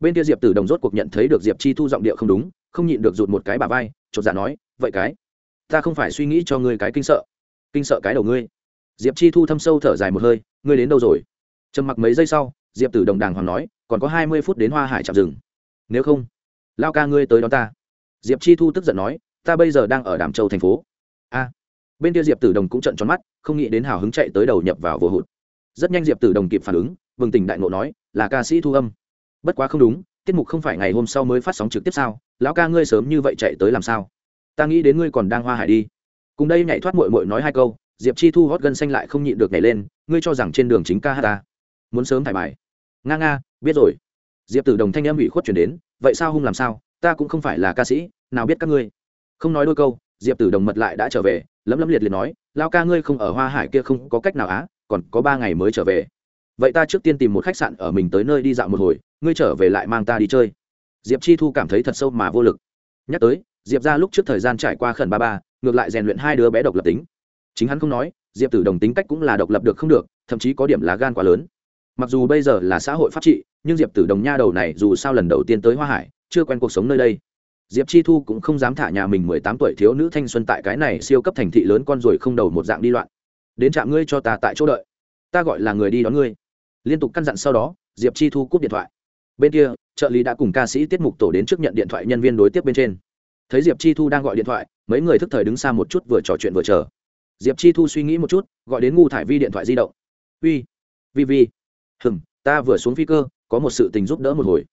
bên kia diệp tử đồng rốt cuộc nhận thấy được diệp chi thu giọng điệu không đúng, không nhịn được rụt một cái bà vai, chột dạ nói, vậy cái, ta không phải suy nghĩ cho ngươi cái kinh sợ kinh sợ cái đầu ngươi. Diệp chi thu thâm sâu thở dài một hơi, ngươi đến đâu rồi? Trầm mặc mấy giây sau, diệp tử đồng đàng hoàng nói, còn có hai mươi phút đến hoa hải chạm rừng. Nếu không, lao ca ngươi tới đón ta. Diệp chi thu tức giận nói, ta bây giờ đang ở đàm châu thành phố. A. Bên kia diệp tử đồng cũng trận tròn mắt, không nghĩ đến hào hứng chạy tới đầu nhập vào vô hụt. Rất nhanh diệp tử đồng kịp phản ứng vừng tỉnh đại ngộ nói, là ca sĩ thu âm bất quá không đúng, tiết mục không phải ngày hôm sau mới phát sóng trực tiếp sao? Lão ca ngươi sớm như vậy chạy tới làm sao? Ta nghĩ đến ngươi còn đang hoa hải đi. Cùng đây nhảy thoát mội mội nói hai câu, diệp chi thu hót gân xanh lại không nhịn được nhảy lên, ngươi cho rằng trên đường chính ca hát ta? Muốn sớm thải bài. Nga nga, biết rồi. Diệp tử đồng thanh em ủy khuất chuyển đến, vậy sao hung làm sao? Ta cũng không phải là ca sĩ, nào biết các ngươi. Không nói đôi câu, diệp tử đồng mật lại đã trở về, lấm lấm liệt liệt nói lao ca ngươi không ở hoa hải kia không có cách nào á, còn có ba ngày mới trở về. Vậy ta trước tiên tìm một khách sạn ở mình tới nơi đi dạo một hồi ngươi trở về lại mang ta đi chơi. Diệp chi thu cảm thấy thật sâu mà vô lực. Nhắc tới, diệp ra lúc trước thời gian trải qua khẩn ba ba, ngược lại rèn luyện hai đứa bé độc lập tính. Chính hắn không nói, diệp tử đồng tính cách cũng là độc lập được không được, thậm chí có điểm lá gan quá lớn. Mặc dù bây giờ là xã hội pháp trị, nhưng diệp tử đồng nha đầu này dù sao lần đầu tiên tới hoa hải, chưa quen cuộc sống nơi đây. Diệp chi thu cũng không dám thả nhà mình mười tám tuổi thiếu nữ thanh xuân tại cái này siêu cấp thành thị lớn con ruồi không đầu một dạng đi loạn. Đến trạm ngươi cho ta tại chỗ đợi. Ta gọi là người đi đón ngươi. Liên tục căn dặn sau đó, diệp chi thu cúp điện thoại bên kia, trợ lý đã cùng ca sĩ tiết mục tổ đến trước nhận điện thoại nhân viên đối tiếp bên trên. Thấy diệp chi thu đang gọi điện thoại, mấy người thức thời đứng xa một chút vừa trò chuyện vừa chờ. Diệp chi thu suy nghĩ một chút, gọi đến ngu thải vi điện thoại di động. Uy, vi vi, hừm, ta vừa xuống phi cơ, có một sự tình giúp đỡ một hồi.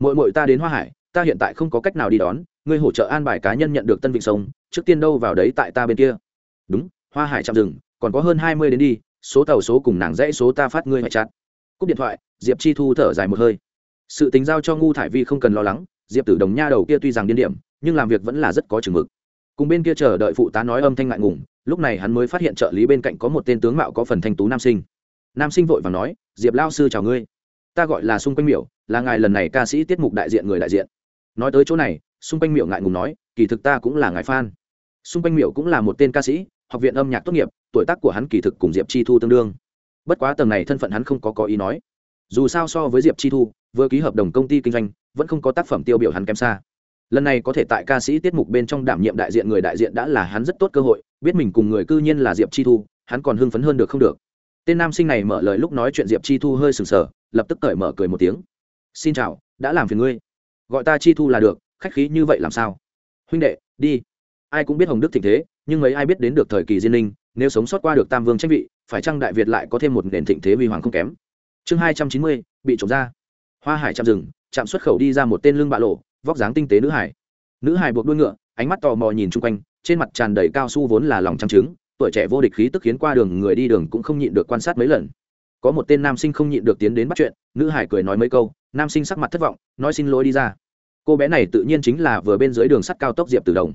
Mội mội ta đến hoa hải, ta hiện tại không có cách nào đi đón, ngươi hỗ trợ an bài cá nhân nhận được tân vịnh sông, trước tiên đâu vào đấy tại ta bên kia. Đúng, hoa hải chạm rừng còn có hơn hai mươi đến đi, số tàu số cùng nàng dãy số ta phát ngươi phải chặt cúp điện thoại, diệp chi thu thở dài một hơi sự tính giao cho ngu thải vi không cần lo lắng, diệp tử đồng nha đầu kia tuy rằng điên điểm, nhưng làm việc vẫn là rất có chừng mực. Cùng bên kia chờ đợi phụ tá nói âm thanh ngại ngùng, lúc này hắn mới phát hiện trợ lý bên cạnh có một tên tướng mạo có phần thanh tú nam sinh. Nam sinh vội và nói, diệp lao sư chào ngươi. Ta gọi là xung quanh miểu, là ngài lần này ca sĩ tiết mục đại diện người đại diện. Nói tới chỗ này xung quanh miểu ngại ngùng nói, kỳ thực ta cũng là ngài f a n xung quanh miểu cũng là một tên ca sĩ, học viện âm nhạc tốt nghiệp, tuổi tác của hắn kỳ thực cùng diệp chi thu tương đương. Bất quá tầng này thân phận hắn không có có ý nói dù sao so với diệp chi thu, vừa ký hợp đồng công ty kinh doanh, vẫn không có tác phẩm tiêu biểu hắn kém xa. Lần này có thể tại ca sĩ tiết mục bên trong đảm nhiệm đại diện người đại diện đã là hắn rất tốt cơ hội, biết mình cùng người cư nhiên là diệp chi thu, hắn còn hưng phấn hơn được không được. Tên nam sinh này mở lời lúc nói chuyện diệp chi thu hơi sừng sờ, lập tức cởi mở cười một tiếng. Xin chào, đã làm phiền ngươi. Gọi ta chi thu là được, khách khí như vậy làm sao? Huynh đệ, đi. Ai cũng biết hồng đức thịnh thế, nhưng mấy ai biết đến được thời kỳ diên linh nếu sống sót qua được tam vương tranh vị, phải chăng đại việt lại có thêm một nền thịnh thế huy hoàng không kém? Chương hai trăm chín mươi, bị trộm ra. Hoa hải chạm rừng, chạm xuất khẩu đi ra một tên lưng bạ lộ, vóc dáng tinh tế nữ hải. Nữ hải buộc đuôi ngựa, ánh mắt tò mò nhìn chung quanh, trên mặt tràn đầy cao su vốn là lòng trăng trứng, tuổi trẻ vô địch khí tức khiến qua đường người đi đường cũng không nhịn được quan sát mấy lần. Có một tên nam sinh không nhịn được tiến đến bắt chuyện, nữ hải cười nói mấy câu, nam sinh sắc mặt thất vọng, nói xin lỗi đi ra. Cô bé này tự nhiên chính là vừa bên dưới đường sắt cao tốc diệp từ đồng.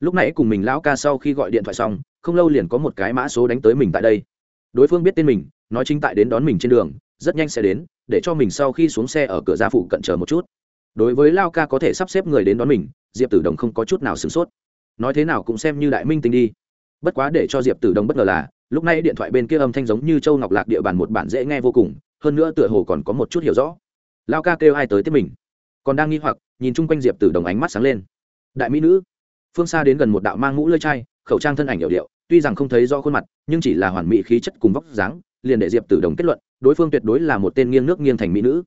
Lúc nãy cùng mình lão ca sau khi gọi điện thoại xong, không lâu liền có một cái mã số đánh tới mình tại đây. Đối phương biết tên mình, nói chính tại đến đón mình trên đường rất nhanh sẽ đến, để cho mình sau khi xuống xe ở cửa gia phụ cận chờ một chút. Đối với lao ca có thể sắp xếp người đến đón mình, diệp tử đồng không có chút nào sửng sốt. Nói thế nào cũng xem như đại minh tinh đi. Bất quá để cho diệp tử đồng bất ngờ là, lúc này điện thoại bên kia âm thanh giống như châu ngọc lạc địa bàn một bản dễ nghe vô cùng, hơn nữa tựa hồ còn có một chút hiểu rõ. Lao ca kêu ai tới tiếp mình? Còn đang nghi hoặc, nhìn chung quanh diệp tử đồng ánh mắt sáng lên. Đại mỹ nữ. Phương xa đến gần một đạo mang mũ lơi chai, khẩu trang thân ảnh hiệu điệu, tuy rằng không thấy do khuôn mặt, nhưng chỉ là hoàn mỹ khí chất cùng vóc dáng, liền để diệp tử đồng kết luận đối phương tuyệt đối là một tên nghiêng nước nghiêng thành mỹ nữ.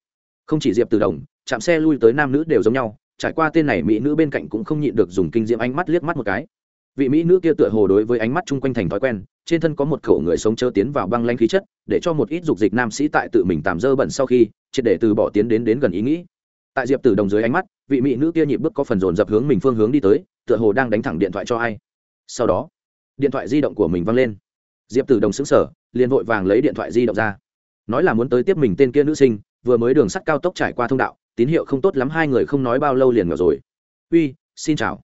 Không chỉ diệp Từ đồng, chạm xe lui tới nam nữ đều giống nhau, trải qua tên này mỹ nữ bên cạnh cũng không nhịn được dùng kinh diễm ánh mắt liếc mắt một cái. Vị mỹ nữ kia tựa hồ đối với ánh mắt chung quanh thành thói quen, trên thân có một khẩu người sống chớ tiến vào băng lanh khí chất, để cho một ít dục dịch nam sĩ tại tự mình tạm dơ bẩn sau khi, triệt để từ bỏ tiến đến đến gần ý nghĩ. Tại diệp tử đồng dưới ánh mắt, vị mỹ nữ kia nhịp bước có phần dồn dập hướng mình phương hướng đi tới, tựa hồ đang đánh thẳng điện thoại cho ai. Sau đó, điện thoại di động của mình văng lên. Diệp tử đồng xứng sở liền vội vàng lấy điện thoại di động ra nói là muốn tới tiếp mình tên kia nữ sinh, vừa mới đường sắt cao tốc trải qua thông đạo, tín hiệu không tốt lắm, hai người không nói bao lâu liền ngờ rồi. Uy, xin chào.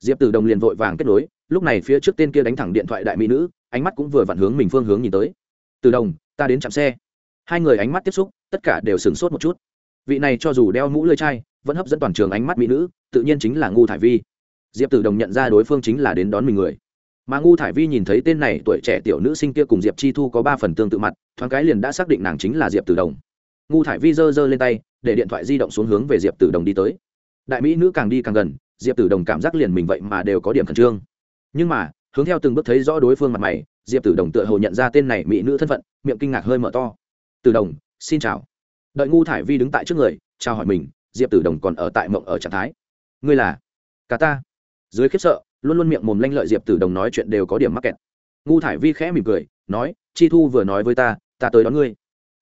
Diệp tử đồng liền vội vàng kết nối, lúc này phía trước tên kia đánh thẳng điện thoại đại mỹ nữ, ánh mắt cũng vừa vặn hướng mình phương hướng nhìn tới. Từ đồng, ta đến chạm xe. Hai người ánh mắt tiếp xúc, tất cả đều sửng sốt một chút. Vị này cho dù đeo mũ lơi chai, vẫn hấp dẫn toàn trường ánh mắt mỹ nữ, tự nhiên chính là ngu thải vi. Diệp tử đồng nhận ra đối phương chính là đến đón mình người mà ngu thải vi nhìn thấy tên này tuổi trẻ tiểu nữ sinh kia cùng diệp chi thu có ba phần tương tự mặt, thoáng cái liền đã xác định nàng chính là diệp tử đồng. Ngu thải vi giơ giơ lên tay, để điện thoại di động xuống hướng về diệp tử đồng đi tới. Đại mỹ nữ càng đi càng gần, diệp tử đồng cảm giác liền mình vậy mà đều có điểm khẩn trương. Nhưng mà, hướng theo từng bước thấy rõ đối phương mặt mày, diệp tử đồng tựa hồ nhận ra tên này mỹ nữ thân phận, miệng kinh ngạc hơi mở to. Tử đồng, xin chào. Đợi ngu thải vi đứng tại trước người, chào hỏi mình, diệp tử đồng còn ở tại mộng ở trạng thái. Ngươi là? Cả ta. Dưới khiếp sợ luôn luôn miệng mồm lanh lợi diệp tử đồng nói chuyện đều có điểm mắc kẹt. Ngu thải vi khẽ mỉm cười, nói, chi thu vừa nói với ta ta tới đón ngươi.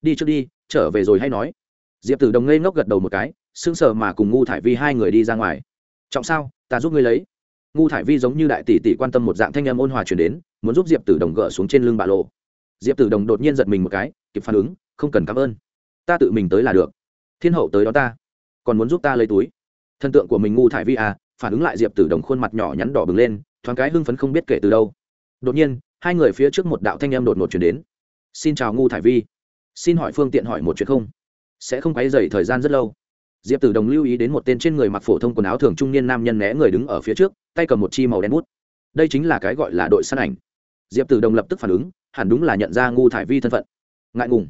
Đi trước đi, trở về rồi hay nói. Diệp tử đồng ngây ngốc gật đầu một cái, sững sờ mà cùng ngu thải vi hai người đi ra ngoài. Trọng sao, ta giúp ngươi lấy. Ngu thải vi giống như đại tỷ tỷ quan tâm một dạng thanh em ôn hòa chuyển đến, muốn giúp diệp tử đồng gỡ xuống trên lưng bà lộ. Diệp tử đồng đột nhiên giật mình một cái, kịp phản ứng, không cần cảm ơn, ta tự mình tới là được. Thiên hậu tới đó ta, còn muốn giúp ta lấy túi. Thân tượng của mình ngu thải vi à phản ứng lại diệp tử đồng khuôn mặt nhỏ nhắn đỏ bừng lên, thoáng cái hưng phấn không biết kể từ đâu. Đột nhiên, hai người phía trước một đạo thanh em đột ngột chuyển đến. Xin chào ngu thải vi. Xin hỏi phương tiện hỏi một chuyện không? Sẽ không quấy dày thời gian rất lâu. Diệp tử đồng lưu ý đến một tên trên người mặc phổ thông quần áo thường trung niên nam nhân né người đứng ở phía trước, tay cầm một chi màu đen bút. Đây chính là cái gọi là đội săn ảnh. Diệp tử đồng lập tức phản ứng, hẳn đúng là nhận ra ngu thải vi thân phận. Ngại ngùng.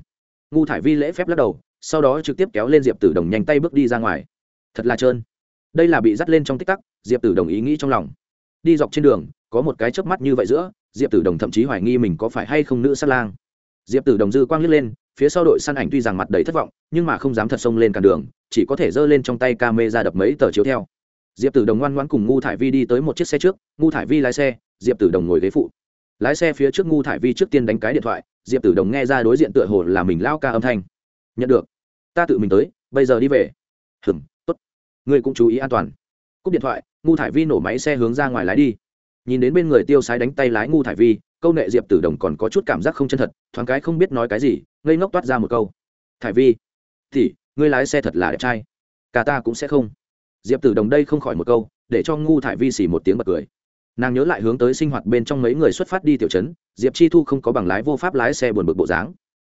Ngu thải vi lễ phép lắc đầu, sau đó trực tiếp kéo lên diệp tử đồng nhanh tay bước đi ra ngoài. Thật là trơn đây là bị dắt lên trong tích tắc, diệp tử đồng ý nghĩ trong lòng. Đi dọc trên đường, có một cái chớp mắt như vậy giữa, diệp tử đồng thậm chí hoài nghi mình có phải hay không nữ sát lang. Diệp tử đồng dư quang liếc lên, phía sau đội săn ảnh tuy rằng mặt đầy thất vọng, nhưng mà không dám thật xông lên cản đường, chỉ có thể giơ lên trong tay ca mê ra đập mấy tờ chiếu theo. Diệp tử đồng ngoan ngoãn cùng ngu thải vi đi tới một chiếc xe trước, ngu thải vi lái xe, diệp tử đồng ngồi ghế phụ. Lái xe phía trước ngu thải vi trước tiên đánh cái điện thoại, diệp tử đồng nghe ra đối diện tựa hồ là mình lao ca âm thanh. Nhận được. Ta tự mình tới, bây giờ đi về. Hừng ngươi cũng chú ý an toàn. Cúp điện thoại ngu thải vi nổ máy xe hướng ra ngoài lái đi. Nhìn đến bên người tiêu sái đánh tay lái ngu thải vi, câu nệ diệp tử đồng còn có chút cảm giác không chân thật, thoáng cái không biết nói cái gì, ngây ngốc toát ra một câu. Thải vi thì ngươi lái xe thật là đẹp trai. Cả ta cũng sẽ không. Diệp tử đồng đây không khỏi một câu, để cho ngu thải vi xỉ một tiếng bật cười. Nàng nhớ lại hướng tới sinh hoạt bên trong mấy người xuất phát đi tiểu trấn, diệp chi thu không có bằng lái vô pháp lái xe buồn bực bộ dáng.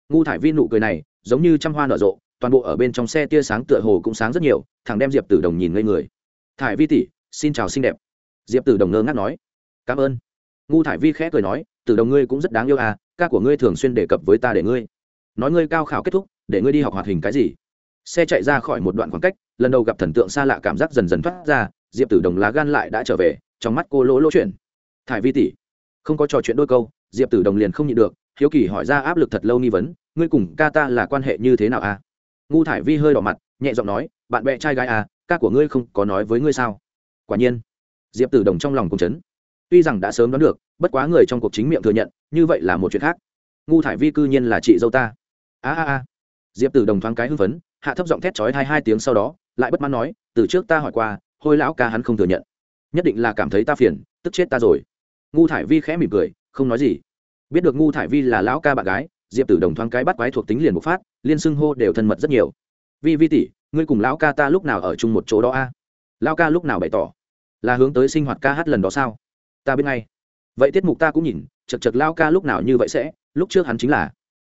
Ngu thải vi nụ cười này, giống như trăm hoa nở rộ toàn bộ ở bên trong xe tia sáng tựa hồ cũng sáng rất nhiều, thằng đem diệp tử đồng nhìn ngây người. Thải vi tỷ, xin chào xinh đẹp. Diệp tử đồng ngơ ngác nói. Cảm ơn. Ngu thải vi khẽ cười nói. Tử đồng ngươi cũng rất đáng yêu à ca của ngươi thường xuyên đề cập với ta để ngươi. Nói ngươi cao khảo kết thúc, để ngươi đi học hoạt hình cái gì? Xe chạy ra khỏi một đoạn khoảng cách, lần đầu gặp thần tượng xa lạ cảm giác dần dần thoát ra, diệp tử đồng lá gan lại đã trở về, trong mắt cô lỗ lỗ chuyện thải vi tỷ, không có trò chuyện đôi câu. Diệp tử đồng liền không nhịn được, hiếu kỳ hỏi ra áp lực thật lâu nghi vấn. Ngươi cùng ca ta là quan hệ như thế nào à? Ngu thải vi hơi đỏ mặt, nhẹ giọng nói, bạn bè trai gái à ca của ngươi không có nói với ngươi sao? Quả nhiên, diệp tử đồng trong lòng cùng chấn. Tuy rằng đã sớm đoán được, bất quá người trong cuộc chính miệng thừa nhận, như vậy là một chuyện khác. Ngu thải vi cư nhiên là chị dâu ta. A a a. Diệp tử đồng thoáng cái hưng phấn, hạ thấp giọng thét chói hai hai tiếng sau đó, lại bất mãn nói, từ trước ta hỏi qua, hôi lão ca hắn không thừa nhận. Nhất định là cảm thấy ta phiền, tức chết ta rồi. Ngu thải vi khẽ mỉm cười, không nói gì. Biết được ngu thải vi là lão ca bạn gái diệp tử đồng thoáng cái bắt quái thuộc tính liền bộc phát, liên xưng hô đều thân mật rất nhiều. Vi vi tỷ, ngươi cùng lão ca ta lúc nào ở chung một chỗ đó a? Lão ca lúc nào bày tỏ? Là hướng tới sinh hoạt ca hát lần đó sao? Ta biết ngay. Vậy tiết mục ta cũng nhìn, chật chật lao ca lúc nào như vậy sẽ, lúc trước hắn chính là.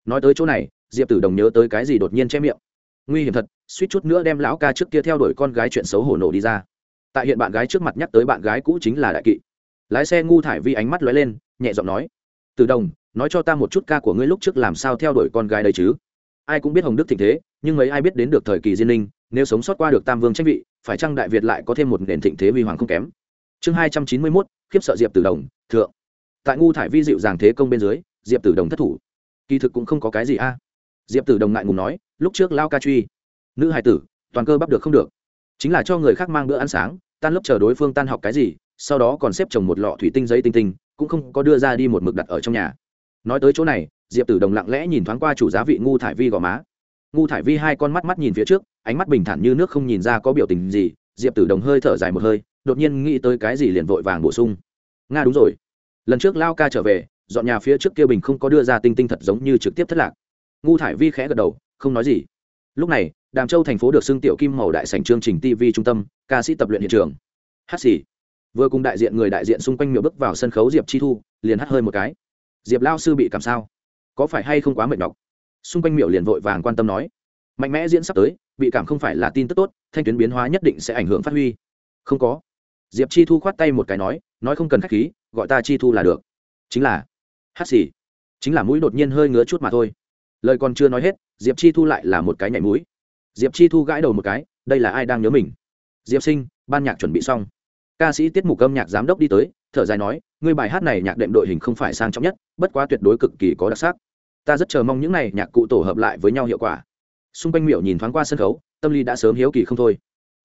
Nói tới chỗ này, diệp tử đồng nhớ tới cái gì đột nhiên che miệng. Nguy hiểm thật, suýt chút nữa đem lão ca trước kia theo đuổi con gái chuyện xấu hổ nổ đi ra. Tại hiện bạn gái trước mặt nhắc tới bạn gái cũ chính là đại kỵ. Lái xe ngu thải vi ánh mắt lóe lên, nhẹ giọng nói. Từ đồng nói cho ta một chút ca của ngươi lúc trước làm sao theo đuổi con gái đấy chứ? Ai cũng biết hồng đức thịnh thế, nhưng mấy ai biết đến được thời kỳ diên linh nếu sống sót qua được tam vương tranh vị, phải chăng đại việt lại có thêm một nền thịnh thế huy hoàng không kém? Chương hai trăm chín mươi mốt, khiếp sợ diệp tử đồng, thượng. Tại ngu thải vi dịu dàng thế công bên dưới, diệp tử đồng thất thủ. Kỳ thực cũng không có cái gì a. Diệp tử đồng ngại ngùng nói, lúc trước lao ca truy, nữ hải tử, toàn cơ bắp được không được. Chính là cho người khác mang bữa ăn sáng, tan lớp chờ đối phương tan học cái gì, sau đó còn xếp chồng một lọ thủy tinh giấy tinh tinh, cũng không có đưa ra đi một mực đặt ở trong nhà nói tới chỗ này, diệp tử đồng lặng lẽ nhìn thoáng qua chủ giá vị ngu thải vi gò má. Ngu thải vi hai con mắt mắt nhìn phía trước, ánh mắt bình thản như nước không nhìn ra có biểu tình gì. Diệp tử đồng hơi thở dài một hơi, đột nhiên nghĩ tới cái gì liền vội vàng bổ sung. Nga đúng rồi. Lần trước lao ca trở về, dọn nhà phía trước kia bình không có đưa ra tinh tinh thật giống như trực tiếp thất lạc. Ngu thải vi khẽ gật đầu, không nói gì. Lúc này, đàm châu thành phố được xưng tiểu kim màu đại sảnh chương trình tv trung tâm, ca sĩ tập luyện hiện trường. Hát xì. Vừa cùng đại diện người đại diện xung quanh miệng bước vào sân khấu diệp chi thu, liền hát hơi một cái diệp lao sư bị cảm sao? Có phải hay không quá mệt nhọc? Xung quanh miệu liền vội vàng quan tâm nói. Mạnh mẽ diễn sắp tới, bị cảm không phải là tin tức tốt, thanh tuyến biến hóa nhất định sẽ ảnh hưởng phát huy. Không có. Diệp chi thu khoát tay một cái nói nói không cần khách khí, gọi ta chi thu là được. Chính là. Hát xì. Chính là mũi đột nhiên hơi ngứa chút mà thôi. Lời còn chưa nói hết, diệp chi thu lại là một cái nhảy mũi. Diệp chi thu gãi đầu một cái, đây là ai đang nhớ mình? Diệp sinh, ban nhạc chuẩn bị xong. Ca sĩ tiết mục âm nhạc giám đốc đi tới thở dài nói, ngươi bài hát này nhạc đệm đội hình không phải sang trọng nhất, bất quá tuyệt đối cực kỳ có đặc sắc. Ta rất chờ mong những này nhạc cụ tổ hợp lại với nhau hiệu quả. Xung quanh miểu nhìn thoáng qua sân khấu, tâm lý đã sớm hiếu kỳ không thôi.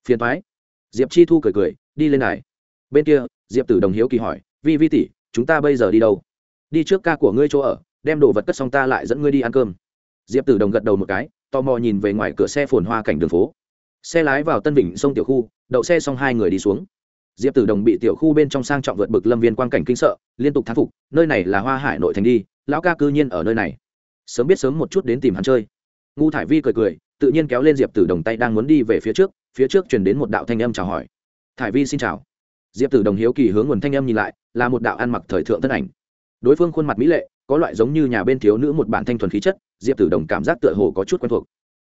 Phiền thoái diệp chi thu cười cười, đi lên này. Bên kia, diệp tử đồng hiếu kỳ hỏi, vi vi tỷ, chúng ta bây giờ đi đâu? Đi trước ca của ngươi chỗ ở, đem đồ vật cất xong ta lại dẫn ngươi đi ăn cơm. Diệp tử đồng gật đầu một cái, tò mò nhìn về ngoài cửa xe phồn hoa cảnh đường phố. Xe lái vào tân vịnh sông tiểu khu, đậu xe xong hai người đi xuống diệp tử đồng bị tiểu khu bên trong sang trọng vượt bực lâm viên quan cảnh kinh sợ, liên tục thán phục, nơi này là hoa hải nội thành đi, lão ca cư nhiên ở nơi này. Sớm biết sớm một chút đến tìm hắn chơi. Ngu thải vi cười cười, tự nhiên kéo lên diệp tử đồng tay đang muốn đi về phía trước phía trước truyền đến một đạo thanh âm chào hỏi. Thải vi xin chào. Diệp tử đồng hiếu kỳ hướng nguồn thanh âm nhìn lại, là một đạo ăn mặc thời thượng tân ảnh. Đối phương khuôn mặt mỹ lệ, có loại giống như nhà bên thiếu nữ một bản thanh thuần khí chất, diệp tử đồng cảm giác tựa hồ có chút quen thuộc.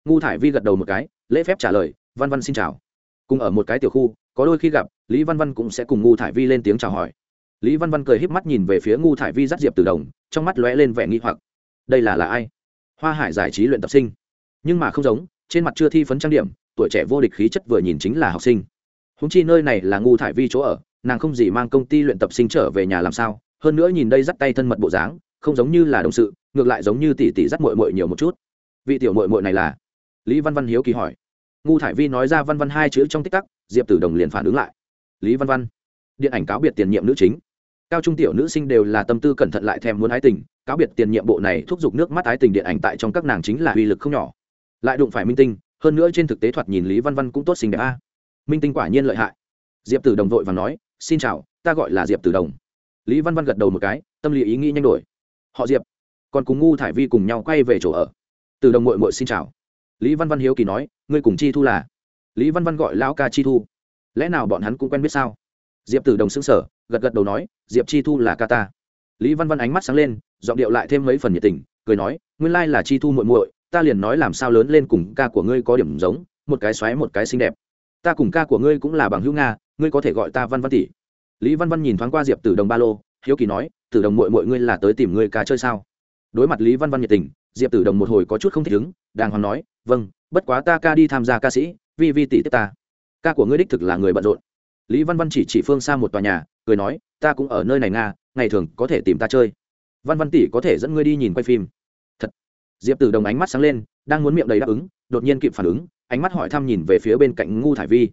Ngu thải vi gật đầu một cái, lễ phép trả lời, văn văn xin chào. Cùng ở một cái tiểu khu có đôi khi gặp, lý văn văn cũng sẽ cùng ngu thải vi lên tiếng chào hỏi. Lý văn văn cười híp mắt nhìn về phía ngu thải vi dắt diệp từ đồng, trong mắt lóe lên vẻ nghi hoặc. Đây là là ai? Hoa hải giải trí luyện tập sinh. Nhưng mà không giống, trên mặt chưa thi phấn trang điểm, tuổi trẻ vô địch khí chất vừa nhìn chính là học sinh. Húng chi nơi này là ngu thải vi chỗ ở, nàng không gì mang công ty luyện tập sinh trở về nhà làm sao, hơn nữa nhìn đây dắt tay thân mật bộ dáng, không giống như là đồng sự, ngược lại giống như tỷ tỷ dắt mội mội nhiều một chút. Vị tiểu mội mội này là? Lý văn văn hiếu kỳ hỏi. Ngu thải vi nói ra văn văn hai chữ trong tích tắc diệp tử đồng liền phản ứng lại. Lý văn văn, điện ảnh cáo biệt tiền nhiệm nữ chính. Cao trung tiểu nữ sinh đều là tâm tư cẩn thận lại thèm muốn ái tình, cáo biệt tiền nhiệm bộ này thúc giục nước mắt ái tình điện ảnh tại trong các nàng chính là uy lực không nhỏ. Lại đụng phải minh tinh, hơn nữa trên thực tế thoạt nhìn lý văn văn cũng tốt xinh đẹp a. Minh tinh quả nhiên lợi hại. Diệp tử đồng vội và nói, xin chào, ta gọi là diệp tử đồng. Lý văn văn gật đầu một cái, tâm lý ý nghĩ nhanh đổi. Họ diệp, còn cùng ngu thải vi cùng nhau quay về chỗ ở. Từ đồng mội mội xin chào. Lý văn văn hiếu kỳ nói, ngươi cùng chi thu là? Lý văn văn gọi lão ca chi thu. Lẽ nào bọn hắn cũng quen biết sao? Diệp tử đồng xứng sở gật gật đầu nói, diệp chi thu là ca ta. Lý văn văn ánh mắt sáng lên, giọng điệu lại thêm mấy phần nhiệt tình, cười nói, nguyên lai là chi thu muội muội, ta liền nói làm sao lớn lên cùng ca của ngươi có điểm giống, một cái xoáy một cái xinh đẹp. Ta cùng ca của ngươi cũng là bằng hữu nga, ngươi có thể gọi ta văn văn tỷ. Lý văn văn nhìn thoáng qua diệp tử đồng ba lô, hiếu kỳ nói, tử đồng muội muội ngươi là tới tìm ngươi ca chơi sao? Đối mặt lý văn văn nhiệt tình, diệp tử đồng một hồi có chút không thích ứng, đàng hoàng nói vâng bất quá ta ca đi tham gia ca sĩ vi vi tỷ tiếp ta. Ca của ngươi đích thực là người bận rộn. Lý văn văn chỉ chỉ phương xa một tòa nhà, cười nói, ta cũng ở nơi này nga, ngày thường có thể tìm ta chơi. Văn văn tỷ có thể dẫn ngươi đi nhìn quay phim. Thật. Diệp tử đồng ánh mắt sáng lên, đang muốn miệng đầy đáp ứng, đột nhiên kịp phản ứng, ánh mắt hỏi thăm nhìn về phía bên cạnh ngu thải vi.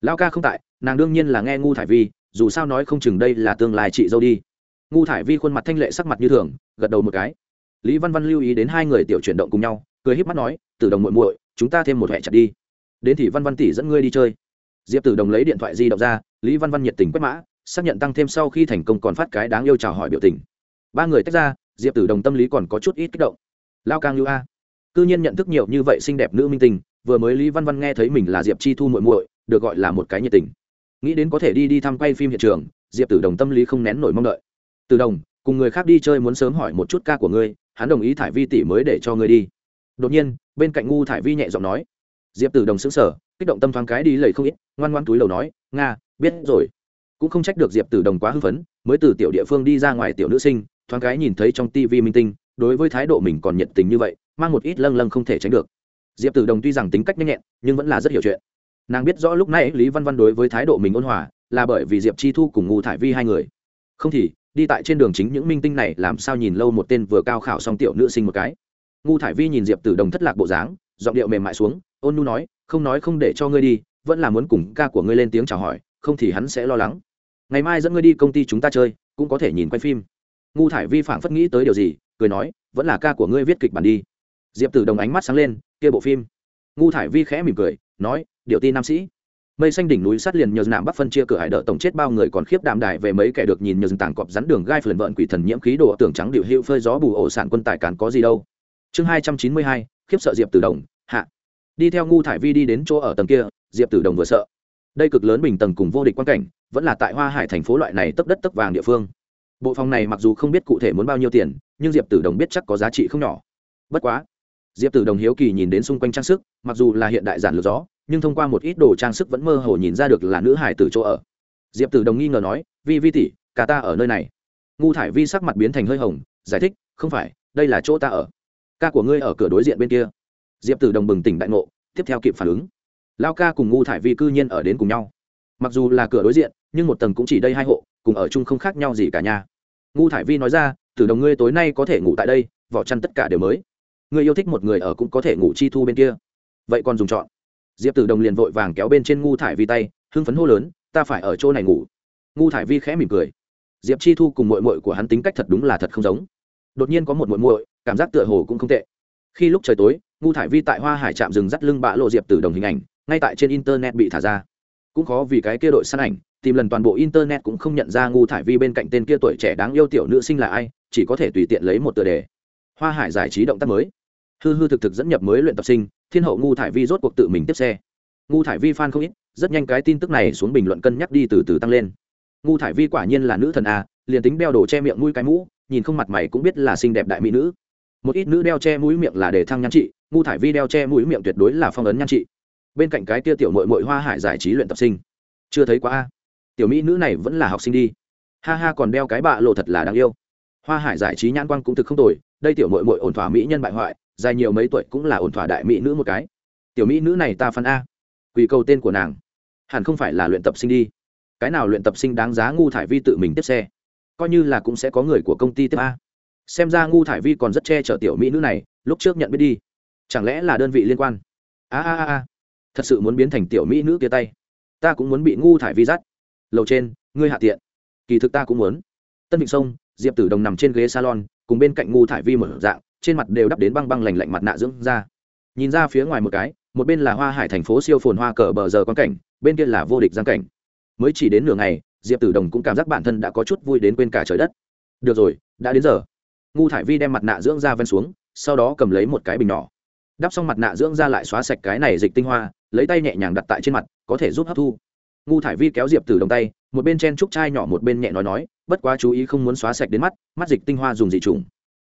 Lao ca không tại, nàng đương nhiên là nghe ngu thải vi, dù sao nói không chừng đây là tương lai chị dâu đi. Ngu thải vi khuôn mặt thanh lệ sắc mặt như thường, gật đầu một cái. Lý văn văn lưu ý đến hai người tiểu chuyển động cùng nhau, cười híp mắt nói, tử đồng muội muội, chúng ta thêm một hẹ chặt đi đến thì văn văn tỷ dẫn ngươi đi chơi. Diệp tử đồng lấy điện thoại di động ra, lý văn văn nhiệt tình quét mã, xác nhận tăng thêm sau khi thành công còn phát cái đáng yêu chào hỏi biểu tình. Ba người tách ra, diệp tử đồng tâm lý còn có chút ít kích động. Lao càng lưu a. Cư nhiên nhận thức nhiều như vậy xinh đẹp nữ minh tình vừa mới lý văn văn nghe thấy mình là diệp chi thu muội muội, được gọi là một cái nhiệt tình. Nghĩ đến có thể đi đi thăm quay phim hiện trường, diệp tử đồng tâm lý không nén nổi mong đợi. Từ đồng, cùng người khác đi chơi muốn sớm hỏi một chút ca của ngươi, hắn đồng ý thải vi tỷ mới để cho ngươi đi. Đột nhiên, bên cạnh ngu thải vi nhẹ giọng nói diệp tử đồng xứng sở kích động tâm thoáng cái đi lầy không ít, ngoan ngoan túi lầu nói, nga, biết rồi. Cũng không trách được diệp tử đồng quá hưng phấn, mới từ tiểu địa phương đi ra ngoài tiểu nữ sinh, thoáng cái nhìn thấy trong tivi minh tinh, đối với thái độ mình còn nhiệt tình như vậy, mang một ít lâng lâng không thể tránh được. Diệp tử đồng tuy rằng tính cách nhanh nhẹn, nhưng vẫn là rất hiểu chuyện. Nàng biết rõ lúc này lý văn văn đối với thái độ mình ôn hòa, là bởi vì diệp chi thu cùng Ngụ thải vi hai người. Không thì, đi tại trên đường chính những minh tinh này làm sao nhìn lâu một tên vừa cao khảo xong tiểu nữ sinh một cái ngu thải vi nhìn diệp tử đồng thất lạc bộ dáng, giọng điệu mềm mại xuống, ôn nu nói, không nói không để cho ngươi đi, vẫn là muốn cùng ca của ngươi lên tiếng chào hỏi, không thì hắn sẽ lo lắng. Ngày mai dẫn ngươi đi công ty chúng ta chơi, cũng có thể nhìn quay phim. Ngu thải vi phảng phất nghĩ tới điều gì, cười nói, vẫn là ca của ngươi viết kịch bản đi. Diệp tử đồng ánh mắt sáng lên, kia bộ phim. Ngu thải vi khẽ mỉm cười, nói, điệu ti nam sĩ. Mây xanh đỉnh núi sát liền nhờ nạm bắc phân chia cửa hải đỡ tổng chết bao người còn khiếp đạm đài về mấy kẻ được nhìn nhờ rừng tảng cọp rắn đường gai phần vợn quỷ thần nhiễm khí đồ tưởng trắng điệu hữu phơi gió bù ổ sản quân tài càn có gì đâu chương hai trăm chín mươi hai, khiếp sợ diệp tử đồng, hạ. Đi theo ngu thải vi đi đến chỗ ở tầng kia, diệp tử đồng vừa sợ. Đây cực lớn bình tầng cùng vô địch quan cảnh, vẫn là tại hoa hải thành phố loại này tấp đất tấp vàng địa phương. Bộ phòng này mặc dù không biết cụ thể muốn bao nhiêu tiền, nhưng diệp tử đồng biết chắc có giá trị không nhỏ. Bất quá, diệp tử đồng hiếu kỳ nhìn đến xung quanh trang sức, mặc dù là hiện đại giản lược gió, nhưng thông qua một ít đồ trang sức vẫn mơ hồ nhìn ra được là nữ hải từ chỗ ở. Diệp tử đồng nghi ngờ nói, vi vi tỷ, cả ta ở nơi này. Ngu thải vi sắc mặt biến thành hơi hồng, giải thích, không phải, đây là chỗ ta ở ca của ngươi ở cửa đối diện bên kia. Diệp tử đồng bừng tỉnh đại ngộ, tiếp theo kịp phản ứng. Lao ca cùng ngu thải vi cư nhiên ở đến cùng nhau. Mặc dù là cửa đối diện, nhưng một tầng cũng chỉ đây hai hộ, cùng ở chung không khác nhau gì cả nhà ngu thải vi nói ra, tử đồng ngươi tối nay có thể ngủ tại đây, vỏ chăn tất cả đều mới. Ngươi yêu thích một người ở cũng có thể ngủ chi thu bên kia. Vậy còn dùng chọn. Diệp tử đồng liền vội vàng kéo bên trên ngu thải vi tay, hưng phấn hô lớn, ta phải ở chỗ này ngủ. Ngu thải vi khẽ mỉm cười. Diệp chi thu cùng mội mội của hắn tính cách thật đúng là thật không giống. Đột nhiên có một mội mội cảm giác tựa hồ cũng không tệ. Khi lúc trời tối, ngu thải vi tại hoa hải trạm rừng dắt lưng bạ lộ diệp tử đồng hình ảnh, ngay tại trên internet bị thả ra. Cũng khó vì cái kia đội săn ảnh, tìm lần toàn bộ internet cũng không nhận ra ngu thải vi bên cạnh tên kia tuổi trẻ đáng yêu tiểu nữ sinh là ai, chỉ có thể tùy tiện lấy một tựa đề. Hoa hải giải trí động tác mới. Hư hư thực thực dẫn nhập mới luyện tập sinh, thiên hậu ngu thải vi rốt cuộc tự mình tiếp xe. Ngu thải vi fan không ít, rất nhanh cái tin tức này xuống bình luận cân nhắc đi từ từ tăng lên. Ngu thải vi quả nhiên là nữ thần a, liền tính đeo đồ che miệng mũi cái mũ, nhìn không mặt mày cũng biết là xinh đẹp đại mỹ nữ một ít nữ đeo che mũi miệng là để thăng nhan trị, ngu thải vi đeo che mũi miệng tuyệt đối là phong ấn nhan trị. Bên cạnh cái tia tiểu mội mội hoa hải giải trí luyện tập sinh. Chưa thấy quá a. Tiểu mỹ nữ này vẫn là học sinh đi. Ha ha, còn đeo cái bạ lộ thật là đáng yêu. Hoa hải giải trí nhãn quan cũng thực không tồi, đây tiểu mội mội ổn thỏa mỹ nhân bại hoại, dài nhiều mấy tuổi cũng là ổn thỏa đại mỹ nữ một cái. Tiểu mỹ nữ này ta phân a. Quỳ cầu tên của nàng. Hẳn không phải là luyện tập sinh đi. Cái nào luyện tập sinh đáng giá ngu thải vi tự mình tiếp xe? Coi như là cũng sẽ có người của công ty tiếp a xem ra ngu thải vi còn rất che chở tiểu mỹ nữ này, lúc trước nhận biết đi. Chẳng lẽ là đơn vị liên quan? A a a a. Thật sự muốn biến thành tiểu mỹ nữ kia tay. Ta cũng muốn bị ngu thải vi dắt. Lầu trên, ngươi hạ tiện. Kỳ thực ta cũng muốn. Tân vịnh sông, diệp tử đồng nằm trên ghế salon, cùng bên cạnh ngu thải vi mở dạng, trên mặt đều đắp đến băng băng lành lạnh mặt nạ dưỡng ra nhìn ra phía ngoài một cái, một bên là hoa hải thành phố siêu phồn hoa cờ bờ giờ quan cảnh, bên kia là vô địch giang cảnh. Mới chỉ đến nửa ngày, diệp tử đồng cũng cảm giác bản thân đã có chút vui đến quên cả trời đất. Được rồi, đã đến giờ ngu thải vi đem mặt nạ dưỡng da ven xuống, sau đó cầm lấy một cái bình nhỏ. Đắp xong mặt nạ dưỡng da lại xóa sạch cái này dịch tinh hoa, lấy tay nhẹ nhàng đặt tại trên mặt, có thể giúp hấp thu. Ngu thải vi kéo diệp tử đồng tay, một bên chen trúc chai nhỏ một bên nhẹ nói nói, bất quá chú ý không muốn xóa sạch đến mắt mắt dịch tinh hoa dùng dị trùng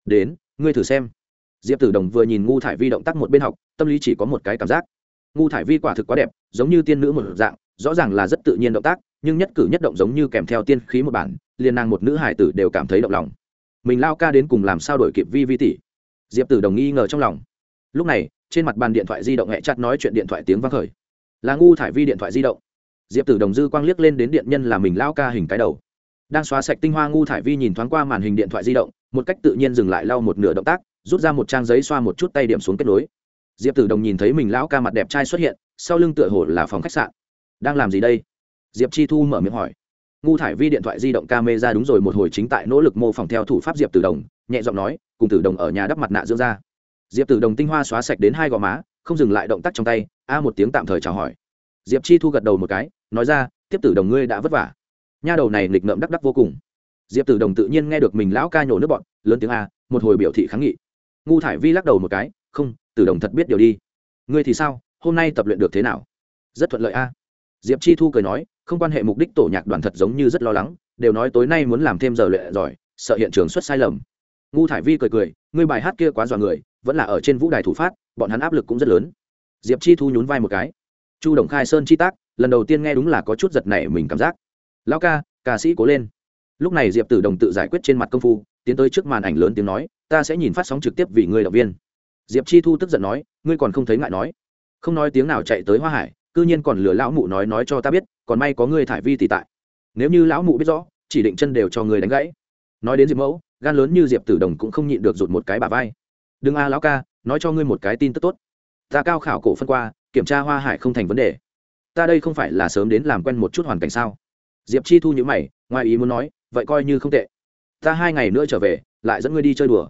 đến, ngươi thử xem. Diệp tử đồng vừa nhìn ngu thải vi động tác một bên học, tâm lý chỉ có một cái cảm giác. Ngu thải vi quả thực quá đẹp, giống như tiên nữ một dạng, rõ ràng là rất tự nhiên động tác, nhưng nhất cử nhất động giống như kèm theo tiên khí một bản, liền nàng một nữ hải tử đều cảm thấy động lòng mình lao ca đến cùng làm sao đổi kịp vi vi tỷ diệp tử đồng nghi ngờ trong lòng. Lúc này, trên mặt bàn điện thoại di động hẹ chặt nói chuyện điện thoại tiếng vang khởi. Là ngu thải vi điện thoại di động. Diệp tử đồng dư quang liếc lên đến điện nhân là mình lao ca hình cái đầu. Đang xóa sạch tinh hoa ngu thải vi nhìn thoáng qua màn hình điện thoại di động, một cách tự nhiên dừng lại lau một nửa động tác, rút ra một trang giấy xoa một chút tay điểm xuống kết nối. Diệp tử đồng nhìn thấy mình lão ca mặt đẹp trai xuất hiện, sau lưng tựa hồ là phòng khách sạn. Đang làm gì đây? Diệp chi thu mở miệng hỏi ngu thải vi điện thoại di động camera đúng rồi, một hồi chính tại nỗ lực mô phỏng theo thủ pháp diệp tử đồng, nhẹ giọng nói, cùng tử đồng ở nhà đắp mặt nạ dưỡng ra diệp tử đồng tinh hoa xóa sạch đến hai gò má, không dừng lại động tác trong tay, a một tiếng tạm thời chào hỏi. Diệp chi thu gật đầu một cái, nói ra, tiếp tử đồng ngươi đã vất vả. Nha đầu này nghịch ngợm đắc đắc vô cùng. Diệp tử đồng tự nhiên nghe được mình lão ca nhổ nước bọn, lớn tiếng a, một hồi biểu thị kháng nghị. Ngu thải vi lắc đầu một cái, không, tử đồng thật biết điều đi. Ngươi thì sao? Hôm nay tập luyện được thế nào? Rất thuận lợi a. Diệp chi thu cười nói không quan hệ mục đích tổ nhạc đoàn thật giống như rất lo lắng, đều nói tối nay muốn làm thêm giờ luyện giỏi, sợ hiện trường xuất sai lầm. Ngu thải vi cười cười, ngươi bài hát kia quá dọa người, vẫn là ở trên vũ đài thủ phát, bọn hắn áp lực cũng rất lớn. Diệp chi thu nhún vai một cái. Chu đồng khai sơn chi tác, lần đầu tiên nghe đúng là có chút giật nảy mình cảm giác. Lão ca ca sĩ cố lên. Lúc này diệp tử đồng tự giải quyết trên mặt công phu, tiến tới trước màn ảnh lớn tiếng nói, ta sẽ nhìn phát sóng trực tiếp vì ngươi động viên. Diệp chi thu tức giận nói, ngươi còn không thấy ngại nói. Không nói tiếng nào chạy tới hoa hải, cư nhiên còn lừa lão mụ nói nói cho ta biết còn may có ngươi thải vi tỷ tại. Nếu như lão mụ biết rõ, chỉ định chân đều cho người đánh gãy. Nói đến diệp mẫu, gan lớn như diệp tử đồng cũng không nhịn được rụt một cái bà vai. Đừng a, lão ca, nói cho ngươi một cái tin tức tốt. Ta cao khảo cổ phân qua, kiểm tra hoa hải không thành vấn đề. Ta đây không phải là sớm đến làm quen một chút hoàn cảnh sao? Diệp chi thu nhữ mày, ngoài ý muốn nói, vậy coi như không tệ. Ta hai ngày nữa trở về, lại dẫn ngươi đi chơi đùa.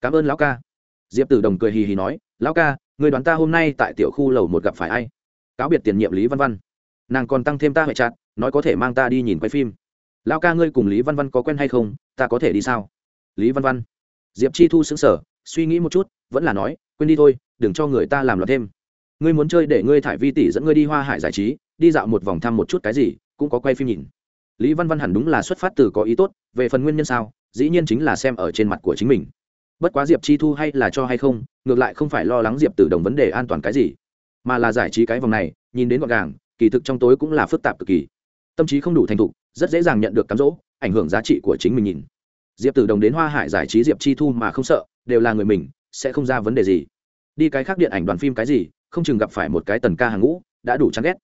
Cảm ơn lão ca. Diệp tử đồng cười hì hì nói, lão ca người đoán ta hôm nay tại tiểu khu lầu một gặp phải ai? Cáo biệt tiền nhiệm lý văn văn nàng còn tăng thêm ta hệ chặt, nói có thể mang ta đi nhìn quay phim. Lão ca ngươi cùng lý văn văn có quen hay không? Ta có thể đi sao? Lý văn văn. Diệp chi thu xứng sở suy nghĩ một chút, vẫn là nói, quên đi thôi, đừng cho người ta làm loạn thêm. Ngươi muốn chơi để ngươi thải vi tỷ dẫn ngươi đi hoa hải giải trí, đi dạo một vòng thăm một chút cái gì, cũng có quay phim nhìn. Lý văn văn hẳn đúng là xuất phát từ có ý tốt, về phần nguyên nhân sao, dĩ nhiên chính là xem ở trên mặt của chính mình. Bất quá diệp chi thu hay là cho hay không, ngược lại không phải lo lắng diệp tử đồng vấn đề an toàn cái gì, mà là giải trí cái vòng này, nhìn đến gọn gàng kỳ thực trong tối cũng là phức tạp cực kỳ. Tâm trí không đủ thành thục, rất dễ dàng nhận được cám dỗ, ảnh hưởng giá trị của chính mình nhìn. Diệp tử đồng đến hoa hải giải trí diệp chi thu mà không sợ, đều là người mình, sẽ không ra vấn đề gì. Đi cái khác điện ảnh đoàn phim cái gì, không chừng gặp phải một cái tần ca hàng ngũ, đã đủ chán ghét.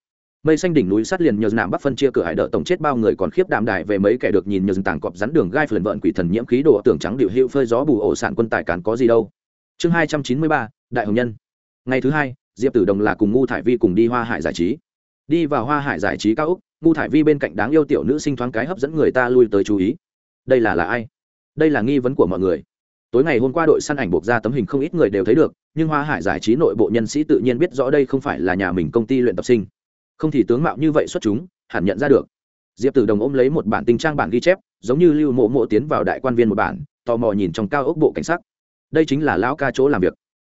Mây xanh đỉnh núi sát liền nhờ nạm bắc phân chia cửa hải đỡ tổng chết bao người còn khiếp đạm đài về mấy kẻ được nhìn nhờ rừng tảng cọp rắn đường gai phần vợn quỷ thần nhiễm khí đồ tưởng trắng điệu hữu phơi gió bù ổ sản quân tài cán có gì đâu. Chương hai trăm chín mươi ba, đại hồng nhân. Ngày thứ hai, diệp tử đồng là cùng ngu thải vi cùng đi hoa hải giải trí đi vào hoa hải giải trí cao úc ngu thải vi bên cạnh đáng yêu tiểu nữ sinh thoáng cái hấp dẫn người ta lui tới chú ý đây là là ai đây là nghi vấn của mọi người tối ngày hôm qua đội săn ảnh buộc ra tấm hình không ít người đều thấy được nhưng hoa hải giải trí nội bộ nhân sĩ tự nhiên biết rõ đây không phải là nhà mình công ty luyện tập sinh không thì tướng mạo như vậy xuất chúng hẳn nhận ra được diệp tử đồng ôm lấy một bản tình trang bản ghi chép giống như lưu mộ mộ tiến vào đại quan viên một bản tò mò nhìn trong cao ốc bộ cảnh sát đây chính là lão ca chỗ làm việc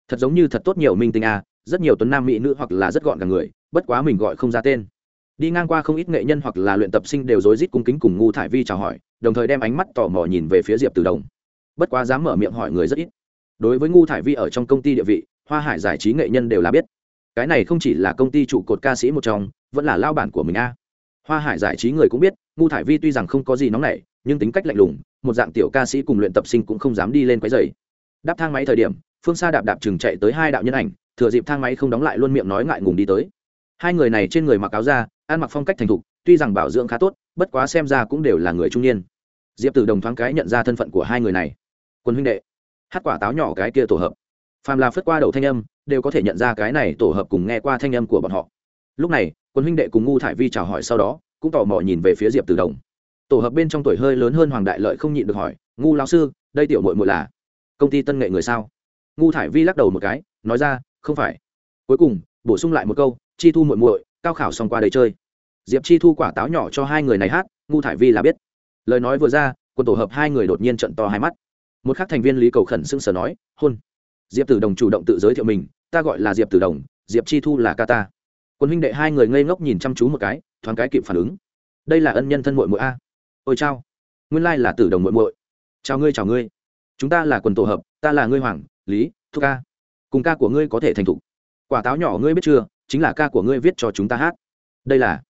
thật giống như thật tốt nhiều minh tinh a rất nhiều tuấn nam mỹ nữ hoặc là rất gọn cả người bất quá mình gọi không ra tên. Đi ngang qua không ít nghệ nhân hoặc là luyện tập sinh đều rối rít cung kính cùng ngu thải vi chào hỏi, đồng thời đem ánh mắt tò mò nhìn về phía diệp từ đồng. Bất quá dám mở miệng hỏi người rất ít. Đối với ngu thải vi ở trong công ty địa vị, hoa hải giải trí nghệ nhân đều là biết. Cái này không chỉ là công ty trụ cột ca sĩ một trong, vẫn là lao bản của mình a. Hoa hải giải trí người cũng biết, ngu thải vi tuy rằng không có gì nóng nảy, nhưng tính cách lạnh lùng, một dạng tiểu ca sĩ cùng luyện tập sinh cũng không dám đi lên quái dày đáp thang máy thời điểm, phương xa đạp đạp chừng chạy tới hai đạo nhân ảnh, thừa dịp thang máy không đóng lại luôn miệng nói ngại ngùng đi tới hai người này trên người mặc áo da, ăn mặc phong cách thành thục, tuy rằng bảo dưỡng khá tốt, bất quá xem ra cũng đều là người trung niên. Diệp tử đồng thoáng cái nhận ra thân phận của hai người này. Quân huynh đệ, hát quả táo nhỏ cái kia tổ hợp. Phàm là phất qua đầu thanh âm, đều có thể nhận ra cái này tổ hợp cùng nghe qua thanh âm của bọn họ. Lúc này, quân huynh đệ cùng ngu thải vi chào hỏi sau đó, cũng tò mò nhìn về phía diệp tử đồng. Tổ hợp bên trong tuổi hơi lớn hơn hoàng đại lợi không nhịn được hỏi, ngu lao sư, đây tiểu mội mội là công ty tân nghệ người sao? Ngu thải vi lắc đầu một cái, nói ra, không phải. Cuối cùng, bổ sung lại một câu chi thu muội muội, cao khảo xong qua đây chơi. Diệp chi thu quả táo nhỏ cho hai người này hát, ngu thải vi là biết. Lời nói vừa ra, quân tổ hợp hai người đột nhiên trận to hai mắt. Một khác thành viên lý cầu khẩn sưng sờ nói, hôn. Diệp tử đồng chủ động tự giới thiệu mình, ta gọi là diệp tử đồng, diệp chi thu là ca ta. Quân huynh đệ hai người ngây ngốc nhìn chăm chú một cái, thoáng cái kịp phản ứng. Đây là ân nhân thân muội muội a. Ôi chao, nguyên lai là tử đồng muội muội. Chào ngươi chào ngươi. Chúng ta là quần tổ hợp, ta là ngươi hoàng, lý, thu ca. Cùng ca của ngươi có thể thành thục. Quả táo nhỏ ngươi biết chưa? Chính là ca của ngươi viết cho chúng ta hát. Đây là,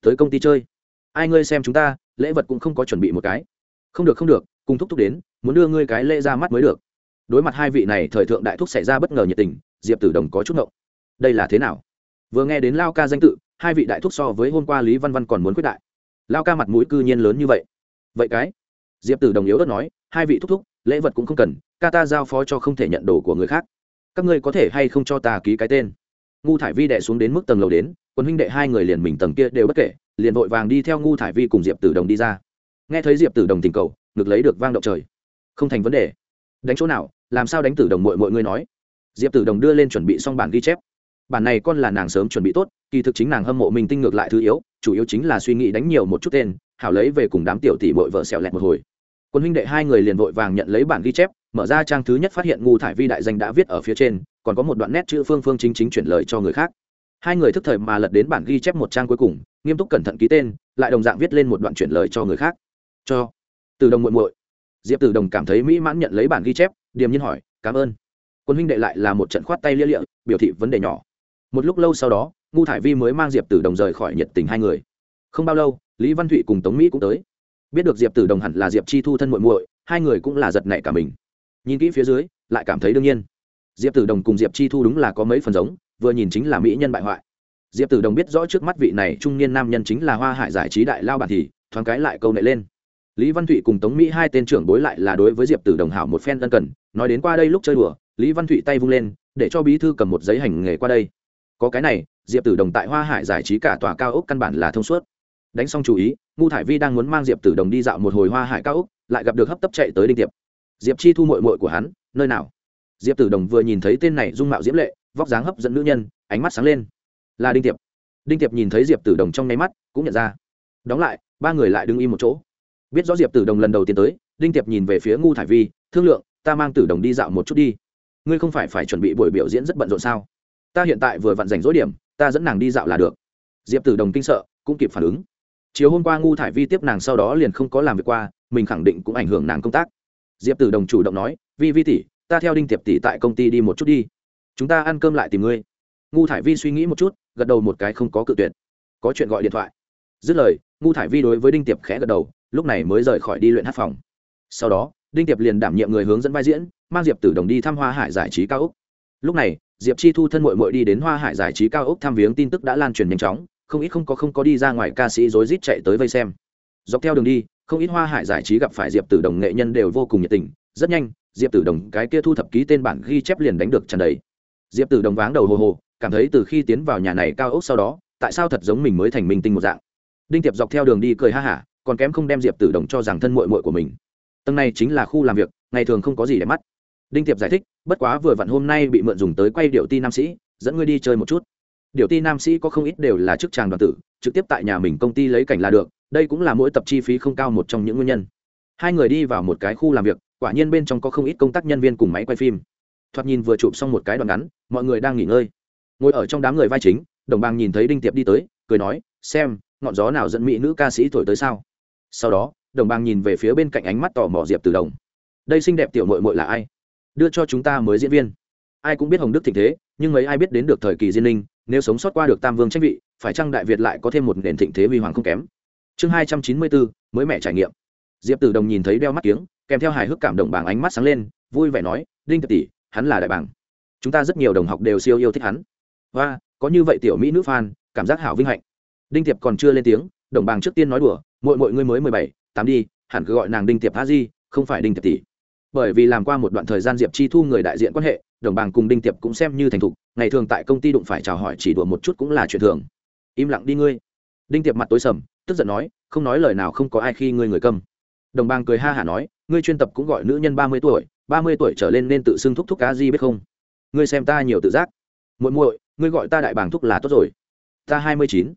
tới công ty chơi. Ai ngươi xem chúng ta, lễ vật cũng không có chuẩn bị một cái. Không được không được, cùng thúc thúc đến, muốn đưa ngươi cái lễ ra mắt mới được. Đối mặt hai vị này, thời thượng đại thúc xảy ra bất ngờ nhiệt tình, diệp tử đồng có chút ngộng. Đây là thế nào? Vừa nghe đến lao ca danh tự, hai vị đại thúc so với hôm qua lý văn văn còn muốn quyết đại. Lao ca mặt mũi cư nhiên lớn như vậy. Vậy cái, diệp tử đồng yếu đất nói, hai vị thúc thúc, lễ vật cũng không cần, ca ta giao phó cho không thể nhận đồ của người khác. Các ngươi có thể hay không cho ta ký cái tên? Ngu thải vi đệ xuống đến mức tầng lầu đến quân huynh đệ hai người liền mình tầng kia đều bất kể, liền vội vàng đi theo ngu thải vi cùng diệp tử đồng đi ra. Nghe thấy diệp tử đồng tình cầu, ngực lấy được vang động trời. Không thành vấn đề. Đánh chỗ nào, làm sao đánh tử đồng Mội mọi người nói? Diệp tử đồng đưa lên chuẩn bị xong bản ghi chép. Bản này con là nàng sớm chuẩn bị tốt, kỳ thực chính nàng hâm mộ mình tinh ngược lại thứ yếu, chủ yếu chính là suy nghĩ đánh nhiều một chút tên, hảo lấy về cùng đám tiểu tỷ bội vợ xẹo lẹt một hồi. Quân huynh đệ hai người liền vội vàng nhận lấy bản ghi chép, mở ra trang thứ nhất phát hiện ngu thải vi đại danh đã viết ở phía trên còn có một đoạn nét chữ phương phương chính chính chuyển lời cho người khác. Hai người thức thời mà lật đến bản ghi chép một trang cuối cùng, nghiêm túc cẩn thận ký tên, lại đồng dạng viết lên một đoạn chuyển lời cho người khác. Cho từ đồng muội muội. Diệp từ đồng cảm thấy mỹ mãn nhận lấy bản ghi chép, điềm nhiên hỏi, cảm ơn. Quân huynh đệ lại là một trận khoát tay lia lịa, biểu thị vấn đề nhỏ. Một lúc lâu sau đó, ngu thải vi mới mang diệp tử đồng rời khỏi nhiệt tình hai người. Không bao lâu, lý văn thụy cùng tống mỹ cũng tới. Biết được diệp tử đồng hẳn là diệp chi thu thân muội muội, hai người cũng là giật nảy cả mình. Nhìn kỹ phía dưới, lại cảm thấy đương nhiên diệp tử đồng cùng diệp chi thu đúng là có mấy phần giống, vừa nhìn chính là mỹ nhân bại hoại. Diệp tử đồng biết rõ trước mắt vị này trung niên nam nhân chính là hoa hải giải trí đại lao bản thì, thoáng cái lại câu nệ lên. Lý văn thụy cùng tống mỹ hai tên trưởng bối lại là đối với diệp tử đồng hảo một phen ân cần, nói đến qua đây lúc chơi đùa, lý văn thụy tay vung lên, để cho bí thư cầm một giấy hành nghề qua đây. Có cái này, diệp tử đồng tại hoa hải giải trí cả tòa cao ốc căn bản là thông suốt. Đánh xong chú ý ngu thải vi đang muốn mang diệp tử đồng đi dạo một hồi hoa hải cao ốc, lại gặp được hấp tấp chạy tới đinh tiệp. Diệp chi thu mội mội của hắn, nơi nào? Diệp tử đồng vừa nhìn thấy tên này dung mạo diễm lệ, vóc dáng hấp dẫn nữ nhân, ánh mắt sáng lên. Là đinh tiệp. Đinh tiệp nhìn thấy diệp tử đồng trong nháy mắt, cũng nhận ra. Đóng lại, ba người lại đứng im một chỗ. Biết rõ diệp tử đồng lần đầu tiên tới, đinh tiệp nhìn về phía ngu thải vi, thương lượng, ta mang tử đồng đi dạo một chút đi. Ngươi không phải phải chuẩn bị buổi biểu diễn rất bận rộn sao? Ta hiện tại vừa vặn rảnh rỗi điểm, ta dẫn nàng đi dạo là được. Diệp tử đồng kinh sợ, cũng kịp phản ứng. Chiều hôm qua ngu thải vi tiếp nàng sau đó liền không có làm việc qua, mình khẳng định cũng ảnh hưởng nàng công tác. Diệp tử đồng chủ động nói, vi vi tỷ ta theo đinh tiệp tỷ tại công ty đi một chút đi. Chúng ta ăn cơm lại tìm ngươi. Ngu thải vi suy nghĩ một chút, gật đầu một cái không có cự tuyệt. Có chuyện gọi điện thoại. Dứt lời, ngu thải vi đối với đinh tiệp khẽ gật đầu, lúc này mới rời khỏi đi luyện hát phòng. Sau đó, đinh tiệp liền đảm nhiệm người hướng dẫn vai diễn, mang diệp tử đồng đi thăm hoa hải giải trí cao úc lúc này, diệp chi thu thân mội mội đi đến hoa hải giải trí cao úc tham viếng tin tức đã lan truyền nhanh chóng, không ít không có không có đi ra ngoài ca sĩ rối rít chạy tới vây xem. Dọc theo đường đi, không ít hoa hải giải trí gặp phải diệp tử đồng nghệ nhân đều vô cùng nhiệt tình, rất nhanh diệp tử đồng cái kia thu thập ký tên bản ghi chép liền đánh được tràn đầy. Diệp tử đồng váng đầu hồ hồ, cảm thấy từ khi tiến vào nhà này cao ốc sau đó, tại sao thật giống mình mới thành minh tinh một dạng. Đinh tiệp dọc theo đường đi cười ha hả, còn kém không đem diệp tử đồng cho rằng thân mội mội của mình. Tầng này chính là khu làm việc, ngày thường không có gì để mắt. Đinh tiệp giải thích, bất quá vừa vặn hôm nay bị mượn dùng tới quay điệu ti nam sĩ, dẫn ngươi đi chơi một chút. Điệu ti nam sĩ có không ít đều là chức tràng đoàn tử, trực tiếp tại nhà mình công ty lấy cảnh là được, đây cũng là mỗi tập chi phí không cao một trong những nguyên nhân. Hai người đi vào một cái khu làm việc quả nhiên bên trong có không ít công tác nhân viên cùng máy quay phim. Thoạt nhìn vừa chụp xong một cái đoạn ngắn, mọi người đang nghỉ ngơi. Ngồi ở trong đám người vai chính, đồng bàng nhìn thấy đinh tiệp đi tới, cười nói, xem, ngọn gió nào dẫn mỹ nữ ca sĩ thổi tới sao? Sau đó, đồng bàng nhìn về phía bên cạnh ánh mắt tò mò diệp từ đồng. Đây xinh đẹp tiểu mội mội là ai? Đưa cho chúng ta mới diễn viên. Ai cũng biết hồng đức thịnh thế, nhưng mấy ai biết đến được thời kỳ diên linh nếu sống sót qua được tam vương tranh vị, phải chăng đại việt lại có thêm một nền thịnh thế huy hoàng không kém? Chương hai trăm chín mươi bốn, mới mẹ trải nghiệm. Diệp tử đồng nhìn thấy đeo mắt kiếng kèm theo hài hước cảm động bảng ánh mắt sáng lên, vui vẻ nói, đinh thập tỷ, hắn là đại bảng. Chúng ta rất nhiều đồng học đều siêu yêu thích hắn. Và có như vậy tiểu mỹ nữ fan, cảm giác hảo vinh hạnh. Đinh tiệp còn chưa lên tiếng, đồng bàng trước tiên nói đùa mỗi mỗi người mới mười bảy, tám đi, hẳn cứ gọi nàng đinh tiệp a di, không phải đinh tiệp tỷ. Bởi vì làm qua một đoạn thời gian diệp chi thu người đại diện quan hệ, đồng bàng cùng đinh tiệp cũng xem như thành thục, ngày thường tại công ty đụng phải chào hỏi chỉ đùa một chút cũng là chuyện thường. Im lặng đi ngươi. Đinh tiệp mặt tối sầm, tức giận nói, không nói lời nào không có ai khi ngươi người cầm đồng bàng cười ha hả nói, ngươi chuyên tập cũng gọi nữ nhân ba mươi tuổi, ba mươi tuổi trở lên nên tự xưng thúc thúc cá di biết không? Ngươi xem ta nhiều tự giác. Muội muội, ngươi gọi ta đại bàng thúc là tốt rồi. Ta hai mươi chín.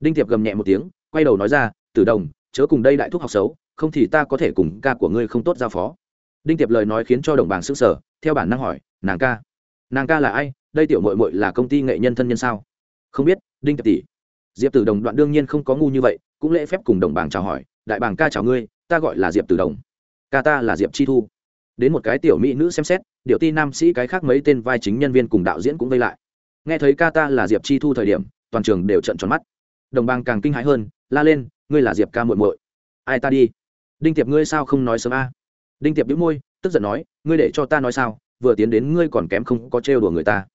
Đinh tiệp gầm nhẹ một tiếng, quay đầu nói ra, tử đồng, chớ cùng đây đại thúc học xấu, không thì ta có thể cùng ca của ngươi không tốt giao phó. Đinh tiệp lời nói khiến cho đồng bàng s ư n g sở theo bản năng hỏi, nàng ca nàng ca là ai? Đây tiểu mội mội là công ty nghệ nhân thân nhân sao? Không biết, đinh tiệp tỷ. Diệp tử đồng đoạn đương nhiên không có ngu như vậy, cũng lễ phép cùng đồng bàng chào hỏi, đại bàng ca chào ngươi ta gọi là diệp từ đồng ca ta là diệp chi thu đến một cái tiểu mỹ nữ xem xét điệu ti nam sĩ cái khác mấy tên vai chính nhân viên cùng đạo diễn cũng vây lại nghe thấy ca ta là diệp chi thu thời điểm toàn trường đều trận tròn mắt đồng bàng càng kinh hãi hơn la lên ngươi là diệp ca muội muội ai ta đi đinh tiệp ngươi sao không nói sớm a đinh tiệp đĩu môi tức giận nói ngươi để cho ta nói sao vừa tiến đến ngươi còn kém không có trêu đùa người ta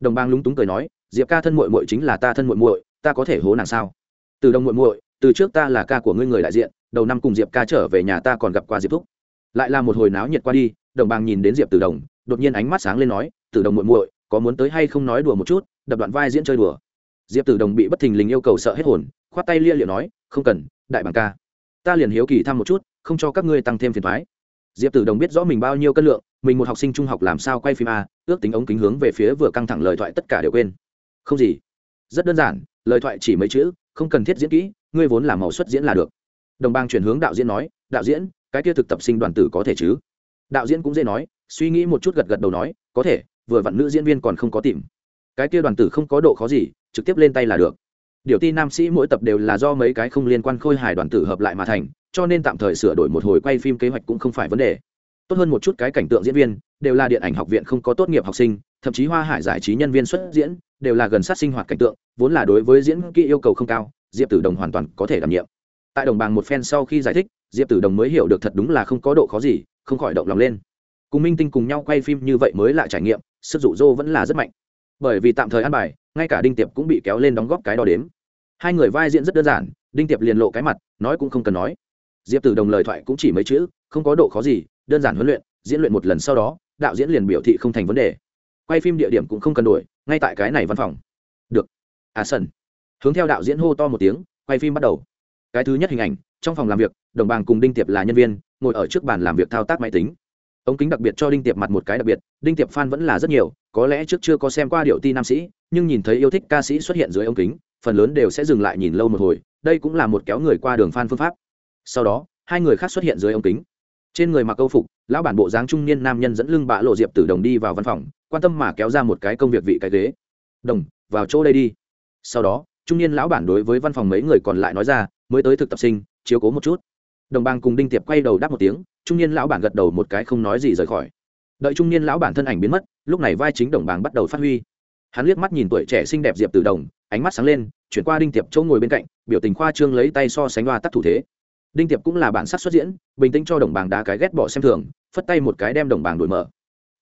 đồng bang lúng túng cười nói diệp ca thân muội muội chính là ta thân muội muội ta có thể hố nàng sao từ đồng muội muội từ trước ta là ca của ngươi người đại diện đầu năm cùng diệp ca trở về nhà ta còn gặp qua diệp thúc. Lại là một hồi náo nhiệt qua đi, đồng bang nhìn đến diệp từ đồng, đột nhiên ánh mắt sáng lên nói từ đồng muội muội, có muốn tới hay không nói đùa một chút, đập đoạn vai diễn chơi đùa. Diệp tử đồng bị bất thình lình yêu cầu sợ hết hồn, khoát tay lia liệu nói, không cần, đại bàng ca. Ta liền hiếu kỳ thăm một chút, không cho các ngươi tăng thêm phiền thoái diệp tử đồng biết rõ mình bao nhiêu cân lượng, mình một học sinh trung học làm sao quay phim a, ước tính ống kính hướng về phía vừa căng thẳng lời thoại tất cả đều quên. Không gì. Rất đơn giản, lời thoại chỉ mấy chữ, không cần thiết diễn kỹ, ngươi vốn làm màu xuất diễn là được đồng bang chuyển hướng đạo diễn nói, đạo diễn, cái kia thực tập sinh đoàn tử có thể chứ? Đạo diễn cũng dễ nói, suy nghĩ một chút gật gật đầu nói, có thể, vừa vặn nữ diễn viên còn không có tìm. Cái kia đoàn tử không có độ khó gì, trực tiếp lên tay là được. Điều ti nam sĩ mỗi tập đều là do mấy cái không liên quan khôi hài đoàn tử hợp lại mà thành, cho nên tạm thời sửa đổi một hồi quay phim kế hoạch cũng không phải vấn đề. Tốt hơn một chút cái cảnh tượng diễn viên, đều là điện ảnh học viện không có tốt nghiệp học sinh, thậm chí hoa hải giải trí nhân viên xuất diễn, đều là gần sát sinh hoạt cảnh tượng, vốn là đối với diễn kỹ yêu cầu không cao, diệp tử đồng hoàn toàn có thể đảm nhiệm tại đồng bằng một phen sau khi giải thích, diệp tử đồng mới hiểu được thật đúng là không có độ khó gì, không khỏi động lòng lên. Cùng minh tinh cùng nhau quay phim như vậy mới lại trải nghiệm, sức dụ dỗ vẫn là rất mạnh. Bởi vì tạm thời ăn bài, ngay cả đinh tiệp cũng bị kéo lên đóng góp cái đo đếm. Hai người vai diễn rất đơn giản, đinh tiệp liền lộ cái mặt, nói cũng không cần nói. Diệp tử đồng lời thoại cũng chỉ mấy chữ, không có độ khó gì, đơn giản huấn luyện, diễn luyện một lần sau đó, đạo diễn liền biểu thị không thành vấn đề. Quay phim địa điểm cũng không cần đổi, ngay tại cái này văn phòng. Được. À sân hướng theo đạo diễn hô to một tiếng, quay phim bắt đầu cái thứ nhất hình ảnh, trong phòng làm việc, đồng bàng cùng đinh tiệp là nhân viên, ngồi ở trước bàn làm việc thao tác máy tính. Ống kính đặc biệt cho đinh tiệp mặt một cái đặc biệt, đinh tiệp f a n vẫn là rất nhiều, có lẽ trước chưa có xem qua điệu ti nam sĩ, nhưng nhìn thấy yêu thích ca sĩ xuất hiện dưới ống kính, phần lớn đều sẽ dừng lại nhìn lâu một hồi, đây cũng là một kéo người qua đường f a n phương pháp. Sau đó, hai người khác xuất hiện dưới ống kính. Trên người mặc câu phục, lão bản bộ dáng trung niên nam nhân dẫn lưng bạ lộ diệp tử đồng đi vào văn phòng, quan tâm mà kéo ra một cái công việc vị cái ghế. Đồng, vào chỗ đây đi. Sau đó trung niên lão bản đối với văn phòng mấy người còn lại nói ra, mới tới thực tập sinh, chiếu cố một chút. Đồng bang cùng đinh tiệp quay đầu đáp một tiếng, trung niên lão bản gật đầu một cái không nói gì rời khỏi. Đợi trung niên lão bản thân ảnh biến mất, lúc này vai chính đồng bàng bắt đầu phát huy. Hắn liếc mắt nhìn tuổi trẻ xinh đẹp diệp từ đồng, ánh mắt sáng lên, chuyển qua đinh tiệp chỗ ngồi bên cạnh, biểu tình khoa trương lấy tay so sánh đoa tắc thủ thế. Đinh tiệp cũng là bản sắc xuất diễn, bình tĩnh cho đồng bàng đá cái ghét bỏ xem thường, phất tay một cái đem đồng bàng đổi mở.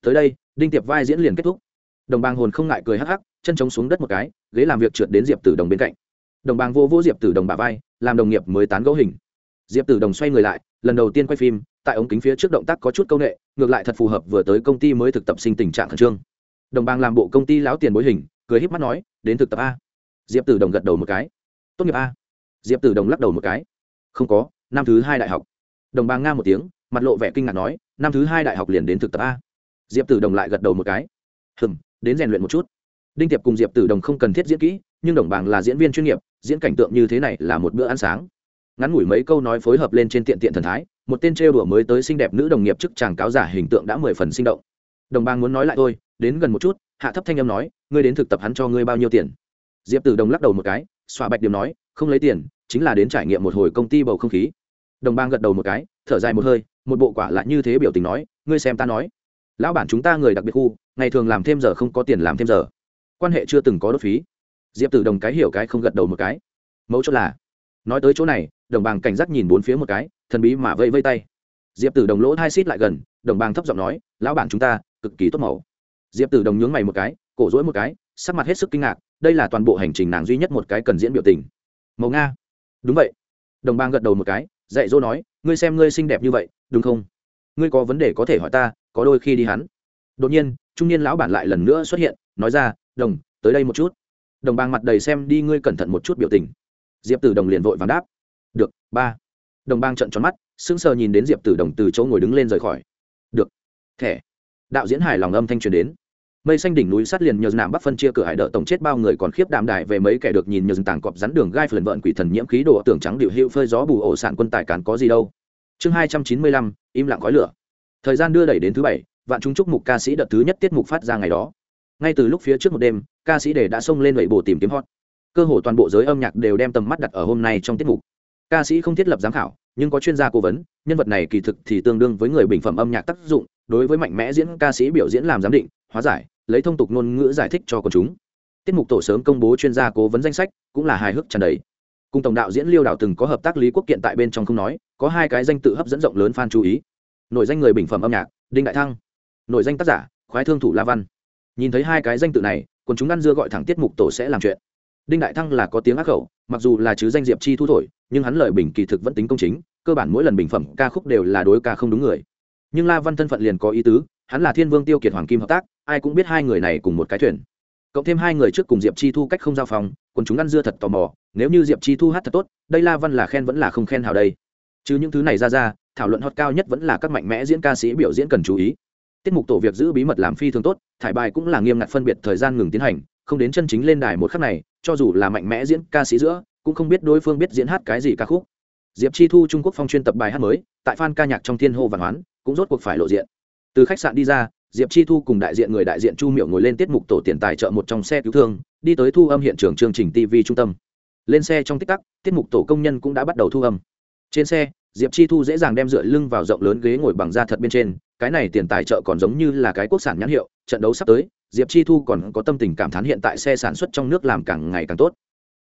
Tới đây, đinh tiệp vai diễn liền kết thúc. Đồng bang hồn không ngại cười hắc hắc chân chống xuống đất một cái, ghế làm việc trượt đến diệp tử đồng bên cạnh. Đồng bang vô vô diệp tử đồng bà vai, làm đồng nghiệp mới tán gấu hình. Diệp tử đồng xoay người lại, lần đầu tiên quay phim, tại ống kính phía trước động tác có chút c â u n ệ ngược lại thật phù hợp vừa tới công ty mới thực tập sinh tình trạng khẩn trương. Đồng bang làm bộ công ty láo tiền bối hình, cười híp mắt nói, đến thực tập a. Diệp tử đồng gật đầu một cái. Tốt nghiệp a. Diệp tử đồng lắc đầu một cái. Không có, năm thứ hai đại học. Đồng bang nga một tiếng, mặt lộ vẻ kinh ngạc nói, năm thứ hai đại học liền đến thực tập a. Diệp tử đồng lại gật đầu một cái. Hừm, đến rèn luyện một chút đinh tiệp cùng diệp tử đồng không cần thiết diễn kỹ, nhưng đồng bàng là diễn viên chuyên nghiệp, diễn cảnh tượng như thế này là một bữa ăn sáng. Ngắn ngủi mấy câu nói phối hợp lên trên tiện tiện thần thái, một tên trêu đùa mới tới xinh đẹp nữ đồng nghiệp chức chàng cáo giả hình tượng đã mười phần sinh động. Đồng bang muốn nói lại tôi đến gần một chút, hạ thấp thanh âm nói, ngươi đến thực tập hắn cho ngươi bao nhiêu tiền? Diệp tử đồng lắc đầu một cái xoa bạch điểm nói, không lấy tiền, chính là đến trải nghiệm một hồi công ty bầu không khí. Đồng bang gật đầu một cái, thở dài một hơi, một bộ quả lại như thế biểu tình nói, ngươi xem ta nói, lão bản chúng ta người đặc biệt khu, ngày thường làm thêm giờ không có tiền làm thêm giờ quan hệ chưa từng có đốt phí. Diệp tử đồng cái hiểu cái không gật đầu một cái. Mẫu chốt là, nói tới chỗ này, đồng bàng cảnh giác nhìn bốn phía một cái, thần bí mà vây vây tay. Diệp tử đồng lỗ hai xít lại gần, đồng bàng thấp giọng nói, lão bản chúng ta, cực kỳ tốt mẫu. Diệp tử đồng nhướng mày một cái, cổ rỗi một cái, sắc mặt hết sức kinh ngạc, đây là toàn bộ hành trình nàng duy nhất một cái cần diễn biểu tình. Mẫu nga. Đúng vậy. Đồng bang gật đầu một cái, dạy dỗ nói, ngươi xem ngươi xinh đẹp như vậy, đúng không? Ngươi có vấn đề có thể hỏi ta, có đôi khi đi hắn. Đột nhiên, trung niên lão bản lại lần nữa xuất hiện, nói ra đồng, tới đây một chút. Đồng bang mặt đầy xem đi ngươi cẩn thận một chút biểu tình. Diệp tử đồng liền vội vàng đáp. Được, ba. Đồng bang trận tròn mắt, sững sờ nhìn đến diệp tử đồng từ chỗ ngồi đứng lên rời khỏi. Được. Thẻ. Đạo diễn hài lòng âm thanh truyền đến. Mây xanh đỉnh núi sắt liền nhờ nạm bắc phân chia cửa hải đỡ tổng chết bao người còn khiếp đạm đại về mấy kẻ được nhìn nhờ tảng cọp rắn đường gai phần vợn quỷ thần nhiễm khí đồ tưởng trắng điệu hữu phơi gió bù ổ sản quân tài cản có gì đâu. Chương hai trăm chín mươi lăm, im lặng khói lửa. Thời gian đưa đẩy đến thứ bảy, vạn chúng chúc mục ca sĩ đợt thứ nhất tiết mục phát ra ngày đó ngay từ lúc phía trước một đêm, ca sĩ đề đã xông lên lẩy bồ tìm kiếm hot. Cơ hồ toàn bộ giới âm nhạc đều đem tầm mắt đặt ở hôm nay trong tiết mục. Ca sĩ không thiết lập giám khảo, nhưng có chuyên gia cố vấn, nhân vật này kỳ thực thì tương đương với người bình phẩm âm nhạc tác dụng, đối với mạnh mẽ diễn ca sĩ biểu diễn làm giám định, hóa giải, lấy thông tục ngôn ngữ giải thích cho quần chúng. Tiết mục tổ sớm công bố chuyên gia cố vấn danh sách, cũng là hài hước tràn đầy. Cùng tổng đạo diễn liêu đảo từng có hợp tác lý quốc kiện tại bên trong không nói, có hai cái danh tự hấp dẫn rộng lớn fan chú ý. Nội danh người bình phẩm âm nhạc, đinh đại thăng. Nội danh tác giả, khoái thương thủ la văn nhìn thấy hai cái danh tự này, quần chúng ăn dưa gọi thẳng tiết mục tổ sẽ làm chuyện. Đinh đại thăng là có tiếng ác khẩu, mặc dù là chứ danh diệp chi thu thổi, nhưng hắn lời bình kỳ thực vẫn tính công chính, cơ bản mỗi lần bình phẩm ca khúc đều là đối ca không đúng người. Nhưng la văn thân phận liền có ý tứ, hắn là thiên vương tiêu kiệt hoàng kim hợp tác, ai cũng biết hai người này cùng một cái thuyền. Cộng thêm hai người trước cùng diệp chi thu cách không giao phòng còn chúng ăn dưa thật tò mò, nếu như diệp chi thu hát thật tốt, đây la văn là khen vẫn là không khen hào đây. Chứ những thứ này ra ra, thảo luận hot cao nhất vẫn là các mạnh mẽ diễn ca sĩ biểu diễn cần chú ý tiết mục tổ việc giữ bí mật làm phi thường tốt, thải bài cũng là nghiêm ngặt phân biệt thời gian ngừng tiến hành, không đến chân chính lên đài một khắc này, cho dù là mạnh mẽ diễn ca sĩ giữa, cũng không biết đối phương biết diễn hát cái gì ca khúc. Diệp chi thu trung quốc phong chuyên tập bài hát mới, tại f ca nhạc trong thiên hô văn hoán, cũng rốt cuộc phải lộ diện. Từ khách sạn đi ra, diệp chi thu cùng đại diện người đại diện chu miệu ngồi lên tiết mục tổ tiền tài trợ một trong xe cứu thương, đi tới thu âm hiện trường chương trình tv trung tâm. Lên xe trong tích tắc, tiết mục tổ công nhân cũng đã bắt đầu thu âm. Trên xe diệp chi thu dễ dàng đem dựa lưng vào rộng lớn ghế ngồi bằng da thật bên trên, cái này tiền tài trợ còn giống như là cái quốc sản nhãn hiệu, trận đấu sắp tới, diệp chi thu còn có tâm tình cảm thán hiện tại xe sản xuất trong nước làm càng ngày càng tốt.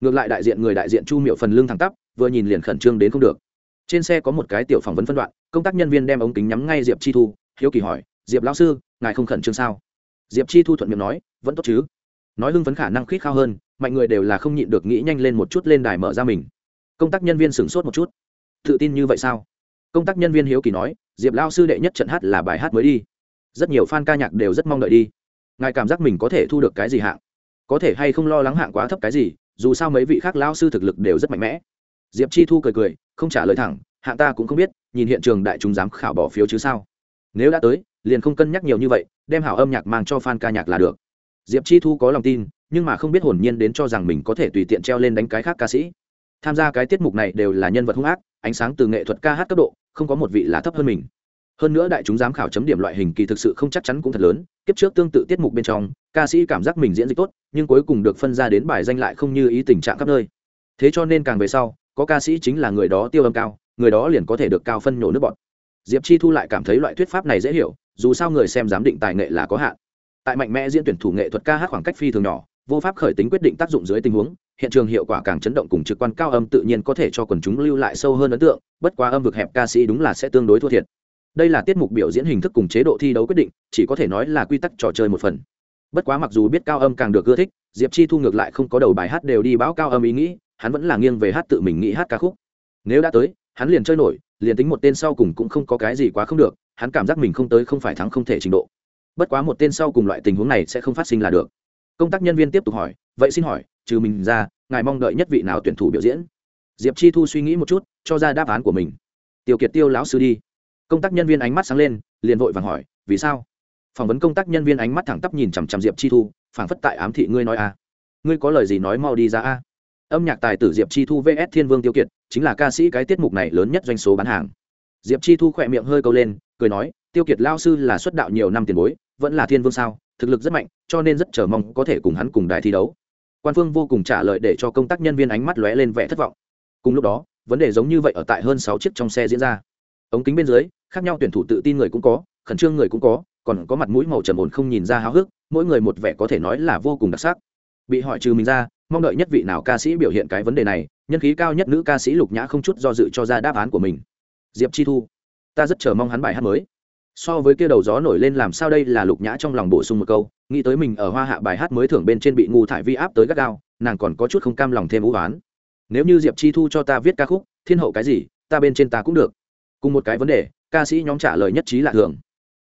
Ngược lại đại diện người đại diện chu miệu phần lưng thẳng tắp, vừa nhìn liền khẩn trương đến không được. Trên xe có một cái tiểu phỏng vấn phân đoạn, công tác nhân viên đem ống kính nhắm ngay diệp chi thu, hiếu kỳ hỏi, diệp lão sư, ngài không khẩn trương sao? Diệp chi thu thuận miệng nói, vẫn tốt chứ. Nói hưng phấn khả năng khít khao hơn, mạnh người đều là không nhịn được nghĩ nhanh lên một chút lên đài mở ra mình. Công tác nhân viên sửng sốt một chút tự tin như vậy sao? Công tác nhân viên hiếu kỳ nói, diệp lao sư đệ nhất trận hát là bài hát mới đi. Rất nhiều fan ca nhạc đều rất mong đợi đi. Ngài cảm giác mình có thể thu được cái gì hạng? Có thể hay không lo lắng hạng quá thấp cái gì, dù sao mấy vị khác lao sư thực lực đều rất mạnh mẽ. Diệp chi thu cười cười, không trả lời thẳng, hạng ta cũng không biết, nhìn hiện trường đại chúng dám khảo bỏ phiếu chứ sao? Nếu đã tới, liền không cân nhắc nhiều như vậy, đem hảo âm nhạc mang cho fan ca nhạc là được. Diệp chi thu có lòng tin, nhưng mà không biết hồn nhiên đến cho rằng mình có thể tùy tiện treo lên đánh cái khác ca sĩ tham gia cái tiết mục này đều là nhân vật hung ác, ánh sáng từ nghệ thuật ca hát cấp độ, không có một vị là thấp hơn mình. Hơn nữa đại chúng giám khảo chấm điểm loại hình kỳ thực sự không chắc chắn cũng thật lớn, kiếp trước tương tự tiết mục bên trong, ca sĩ cảm giác mình diễn dịch tốt, nhưng cuối cùng được phân ra đến bài danh lại không như ý tình trạng khắp nơi. Thế cho nên càng về sau, có ca sĩ chính là người đó tiêu âm cao, người đó liền có thể được cao phân nhổ nước bọt. Diệp chi thu lại cảm thấy loại thuyết pháp này dễ hiểu, dù sao người xem giám định tài nghệ là có hạn. Tại mạnh mẽ diễn tuyển thủ nghệ thuật ca hát khoảng cách phi thường nhỏ vô pháp khởi tính quyết định tác dụng dưới tình huống, hiện trường hiệu quả càng chấn động cùng trực quan cao âm tự nhiên có thể cho quần chúng lưu lại sâu hơn ấn tượng, bất quá âm vực hẹp ca sĩ đúng là sẽ tương đối thua thiệt. Đây là tiết mục biểu diễn hình thức cùng chế độ thi đấu quyết định, chỉ có thể nói là quy tắc trò chơi một phần. Bất quá mặc dù biết cao âm càng được ưa thích, diệp chi thu ngược lại không có đầu bài hát đều đi báo cao âm ý nghĩ, hắn vẫn là nghiêng về hát tự mình nghĩ hát ca khúc. Nếu đã tới, hắn liền chơi nổi, liền tính một tên sau cùng cũng không có cái gì quá không được, hắn cảm giác mình không tới không phải thắng không thể trình độ. Bất quá một tên sau cùng loại tình huống này sẽ không phát sinh là được công tác nhân viên tiếp tục hỏi, vậy xin hỏi, trừ mình ra, ngài mong đợi nhất vị nào tuyển thủ biểu diễn? Diệp chi thu suy nghĩ một chút, cho ra đáp án của mình. Tiêu kiệt tiêu lão sư đi. Công tác nhân viên ánh mắt sáng lên, liền vội vàng hỏi, vì sao? Phỏng vấn công tác nhân viên ánh mắt thẳng tắp nhìn chằm chằm diệp chi thu, phảng phất tại ám thị ngươi nói a. À. ngươi có lời gì nói mau đi ra a? Âm nhạc tài tử diệp chi thu vs thiên vương tiêu kiệt, chính là ca sĩ cái tiết mục này lớn nhất doanh số bán hàng. Diệp chi thu khỏe miệng hơi câu lên, cười nói, tiêu kiệt lao sư là xuất đạo nhiều năm tiền bối, vẫn là thiên vương sao? Thực lực rất mạnh, cho nên rất chờ mong có thể cùng hắn cùng đài thi đấu. Quan phương vô cùng trả lời để cho công tác nhân viên ánh mắt lóe lên vẻ thất vọng. Cùng lúc đó, vấn đề giống như vậy ở tại hơn sáu chiếc trong xe diễn ra. Ống kính bên dưới, khác nhau tuyển thủ tự tin người cũng có, khẩn trương người cũng có, còn có mặt mũi màu trầm ổn không nhìn ra háo hức, mỗi người một vẻ có thể nói là vô cùng đặc sắc. Bị hỏi trừ mình ra, mong đợi nhất vị nào ca sĩ biểu hiện cái vấn đề này, nhân khí cao nhất nữ ca sĩ lục nhã không chút do dự cho ra đáp án của mình. Diệp chi thu, ta rất chờ mong hắn bài hát mới so với kia đầu gió nổi lên làm sao đây là lục nhã trong lòng bổ sung một câu, nghĩ tới mình ở hoa hạ bài hát mới thưởng bên trên bị ngu thải vi áp tới gắt gao, nàng còn có chút không cam lòng thêm vũ oán. Nếu như diệp chi thu cho ta viết ca khúc, thiên hậu cái gì, ta bên trên ta cũng được. Cùng một cái vấn đề, ca sĩ nhóm trả lời nhất trí lạ thường.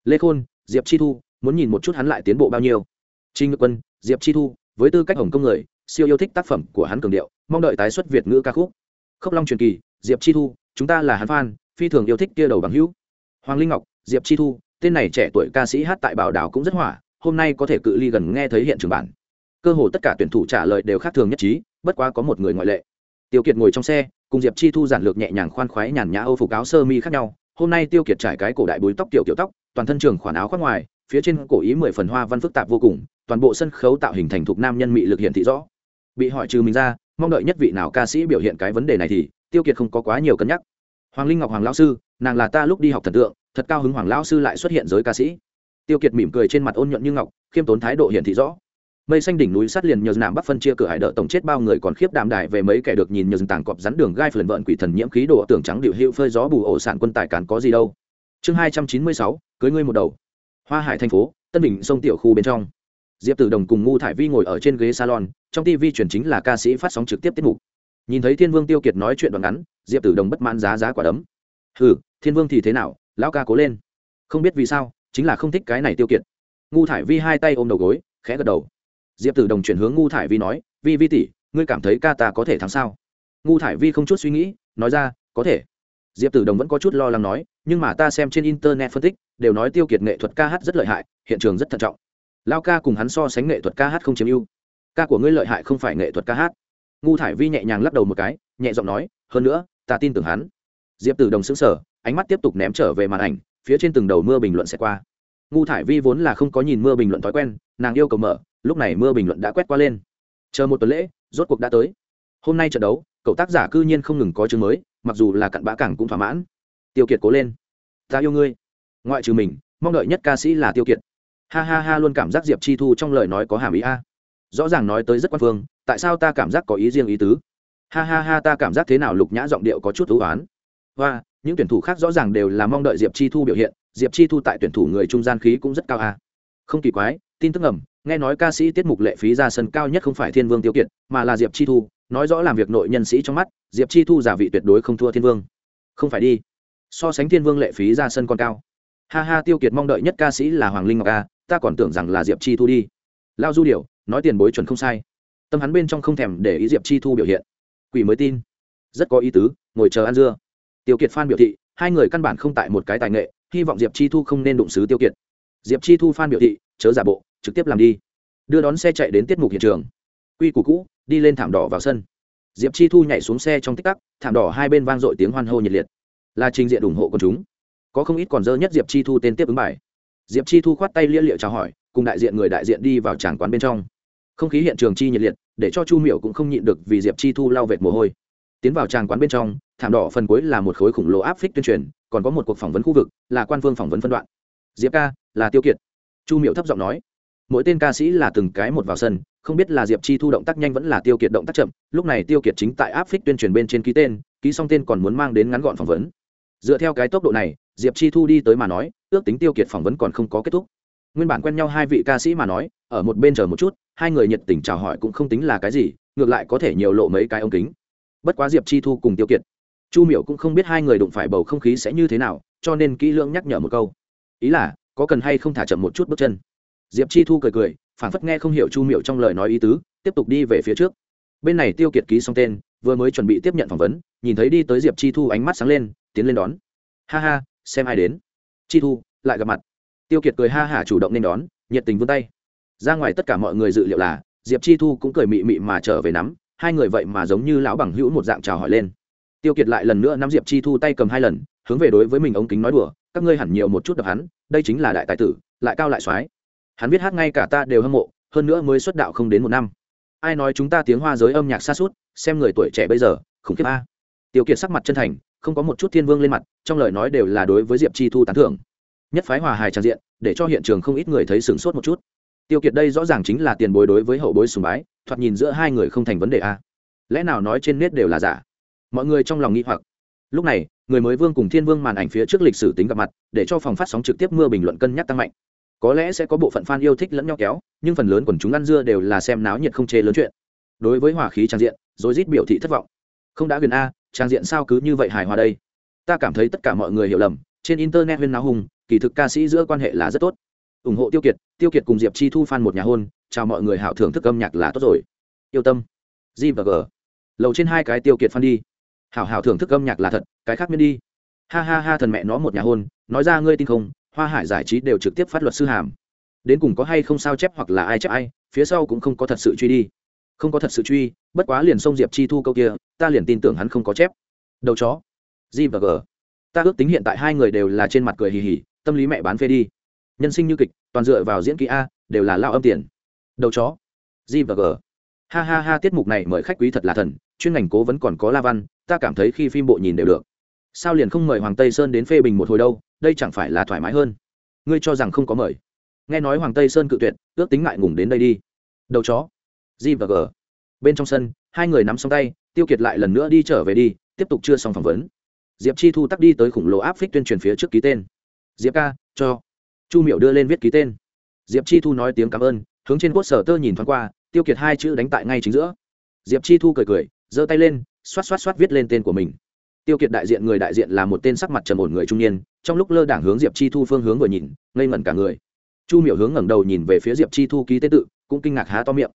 Lê khôn, diệp chi thu, muốn nhìn một chút hắn lại tiến bộ bao nhiêu? Trinh ngự quân, diệp chi thu, với tư cách hồng công người, siêu yêu thích tác phẩm của hắn cường điệu, mong đợi tái xuất việt ngữ ca khúc. Khốc long truyền kỳ, diệp chi thu, chúng ta là hắn fan, phi thường yêu thích kia đầu bằng hữu. Hoàng linh ngọc diệp chi thu, tên này trẻ tuổi ca sĩ hát tại bảo đảo cũng rất hỏa, hôm nay có thể cự ly gần nghe thấy hiện trường bản. Cơ hồ tất cả tuyển thủ trả lời đều khác thường nhất trí, bất quá có một người ngoại lệ. Tiêu kiệt ngồi trong xe, cùng diệp chi thu giản lược nhẹ nhàng khoan khoái nhàn nhã âu phục áo sơ mi khác nhau. Hôm nay tiêu kiệt trải cái cổ đại búi tóc kiểu kiểu tóc, toàn thân trường khoản áo khoác ngoài, phía trên cổ ý mười phần hoa văn phức tạp vô cùng, toàn bộ sân khấu tạo hình thành thục nam nhân mị lực hiện thị rõ. Bị hỏi trừ mình ra, mong đợi nhất vị nào ca sĩ biểu hiện cái vấn đề này thì tiêu kiệt không có quá nhiều cân nhắc. Hoàng linh ngọc hoàng lão sư, nàng là ta lúc đi học thần tượng thật cao hứng hoàng lão sư lại xuất hiện giới ca sĩ. Tiêu kiệt mỉm cười trên mặt ôn nhuận như ngọc, khiêm tốn thái độ hiển thị rõ. Mây xanh đỉnh núi sắt liền nhờ nạm bắc phân chia cửa hải đỡ tổng chết bao người còn khiếp đạm đại về mấy kẻ được nhìn nhờ tảng cọp rắn đường gai phần vợn quỷ thần nhiễm khí độ tưởng trắng điệu hữu phơi gió bù ổ sản quân tài cản có gì đâu. Chương hai trăm chín mươi sáu, cưới ngươi một đầu. Hoa hải thành phố, tân bình sông tiểu khu bên trong. Diệp tử đồng cùng ngu thải vi ngồi ở trên ghế salon, trong tv truyền chính là ca sĩ phát sóng trực tiếp tiết mục. Nhìn thấy thiên vương tiêu kiệt nói chuyện đoạn ngắn, diệp tử đồng bất mãn giá giá quả đấm. Ừ thiên vương thì thế nào? Lão ca cố lên. Không biết vì sao, chính là không thích cái này tiêu kiệt. Ngu thải vi hai tay ôm đầu gối, khẽ gật đầu. Diệp tử đồng chuyển hướng ngu thải vi nói, vi vi tỷ, ngươi cảm thấy ca ta có thể thắng sao? Ngu thải vi không chút suy nghĩ, nói ra, có thể. Diệp tử đồng vẫn có chút lo lắng nói, nhưng mà ta xem trên internet phân tích, đều nói tiêu kiệt nghệ thuật ca hát rất lợi hại, hiện trường rất thận trọng. Lao ca cùng hắn so sánh nghệ thuật ca hát không chiếm ưu. Ca của ngươi lợi hại không phải nghệ thuật ca hát. Ngu thải vi nhẹ nhàng lắc đầu một cái, nhẹ giọng nói, hơn nữa, ta tin tưởng hắn diệp tử đồng xứng sở ánh mắt tiếp tục ném trở về màn ảnh, phía trên từng đầu mưa bình luận sẽ qua. Ngu thải vi vốn là không có nhìn mưa bình luận thói quen, nàng yêu cầu mở, lúc này mưa bình luận đã quét qua lên. Chờ một tuần lễ, rốt cuộc đã tới. Hôm nay trận đấu, cậu tác giả cư nhiên không ngừng có chương mới, mặc dù là cặn bã cảng cũng thỏa mãn. Tiêu kiệt cố lên. Ta yêu ngươi. Ngoại trừ mình, mong đợi nhất ca sĩ là tiêu kiệt. Ha ha ha luôn cảm giác diệp chi thu trong lời nói có hàm ý a. Rõ ràng nói tới rất quan phương, tại sao ta cảm giác có ý riêng ý tứ? Ha ha ha ta cảm giác thế nào lục nhã giọng điệu có chút thú oán và những tuyển thủ khác rõ ràng đều là mong đợi diệp chi thu biểu hiện, diệp chi thu tại tuyển thủ người trung gian khí cũng rất cao a không kỳ quái, tin tức ẩm nghe nói ca sĩ tiết mục lệ phí ra sân cao nhất không phải thiên vương tiêu kiệt, mà là diệp chi thu, nói rõ làm việc nội nhân sĩ trong mắt, diệp chi thu giả vị tuyệt đối không thua thiên vương. Không phải đi. So sánh thiên vương lệ phí ra sân còn cao. Ha ha, tiêu kiệt mong đợi nhất ca sĩ là hoàng linh ngọc a ta còn tưởng rằng là diệp chi thu đi. Lao du điều nói tiền bối chuẩn không sai. Tâm hắn bên trong không thèm để ý diệp chi thu biểu hiện. Quỷ mới tin. Rất có ý tứ, ngồi chờ ăn dưa tiêu kiệt phan biểu thị, hai người căn bản không tại một cái tài nghệ, hy vọng diệp chi thu không nên đụng xứ tiêu kiệt. Diệp chi thu phan biểu thị, chớ giả bộ, trực tiếp làm đi. Đưa đón xe chạy đến tiết mục hiện trường. Quy củ cũ, đi lên thảm đỏ vào sân. Diệp chi thu nhảy xuống xe trong tích tắc, thảm đỏ hai bên vang dội tiếng hoan hô nhiệt liệt. Là trình diện ủng hộ quần chúng. Có không ít còn dơ nhất diệp chi thu tên tiếp ứng bài. Diệp chi thu khoát tay lia liệu chào hỏi, cùng đại diện người đại diện đi vào tràng quán bên trong. Không khí hiện trường chi nhiệt liệt, để cho chu miểu cũng không nhịn được vì diệp chi thu lau vệt mồ hôi. Tiến vào tràng quán bên trong thảm đỏ phần cuối là một khối khủng lồ áp phích tuyên truyền, còn có một cuộc phỏng vấn khu vực là quan phương phỏng vấn phân đoạn. Diệp ca, là tiêu kiệt. Chu Miệu thấp giọng nói, mỗi tên ca sĩ là từng cái một vào sân, không biết là diệp chi thu động tác nhanh vẫn là tiêu kiệt động tác chậm, lúc này tiêu kiệt chính tại áp phích tuyên truyền bên trên ký tên, ký xong tên còn muốn mang đến ngắn gọn phỏng vấn. Dựa theo cái tốc độ này, diệp chi thu đi tới mà nói, ước tính tiêu kiệt phỏng vấn còn không có kết thúc. Nguyên bản quen nhau hai vị ca sĩ mà nói, ở một bên chờ một chút, hai người nhiệt tình chào hỏi cũng không tính là cái gì, ngược lại có thể nhiều lộ mấy cái ống kính. Bất quá diệp chi thu cùng tiêu kiệt chu miểu cũng không biết hai người đụng phải bầu không khí sẽ như thế nào, cho nên kỹ lưỡng nhắc nhở một câu. Ý là, có cần hay không thả chậm một chút bước chân? Diệp chi thu cười cười phản phất nghe không hiểu chu miểu trong lời nói ý tứ, tiếp tục đi về phía trước. Bên này tiêu kiệt ký xong tên, vừa mới chuẩn bị tiếp nhận phỏng vấn, nhìn thấy đi tới diệp chi thu ánh mắt sáng lên, tiến lên đón. Ha ha, xem ai đến. Chi thu, lại gặp mặt. Tiêu kiệt cười ha hả chủ động nên đón, nhiệt tình vươn tay. Ra ngoài tất cả mọi người dự liệu là, diệp chi thu cũng cười mị mị mà trở về nắm, hai người vậy mà giống như lão bằng hữu một dạng chào hỏi lên tiêu kiệt lại lần nữa nắm diệp chi thu tay cầm hai lần, hướng về đối với mình ống kính nói đùa, các ngươi hẳn nhiều một chút đập hắn, đây chính là đại tài tử, lại cao lại soái. Hắn biết hát ngay cả ta đều hâm mộ, hơn nữa mới xuất đạo không đến một năm. Ai nói chúng ta tiếng hoa giới âm nhạc xa suốt, xem người tuổi trẻ bây giờ, khủng khiếp a. Tiêu kiệt sắc mặt chân thành, không có một chút thiên vương lên mặt, trong lời nói đều là đối với diệp chi thu tán thưởng. Nhất phái hòa hài tràn diện, để cho hiện trường không ít người thấy sửng sốt một chút. Tiêu kiệt đây rõ ràng chính là tiền bối đối với hậu bối sùng bái, thoạt nhìn giữa hai người không thành vấn đề a. Lẽ nào nói trên nét đều là giả? Mọi người trong lòng nghi hoặc. Lúc này, người mới vương cùng thiên vương màn ảnh phía trước lịch sử tính gặp mặt, để cho phòng phát sóng trực tiếp mưa bình luận cân nhắc tăng mạnh. Có lẽ sẽ có bộ phận fan yêu thích lẫn nhau kéo, nhưng phần lớn quần chúng ăn dưa đều là xem náo nhiệt không chê lớn chuyện. Đối với hỏa khí trang diện rồi rít biểu thị thất vọng. Không đã gần a, trang diện sao cứ như vậy hài hòa đây? Ta cảm thấy tất cả mọi người hiểu lầm, trên internet huyên náo hùng, kỳ thực ca sĩ giữa quan hệ là rất tốt. Ủng hộ tiêu kiệt tiêu kiệt cùng diệp chi thu fan một nhà hôn, chào mọi người hảo thưởng thức âm nhạc là tốt rồi. Yêu tâm. G và g. Lầu trên hai cái tiêu kiệt fan đi hảo hảo thưởng thức âm nhạc là thật, cái khác miễn đi. Ha ha ha thần mẹ nó một nhà hôn, nói ra ngươi tin không, hoa hải giải trí đều trực tiếp phát luật sư hàm. Đến cùng có hay không sao chép hoặc là ai chép ai, phía sau cũng không có thật sự truy đi. Không có thật sự truy, bất quá liền xông diệp chi thu câu kia, ta liền tin tưởng hắn không có chép. Đầu chó. G và g. Ta ước tính hiện tại hai người đều là trên mặt cười hì hì, tâm lý mẹ bán phê đi. Nhân sinh như kịch, toàn dựa vào diễn kỹ a, đều là lao âm tiền. Đầu chó. G và g. Ha ha ha, tiết mục này mời khách quý thật là thần, chuyên ngành cố vẫn còn có la văn ta cảm thấy khi phim bộ nhìn đều được. Sao liền không mời hoàng tây sơn đến phê bình một hồi đâu, đây chẳng phải là thoải mái hơn? Ngươi cho rằng không có mời. Nghe nói hoàng tây sơn cự tuyệt, ước tính ngại ngùng đến đây đi. Đầu chó. G và g. Bên trong sân, hai người nắm xong tay, tiêu kiệt lại lần nữa đi trở về đi, tiếp tục chưa xong phỏng vấn. Diệp chi thu tắc đi tới khủng lồ áp phích tuyên truyền phía trước ký tên. Diệp ca, cho. Chu miểu đưa lên viết ký tên. Diệp chi thu nói tiếng cảm ơn, hướng trên quốc sở tơ nhìn thoáng qua, tiêu kiệt hai chữ đánh tại ngay chính giữa. Diệp chi thu cười cười, giơ tay lên xoát xoát xoát viết lên tên của mình. Tiêu kiệt đại diện người đại diện là một tên sắc mặt trầm ổn người trung niên, trong lúc lơ đảng hướng diệp chi thu phương hướng vừa nhìn, ngây ngẩn cả người. Chu miểu hướng ngẩng đầu nhìn về phía diệp chi thu ký tế tự, cũng kinh ngạc há to miệng.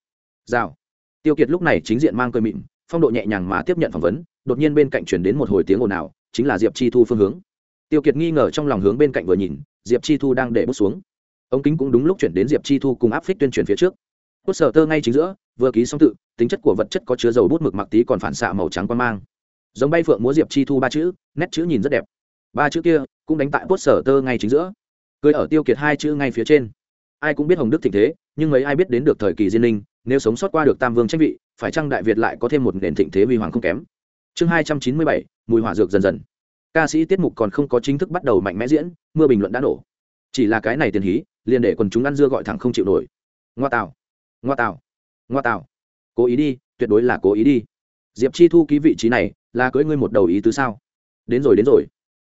Rào. Tiêu kiệt lúc này chính diện mang cười mịn phong độ nhẹ nhàng mà tiếp nhận phỏng vấn, đột nhiên bên cạnh chuyển đến một hồi tiếng ồn ào, chính là diệp chi thu phương hướng. Tiêu kiệt nghi ngờ trong lòng hướng bên cạnh vừa nhìn, diệp chi thu đang để bút xuống. Ống kính cũng đúng lúc chuyển đến diệp chi thu cùng áp phích tuyên truyền phía trước. Cốt sở tơ ngay chính giữa vừa ký xong tự, tính chất của vật chất có chứa dầu bút mực mặc tí còn phản xạ màu trắng quan mang. Giống bay phượng múa diệp chi thu ba chữ, nét chữ nhìn rất đẹp. Ba chữ kia cũng đánh tại bút sở tơ ngay chính giữa. Cười ở tiêu kiệt hai chữ ngay phía trên. Ai cũng biết hồng đức thịnh thế, nhưng mấy ai biết đến được thời kỳ diên linh nếu sống sót qua được tam vương tranh vị, phải chăng đại việt lại có thêm một nền thịnh thế huy hoàng không kém? Chương hai trăm chín mươi bảy, mùi hỏa dược dần dần. Ca sĩ tiết mục còn không có chính thức bắt đầu mạnh mẽ diễn, mưa bình luận đã nổ. Chỉ là cái này tiền hí, liền để quần chúng ăn dưa gọi thẳng không chịu nổi. Ngoa tạo ngoa tạo ngoa tạo. Cố ý đi, tuyệt đối là cố ý đi. Diệp chi thu ký vị trí này là cưới ngươi một đầu ý tứ sao? Đến rồi đến rồi.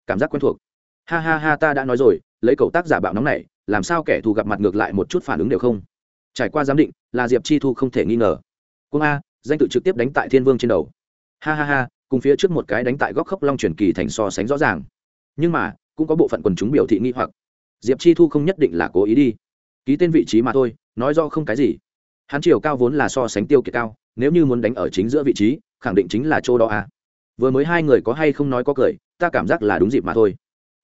Cảm giác quen thuộc. Ha ha ha, ta đã nói rồi, lấy cậu tác giả bạo nóng này, làm sao kẻ thù gặp mặt ngược lại một chút phản ứng đều không? Trải qua giám định, là diệp chi thu không thể nghi ngờ. Cung a, danh tự trực tiếp đánh tại thiên vương trên đầu. Ha ha ha, cùng phía trước một cái đánh tại góc khốc long truyền kỳ thành so sánh rõ ràng. Nhưng mà, cũng có bộ phận quần chúng biểu thị nghi hoặc. Diệp chi thu không nhất định là cố ý đi. Ký tên vị trí mà thôi, nói do không cái gì hắn chiều cao vốn là so sánh tiêu kiệt cao, nếu như muốn đánh ở chính giữa vị trí, khẳng định chính là chỗ đó à? vừa mới hai người có hay không nói có cười, ta cảm giác là đúng dịp mà thôi.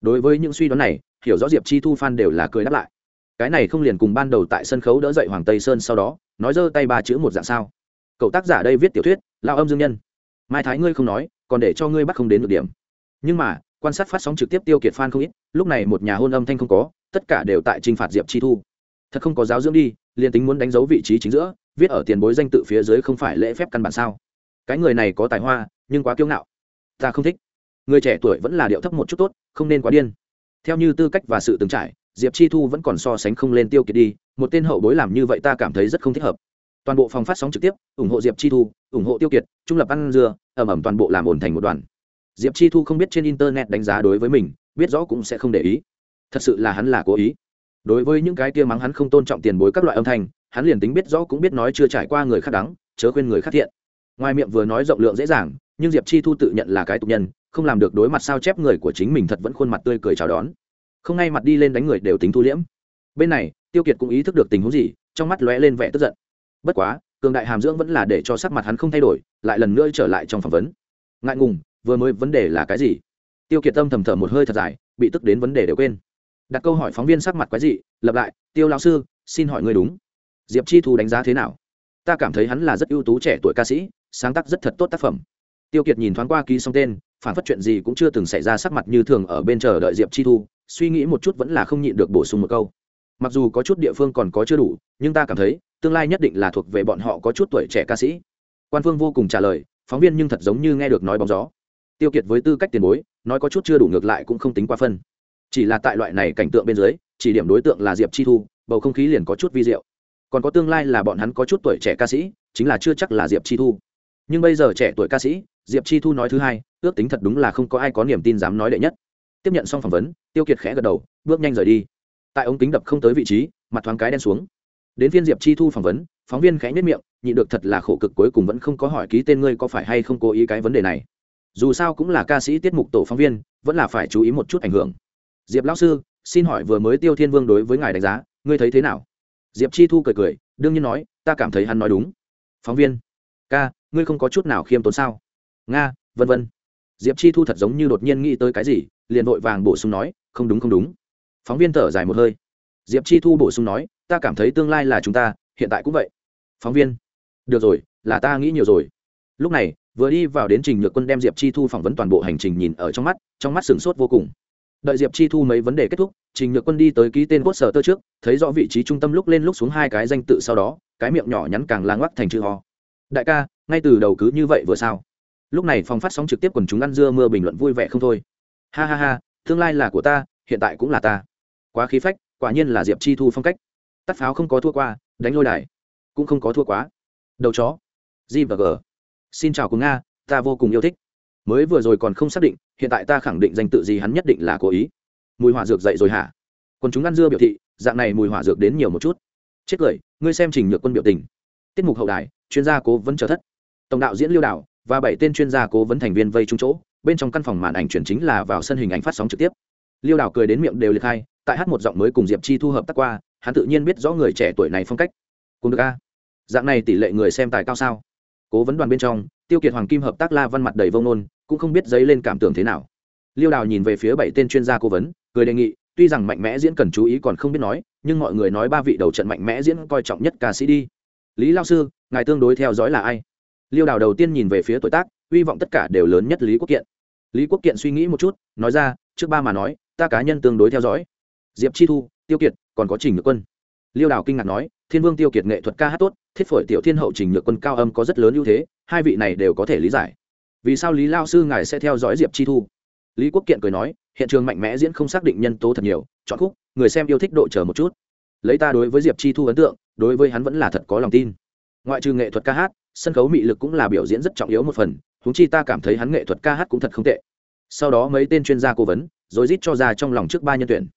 Đối với những suy đoán này, hiểu rõ diệp chi thu phan đều là cười đáp lại. Cái này không liền cùng ban đầu tại sân khấu đỡ dậy hoàng tây sơn sau đó, nói giơ tay ba chữ một dạng sao? Cậu tác giả đây viết tiểu thuyết lao âm dương nhân. Mai thái ngươi không nói, còn để cho ngươi bắt không đến được điểm. Nhưng mà, quan sát phát sóng trực tiếp tiêu kiệt phan không ít, lúc này một nhà hôn âm thanh không có, tất cả đều tại t r i n h phạt diệp chi thu thật không có giáo dưỡng đi, liền tính muốn đánh dấu vị trí chính giữa, viết ở tiền bối danh tự phía dưới không phải lễ phép căn bản sao? Cái người này có tài hoa, nhưng quá kiêu ngạo. Ta không thích. Người trẻ tuổi vẫn là điệu thấp một chút tốt, không nên quá điên. Theo như tư cách và sự từng trải, diệp chi thu vẫn còn so sánh không lên tiêu kiệt đi, một tên hậu bối làm như vậy ta cảm thấy rất không thích hợp. Toàn bộ phòng phát sóng trực tiếp, ủng hộ diệp chi thu, ủng hộ tiêu kiệt, trung lập ăn dưa, ẩm ẩm toàn bộ làm ổn thành một đoàn. Diệp chi thu không biết trên internet đánh giá đối với mình, biết rõ cũng sẽ không để ý. Thật sự là hắn là cố ý đối với những cái kia mắng hắn không tôn trọng tiền bối các loại âm thanh, hắn liền tính biết rõ cũng biết nói chưa trải qua người khác đắng, chớ khuyên người khác thiện. Ngoài miệng vừa nói rộng lượng dễ dàng, nhưng diệp chi thu tự nhận là cái tục nhân, không làm được đối mặt sao chép người của chính mình thật vẫn khuôn mặt tươi cười chào đón. Không ngay mặt đi lên đánh người đều tính thu liễm. Bên này, tiêu kiệt cũng ý thức được tình huống gì, trong mắt lóe lên vẻ tức giận. Bất quá, cường đại hàm dưỡng vẫn là để cho sắc mặt hắn không thay đổi, lại lần nữa trở lại trong phỏng vấn. Ngại ngùng, vừa mới vấn đề là cái gì? Tiêu kiệt tâm thầm thở một hơi thật dài, bị tức đến vấn đề đều quên đặt câu hỏi phóng viên sắc mặt quái dị lập lại, tiêu lão sư, xin hỏi người đúng. Diệp chi thu đánh giá thế nào? Ta cảm thấy hắn là rất ưu tú trẻ tuổi ca sĩ, sáng tác rất thật tốt tác phẩm. Tiêu kiệt nhìn thoáng qua ký xong tên, phản phát chuyện gì cũng chưa từng xảy ra sắc mặt như thường ở bên chờ đợi diệp chi thu, suy nghĩ một chút vẫn là không nhịn được bổ sung một câu. Mặc dù có chút địa phương còn có chưa đủ, nhưng ta cảm thấy, tương lai nhất định là thuộc về bọn họ có chút tuổi trẻ ca sĩ. Quan phương vô cùng trả lời, phóng viên nhưng thật giống như nghe được nói bóng gió. Tiêu kiệt với tư cách tiền bối, nói có chút chưa đủ ngược lại cũng không tính qua phân chỉ là tại loại này cảnh tượng bên dưới, chỉ điểm đối tượng là diệp chi thu, bầu không khí liền có chút vi diệu. Còn có tương lai là bọn hắn có chút tuổi trẻ ca sĩ, chính là chưa chắc là diệp chi thu. Nhưng bây giờ trẻ tuổi ca sĩ, diệp chi thu nói thứ hai, ước tính thật đúng là không có ai có niềm tin dám nói đệ nhất. Tiếp nhận xong phỏng vấn, tiêu kiệt khẽ gật đầu, bước nhanh rời đi. Tại ống kính đập không tới vị trí, mặt thoáng cái đen xuống. Đến phiên diệp chi thu phỏng vấn, phóng viên khẽ nhất miệng nhị được thật là khổ cực cuối cùng vẫn không có hỏi ký tên ngươi có phải hay không cố ý cái vấn đề này. Dù sao cũng là ca sĩ tiết mục tổ phóng viên, vẫn là phải chú ý một chút ảnh hưởng diệp lão sư, xin hỏi vừa mới tiêu thiên vương đối với ngài đánh giá, ngươi thấy thế nào? Diệp chi thu cười cười, đương nhiên nói, ta cảm thấy hắn nói đúng. Phóng viên, ca, ngươi không có chút nào khiêm tốn sao? Nga, vân vân. Diệp chi thu thật giống như đột nhiên nghĩ tới cái gì, liền vội vàng bổ sung nói, không đúng không đúng. Phóng viên thở dài một hơi. Diệp chi thu bổ sung nói, ta cảm thấy tương lai là chúng ta, hiện tại cũng vậy. Phóng viên, được rồi, là ta nghĩ nhiều rồi. Lúc này, vừa đi vào đến trình nhược quân đem diệp chi thu phỏng vấn toàn bộ hành trình nhìn ở trong mắt trong mắt sửng sốt vô cùng đợi diệp chi thu mấy vấn đề kết thúc, trình nhược quân đi tới ký tên cốt sở tơ trước, thấy rõ vị trí trung tâm lúc lên lúc xuống hai cái danh tự sau đó, cái miệng nhỏ nhắn càng lang ngoắc thành chữ ho. Đại ca, ngay từ đầu cứ như vậy vừa sao? Lúc này phòng phát sóng trực tiếp quần chúng ăn dưa mưa bình luận vui vẻ không thôi. Ha ha ha, tương lai là của ta, hiện tại cũng là ta. Quá khí phách, quả nhiên là diệp chi thu phong cách. Tắt pháo không có thua qua, đánh lôi đài cũng không có thua quá. Đầu chó. G và g. Xin chào cùng nga, ta vô cùng yêu thích mới vừa rồi còn không xác định, hiện tại ta khẳng định danh tự gì hắn nhất định là cố ý. Mùi hỏa dược dậy rồi hả? Còn chúng ăn dưa biểu thị, dạng này mùi hỏa dược đến nhiều một chút. Chết cười, ngươi xem trình nhược quân biểu tình. Tiết mục hậu đài, chuyên gia cố vấn trở thất. Tổng đạo diễn liêu đạo và bảy tên chuyên gia cố vấn thành viên vây trung chỗ, bên trong căn phòng màn ảnh chuyển chính là vào sân hình ảnh phát sóng trực tiếp. Liêu đảo cười đến miệng đều liệt hai, tại hát một giọng mới cùng diệp chi thu hợp tác qua, hắn tự nhiên biết rõ người trẻ tuổi này phong cách. Cùng được a? Dạng này tỷ lệ người xem tài cao sao? Cố vấn đoàn bên trong, tiêu kiệt hoàng kim hợp tác la văn mặt đầy vông nôn cũng không biết dấy lên cảm tưởng thế nào. Liêu đào nhìn về phía bảy tên chuyên gia cố vấn, cười đề nghị, tuy rằng mạnh mẽ diễn cần chú ý còn không biết nói, nhưng mọi người nói ba vị đầu trận mạnh mẽ diễn coi trọng nhất ca sĩ đi. Lý lao sư, ngài tương đối theo dõi là ai? Liêu đào đầu tiên nhìn về phía tuổi tác, hy vọng tất cả đều lớn nhất lý quốc kiện. Lý quốc kiện suy nghĩ một chút, nói ra, trước ba mà nói, ta cá nhân tương đối theo dõi. Diệp chi thu, tiêu kiệt, còn có trình nhược quân. Liêu đào kinh ngạc nói, thiên vương tiêu kiệt nghệ thuật ca hát tốt, thiết phổi tiểu thiên hậu trình nhược quân cao âm có rất lớn ưu thế, hai vị này đều có thể lý giải vì sao lý lao sư ngài sẽ theo dõi diệp chi thu? Lý quốc kiện cười nói, hiện trường mạnh mẽ diễn không xác định nhân tố thật nhiều, chọn khúc, người xem yêu thích độ chờ một chút. Lấy ta đối với diệp chi thu ấn tượng, đối với hắn vẫn là thật có lòng tin. Ngoại trừ nghệ thuật ca hát, sân khấu mị lực cũng là biểu diễn rất trọng yếu một phần húng chi ta cảm thấy hắn nghệ thuật ca hát cũng thật không tệ. Sau đó mấy tên chuyên gia cố vấn, rồi rít cho ra trong lòng trước ba nhân tuyển.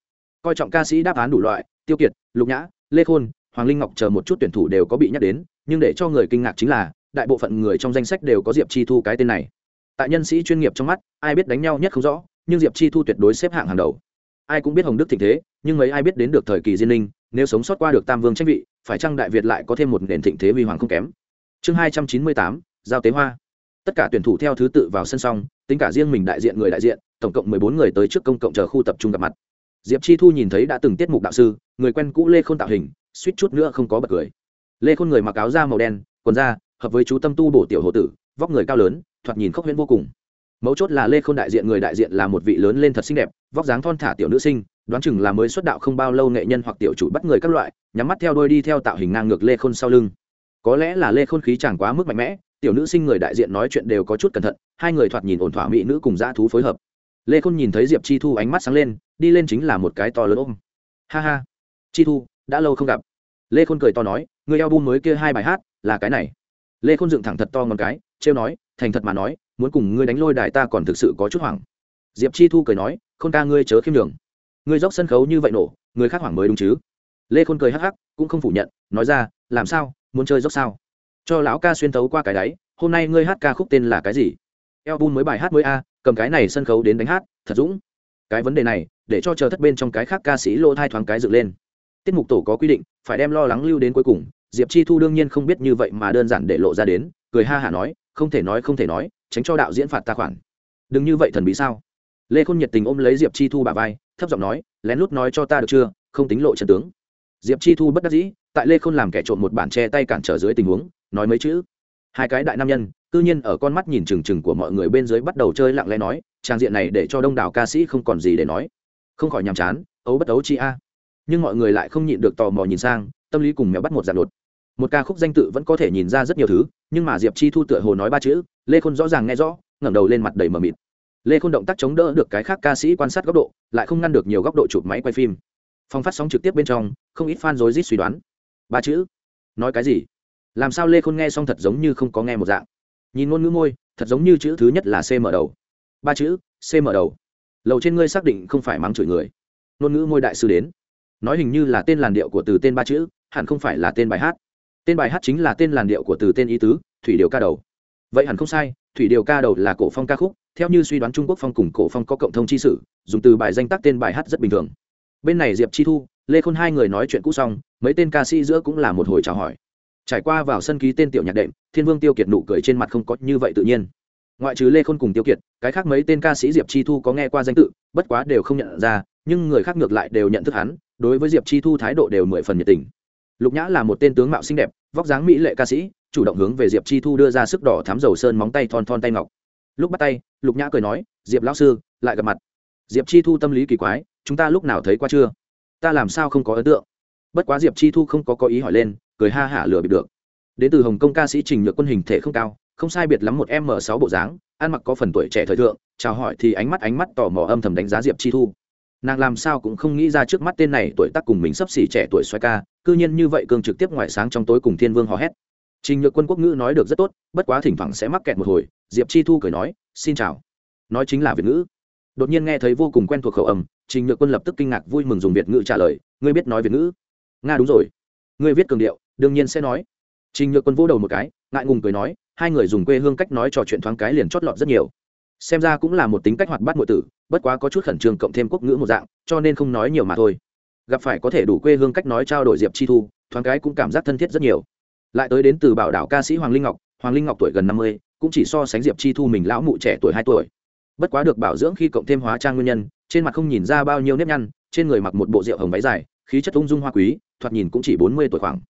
Coi trọng ca sĩ đáp án đủ loại, tiêu kiệt, lục nhã, lê khôn, hoàng linh ngọc chờ một chút tuyển thủ đều có bị nhắc đến, nhưng để cho người kinh ngạc chính là đại bộ phận người trong danh sách đều có diệp chi thu cái tên này. Tại nhân sĩ chuyên nghiệp trong mắt, ai biết đánh nhau nhất không rõ, nhưng diệp chi thu tuyệt đối xếp hạng hàng đầu. Ai cũng biết hồng đức thịnh thế, nhưng mấy ai biết đến được thời kỳ diên linh nếu sống sót qua được tam vương tranh vị, phải chăng đại việt lại có thêm một nền thịnh thế huy hoàng không kém? Chương hai trăm chín mươi tám, giao tế hoa. Tất cả tuyển thủ theo thứ tự vào sân xong tính cả riêng mình đại diện người đại diện, tổng cộng mười bốn người tới trước công cộng chờ khu tập trung gặp mặt. Diệp chi thu nhìn thấy đã từng tiết mục đạo sư, người quen cũ lê k h ô n tạo hình, suýt chút nữa không có bật cười. Lê khôn người mặc áo da màu đen, quần da hợp với chú tâm tu bổ tiểu hồ tử, vóc người cao lớn, thoạt nhìn khốc huyễn vô cùng. Mấu chốt là lê khôn đại diện người đại diện là một vị lớn lên thật xinh đẹp, vóc dáng thon thả tiểu nữ sinh, đoán chừng là mới xuất đạo không bao lâu nghệ nhân hoặc tiểu chủ bắt người các loại, nhắm mắt theo đôi đi theo tạo hình ngang ngược lê khôn sau lưng. Có lẽ là lê khôn khí chẳng quá mức mạnh mẽ, tiểu nữ sinh người đại diện nói chuyện đều có chút cẩn thận, hai người thoạt nhìn ổn thỏa mỹ nữ cùng dã thú phối hợp. Lê khôn nhìn thấy diệp chi thu ánh mắt sáng lên, đi lên chính là một cái to lớn ôm. Ha ha, chi thu, đã lâu không gặp. Lê khôn cười to nói, người eo bum mới kia hai bài hát, là cái này lê khôn dựng thẳng thật to ngón cái, trêu nói, thành thật mà nói, muốn cùng ngươi đánh lôi đài ta còn thực sự có chút hoảng. Diệp chi thu cười nói, khôn ca ngươi chớ khiêm đường ngươi dốc sân khấu như vậy nổ, người khác hoảng mới đúng chứ. Lê khôn cười hắc hắc, cũng không phủ nhận, nói ra, làm sao, muốn chơi dốc sao? Cho lão ca xuyên tấu qua cái đáy, hôm nay ngươi hát ca khúc tên là cái gì? Eo bun mới bài hát mới a, cầm cái này sân khấu đến đánh hát, thật dũng. Cái vấn đề này, để cho chờ thất bên trong cái khác ca sĩ lô thai thoáng cái dựng lên. Tiết mục tổ có quy định, phải đem lo lắng lưu đến cuối cùng diệp chi thu đương nhiên không biết như vậy mà đơn giản để lộ ra đến, cười ha hả nói, không thể nói, không thể nói, tránh cho đạo diễn phạt ta khoản. Đừng như vậy thần bí sao? Lê khôn nhiệt tình ôm lấy diệp chi thu bà vai, thấp giọng nói, lén lút nói cho ta được chưa? Không tính lộ trần tướng. Diệp chi thu bất đắc dĩ, tại lê khôn làm kẻ trộm một bản che tay cản trở dưới tình huống, nói mấy chữ. Hai cái đại nam nhân tự nhiên ở con mắt nhìn trừng trừng của mọi người bên dưới bắt đầu chơi lặng lẽ nói, trang diện này để cho đông đảo ca sĩ không còn gì để nói. Không khỏi nhàm chán, ấu bất ấu chi a. Nhưng mọi người lại không nhịn được tò mò nhìn sang, tâm lý cùng mèo bắt một giàn đột một ca khúc danh tự vẫn có thể nhìn ra rất nhiều thứ, nhưng mà diệp chi thu tựa hồ nói ba chữ, lê khôn rõ ràng nghe rõ, ngẩng đầu lên mặt đầy mờ mịt. Lê khôn động tác chống đỡ được cái khác ca sĩ quan sát góc độ, lại không ngăn được nhiều góc độ chụp máy quay phim. Phong phát sóng trực tiếp bên trong, không ít fan rối rít suy đoán. Ba chữ? Nói cái gì? Làm sao lê khôn nghe xong thật giống như không có nghe một dạng? Nhìn ngôn ngữ môi, thật giống như chữ thứ nhất là c mở đầu. Ba chữ, c mở đầu. Lầu trên ngươi xác định không phải mắng chửi người. Ngôn ngữ môi đại sư đến. Nói hình như là tên làn điệu của từ tên ba chữ, hẳn không phải là tên bài hát tên bài hát chính là tên làn điệu của từ tên ý tứ, thủy điệu ca đầu. Vậy hẳn không sai, thủy điệu ca đầu là cổ phong ca khúc, theo như suy đoán trung quốc phong cùng cổ phong có cộng thông chi sử, dùng từ bài danh tác tên bài hát rất bình thường. Bên này diệp chi thu, lê khôn hai người nói chuyện cũ xong, mấy tên ca sĩ giữa cũng là một hồi chào hỏi. Trải qua vào sân ký tên tiểu nhạc đệm, thiên vương tiêu kiệt nụ cười trên mặt không có như vậy tự nhiên. Ngoại trừ lê khôn cùng tiêu kiệt, cái khác mấy tên ca sĩ diệp chi thu có nghe qua danh tự, bất quá đều không nhận ra, nhưng người khác ngược lại đều nhận thức hắn, đối với diệp chi thu thái độ đều mười phần nhiệt tình lục nhã là một tên tướng mạo xinh đẹp, vóc dáng mỹ lệ ca sĩ, chủ động hướng về diệp chi thu đưa ra sức đỏ thám dầu sơn móng tay thon thon tay ngọc. Lúc bắt tay, lục nhã cười nói, diệp lão sư, lại gặp mặt. Diệp chi thu tâm lý kỳ quái, chúng ta lúc nào thấy qua chưa? Ta làm sao không có ấn tượng? Bất quá diệp chi thu không có có ý hỏi lên, cười ha hả lừa bịp được. Đến từ hồng kông ca sĩ trình nhược quân hình thể không cao, không sai biệt lắm một m sáu bộ dáng, ăn mặc có phần tuổi trẻ thời thượng, chào hỏi thì ánh mắt ánh mắt tò mò âm thầm đánh giá diệp chi thu nàng làm sao cũng không nghĩ ra trước mắt tên này tuổi tác cùng mình sắp xỉ trẻ tuổi xoay ca, cư nhiên như vậy cương trực tiếp ngoài sáng trong tối cùng thiên vương hò hét. Trình nhược quân quốc ngữ nói được rất tốt, bất quá thỉnh thoảng sẽ mắc kẹt một hồi, diệp chi thu cười nói, xin chào. Nói chính là việt ngữ. Đột nhiên nghe thấy vô cùng quen thuộc khẩu âm, trình nhược quân lập tức kinh ngạc vui mừng dùng việt ngữ trả lời, ngươi biết nói việt ngữ? Nga đúng rồi. Ngươi viết cường điệu, đương nhiên sẽ nói. Trình nhược quân vỗ đầu một cái, ngại ngùng cười nói, hai người dùng quê hương cách nói trò chuyện thoáng cái liền chót lọt rất nhiều. Xem ra cũng là một tính cách hoạt bát nội tử bất quá có chút khẩn trương cộng thêm quốc ngữ một dạng, cho nên không nói nhiều mà thôi. Gặp phải có thể đủ quê hương cách nói trao đổi diệp chi thu, thoáng cái cũng cảm giác thân thiết rất nhiều. Lại tới đến từ bảo đảo ca sĩ hoàng linh ngọc, hoàng linh ngọc tuổi gần năm mươi, cũng chỉ so sánh diệp chi thu mình lão mụ trẻ tuổi hai tuổi. Bất quá được bảo dưỡng khi cộng thêm hóa trang nguyên nhân, trên mặt không nhìn ra bao nhiêu nếp nhăn, trên người mặc một bộ rượu hồng váy dài, khí chất ung dung hoa quý, thoạt nhìn cũng chỉ bốn mươi tuổi khoảng.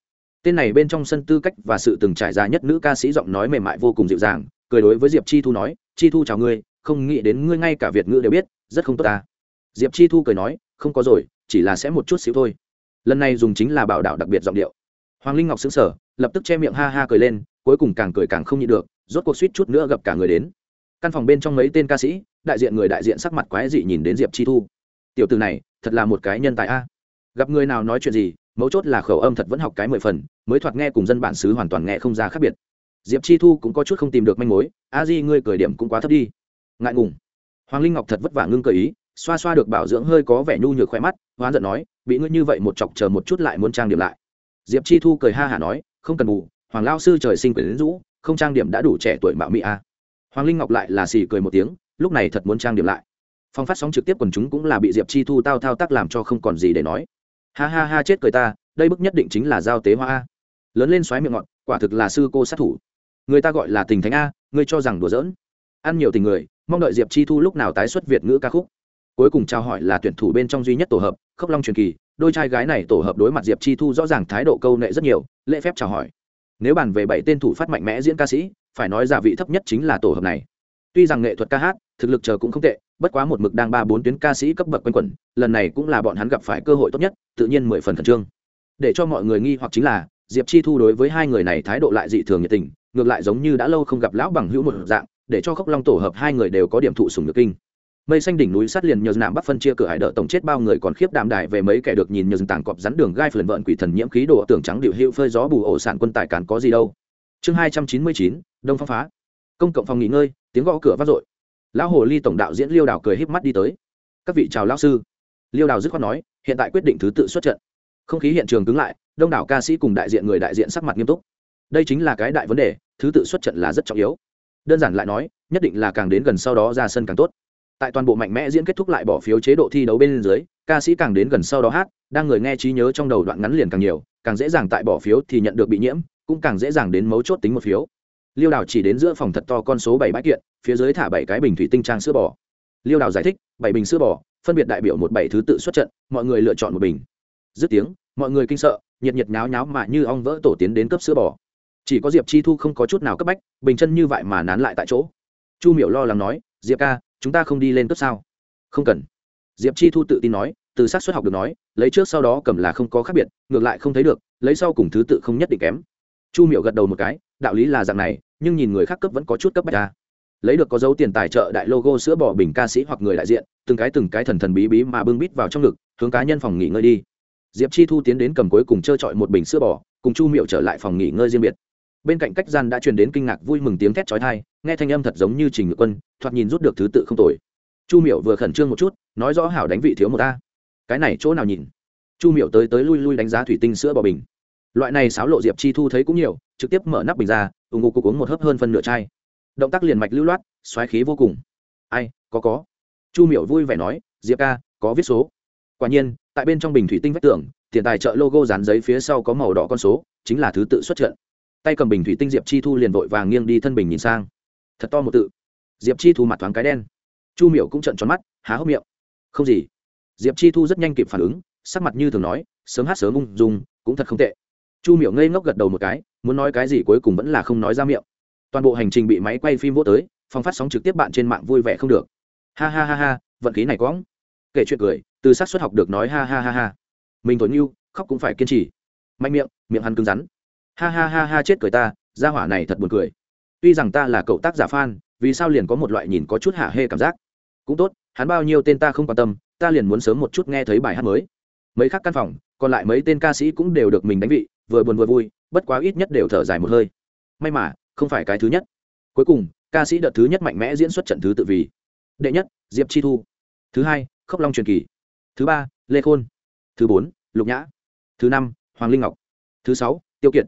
Tên này bên trong sân tư cách và sự từng trải ra nhất nữ ca sĩ giọng nói mềm mại vô cùng dịu dàng, cười đối với diệp chi thu nói, chi thu chào ngươi không nghĩ đến ngươi ngay cả việt ngữ đều biết, rất không tốt ta. Diệp chi thu cười nói, không có rồi, chỉ là sẽ một chút xíu thôi. Lần này dùng chính là bảo đạo đặc biệt giọng điệu. Hoàng linh ngọc xứng sở lập tức che miệng ha ha cười lên, cuối cùng càng cười càng không nhịn được, rốt cuộc suýt chút nữa gặp cả người đến. Căn phòng bên trong mấy tên ca sĩ, đại diện người đại diện sắc mặt quái dị nhìn đến diệp chi thu. Tiểu từ này, thật là một cái nhân tài a. Gặp người nào nói chuyện gì, mấu chốt là khẩu âm thật vẫn học cái mười phần, mới thoạt nghe cùng dân bản xứ hoàn toàn nghe không ra khác biệt. Diệp chi thu cũng có chút không tìm được manh mối, a di, ngươi cười điểm cũng quá thấp đi ngại ngùng. Hoàng linh ngọc thật vất vả ngưng cơ ý, xoa xoa được bảo dưỡng hơi có vẻ nhu nhược khỏe mắt, hoán giận nói, bị ngươi như vậy một chọc chờ một chút lại muốn trang điểm lại. Diệp chi thu cười ha hả nói, không cần ngủ hoàng lao sư trời sinh quyền rũ, không trang điểm đã đủ trẻ tuổi mạo mỹ a à. hoàng linh ngọc lại là xì cười một tiếng, lúc này thật muốn trang điểm lại. Phong phát sóng trực tiếp quần chúng cũng là bị diệp chi thu tao thao tác làm cho không còn gì để nói. Ha ha ha, chết cười ta, đây bức nhất định chính là giao tế hoa a. Lớn lên xoáy miệng ngọt, quả thực là sư cô sát thủ. Người ta gọi là tình thánh a, ngươi cho rằng đùa giỡn ăn nhiều tình người, mong đợi diệp chi thu lúc nào tái xuất việt ngữ ca khúc. Cuối cùng trao hỏi là tuyển thủ bên trong duy nhất tổ hợp, khốc long truyền kỳ. Đôi trai gái này tổ hợp đối mặt diệp chi thu rõ ràng thái độ câu nệ rất nhiều, lễ phép chào hỏi. Nếu bàn về bảy tên thủ phát mạnh mẽ diễn ca sĩ, phải nói giả vị thấp nhất chính là tổ hợp này. Tuy rằng nghệ thuật ca hát, thực lực chờ cũng không tệ, bất quá một mực đang ba bốn tuyến ca sĩ cấp bậc quanh quẩn, lần này cũng là bọn hắn gặp phải cơ hội tốt nhất, tự nhiên mười phần khẩn trương. Để cho mọi người nghi hoặc chính là, diệp chi thu đối với hai người này thái độ lại dị thường nhiệt tình, ngược lại giống như đã lâu không gặp lão bằng hữu một dạng để cho khốc long tổ hợp hai người đều có điểm thụ sùng nhược kinh. Mây xanh đỉnh núi sát liền nhờ nạm bắc phân chia cửa hải đỡ tổng chết bao người còn khiếp đạm đài về mấy kẻ được nhìn nhờ tảng cọp rắn đường gai phần vợn quỷ thần nhiễm khí độ tưởng trắng điệu hữu phơi gió bù ổ sản quân tài cán có gì đâu. Chương hai trăm chín mươi chín, đông phong phá. Công cộng phòng nghỉ ngơi, tiếng gõ cửa vang dội. Lão hồ ly tổng đạo diễn liêu đào cười híp mắt đi tới. Các vị chào lão sư. Liêu đào dứt khoát nói, hiện tại quyết định thứ tự xuất trận. Không khí hiện trường cứng lại, đông đảo ca sĩ cùng đại diện người đại diện sắc mặt nghiêm túc. Đây chính là cái đại vấn đề, thứ tự xuất trận là rất trọng yếu đơn giản lại nói, nhất định là càng đến gần sau đó ra sân càng tốt. Tại toàn bộ mạnh mẽ diễn kết thúc lại bỏ phiếu chế độ thi đấu bên dưới, ca sĩ càng đến gần sau đó hát đang người nghe trí nhớ trong đầu đoạn ngắn liền càng nhiều, càng dễ dàng tại bỏ phiếu thì nhận được bị nhiễm, cũng càng dễ dàng đến mấu chốt tính một phiếu. Liêu đào chỉ đến giữa phòng thật to con số bảy bãi kiện, phía dưới thả bảy cái bình thủy tinh trang sữa bò. Liêu đào giải thích, bảy bình sữa bò, phân biệt đại biểu một bảy thứ tự xuất trận, mọi người lựa chọn một bình. Dứt tiếng, mọi người kinh sợ, nhiệt nhiệt nháo nháo mà như ong vỡ tổ tiến đến cấp sữa bò chỉ có diệp chi thu không có chút nào cấp bách, bình chân như vậy mà nán lại tại chỗ. Chu miểu lo lắng nói, diệp ca, chúng ta không đi lên cấp sao? Không cần. Diệp chi thu tự tin nói, từ sát xuất học được nói, lấy trước sau đó cầm là không có khác biệt, ngược lại không thấy được, lấy sau cùng thứ tự không nhất định kém. Chu miểu gật đầu một cái, đạo lý là dạng này, nhưng nhìn người khác cấp vẫn có chút cấp bách ra lấy được có dấu tiền tài trợ đại logo sữa bò bình ca sĩ hoặc người đại diện, từng cái từng cái thần thần bí bí mà bưng bít vào trong ngực, hướng cá nhân phòng nghỉ ngơi đi. Diệp chi thu tiến đến cầm cuối cùng trơ trọi một bình sữa bò, cùng chu miệu trở lại phòng nghỉ ngơi riêng biệt bên cạnh cách gian đã truyền đến kinh ngạc vui mừng tiếng thét chói tai, nghe thanh âm thật giống như trình ngự quân, thoạt nhìn rút được thứ tự không tồi. Chu miệu vừa khẩn trương một chút, nói rõ hảo đánh vị thiếu một ta cái này chỗ nào nhìn? Chu miệu tới tới lui lui đánh giá thủy tinh sữa bò bình. Loại này sáo lộ diệp chi thu thấy cũng nhiều, trực tiếp mở nắp bình ra ủng ngục uống một hớp hơn phân nửa chai. Động tác liền mạch lưu loát, xoáy khí vô cùng. Ai, có có. Chu miểu vui vẻ nói, diệp ca, có viết số. Quả nhiên, tại bên trong bình thủy tinh vách tường, tiền tài trợ logo dán giấy phía sau có màu đỏ con số, chính là thứ tự xuất trận tay cầm bình thủy tinh diệp chi thu liền vội vàng nghiêng đi thân bình nhìn sang. Thật to một tự. Diệp chi thu mặt thoáng cái đen. Chu miểu cũng trận tròn mắt, há hốc miệng. Không gì. Diệp chi thu rất nhanh kịp phản ứng, sắc mặt như thường nói, sớm hát sớm ung dung, cũng thật không tệ. Chu miểu ngây ngốc gật đầu một cái, muốn nói cái gì cuối cùng vẫn là không nói ra miệng. Toàn bộ hành trình bị máy quay phim vô tới phong phát sóng trực tiếp bạn trên mạng vui vẻ không được. Ha ha ha ha, vận khí này quõng. Kể chuyện cười, từ sát xuất học được nói ha ha ha ha. Mình thổi nhu, khóc cũng phải kiên trì. Mạnh miệng miệng hắn cứng rắn ha ha ha ha chết cười ta ra hỏa này thật buồn cười. Tuy rằng ta là cậu tác giả fan, vì sao liền có một loại nhìn có chút hạ hê cảm giác? Cũng tốt, hắn bao nhiêu tên ta không quan tâm, ta liền muốn sớm một chút nghe thấy bài hát mới. Mấy khác căn phòng, còn lại mấy tên ca sĩ cũng đều được mình đánh vị, vừa buồn vừa vui, bất quá ít nhất đều thở dài một hơi. May mà, không phải cái thứ nhất. Cuối cùng, ca sĩ đợt thứ nhất mạnh mẽ diễn xuất trận thứ tự vì đệ nhất, diệp chi thu. Thứ hai khốc long truyền kỳ. Thứ ba, lê khôn. Thứ bốn, lục nhã. Thứ năm, hoàng linh ngọc. Thứ sáu, tiêu kiệt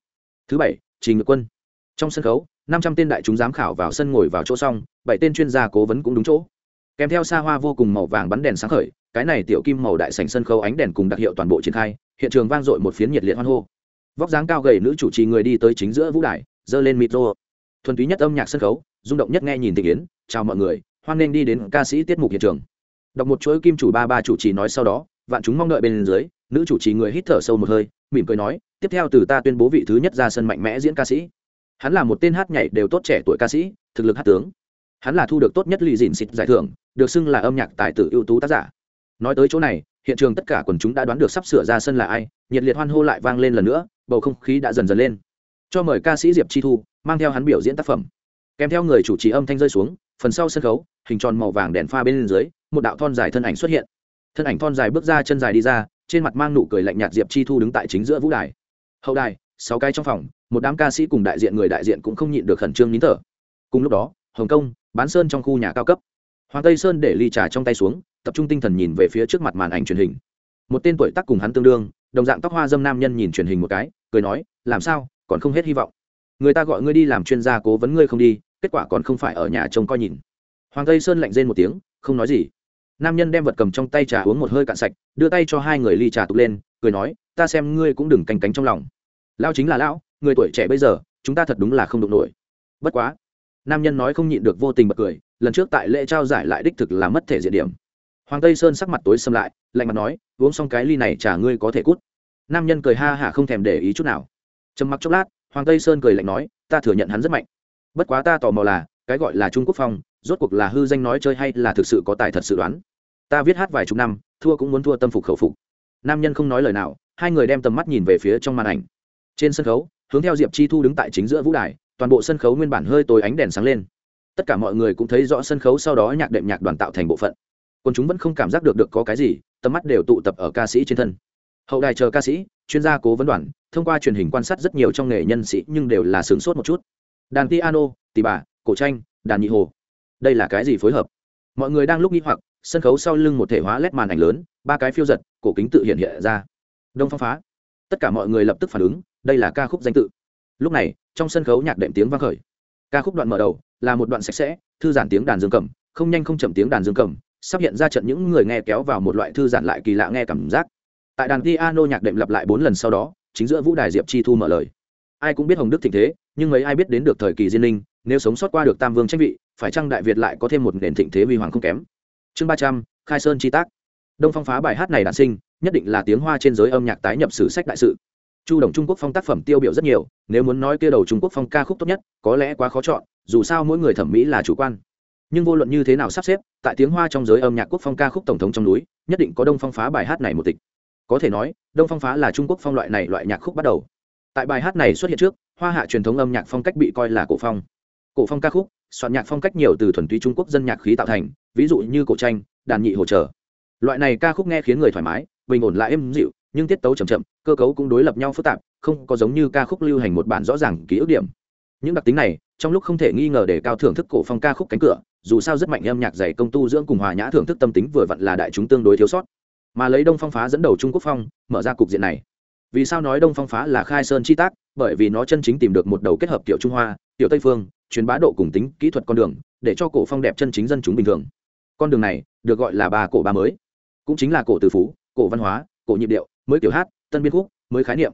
thứ bảy trình ngự quân. Trong sân khấu, năm trăm tên đại chúng giám khảo vào sân ngồi vào chỗ xong, bảy tên chuyên gia cố vấn cũng đúng chỗ. Kèm theo xa hoa vô cùng màu vàng bắn đèn sáng khởi, cái này tiểu kim màu đại sành sân khấu ánh đèn cùng đặc hiệu toàn bộ triển khai, hiện trường vang dội một phiến nhiệt liệt hoan hô. Vóc dáng cao gầy nữ chủ trì người đi tới chính giữa vũ đài, giơ lên micro thuần túy nhất âm nhạc sân khấu, rung động nhất nghe nhìn tình yến, chào mọi người, hoan nghênh đi đến ca sĩ tiết mục hiện trường. Đọc một chuỗi kim chủ ba ba chủ trì nói sau đó, vạn chúng mong đợi bên dưới, nữ chủ trì người hít thở sâu một hơi, mỉm cười nói tiếp theo từ ta tuyên bố vị thứ nhất ra sân mạnh mẽ diễn ca sĩ. Hắn là một tên hát nhảy đều tốt trẻ tuổi ca sĩ, thực lực hát tướng. Hắn là thu được tốt nhất lì dìn xịt giải thưởng, được xưng là âm nhạc tài tử ưu tú tác giả. Nói tới chỗ này, hiện trường tất cả quần chúng đã đoán được sắp sửa ra sân là ai, nhiệt liệt hoan hô lại vang lên lần nữa, bầu không khí đã dần dần lên. Cho mời ca sĩ diệp chi thu, mang theo hắn biểu diễn tác phẩm. Kèm theo người chủ trì âm thanh rơi xuống, phần sau sân khấu, hình tròn màu vàng đèn pha bên dưới, một đạo thon dài thân ảnh xuất hiện. Thân ảnh thon dài bước ra, chân dài đi ra, trên mặt mang nụ cười lạnh nhạt diệp chi thu đứng tại chính giữa vũ đài hậu đài, sáu cái trong phòng, một đám ca sĩ cùng đại diện người đại diện cũng không nhịn được khẩn trương nín thở. Cùng lúc đó, hồng kông, bán sơn trong khu nhà cao cấp. Hoàng tây sơn để ly trà trong tay xuống, tập trung tinh thần nhìn về phía trước mặt màn ảnh truyền hình. Một tên tuổi tác cùng hắn tương đương, đồng dạng tóc hoa dâm nam nhân nhìn truyền hình một cái, cười nói, làm sao? Còn không hết hy vọng. Người ta gọi ngươi đi làm chuyên gia cố vấn ngươi không đi, kết quả còn không phải ở nhà trông coi nhìn. Hoàng tây sơn lạnh rên một tiếng, không nói gì nam nhân đem vật cầm trong tay trà uống một hơi cạn sạch, đưa tay cho hai người ly trà tục lên, cười nói, ta xem ngươi cũng đừng canh cánh trong lòng. Lao chính là lão, người tuổi trẻ bây giờ, chúng ta thật đúng là không đụng nổi. Bất quá, nam nhân nói không nhịn được vô tình bật cười, lần trước tại lễ trao giải lại đích thực là mất thể diện điểm. Hoàng tây sơn sắc mặt tối xâm lại, lạnh mặt nói, uống xong cái ly này trả ngươi có thể cút. Nam nhân cười ha hả không thèm để ý chút nào. Trầm mặc chốc lát, hoàng tây sơn cười lạnh nói, ta thừa nhận hắn rất mạnh. Bất quá ta tò mò là, cái gọi là trung quốc phong rốt cuộc là hư danh nói chơi hay là thực sự có tài thật sự đoán? Ta viết hát vài chục năm, thua cũng muốn thua tâm phục khẩu phục. Nam nhân không nói lời nào, hai người đem tầm mắt nhìn về phía trong màn ảnh. Trên sân khấu, hướng theo diệp chi thu đứng tại chính giữa vũ đài, toàn bộ sân khấu nguyên bản hơi tối ánh đèn sáng lên. Tất cả mọi người cũng thấy rõ sân khấu sau đó nhạc đệm nhạc đoàn tạo thành bộ phận. Còn chúng vẫn không cảm giác được được có cái gì, tầm mắt đều tụ tập ở ca sĩ trên thân. Hậu đài chờ ca sĩ, chuyên gia cố vấn đoàn, thông qua truyền hình quan sát rất nhiều trong nghề nhân sĩ nhưng đều là sướng sốt một chút. Đàn piano tì bà, cổ tranh, đàn nhị hồ đây là cái gì phối hợp? Mọi người đang lúc nghĩ hoặc, sân khấu sau lưng một thể hóa lét màn ảnh lớn, ba cái phiêu giật, cổ kính tự hiện hiện ra. Đông phong phá. Tất cả mọi người lập tức phản ứng, đây là ca khúc danh tự. Lúc này, trong sân khấu nhạc đệm tiếng vang khởi. Ca khúc đoạn mở đầu, là một đoạn sạch sẽ, thư giãn tiếng đàn dương cầm, không nhanh không chậm tiếng đàn dương cầm, sắp hiện ra trận những người nghe kéo vào một loại thư giãn lại kỳ lạ nghe cảm giác. Tại đàn piano nhạc đệm lặp lại bốn lần sau đó, chính giữa vũ đài diệp chi thu mở lời. Ai cũng biết hồng đức thịnh thế, nhưng mấy ai biết đến được thời kỳ diên linh nếu sống sót qua được tam vương tranh vị phải chăng đại việt lại có thêm một nền thịnh thế huy hoàng không kém? Chương ba trăm, khai sơn chi tác. Đông phong phá bài hát này đản sinh, nhất định là tiếng hoa trên giới âm nhạc tái nhập sử sách đại sự. Chu đồng trung quốc phong tác phẩm tiêu biểu rất nhiều, nếu muốn nói kia đầu trung quốc phong ca khúc tốt nhất, có lẽ quá khó chọn, dù sao mỗi người thẩm mỹ là chủ quan. Nhưng vô luận như thế nào sắp xếp, tại tiếng hoa trong giới âm nhạc quốc phong ca khúc tổng thống trong núi, nhất định có đông phong phá bài hát này một tịch. Có thể nói, đông phong phá là trung quốc phong loại này loại nhạc khúc bắt đầu. Tại bài hát này xuất hiện trước, hoa hạ truyền thống âm nhạc phong cách bị coi là cổ phong cổ phong ca khúc, soạn nhạc phong cách nhiều từ thuần túy trung quốc dân nhạc khí tạo thành, ví dụ như cổ tranh, đàn nhị hỗ trợ loại này ca khúc nghe khiến người thoải mái, bình ổn lại êm dịu, nhưng tiết tấu chậm chậm, cơ cấu cũng đối lập nhau phức tạp, không có giống như ca khúc lưu hành một bản rõ ràng ký ức điểm. Những đặc tính này, trong lúc không thể nghi ngờ để cao thưởng thức cổ phong ca khúc cánh cửa, dù sao rất mạnh âm nhạc dày công tu dưỡng cùng hòa nhã thưởng thức tâm tính vừa vặn là đại chúng tương đối thiếu sót. Mà lấy đông phong phá dẫn đầu trung quốc phong, mở ra cục diện này. Vì sao nói đông phong phá là khai sơn chi tác? Bởi vì nó chân chính tìm được một đầu kết hợp tiểu trung hoa tiểu tây phương truyền bá độ cùng tính kỹ thuật con đường, để cho cổ phong đẹp chân chính dân chúng bình thường. Con đường này được gọi là ba cổ ba mới. Cũng chính là cổ từ phú, cổ văn hóa, cổ nhịp điệu, mới kiểu hát, tân biên khúc, mới khái niệm.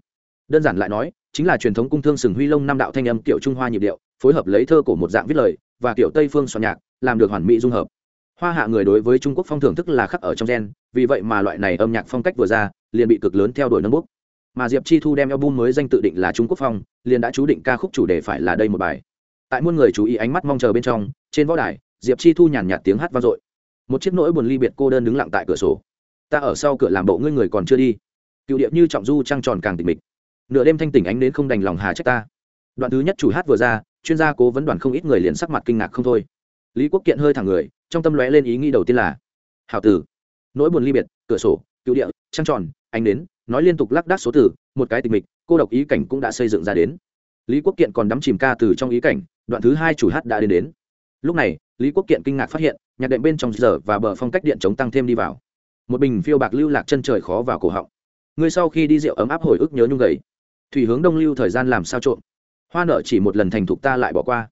Đơn giản lại nói, chính là truyền thống cung thương sừng huy lông năm đạo thanh âm kiểu trung hoa nhịp điệu, phối hợp lấy thơ cổ một dạng viết lời, và kiểu tây phương soạn nhạc, làm được hoàn mỹ dung hợp. Hoa hạ người đối với trung quốc phong thưởng thức là khắc ở trong gen, vì vậy mà loại này âm nhạc phong cách vừa ra, liền bị cực lớn theo đuổi nâng bút. Mà diệp chi thu đem album mới danh tự định là trung quốc phong, liền đã chú định ca khúc chủ đề phải là đây một bài tại muôn người chú ý ánh mắt mong chờ bên trong, trên võ đài, diệp chi thu nhàn nhạt tiếng hát vang dội. Một chiếc nỗi buồn ly biệt cô đơn đứng lặng tại cửa sổ. Ta ở sau cửa làm bộ ngươi người còn chưa đi. Cựu điệp như trọng du trăng tròn càng tịch mịch. Nửa đêm thanh tỉnh ánh đến không đành lòng hà trách ta. Đoạn thứ nhất chủ hát vừa ra, chuyên gia cố vấn đoàn không ít người liền sắc mặt kinh ngạc không thôi. Lý quốc kiện hơi thẳng người, trong tâm lóe lên ý nghĩ đầu tiên là hào tử. Nỗi buồn ly biệt, cửa sổ, cựu địa, trăng tròn, ánh đến, nói liên tục lắc đắc số tử một cái tịch mịch, cô độc ý cảnh cũng đã xây dựng ra đến lý quốc kiện còn đắm chìm ca từ trong ý cảnh, đoạn thứ hai chủ hát đã đến đến. Lúc này, lý quốc kiện kinh ngạc phát hiện, nhạc đệm bên trong giờ và bờ phong cách điện chống tăng thêm đi vào. Một bình phiêu bạc lưu lạc chân trời khó vào cổ họng. Người sau khi đi rượu ấm áp hồi ức nhớ nhung gầy. Thủy hướng đông lưu thời gian làm sao trộn hoa nợ chỉ một lần thành thục ta lại bỏ qua.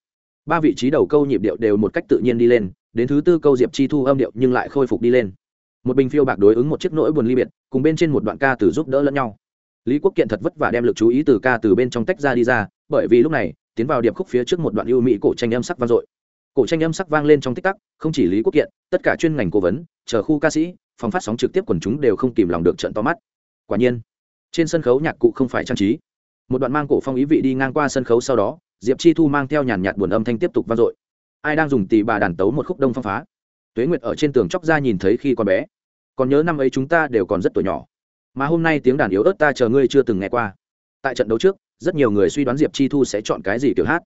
Ba vị trí đầu câu nhịp điệu đều một cách tự nhiên đi lên, đến thứ tư câu diệp chi thu âm điệu nhưng lại khôi phục đi lên. Một bình phiêu bạc đối ứng một chiếc nỗi buồn ly biệt, cùng bên trên một đoạn ca từ giúp đỡ lẫn nhau lý quốc kiện thật vất vả đem lực chú ý từ ca từ bên trong tách ra đi ra, bởi vì lúc này, tiến vào điệp khúc phía trước một đoạn ưu mỹ cổ tranh âm sắc vang dội. Cổ tranh âm sắc vang lên trong tích tắc, không chỉ lý quốc kiện, tất cả chuyên ngành cố vấn, chờ khu ca sĩ, phòng phát sóng trực tiếp quần chúng đều không kìm lòng được trận to mắt. Quả nhiên, trên sân khấu nhạc cụ không phải trang trí. Một đoạn mang cổ phong ý vị đi ngang qua sân khấu sau đó, diệp chi thu mang theo nhàn nhạt buồn âm thanh tiếp tục vang dội. Ai đang dùng tì bà đàn tấu một khúc đông phong phá? Tuế nguyệt ở trên tường chóc ra nhìn thấy khi còn bé. Còn nhớ năm ấy chúng ta đều còn rất tuổi nhỏ mà hôm nay tiếng đàn yếu ớt ta chờ ngươi chưa từng nghe qua. Tại trận đấu trước, rất nhiều người suy đoán diệp chi thu sẽ chọn cái gì kiểu hát.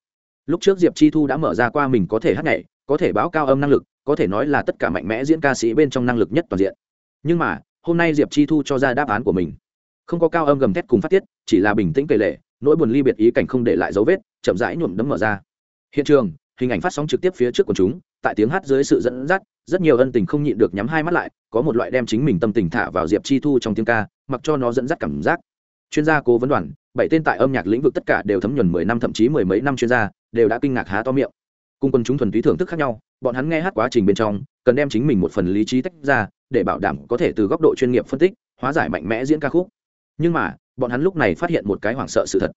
Lúc trước diệp chi thu đã mở ra qua mình có thể hát nhảy, có thể báo cao âm năng lực, có thể nói là tất cả mạnh mẽ diễn ca sĩ bên trong năng lực nhất toàn diện. Nhưng mà, hôm nay diệp chi thu cho ra đáp án của mình. Không có cao âm gầm thét cùng phát tiết, chỉ là bình tĩnh kể lệ, nỗi buồn ly biệt ý cảnh không để lại dấu vết, chậm rãi nhuộm đấm mở ra. Hiện trường, hình ảnh phát sóng trực tiếp phía trước của chúng, tại tiếng hát dưới sự dẫn dắt rất nhiều ân tình không nhịn được nhắm hai mắt lại, có một loại đem chính mình tâm tình thả vào diệp chi thu trong tiếng ca, mặc cho nó dẫn dắt cảm giác. Chuyên gia cố vấn đoàn, bảy tên tại âm nhạc lĩnh vực tất cả đều thấm nhuần mười năm, thậm chí mười mấy năm chuyên gia, đều đã kinh ngạc há to miệng. Cùng quân chúng thuần túy thưởng thức khác nhau, bọn hắn nghe hát quá trình bên trong, cần đem chính mình một phần lý trí tách ra, để bảo đảm có thể từ góc độ chuyên nghiệp phân tích, hóa giải mạnh mẽ diễn ca khúc. Nhưng mà, bọn hắn lúc này phát hiện một cái hoảng sợ sự thật.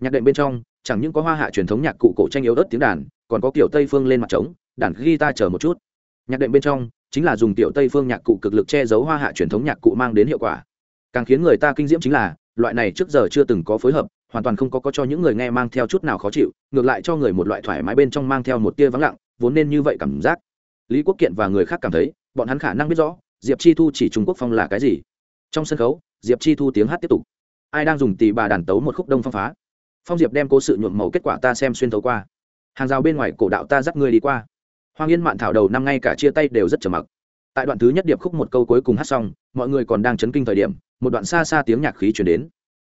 Nhạc đệm bên trong, chẳng những có hoa hạ truyền thống nhạc cụ cổ tranh yếu ớt tiếng đàn, còn có kiểu tây phương lên mặt trống, đàn guitar chờ một chút nhạc đệm bên trong, chính là dùng tiểu tây phương nhạc cụ cực lực che giấu hoa hạ truyền thống nhạc cụ mang đến hiệu quả. Càng khiến người ta kinh diễm chính là, loại này trước giờ chưa từng có phối hợp, hoàn toàn không có có cho những người nghe mang theo chút nào khó chịu, ngược lại cho người một loại thoải mái bên trong mang theo một tia vắng lặng, vốn nên như vậy cảm giác. Lý quốc kiện và người khác cảm thấy, bọn hắn khả năng biết rõ, diệp chi thu chỉ trung quốc phong là cái gì. Trong sân khấu, diệp chi thu tiếng hát tiếp tục. Ai đang dùng tì bà đàn tấu một khúc đông phong phá? Phong diệp đem cố sự nhuộm màu kết quả ta xem xuyên thấu qua. Hàng rào bên ngoài cổ đạo ta dắt người đi qua hoàng yên mạn thảo đầu năm ngay cả chia tay đều rất trầm mặc. Tại đoạn thứ nhất điệp khúc một câu cuối cùng hát xong, mọi người còn đang chấn kinh thời điểm, một đoạn xa xa tiếng nhạc khí chuyển đến.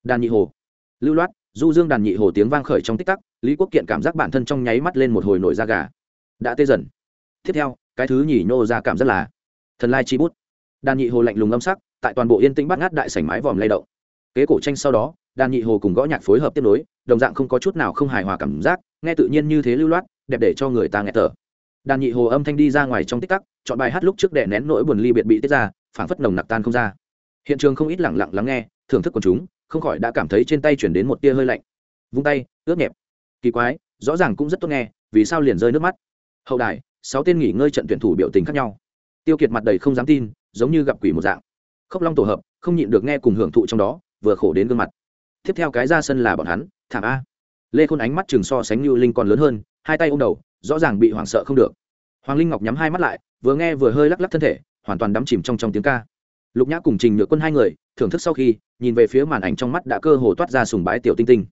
Đàn nhị hồ. Lưu loát, du dương đàn nhị hồ tiếng vang khởi trong tích tắc, lý quốc kiện cảm giác bản thân trong nháy mắt lên một hồi nổi da gà. Đã tê dần. Tiếp theo, cái thứ nhỉ nhô ra cảm rất là thần lai chi bút. Đàn nhị hồ lạnh lùng âm sắc, tại toàn bộ yên tĩnh bắt ngát đại sảnh mái vòm lay động. Kế cổ tranh sau đó, đàn nhị hồ cùng gõ nhạc phối hợp tiếp nối, đồng dạng không có chút nào không hài hòa cảm giác, nghe tự nhiên như thế lưu loát, đẹp để cho người ta nghe thở đàn nhị hồ âm thanh đi ra ngoài trong tích tắc, chọn bài hát lúc trước đè nén nỗi buồn ly biệt bị tiết ra, phảng phất nồng nặc tan không ra. Hiện trường không ít lẳng lặng lắng nghe, thưởng thức của chúng, không khỏi đã cảm thấy trên tay chuyển đến một tia hơi lạnh. Vung tay, ướt nhẹp. Kỳ quái, rõ ràng cũng rất tốt nghe, vì sao liền rơi nước mắt? Hậu đài, sáu tên nghỉ ngơi trận tuyển thủ biểu tình khác nhau. Tiêu kiệt mặt đầy không dám tin, giống như gặp quỷ một dạng. Khốc long tổ hợp, không nhịn được nghe cùng hưởng thụ trong đó, vừa khổ đến gương mặt. Tiếp theo cái ra sân là bọn hắn, thảm a. Lê khôn ánh mắt chừng so sánh như linh còn lớn hơn, hai tay ôm đầu rõ ràng bị hoảng sợ không được. Hoàng linh ngọc nhắm hai mắt lại, vừa nghe vừa hơi lắc lắc thân thể, hoàn toàn đắm chìm trong trong tiếng ca. Lục nhã cùng trình nhựa quân hai người, thưởng thức sau khi, nhìn về phía màn ảnh trong mắt đã cơ hồ toát ra sùng bái tiểu tinh tinh.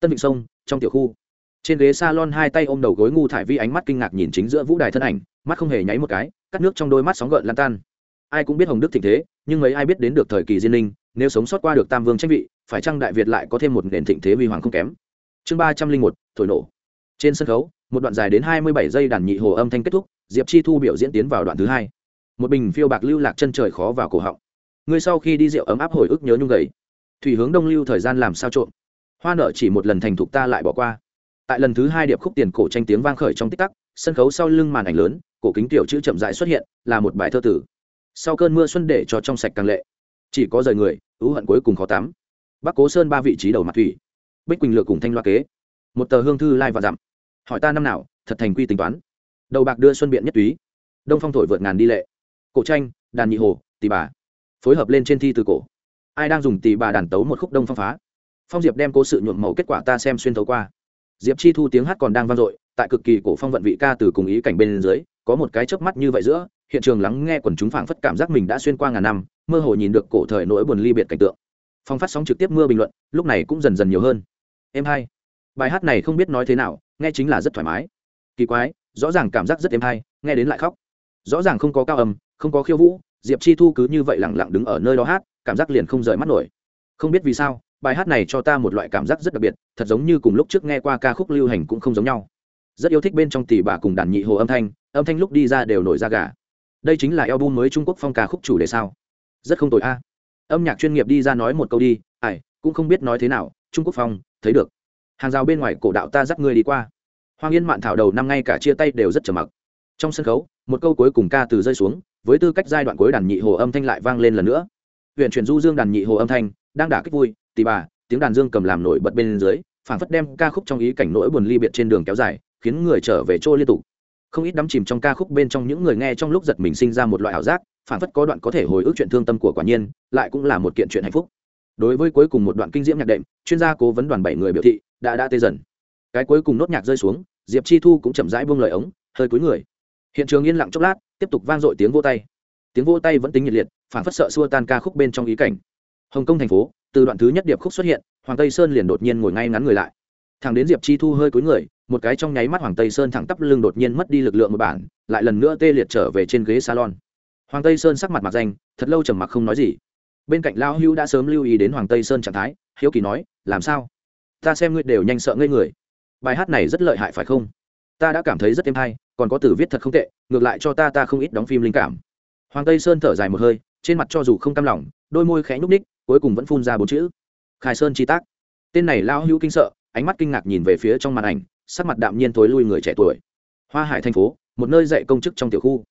Tân vịnh sông, trong tiểu khu. Trên ghế s a lon hai tay ôm đầu gối ngu thải vi ánh mắt kinh ngạc nhìn chính giữa vũ đài thân ảnh, mắt không hề nháy một cái, cắt nước trong đôi mắt sóng gợn lan tan. Ai cũng biết hồng đức thịnh thế, nhưng mấy ai biết đến được thời kỳ diên linh nếu sống sót qua được tam vương tranh vị, phải chăng đại việt lại có thêm một nền thịnh thế huy hoàng không kém? Chương ba trăm linh một, thổi nổ. Trên sân khấu một đoạn dài đến hai mươi bảy giây đàn nhị hồ âm thanh kết thúc, diệp chi thu biểu diễn tiến vào đoạn thứ hai. Một bình phiêu bạc lưu lạc chân trời khó vào cổ họng. Ngươi sau khi đi rượu ấm áp hồi ức nhớ nhung gầy. Thủy hướng đông lưu thời gian làm sao trộm. Hoa nợ chỉ một lần thành thục ta lại bỏ qua. Tại lần thứ hai điệp khúc tiền cổ tranh tiếng vang khởi trong tích tắc, sân khấu sau lưng màn ảnh lớn, cổ kính tiểu chữ chậm dại xuất hiện, là một bài thơ tử. Sau cơn mưa xuân để cho trong sạch càng lệ. Chỉ có rời người, ưu hận cuối cùng khó tắm. Bắc cố sơn ba vị trí đầu mặt thủy. Bích quỳnh lược cùng thanh loa kế. Một tờ hương thư lai và dặm hỏi ta năm nào, thật thành quy tính toán. Đầu bạc đưa xuân biện nhất túy. Đông phong thổi vượt ngàn đi lệ. Cổ tranh, đàn nhị hồ tì bà. Phối hợp lên trên thi từ cổ. Ai đang dùng tì bà đàn tấu một khúc đông phong phá? Phong diệp đem cố sự nhuộm màu kết quả ta xem xuyên thấu qua. Diệp chi thu tiếng hát còn đang vang dội, tại cực kỳ cổ phong vận vị ca từ cùng ý cảnh bên dưới, có một cái chớp mắt như vậy giữa, hiện trường lắng nghe quần chúng phảng phất cảm giác mình đã xuyên qua ngàn năm, mơ hồ nhìn được cổ thời nỗi buồn ly biệt cảnh tượng. Phong phát sóng trực tiếp mưa bình luận, lúc này cũng dần dần nhiều hơn. Em hai bài hát này không biết nói thế nào, nghe chính là rất thoải mái. Kỳ quái, rõ ràng cảm giác rất êm hay, nghe đến lại khóc. Rõ ràng không có cao âm, không có khiêu vũ, diệp chi thu cứ như vậy lẳng lặng đứng ở nơi đó hát, cảm giác liền không rời mắt nổi. Không biết vì sao, bài hát này cho ta một loại cảm giác rất đặc biệt, thật giống như cùng lúc trước nghe qua ca khúc lưu hành cũng không giống nhau. Rất yêu thích bên trong tỷ bà cùng đàn nhị hồ âm thanh âm thanh lúc đi ra đều nổi ra gà. Đây chính là album mới trung quốc phong ca khúc chủ đề sao? Rất không tội a. Âm nhạc chuyên nghiệp đi ra nói một câu đi, ai, cũng không biết nói thế nào, trung quốc phong, thấy được hàng rào bên ngoài cổ đạo ta dắt ngươi đi qua. Hoàng yên mạn thảo đầu năm ngay cả chia tay đều rất trầm mặc. Trong sân khấu, một câu cuối cùng ca từ rơi xuống, với tư cách giai đoạn cuối đàn nhị hồ âm thanh lại vang lên lần nữa. Huyện chuyển du dương đàn nhị hồ âm thanh, đang đả kích vui, tì bà, tiếng đàn dương cầm làm nổi bật bên dưới, phảng phất đem ca khúc trong ý cảnh nỗi buồn ly biệt trên đường kéo dài, khiến người trở về trôi liên tục. Không ít đắm chìm trong ca khúc bên trong những người nghe trong lúc giật mình sinh ra một loại ảo giác phản phất có đoạn có thể hồi ức chuyện thương tâm của quả nhiên, lại cũng là một kiện chuyện hạnh phúc đối với cuối cùng một đoạn kinh diễm nhạc đệm, chuyên gia cố vấn đoàn bảy người biểu thị, đã đã tê dần. Cái cuối cùng nốt nhạc rơi xuống, diệp chi thu cũng chậm rãi buông lời ống, hơi cúi người. Hiện trường yên lặng chốc lát, tiếp tục vang dội tiếng vô tay. Tiếng vô tay vẫn tính nhiệt liệt, phản phất sợ xua tan ca khúc bên trong ý cảnh. Hồng kông thành phố, từ đoạn thứ nhất điệp khúc xuất hiện, hoàng tây sơn liền đột nhiên ngồi ngay ngắn người lại. Thằng đến diệp chi thu hơi cúi người, một cái trong nháy mắt hoàng tây sơn thẳng tắp lưng đột nhiên mất đi lực lượng một bản, lại lần nữa tê liệt trở về trên ghế salon. Hoàng tây sơn sắc mặt mặt danh, thật lâu trầm mặc không nói gì bên cạnh lão Hưu đã sớm lưu ý đến hoàng tây sơn trạng thái, hiếu kỳ nói, làm sao? Ta xem ngươi đều nhanh sợ ngây người. Bài hát này rất lợi hại phải không? Ta đã cảm thấy rất êm hay, còn có từ viết thật không tệ, ngược lại cho ta ta không ít đóng phim linh cảm. Hoàng tây sơn thở dài một hơi, trên mặt cho dù không cam lòng, đôi môi khẽ nhúc ních cuối cùng vẫn phun ra bốn chữ. Khai sơn chi tác. Tên này lao hữu kinh sợ, ánh mắt kinh ngạc nhìn về phía trong màn ảnh, sắc mặt đạm nhiên tối lui người trẻ tuổi. Hoa hải thành phố, một nơi dạy công chức trong tiểu khu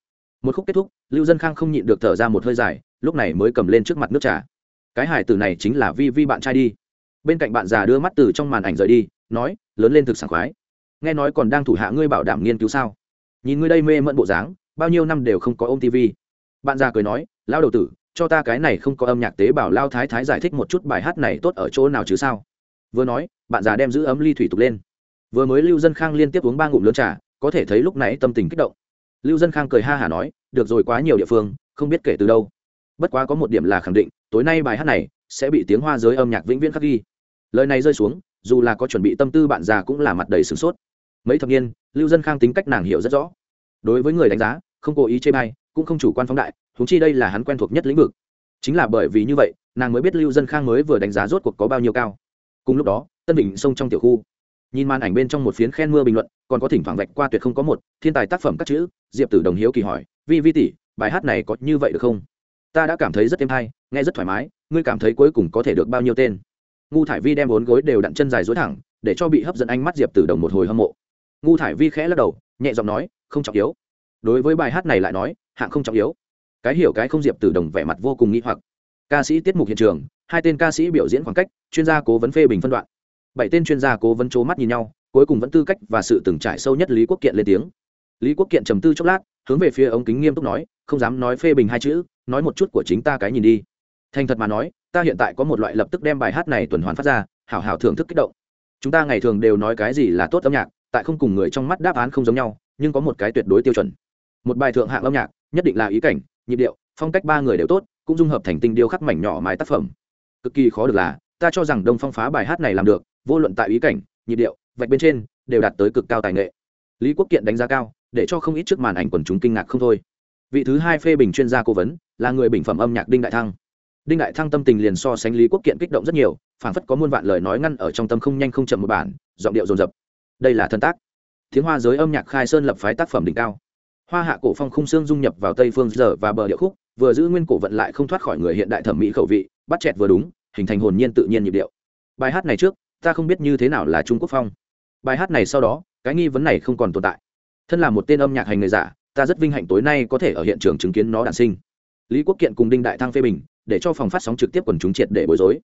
một khúc kết thúc, lưu dân khang không nhịn được thở ra một hơi dài, lúc này mới cầm lên trước mặt nước trà. Cái hải tử này chính là vi vi bạn trai đi. Bên cạnh bạn già đưa mắt từ trong màn ảnh rời đi, nói, lớn lên thực sảng khoái. Nghe nói còn đang thủ hạ ngươi bảo đảm nghiên cứu sao? Nhìn ngươi đây mê mẫn bộ dáng, bao nhiêu năm đều không có ôm tv bạn già cười nói lao đầu tử, cho ta cái này không có âm nhạc tế bảo lao thái thái giải thích một chút bài hát này tốt ở chỗ nào chứ sao? Vừa nói, bạn già đem giữ ấm ly thủy tục lên. Vừa mới lưu dân khang liên tiếp uống ba ngụm lớn trà, có thể thấy lúc này tâm tình kích động lưu dân khang cười ha hả nói, được rồi, quá nhiều địa phương, không biết kể từ đâu. Bất quá có một điểm là khẳng định, tối nay bài hát này sẽ bị tiếng hoa giới âm nhạc vĩnh viễn khắc ghi. Lời này rơi xuống, dù là có chuẩn bị tâm tư bạn già cũng là mặt đầy sửng sốt. Mấy thập niên, lưu dân khang tính cách nàng hiểu rất rõ. Đối với người đánh giá, không cố ý chê bai, cũng không chủ quan phóng đại húng chi đây là hắn quen thuộc nhất lĩnh vực. Chính là bởi vì như vậy, nàng mới biết lưu dân khang mới vừa đánh giá rốt cuộc có bao nhiêu cao. Cùng lúc đó, tân bình sông trong tiểu khu nhìn màn ảnh bên trong một phiến khen mưa bình luận, còn có thỉnh thoảng vạch qua tuyệt không có một, thiên tài tác phẩm các chữ, diệp tử đồng hiếu kỳ hỏi, vi vi tỷ, bài hát này có như vậy được không? Ta đã cảm thấy rất êm hay, nghe rất thoải mái, ngươi cảm thấy cuối cùng có thể được bao nhiêu tên? Ngu thải vi đem bốn gối đều đặn chân dài dối thẳng, để cho bị hấp dẫn ánh mắt diệp tử đồng một hồi hâm mộ. Ngu thải vi khẽ lắc đầu, nhẹ giọng nói, không trọng yếu. Đối với bài hát này lại nói, hạng không trọng yếu. Cái hiểu cái không diệp tử đồng vẻ mặt vô cùng nghi hoặc. Ca sĩ tiết mục hiện trường, hai tên ca sĩ biểu diễn khoảng cách, chuyên gia cố vấn phê bình phân đoạn bảy tên chuyên gia cố vấn c mắt nhìn nhau, cuối cùng vẫn tư cách và sự từng trải sâu nhất lý quốc kiện lên tiếng. Lý quốc kiện trầm tư chốc lát, hướng về phía ống kính nghiêm túc nói, không dám nói phê bình hai chữ, nói một chút của chính ta cái nhìn đi. Thành thật mà nói, ta hiện tại có một loại lập tức đem bài hát này tuần hoàn phát ra, hảo hảo thưởng thức kích động. Chúng ta ngày thường đều nói cái gì là tốt âm nhạc, tại không cùng người trong mắt đáp án không giống nhau, nhưng có một cái tuyệt đối tiêu chuẩn. Một bài thượng hạng âm nhạc, nhất định là ý cảnh, nhịp điệu, phong cách ba người đều tốt, cũng dung hợp thành tinh điêu khắc mảnh nhỏ mái tác phẩm. Cực kỳ khó được là, ta cho rằng đông phong phá bài hát này làm được vô luận tại ý cảnh, nhịp điệu, vạch bên trên, đều đạt tới cực cao tài nghệ. Lý quốc kiện đánh giá cao, để cho không ít trước màn ảnh quần chúng kinh ngạc không thôi. Vị thứ hai phê bình chuyên gia cố vấn, là người bình phẩm âm nhạc đinh đại thăng. Đinh đại thăng tâm tình liền so sánh lý quốc kiện kích động rất nhiều, phảng phất có muôn vạn lời nói ngăn ở trong tâm không nhanh không chậm một bản, giọng điệu dồn dập. Đây là thân tác. Tiếng hoa giới âm nhạc khai sơn lập phái tác phẩm đỉnh cao. Hoa hạ cổ phong khung xương dung nhập vào tây phương giờ và bờ điệu khúc, vừa giữ nguyên cổ vận lại không thoát khỏi người hiện đại thẩm mỹ khẩu vị, bắt chẹt vừa đúng, hình thành hồn nhiên tự nhiên nhịp điệu. Bài hát này trước ta không biết như thế nào là trung quốc phong. Bài hát này sau đó, cái nghi vấn này không còn tồn tại. Thân là một tên âm nhạc hành người giả, ta rất vinh hạnh tối nay có thể ở hiện trường chứng kiến nó đản sinh. Lý quốc kiện cùng đinh đại thăng phê bình, để cho phòng phát sóng trực tiếp quần chúng triệt để bối rối.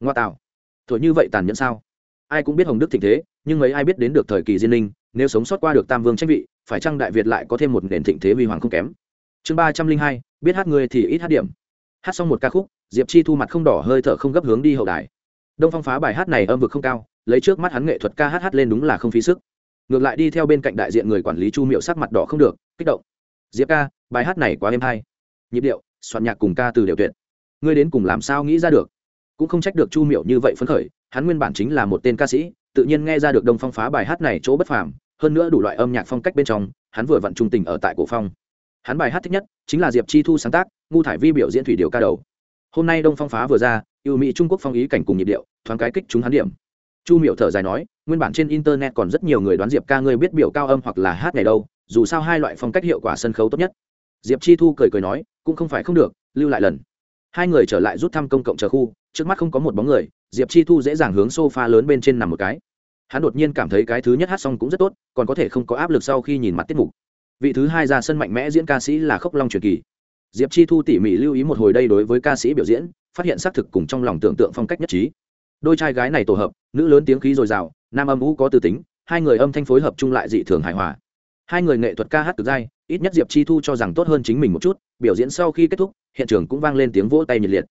Ngoa tạo. Thổi như vậy tàn nhẫn sao? Ai cũng biết hồng đức thịnh thế, nhưng mấy ai biết đến được thời kỳ diên linh nếu sống sót qua được tam vương tranh vị, phải chăng đại việt lại có thêm một nền thịnh thế huy hoàng không kém? Chương ba trăm linh hai, biết hát người thì ít hát điểm. Hát xong một ca khúc, diệp chi thu mặt không đỏ hơi thở không gấp hướng đi hậu đài đông phong phá bài hát này âm vực không cao, lấy trước mắt hắn nghệ thuật ca hát hát lên đúng là không phí sức. Ngược lại đi theo bên cạnh đại diện người quản lý chu miệu sắc mặt đỏ không được, kích động. Diệp ca, bài hát này quá êm hay. Nhịp điệu, soạn nhạc cùng ca từ đều tuyệt. Ngươi đến cùng làm sao nghĩ ra được? Cũng không trách được chu miệu như vậy phấn khởi, hắn nguyên bản chính là một tên ca sĩ, tự nhiên nghe ra được đông phong phá bài hát này chỗ bất phàm, hơn nữa đủ loại âm nhạc phong cách bên trong, hắn vừa vặn trung tình ở tại cổ phong. Hắn bài hát thích nhất chính là diệp chi thu sáng tác, ngu thải vi biểu diễn thủy điều ca đầu hôm nay đông phong phá vừa ra, yêu mỹ trung quốc phong ý cảnh cùng nhịp điệu, thoáng cái kích chúng hắn điểm. Chu miệu thở dài nói, nguyên bản trên internet còn rất nhiều người đoán diệp ca ngươi biết biểu cao âm hoặc là hát này đâu, dù sao hai loại phong cách hiệu quả sân khấu tốt nhất. Diệp chi thu cười cười nói, cũng không phải không được, lưu lại lần. Hai người trở lại rút thăm công cộng chờ khu, trước mắt không có một bóng người, diệp chi thu dễ dàng hướng s o f a lớn bên trên nằm một cái. Hắn đột nhiên cảm thấy cái thứ nhất hát xong cũng rất tốt, còn có thể không có áp lực sau khi nhìn mặt tiết mục. Vị thứ hai ra sân mạnh mẽ diễn ca sĩ là khốc long truyền kỳ diệp chi thu tỉ mỉ lưu ý một hồi đây đối với ca sĩ biểu diễn, phát hiện xác thực cùng trong lòng tưởng tượng phong cách nhất trí. Đôi trai gái này tổ hợp, nữ lớn tiếng khí dồi dào, nam âm vũ có tư tính, hai người âm thanh phối hợp chung lại dị thường hài hòa. Hai người nghệ thuật ca hát cực dai, ít nhất diệp chi thu cho rằng tốt hơn chính mình một chút, biểu diễn sau khi kết thúc, hiện trường cũng vang lên tiếng vỗ tay nhiệt liệt.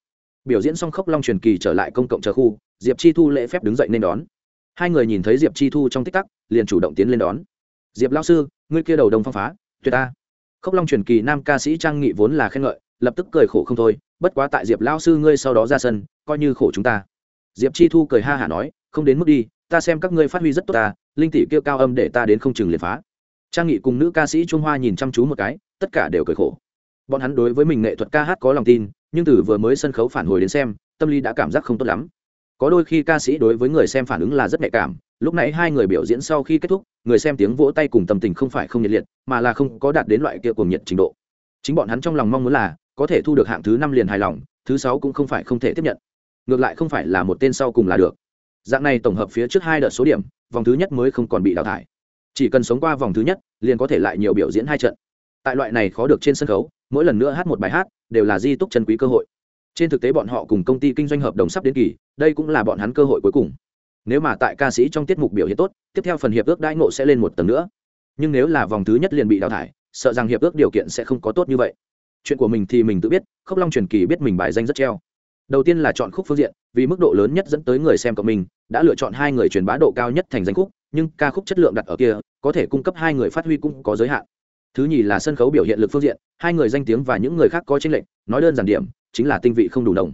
Biểu diễn xong khốc long truyền kỳ trở lại công cộng chờ khu, diệp chi thu lễ phép đứng dậy nên đón. Hai người nhìn thấy diệp chi thu trong tích tắc, liền chủ động tiến lên đón. Diệp lao sư, ngươi kia đầu đông phong phá, tuyệt ta khốc long truyền kỳ nam ca sĩ trang nghị vốn là khen ngợi, lập tức cười khổ không thôi, bất quá tại diệp lao sư ngươi sau đó ra sân, coi như khổ chúng ta. Diệp chi thu cười ha hả nói, không đến mức đi, ta xem các ngươi phát huy rất tốt ta, linh tỷ kêu cao âm để ta đến không chừng liền phá. Trang nghị cùng nữ ca sĩ trung hoa nhìn chăm chú một cái, tất cả đều cười khổ. Bọn hắn đối với mình nghệ thuật ca hát có lòng tin, nhưng từ vừa mới sân khấu phản hồi đến xem, tâm lý đã cảm giác không tốt lắm có đôi khi ca sĩ đối với người xem phản ứng là rất nhạy cảm, lúc nãy hai người biểu diễn sau khi kết thúc, người xem tiếng vỗ tay cùng tâm tình không phải không nhiệt liệt, mà là không có đạt đến loại kia cuồng nhiệt trình độ. Chính bọn hắn trong lòng mong muốn là, có thể thu được hạng thứ năm liền hài lòng, thứ sáu cũng không phải không thể tiếp nhận. Ngược lại không phải là một tên sau cùng là được. Dạng này tổng hợp phía trước hai đợt số điểm, vòng thứ nhất mới không còn bị đào thải. Chỉ cần sống qua vòng thứ nhất, liền có thể lại nhiều biểu diễn hai trận. Tại loại này khó được trên sân khấu, mỗi lần nữa hát một bài hát, đều là di túc chân quý cơ hội trên thực tế bọn họ cùng công ty kinh doanh hợp đồng sắp đến kỳ, đây cũng là bọn hắn cơ hội cuối cùng. Nếu mà tại ca sĩ trong tiết mục biểu hiện tốt, tiếp theo phần hiệp ước đãi ngộ sẽ lên một tầng nữa. Nhưng nếu là vòng thứ nhất liền bị đào thải, sợ rằng hiệp ước điều kiện sẽ không có tốt như vậy. Chuyện của mình thì mình tự biết khốc long truyền kỳ biết mình bài danh rất treo. Đầu tiên là chọn khúc phương diện, vì mức độ lớn nhất dẫn tới người xem của mình, đã lựa chọn hai người truyền bá độ cao nhất thành danh khúc, nhưng ca khúc chất lượng đặt ở kia, có thể cung cấp hai người phát huy cũng có giới hạn. Thứ nhì là sân khấu biểu hiện lực phương diện, hai người danh tiếng và những người khác có tranh lệch, nói đơn giản điểm chính là tinh vị không đủ đồng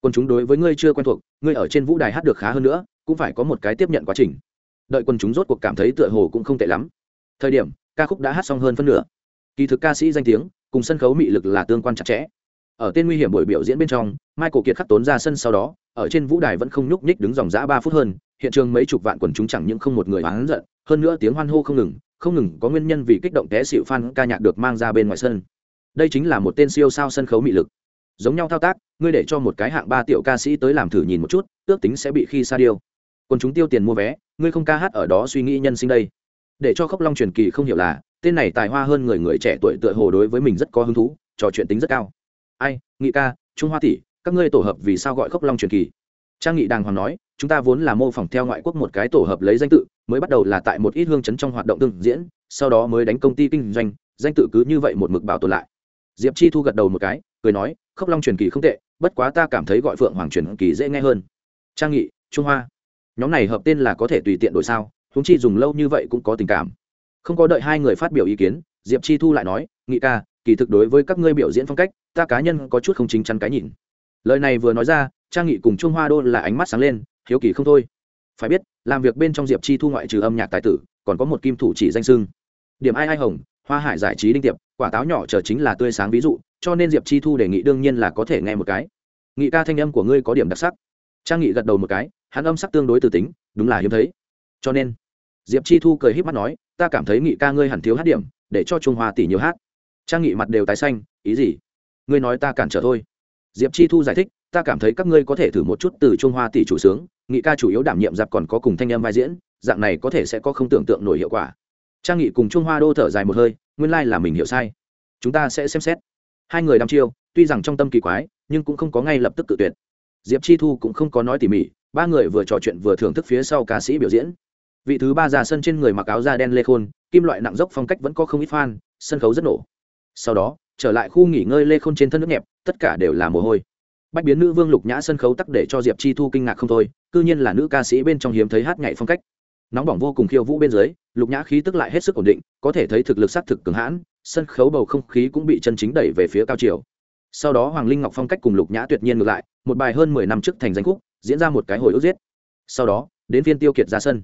quân chúng đối với ngươi chưa quen thuộc, ngươi ở trên vũ đài hát được khá hơn nữa, cũng phải có một cái tiếp nhận quá trình. Đợi quân chúng rốt cuộc cảm thấy tựa hồ cũng không tệ lắm. Thời điểm, ca khúc đã hát xong hơn phân nửa. Kỳ thực ca sĩ danh tiếng, cùng sân khấu mị lực là tương quan chặt chẽ. Ở tên nguy hiểm buổi biểu diễn bên trong, michael kiệt khắc tốn ra sân sau đó, ở trên vũ đài vẫn không nhúc nhích đứng dòng dã ba phút hơn, hiện trường mấy chục vạn quần chúng chẳng những không một người oán giận, hơn nữa tiếng hoan hô không ngừng không ngừng có nguyên nhân vì kích động té xịu fan ca nhạc được mang ra bên ngoài sân. Đây chính là một tên siêu sao sân khấu mị lực giống nhau thao tác, ngươi để cho một cái hạng ba tiểu ca sĩ tới làm thử nhìn một chút, ước tính sẽ bị khi sa điêu. Còn chúng tiêu tiền mua vé, ngươi không ca hát ở đó suy nghĩ nhân sinh đây. Để cho khốc long truyền kỳ không hiểu là, tên này tài hoa hơn người người trẻ tuổi tựa hồ đối với mình rất có hứng thú, trò chuyện tính rất cao. Ai, nghị ca, trung hoa tỷ, các ngươi tổ hợp vì sao gọi khốc long truyền kỳ? Trang nghị đàng hoàng nói, chúng ta vốn là mô phỏng theo ngoại quốc một cái tổ hợp lấy danh tự, mới bắt đầu là tại một ít hương chấn trong hoạt động tương diễn, sau đó mới đánh công ty kinh doanh, danh tự cứ như vậy một mực bảo tồn lại. Diệp chi thu gật đầu một cái cười nói, khốc long truyền kỳ không tệ, bất quá ta cảm thấy gọi phượng hoàng truyền kỳ dễ nghe hơn. Trang nghị, trung hoa. Nhóm này hợp tên là có thể tùy tiện đổi sao húng chi dùng lâu như vậy cũng có tình cảm. Không có đợi hai người phát biểu ý kiến, diệp chi thu lại nói, nghị ca, kỳ thực đối với các ngươi biểu diễn phong cách, ta cá nhân có chút không chính chắn cái nhìn. Lời này vừa nói ra, trang nghị cùng trung hoa đô là ánh mắt sáng lên, hiếu kỳ không thôi. Phải biết, làm việc bên trong diệp chi thu ngoại trừ âm nhạc tài tử, còn có một kim thủ chỉ danh sưng điểm ai ai hồng hoa hải giải trí đinh tiệp, quả táo nhỏ chờ chính là tươi sáng ví dụ, cho nên diệp chi thu đề nghị đương nhiên là có thể nghe một cái. Nghị ca thanh âm của ngươi có điểm đặc sắc. Trang nghị gật đầu một cái, hắn âm sắc tương đối từ tính, đúng là hiếm thấy. Cho nên, diệp chi thu cười h í p mắt nói, ta cảm thấy nghị ca ngươi hẳn thiếu hát điểm, để cho trung hoa tỷ nhiều hát. Trang nghị mặt đều tái xanh, ý gì? Ngươi nói ta cản trở thôi. Diệp chi thu giải thích, ta cảm thấy các ngươi có thể thử một chút từ trung hoa tỷ chủ sướng, nghị ca chủ yếu đảm nhiệm giặc còn có cùng thanh âm vai diễn, dạng này có thể sẽ có không tưởng tượng nổi hiệu quả trang nghị cùng trung hoa đô thở dài một hơi, nguyên lai là mình hiểu sai. Chúng ta sẽ xem xét. Hai người đăm chiêu, tuy rằng trong tâm kỳ quái, nhưng cũng không có ngay lập tức tự tuyệt. Diệp chi thu cũng không có nói tỉ mỉ, ba người vừa trò chuyện vừa thưởng thức phía sau ca sĩ biểu diễn. Vị thứ ba ra sân trên người mặc áo da đen lê khôn, kim loại nặng dốc phong cách vẫn có không ít fan, sân khấu rất nổ. Sau đó, trở lại khu nghỉ ngơi lê khôn trên thân nước nhẹp, tất cả đều là mồ hôi. Bách biến nữ vương lục nhã sân khấu tắc để cho diệp chi thu kinh ngạc không thôi c nhiên là nữ ca sĩ bên trong hiếm thấy hát nhảy phong cách nóng bỏng vô cùng khiêu vũ bên dưới, lục nhã khí tức lại hết sức ổn định, có thể thấy thực lực s á t thực cường hãn, sân khấu bầu không khí cũng bị chân chính đẩy về phía cao chiều. Sau đó hoàng linh ngọc phong cách cùng lục nhã tuyệt nhiên ngược lại, một bài hơn mười năm trước thành danh khúc, diễn ra một cái hồi ức giết. Sau đó, đến phiên tiêu kiệt ra sân.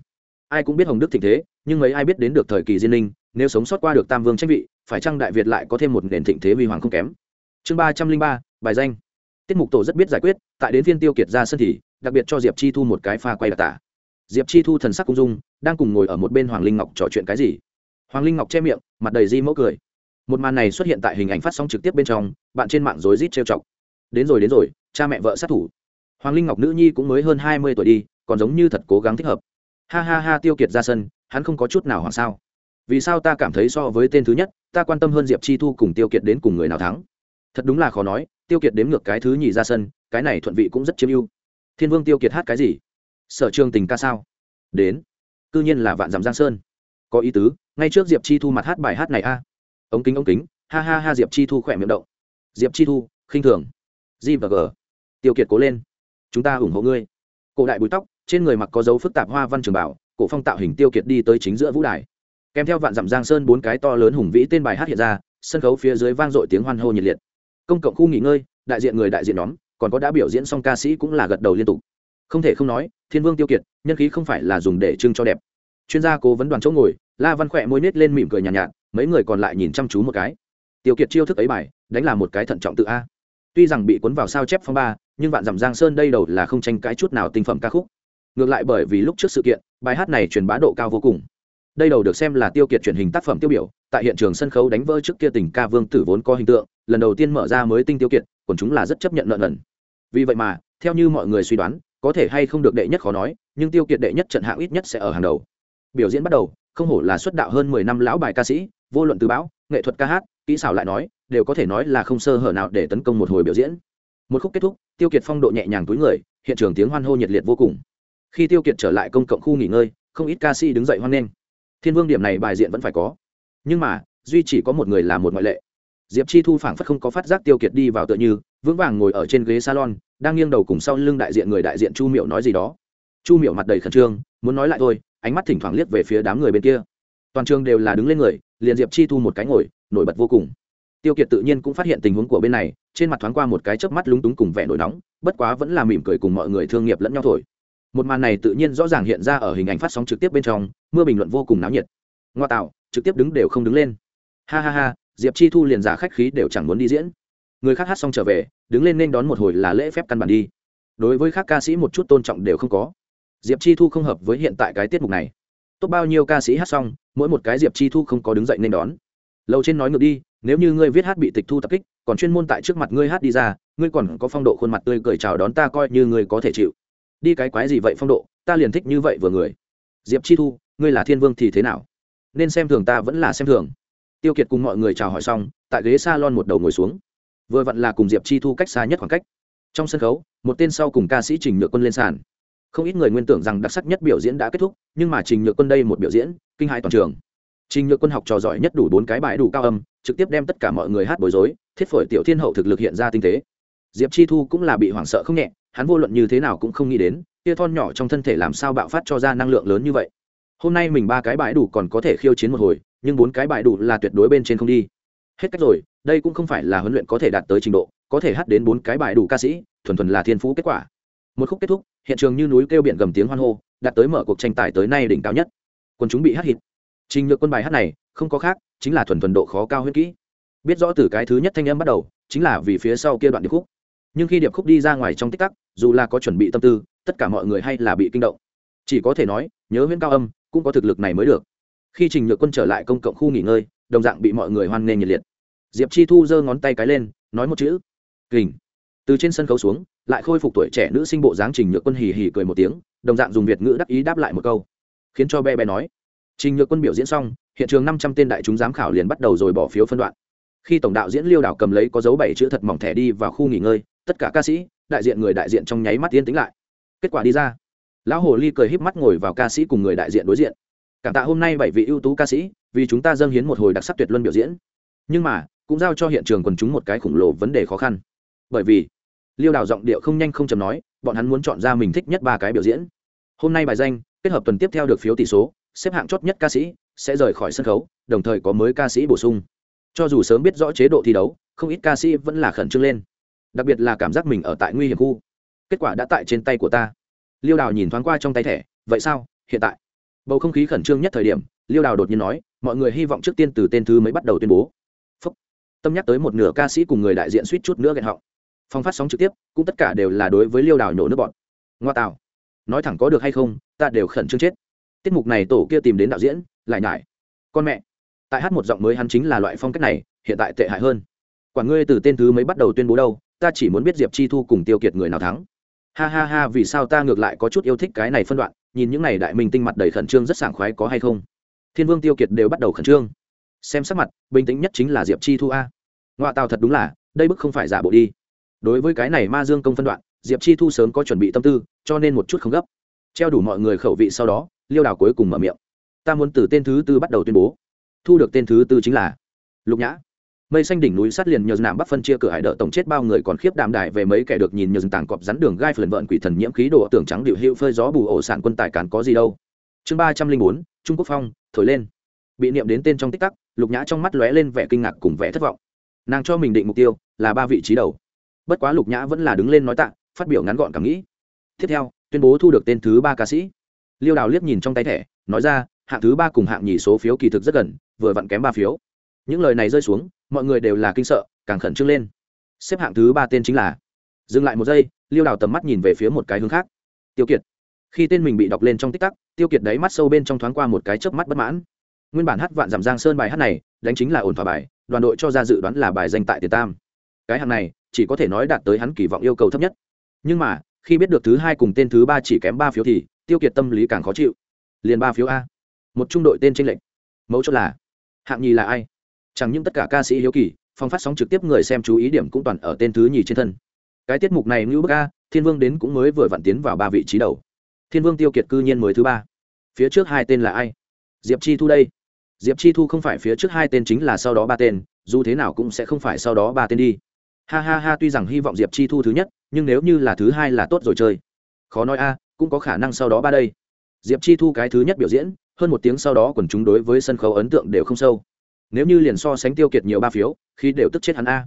Ai cũng biết hồng đức thịnh thế, nhưng mấy ai biết đến được thời kỳ diên linh nếu sống sót qua được tam vương tranh vị, phải chăng đại việt lại có thêm một nền thịnh thế huy hoàng không kém? Chương ba trăm linh ba, bài danh. Tiết mục tổ rất biết giải quyết, tại đến phiên tiêu kiệt ra sân thì, đặc biệt cho diệp chi thu một cái pha quay đặc tả diệp chi thu thần sắc cung dung, đang cùng ngồi ở một bên hoàng linh ngọc trò chuyện cái gì? Hoàng linh ngọc che miệng, mặt đầy di mẫu cười. Một màn này xuất hiện tại hình ảnh phát sóng trực tiếp bên trong, bạn trên mạng rối rít trêu chọc. Đến rồi đến rồi, cha mẹ vợ sát thủ. Hoàng linh ngọc nữ nhi cũng mới hơn hai mươi tuổi đi, còn giống như thật cố gắng thích hợp. Ha ha ha, tiêu kiệt ra sân, hắn không có chút nào hoàng sao. Vì sao ta cảm thấy so với tên thứ nhất, ta quan tâm hơn diệp chi thu cùng tiêu kiệt đến cùng người nào thắng? Thật đúng là khó nói, tiêu kiệt đếm ngược cái thứ nhì ra sân, cái này thuận vị cũng rất chiếm ưu. Thiên vương tiêu kiệt hát cái gì? Sở trường tình ca sao? Đến. Cư nhiên là vạn dặm giang sơn. Có ý tứ, ngay trước diệp chi thu mặt hát bài hát này a. Ống kính ống kính. Ha ha ha, diệp chi thu khỏe miệng động. Diệp chi thu, khinh thường. G và g. Tiêu kiệt cố lên. Chúng ta ủng hộ ngươi. Cổ đại bùi tóc, trên người mặc có dấu phức tạp hoa văn trường bảo, cổ phong tạo hình tiêu kiệt đi tới chính giữa vũ đài. Kèm theo vạn dặm giang sơn bốn cái to lớn hùng vĩ tên bài hát hiện ra, sân khấu phía dưới vang dội tiếng hoan hô nhiệt liệt. Công cộng khu nghỉ ngơi, đại diện người đại diện nhóm, còn có đã biểu diễn xong ca sĩ cũng là gật đầu liên tục không thể không nói thiên vương tiêu kiệt nhân khí không phải là dùng để trưng cho đẹp. Chuyên gia cố vấn đoàn chỗ ngồi la văn khỏe môi nết lên mỉm cười nhàn nhạt, nhạt mấy người còn lại nhìn chăm chú một cái. Tiêu kiệt chiêu thức ấy bài đánh là một cái thận trọng tự a. Tuy rằng bị cuốn vào sao chép phong ba nhưng vạn dặm giang sơn đây đầu là không tranh cãi chút nào tinh phẩm ca khúc. Ngược lại bởi vì lúc trước sự kiện bài hát này truyền bá độ cao vô cùng. Đây đầu được xem là tiêu kiệt truyền hình tác phẩm tiêu biểu tại hiện trường sân khấu đánh vỡ trước kia tình ca vương tử vốn có hình tượng lần đầu tiên mở ra mới tinh tiêu kiệt còn chúng là rất chấp nhận lợn lần vì vậy mà theo như mọi người suy đoán có thể hay không được đệ nhất khó nói, nhưng tiêu kiệt đệ nhất trận hạng ít nhất sẽ ở hàng đầu. Biểu diễn bắt đầu, không hổ là xuất đạo hơn mười năm lão bài ca sĩ, vô luận từ bão, nghệ thuật ca hát, kỹ xảo lại nói, đều có thể nói là không sơ hở nào để tấn công một hồi biểu diễn. Một khúc kết thúc, tiêu kiệt phong độ nhẹ nhàng túi người, hiện trường tiếng hoan hô nhiệt liệt vô cùng. Khi tiêu kiệt trở lại công cộng khu nghỉ ngơi, không ít ca sĩ đứng dậy hoan nghênh. Thiên vương điểm này bài diện vẫn phải có. Nhưng mà, duy chỉ có một người là một ngoại lệ diệp chi thu phảng phất không có phát giác tiêu kiệt đi vào tựa như, vững vàng ngồi ở trên ghế salon, đang nghiêng đầu cùng sau lưng đại diện người đại diện chu miệu nói gì đó. Chu miệu mặt đầy khẩn trương, muốn nói lại thôi, ánh mắt thỉnh thoảng liếc về phía đám người bên kia. Toàn trường đều là đứng lên người, liền diệp chi thu một cái ngồi, nổi bật vô cùng. Tiêu kiệt tự nhiên cũng phát hiện tình huống của bên này, trên mặt thoáng qua một cái chớp mắt lúng túng cùng vẻ nổi nóng, bất quá vẫn là mỉm cười cùng mọi người thương nghiệp lẫn nhau thổi một màn này tự nhiên rõ ràng hiện ra ở hình ảnh phát sóng trực tiếp bên trong, mưa bình luận vô cùng náo nhiệt. Ngoa tạo, trực tiếp đứng đều không đứng lên. Ha ha ha diệp chi thu liền giả khách khí đều chẳng muốn đi diễn. Người khác hát xong trở về, đứng lên nên đón một hồi là lễ phép căn bản đi. Đối với các ca sĩ một chút tôn trọng đều không có. Diệp chi thu không hợp với hiện tại cái tiết mục này. Tốt bao nhiêu ca sĩ hát xong, mỗi một cái diệp chi thu không có đứng dậy nên đón. Lâu trên nói ngược đi, nếu như ngươi viết hát bị tịch thu tập kích, còn chuyên môn tại trước mặt ngươi hát đi ra, ngươi còn có phong độ khuôn mặt tươi cười chào đón ta coi như ngươi có thể chịu. Đi cái quái gì vậy phong độ, ta liền thích như vậy vừa người. Diệp chi thu, ngươi là thiên vương thì thế nào? Nên xem thường ta vẫn là xem thường tiêu kiệt cùng mọi người chào hỏi xong, tại ghế s a lon một đầu ngồi xuống. Vừa vặn là cùng diệp chi thu cách xa nhất khoảng cách. Trong sân khấu, một tên sau cùng ca sĩ trình nhựa quân lên sàn. Không ít người nguyên tưởng rằng đặc sắc nhất biểu diễn đã kết thúc, nhưng mà trình nhựa quân đây một biểu diễn, kinh hãi toàn trường. Trình nhựa quân học trò giỏi nhất đủ bốn cái bài đủ cao âm, trực tiếp đem tất cả mọi người hát bối rối, thiết phổi tiểu thiên hậu thực lực hiện ra tinh tế. Diệp chi thu cũng là bị hoảng sợ không nhẹ, hắn vô luận như thế nào cũng không nghĩ đến, tia thon nhỏ trong thân thể làm sao bạo phát cho ra năng lượng lớn như vậy. Hôm nay mình ba cái bãi đủ còn có thể khiêu chiến một hồi nhưng bốn cái bài đủ là tuyệt đối bên trên không đi. Hết cách rồi, đây cũng không phải là huấn luyện có thể đạt tới trình độ, có thể hát đến bốn cái bài đủ ca sĩ, thuần thuần là thiên phú kết quả. Một khúc kết thúc, hiện trường như núi kêu biển gầm tiếng hoan hô, đạt tới mở cuộc tranh tài tới nay đỉnh cao nhất. Quân chúng bị hát hít trình nhược quân bài hát này, không có khác, chính là thuần thuần độ khó cao huyết kỹ. Biết rõ từ cái thứ nhất thanh âm bắt đầu, chính là vì phía sau kia đoạn điệp khúc. Nhưng khi điệp khúc đi ra ngoài trong tích tắc, dù là có chuẩn bị tâm tư, tất cả mọi người hay là bị kinh động. Chỉ có thể nói, nhớ huyễn cao âm, cũng có thực lực này mới được khi trình nhược quân trở lại công cộng khu nghỉ ngơi, đồng dạng bị mọi người hoan nghênh nhiệt liệt. Diệp chi thu giơ ngón tay cái lên, nói một chữ, kình. Từ trên sân khấu xuống, lại khôi phục tuổi trẻ nữ sinh bộ dáng trình nhược quân hì hì cười một tiếng, đồng dạng dùng việt ngữ đắc ý đáp lại một câu. Khiến cho bé bé nói, trình nhược quân biểu diễn xong, hiện trường năm trăm tên đại chúng giám khảo liền bắt đầu rồi bỏ phiếu phân đoạn. Khi tổng đạo diễn liêu đảo cầm lấy có dấu bảy chữ thật mỏng thẻ đi vào khu nghỉ ngơi, tất cả ca sĩ, đại diện người đại diện trong nháy mắt yên tính lại. Kết quả đi ra, lão hồ ly cười híp mắt ngồi vào ca sĩ cùng người đại diện đối diện cảm tạ hôm nay bảy vị ưu tú ca sĩ, vì chúng ta dâng hiến một hồi đặc sắc tuyệt luân biểu diễn. Nhưng mà, cũng giao cho hiện trường quần chúng một cái khổng lồ vấn đề khó khăn. Bởi vì, liêu đào giọng điệu không nhanh không chầm nói, bọn hắn muốn chọn ra mình thích nhất ba cái biểu diễn. Hôm nay bài danh, kết hợp tuần tiếp theo được phiếu tỷ số, xếp hạng chót nhất ca sĩ, sẽ rời khỏi sân khấu, đồng thời có mới ca sĩ bổ sung. Cho dù sớm biết rõ chế độ thi đấu, không ít ca sĩ vẫn là khẩn trương lên. Đặc biệt là cảm giác mình ở tại nguy hiểm khu. Kết quả đã tại trên tay của ta. Liêu đào nhìn thoáng qua trong tay thẻ, vậy sao? Hiện tại? Bầu không khí khẩn trương nhất thời điểm, liêu đào đột nhiên nói, mọi người hy vọng trước tiên từ tên thứ mới bắt đầu tuyên bố. Phúc. tâm nhắc tới một nửa ca sĩ cùng người đại diện suýt chút nữa ghen họng. Phong phát sóng trực tiếp, cũng tất cả đều là đối với liêu đào nhổ nước bọn ngoa tạo. Nói thẳng có được hay không, ta đều khẩn trương chết. Tiết mục này tổ kia tìm đến đạo diễn, lại nhải. Con mẹ. Tại hát một giọng mới hắn chính là loại phong cách này, hiện tại tệ hại hơn. Quả ngươi từ tên thứ mới bắt đầu tuyên bố đâu, ta chỉ muốn biết diệp chi thu cùng tiêu kiệt người nào thắng. Ha ha ha, vì sao ta ngược lại có chút yêu thích cái này phân đoạn? Nhìn những n à y đại minh tinh mặt đầy khẩn trương rất sảng khoái có hay không. Thiên vương tiêu kiệt đều bắt đầu khẩn trương. Xem sắc mặt, bình tĩnh nhất chính là diệp chi thu a. Ngoại tàu thật đúng là, đây bức không phải giả bộ đi. Đối với cái này ma dương công phân đoạn, diệp chi thu sớm có chuẩn bị tâm tư, cho nên một chút không gấp. Treo đủ mọi người khẩu vị sau đó, liêu đào cuối cùng mở miệng. Ta muốn từ tên thứ tư bắt đầu tuyên bố. Thu được tên thứ tư chính là lục nhã mây xanh đỉnh núi sát liền nhờ nạm bắc phân chia cửa hải đỡ tổng chết bao người còn khiếp đàm đại về mấy kẻ được nhìn nhờ tảng cọp rắn đường gai phần vợn quỷ thần nhiễm khí đồ tưởng trắng điệu hữu phơi gió bù ổ sản quân tài cán có gì đâu. Chương ba trăm linh bốn, trung quốc phong, thổi lên. Bị niệm đến tên trong tích tắc, lục nhã trong mắt lóe lên vẻ kinh ngạc cùng vẻ thất vọng. Nàng cho mình định mục tiêu là ba vị trí đầu. Bất quá lục nhã vẫn là đứng lên nói tạ, phát biểu ngắn gọn cảm nghĩ. Tiếp theo, tuyên bố thu được tên thứ ba ca sĩ. Liêu đào liếc nhìn trong tay thẻ, nói ra, hạng thứ ba cùng hạng nhì số phiếu kỳ thực rất gần, vừa vặn kém ba phiếu. Những lời này rơi xuống mọi người đều là kinh sợ, càng khẩn trương lên. Xếp hạng thứ ba tên chính là, dừng lại một giây, liêu đào tầm mắt nhìn về phía một cái hướng khác. Tiêu kiệt. Khi tên mình bị đọc lên trong tích tắc, tiêu kiệt đáy mắt sâu bên trong thoáng qua một cái chớp mắt bất mãn. Nguyên bản hát vạn giảm giang sơn bài hát này, đánh chính là ổn thỏa bài, đoàn đội cho ra dự đoán là bài danh tại tiền tam. Cái hạng này, chỉ có thể nói đạt tới hắn kỳ vọng yêu cầu thấp nhất. Nhưng mà, khi biết được thứ hai cùng tên thứ ba chỉ kém ba phiếu thì, tiêu kiệt tâm lý càng khó chịu. Liền ba phiếu a. Một trung đội tên tranh lệch. Mẫu chốt là, hạng nhì là ai? Chẳng những tất cả ca sĩ hiếu kỳ, phong phát sóng trực tiếp người xem chú ý điểm cũng toàn ở tên thứ nhì trên thân. Cái tiết mục này như bức a, thiên vương đến cũng mới vừa vặn tiến vào ba vị trí đầu. Thiên vương tiêu kiệt cư nhiên mới thứ ba. Phía trước hai tên là ai? Diệp chi thu đây. Diệp chi thu không phải phía trước hai tên chính là sau đó ba tên, dù thế nào cũng sẽ không phải sau đó ba tên đi. Ha ha ha, tuy rằng hy vọng diệp chi thu thứ nhất, nhưng nếu như là thứ hai là tốt rồi chơi. Khó nói a, cũng có khả năng sau đó ba đây. Diệp chi thu cái thứ nhất biểu diễn, hơn một tiếng sau đó quần chúng đối với sân khấu ấn tượng đều không sâu nếu như liền so sánh tiêu kiệt nhiều ba phiếu, khi đều tức chết hắn a.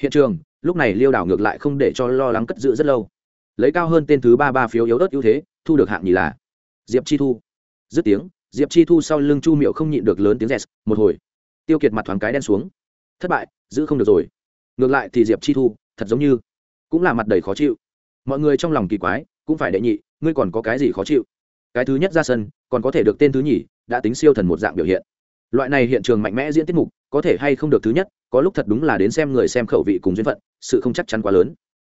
Hiện trường, lúc này liêu đảo ngược lại không để cho lo lắng cất giữ rất lâu. Lấy cao hơn tên thứ ba ba phiếu yếu ớt ưu thế, thu được hạng nhì là diệp chi thu. Dứt tiếng, diệp chi thu sau lưng chu miệu không nhịn được lớn tiếng rèn một hồi. Tiêu kiệt mặt thoáng cái đen xuống. Thất bại, giữ không được rồi. Ngược lại thì diệp chi thu, thật giống như cũng là mặt đầy khó chịu. Mọi người trong lòng kỳ quái, cũng phải đệ nhị, ngươi còn có cái gì khó chịu? Cái thứ nhất ra sân, còn có thể được tên thứ nhì, đã tính siêu thần một dạng biểu hiện loại này hiện trường mạnh mẽ diễn tiết mục, có thể hay không được thứ nhất, có lúc thật đúng là đến xem người xem khẩu vị cùng duyên phận, sự không chắc chắn quá lớn.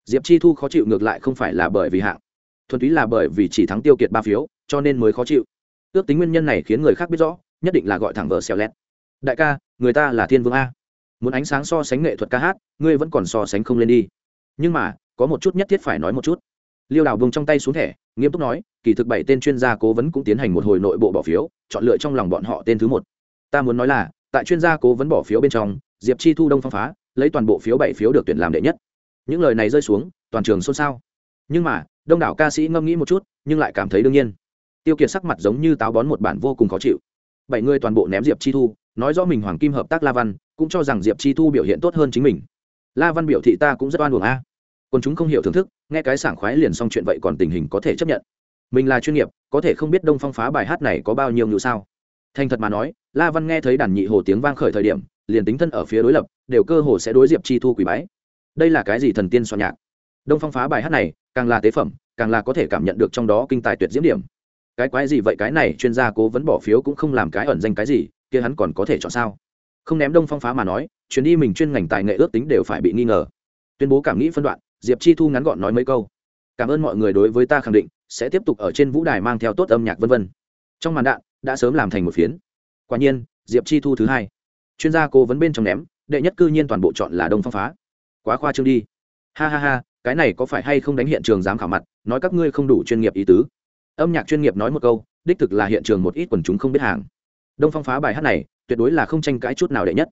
Diệp chi thu khó chịu ngược lại không phải là bởi vì hạng. Thuần túy là bởi vì chỉ thắng tiêu kiệt ba phiếu, cho nên mới khó chịu. Ước tính nguyên nhân này khiến người khác biết rõ, nhất định là gọi thẳng vợ xèo lét. Đại ca, người ta là thiên vương a. Muốn ánh sáng so sánh nghệ thuật ca hát, ngươi vẫn còn so sánh không lên đi. Nhưng mà, có một chút nhất thiết phải nói một chút. Liêu đào vùng trong tay xuống thẻ, nghiêm túc nói, kỳ thực bảy tên chuyên gia cố vấn cũng tiến hành một hồi nội bộ bỏ phiếu, chọn lựa trong lòng bọn họ tên thứ một ta muốn nói là, tại chuyên gia cố vấn bỏ phiếu bên trong, diệp chi thu đông phong phá, lấy toàn bộ phiếu bảy phiếu được tuyển làm đệ nhất. Những lời này rơi xuống, toàn trường xôn xao. Nhưng mà, đông đảo ca sĩ ngâm nghĩ một chút, nhưng lại cảm thấy đương nhiên. Tiêu kiệt sắc mặt giống như táo bón một bản vô cùng khó chịu. Bảy người toàn bộ ném diệp chi thu, nói rõ mình hoàng kim hợp tác la văn, cũng cho rằng diệp chi thu biểu hiện tốt hơn chính mình. La văn biểu thị ta cũng rất oan uổng a. À. còn chúng không hiểu thưởng thức, nghe cái sảng khoái liền xong chuyện vậy còn tình hình có thể chấp nhận. Mình là chuyên nghiệp, có thể không biết đông phong phá bài hát này có bao nhiêu ngữ sao thành thật mà nói, la văn nghe thấy đàn nhị hồ tiếng vang khởi thời điểm, liền tính thân ở phía đối lập, đều cơ hồ sẽ đối diệp chi thu quỷ bái. Đây là cái gì thần tiên soạn nhạc? Đông phong phá bài hát này, càng là tế phẩm, càng là có thể cảm nhận được trong đó kinh tài tuyệt diễm điểm. Cái quái gì vậy? Cái này chuyên gia cố vấn bỏ phiếu cũng không làm cái ẩn danh cái gì, kia hắn còn có thể chọn sao? Không ném đông phong phá mà nói, chuyến đi mình chuyên ngành tài nghệ ước tính đều phải bị nghi ngờ. Tuyên bố cảm nghĩ phân đoạn, diệp chi thu ngắn gọn nói mấy câu. Cảm ơn mọi người đối với ta khẳng định, sẽ tiếp tục ở trên vũ đài mang theo tốt âm nhạc vân vân. Trong màn đạn đã sớm làm thành một phiến. Quả nhiên, diệp chi thu thứ hai. Chuyên gia cố vấn bên trong ném, đệ nhất cư nhiên toàn bộ chọn là đông phong phá. Quá khoa trương đi. Ha ha ha, cái này có phải hay không đánh hiện trường dám khảo mặt, nói các ngươi không đủ chuyên nghiệp ý tứ. Âm nhạc chuyên nghiệp nói một câu, đích thực là hiện trường một ít quần chúng không biết hàng. Đông phong phá bài hát này, tuyệt đối là không tranh cãi chút nào đệ nhất.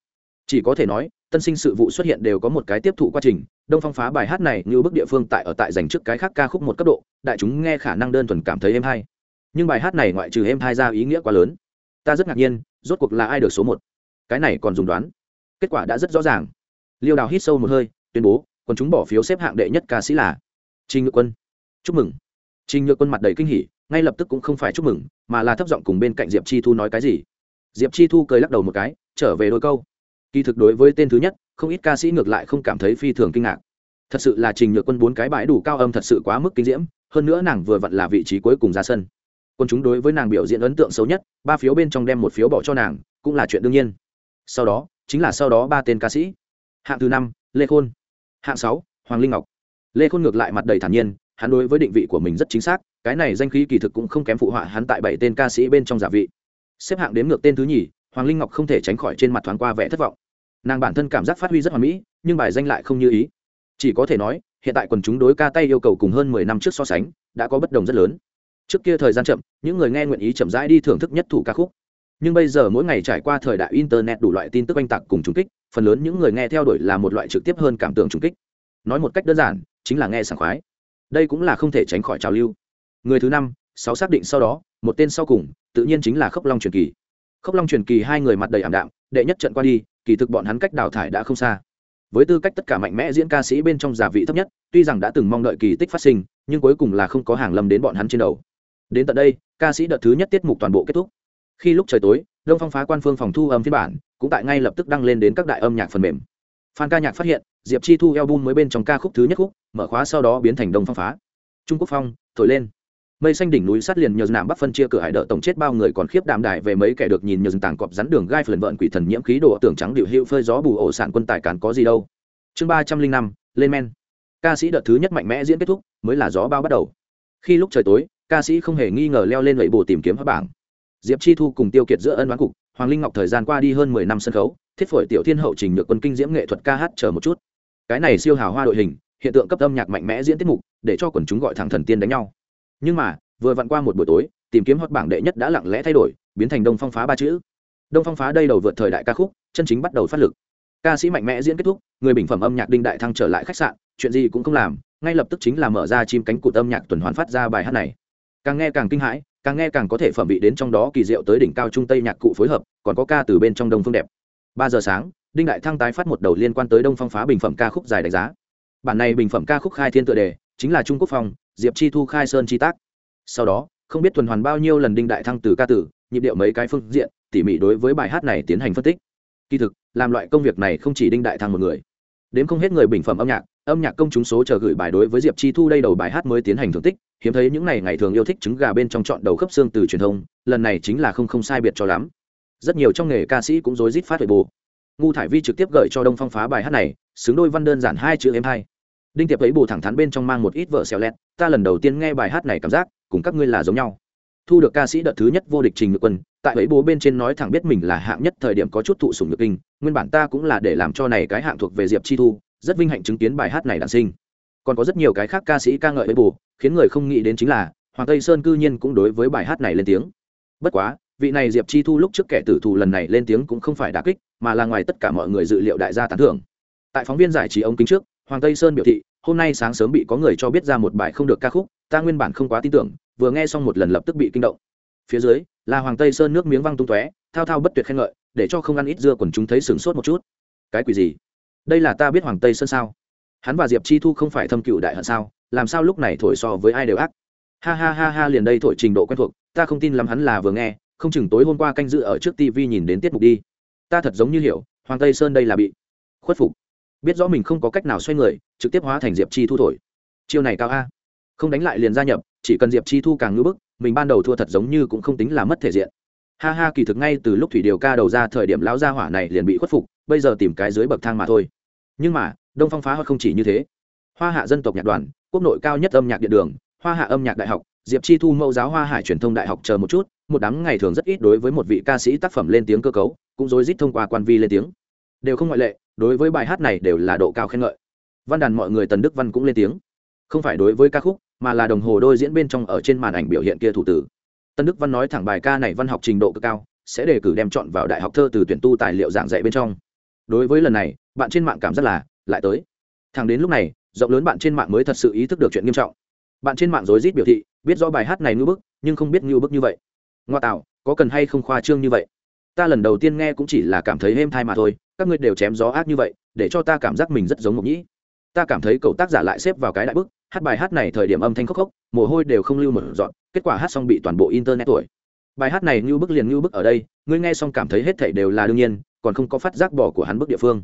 Chỉ có thể nói, tân sinh sự vụ xuất hiện đều có một cái tiếp thụ quá trình, đông phong phá bài hát này như bức địa phương tại ở tại dành trước cái khác ca khúc một cấp độ, đại chúng nghe khả năng đơn thuần cảm thấy êm hay nhưng bài hát này ngoại trừ em thai ra ý nghĩa quá lớn. Ta rất ngạc nhiên, rốt cuộc là ai được số một? Cái này còn dùng đoán. Kết quả đã rất rõ ràng. Liêu đào hít sâu một hơi, tuyên bố, còn chúng bỏ phiếu xếp hạng đệ nhất ca sĩ là trinh ngự quân. Chúc mừng. Trinh nhược quân mặt đầy kinh hỉ, ngay lập tức cũng không phải chúc mừng, mà là thấp giọng cùng bên cạnh diệp chi thu nói cái gì. Diệp chi thu cười lắc đầu một cái, trở về đôi câu. Kỳ thực đối với tên thứ nhất, không ít ca sĩ ngược lại không cảm thấy phi thường kinh ngạc. Thật sự là trình nhược quân bốn cái bãi đủ cao âm thật sự quá mức kinh diễm, hơn nữa nàng vừa vặn là vị trí cuối cùng ra sân quân chúng đối với nàng biểu diễn ấn tượng xấu nhất, ba phiếu bên trong đem một phiếu bỏ cho nàng, cũng là chuyện đương nhiên. Sau đó, chính là sau đó ba tên ca sĩ. Hạng thứ năm, lê khôn. Hạng sáu, hoàng linh ngọc. Lê khôn ngược lại mặt đầy thản nhiên, hắn đối với định vị của mình rất chính xác, cái này danh khí kỳ thực cũng không kém phụ họa hắn tại bảy tên ca sĩ bên trong giả vị. Xếp hạng đếm ngược tên thứ nhì, hoàng linh ngọc không thể tránh khỏi trên mặt thoáng qua vẻ thất vọng. Nàng bản thân cảm giác phát huy rất hoàn mỹ, nhưng bài danh lại không như ý. Chỉ có thể nói, hiện tại quần chúng đối ca tay yêu cầu cùng hơn mười năm trước so sánh, đã có bất đồng rất lớn trước kia thời gian chậm, những người nghe nguyện ý chậm rãi đi thưởng thức nhất thủ ca khúc. Nhưng bây giờ mỗi ngày trải qua thời đại internet đủ loại tin tức oanh tạc cùng trùng kích, phần lớn những người nghe theo đuổi là một loại trực tiếp hơn cảm tưởng trùng kích. Nói một cách đơn giản, chính là nghe sảng khoái. Đây cũng là không thể tránh khỏi trào lưu. Người thứ năm, sáu xác định sau đó, một tên sau cùng, tự nhiên chính là khốc long truyền kỳ. Khốc long truyền kỳ hai người mặt đầy ảm đạm, đệ nhất trận qua đi, kỳ thực bọn hắn cách đào thải đã không xa. Với tư cách tất cả mạnh mẽ diễn ca sĩ bên trong giả vị thấp nhất, tuy rằng đã từng mong đợi kỳ tích phát sinh, nhưng cuối cùng là không có hàng lâm đến bọn hắn trên đầu đến tận đây, ca sĩ đợt thứ nhất tiết mục toàn bộ kết thúc. Khi lúc trời tối, đông phong phá quan phương phòng thu âm phiên bản, cũng tại ngay lập tức đăng lên đến các đại âm nhạc phần mềm. Phan ca nhạc phát hiện, diệp chi thu album mới bên trong ca khúc thứ nhất khúc, mở khóa sau đó biến thành đông phong phá. Trung quốc phong, thổi lên. Mây xanh đỉnh núi sát liền nhờ nạm bắc phân chia cửa hải đợ tổng chết bao người còn khiếp đạm đại về mấy kẻ được nhìn nhờ tảng cọp rắn đường gai phần vợn quỷ thần nhiễm khí đồ tưởng trắng điệu hữu phơi gió bù ổ sản quân tài cản có gì đâu. Chương ba trăm linh năm, lên men. Ca sĩ đợt thứ nhất mạnh mẽ diễn kết thúc, mới là gió bao bắt đầu. Khi lúc trời tối ca sĩ không hề nghi ngờ leo lên lẫy bồ tìm kiếm hấp bảng. Diệp chi thu cùng tiêu kiệt giữa ân đoán cục, hoàng linh ngọc thời gian qua đi hơn mười năm sân khấu, thiết phổi tiểu thiên hậu trình được quân kinh diễm nghệ thuật ca hát chờ một chút. Cái này siêu hào hoa đội hình, hiện tượng cấp âm nhạc mạnh mẽ diễn tiết mục, để cho quần chúng gọi thẳng thần tiên đánh nhau. Nhưng mà, vừa vặn qua một buổi tối, tìm kiếm hot bảng đệ nhất đã lặng lẽ thay đổi, biến thành đông phong phá ba chữ. Đông phong phá đây đầu vượt thời đại ca khúc, chân chính bắt đầu phát lực. Ca sĩ mạnh mẽ diễn kết thúc, người bình phẩm âm nhạc đinh đại thăng trở lại khách sạn, chuyện gì cũng không làm, ngay lập tức chính là mở ra chim cánh cụt âm nhạc tuần hoàn phát ra bài hát này càng nghe càng kinh hãi, càng nghe càng có thể phẩm vị đến trong đó kỳ diệu tới đỉnh cao trung tây nhạc cụ phối hợp, còn có ca từ bên trong đông phương đẹp. Ba giờ sáng, đinh đại thăng tái phát một đầu liên quan tới đông phong phá bình phẩm ca khúc dài đánh giá. Bản này bình phẩm ca khúc khai thiên tựa đề, chính là trung quốc phong, diệp chi thu khai sơn chi tác. Sau đó, không biết tuần hoàn bao nhiêu lần đinh đại thăng từ ca tử nhịp điệu mấy cái phương diện, tỉ mỉ đối với bài hát này tiến hành phân tích. Kỳ thực, làm loại công việc này không chỉ đinh đại thăng một người. Đến không hết người bình phẩm âm nhạc âm nhạc công chúng số chờ gửi bài đối với diệp chi thu đây đầu bài hát mới tiến hành thưởng tích. Hiếm thấy những ngày ngày thường yêu thích trứng gà bên trong chọn đầu khớp xương từ truyền thông, lần này chính là không không sai biệt cho lắm. Rất nhiều trong nghề ca sĩ cũng rối rít phát về bồ ngu thải vi trực tiếp gợi cho đông phong phá bài hát này, xứng đôi văn đơn giản hai chữ em hai. Đinh tiệp ấy bù thẳng thắn bên trong mang một ít vợ xèo lẹt, ta lần đầu tiên nghe bài hát này cảm giác, cùng các ngươi là giống nhau. Thu được ca sĩ đợt thứ nhất vô địch trình ngự quân, tại ấy bố bên trên nói thẳng biết mình là hạng nhất thời điểm có chút thụ sùng ngực kinh, nguyên bản ta cũng là để làm cho này cái hạng thuộc về diệp chi thu rất vinh hạnh chứng kiến bài hát này đản sinh. Còn có rất nhiều cái khác ca sĩ ca ngợi với bù, khiến người không nghĩ đến chính là, hoàng tây sơn cư nhiên cũng đối với bài hát này lên tiếng. Bất quá, vị này diệp chi thu lúc trước kẻ tử thù lần này lên tiếng cũng không phải đà kích, mà là ngoài tất cả mọi người dự liệu đại gia tán thưởng. Tại phóng viên giải trí ông kính trước, hoàng tây sơn biểu thị, hôm nay sáng sớm bị có người cho biết ra một bài không được ca khúc, ta nguyên bản không quá tin tưởng, vừa nghe xong một lần lập tức bị kinh động. Phía dưới, là hoàng tây sơn nước miếng văng tung tóe, thao thao bất tuyệt khen ngợi, để cho không ăn ít dưa quần chúng thấy sửng sốt một chút. Cái quỷ gì? Đây là ta biết hoàng tây sơn sao? Hắn và diệp chi thu không phải thâm cựu đại hận sao? Làm sao lúc này thổi so với ai đều ác? Ha ha ha ha, liền đây thổi trình độ quen thuộc, ta không tin lắm hắn là vừa nghe, không chừng tối hôm qua canh dự ở trước tv nhìn đến tiết mục đi. Ta thật giống như hiểu, hoàng tây sơn đây là bị khuất phục. Biết rõ mình không có cách nào xoay người, trực tiếp hóa thành diệp chi thu thổi. Chiêu này cao a. Không đánh lại liền gia nhập, chỉ cần diệp chi thu càng ngưỡng bức, mình ban đầu thua thật giống như cũng không tính là mất thể diện. Ha ha, kỳ thực ngay từ lúc thủy điều ca đầu ra thời điểm lão gia hỏa này liền bị khuất phục, bây giờ tìm cái dưới bậc thang mà thôi nhưng mà, đông phong phá hoa không chỉ như thế. Hoa hạ dân tộc nhạc đoàn, quốc nội cao nhất âm nhạc điện đường, hoa hạ âm nhạc đại học, diệp chi thu mẫu giáo hoa hải truyền thông đại học chờ một chút, một đám ngày thường rất ít đối với một vị ca sĩ tác phẩm lên tiếng cơ cấu, cũng rối rít thông qua quan vi lên tiếng. Đều không ngoại lệ, đối với bài hát này đều là độ cao khen ngợi. Văn đàn mọi người tần đức văn cũng lên tiếng. Không phải đối với ca khúc, mà là đồng hồ đôi diễn bên trong ở trên màn ảnh biểu hiện kia thủ tử. Tân đức văn nói thẳng bài ca này văn học trình độ cực cao, sẽ đề cử đem chọn vào đại học thơ từ tuyển tu tài liệu giảng dạy bên trong đối với lần này, bạn trên mạng cảm giác là lại tới. Thằng đến lúc này, rộng lớn bạn trên mạng mới thật sự ý thức được chuyện nghiêm trọng. Bạn trên mạng rối rít biểu thị, biết rõ bài hát này ngưu bức, nhưng không biết ngưu bức như vậy. Ngoa tạo, có cần hay không khoa trương như vậy? Ta lần đầu tiên nghe cũng chỉ là cảm thấy êm thai mà thôi, các ngươi đều chém gió ác như vậy, để cho ta cảm giác mình rất giống mộc nhĩ. Ta cảm thấy cậu tác giả lại xếp vào cái đại bức, hát bài hát này thời điểm âm thanh khốc khốc, mồ hôi đều không lưu một dọn, kết quả hát xong bị toàn bộ internet tuổi. Bài hát này như bức liền như bức ở đây, ngươi nghe xong cảm thấy hết thảy đều là đương nhiên còn không có phát giác bỏ của hắn bước địa phương.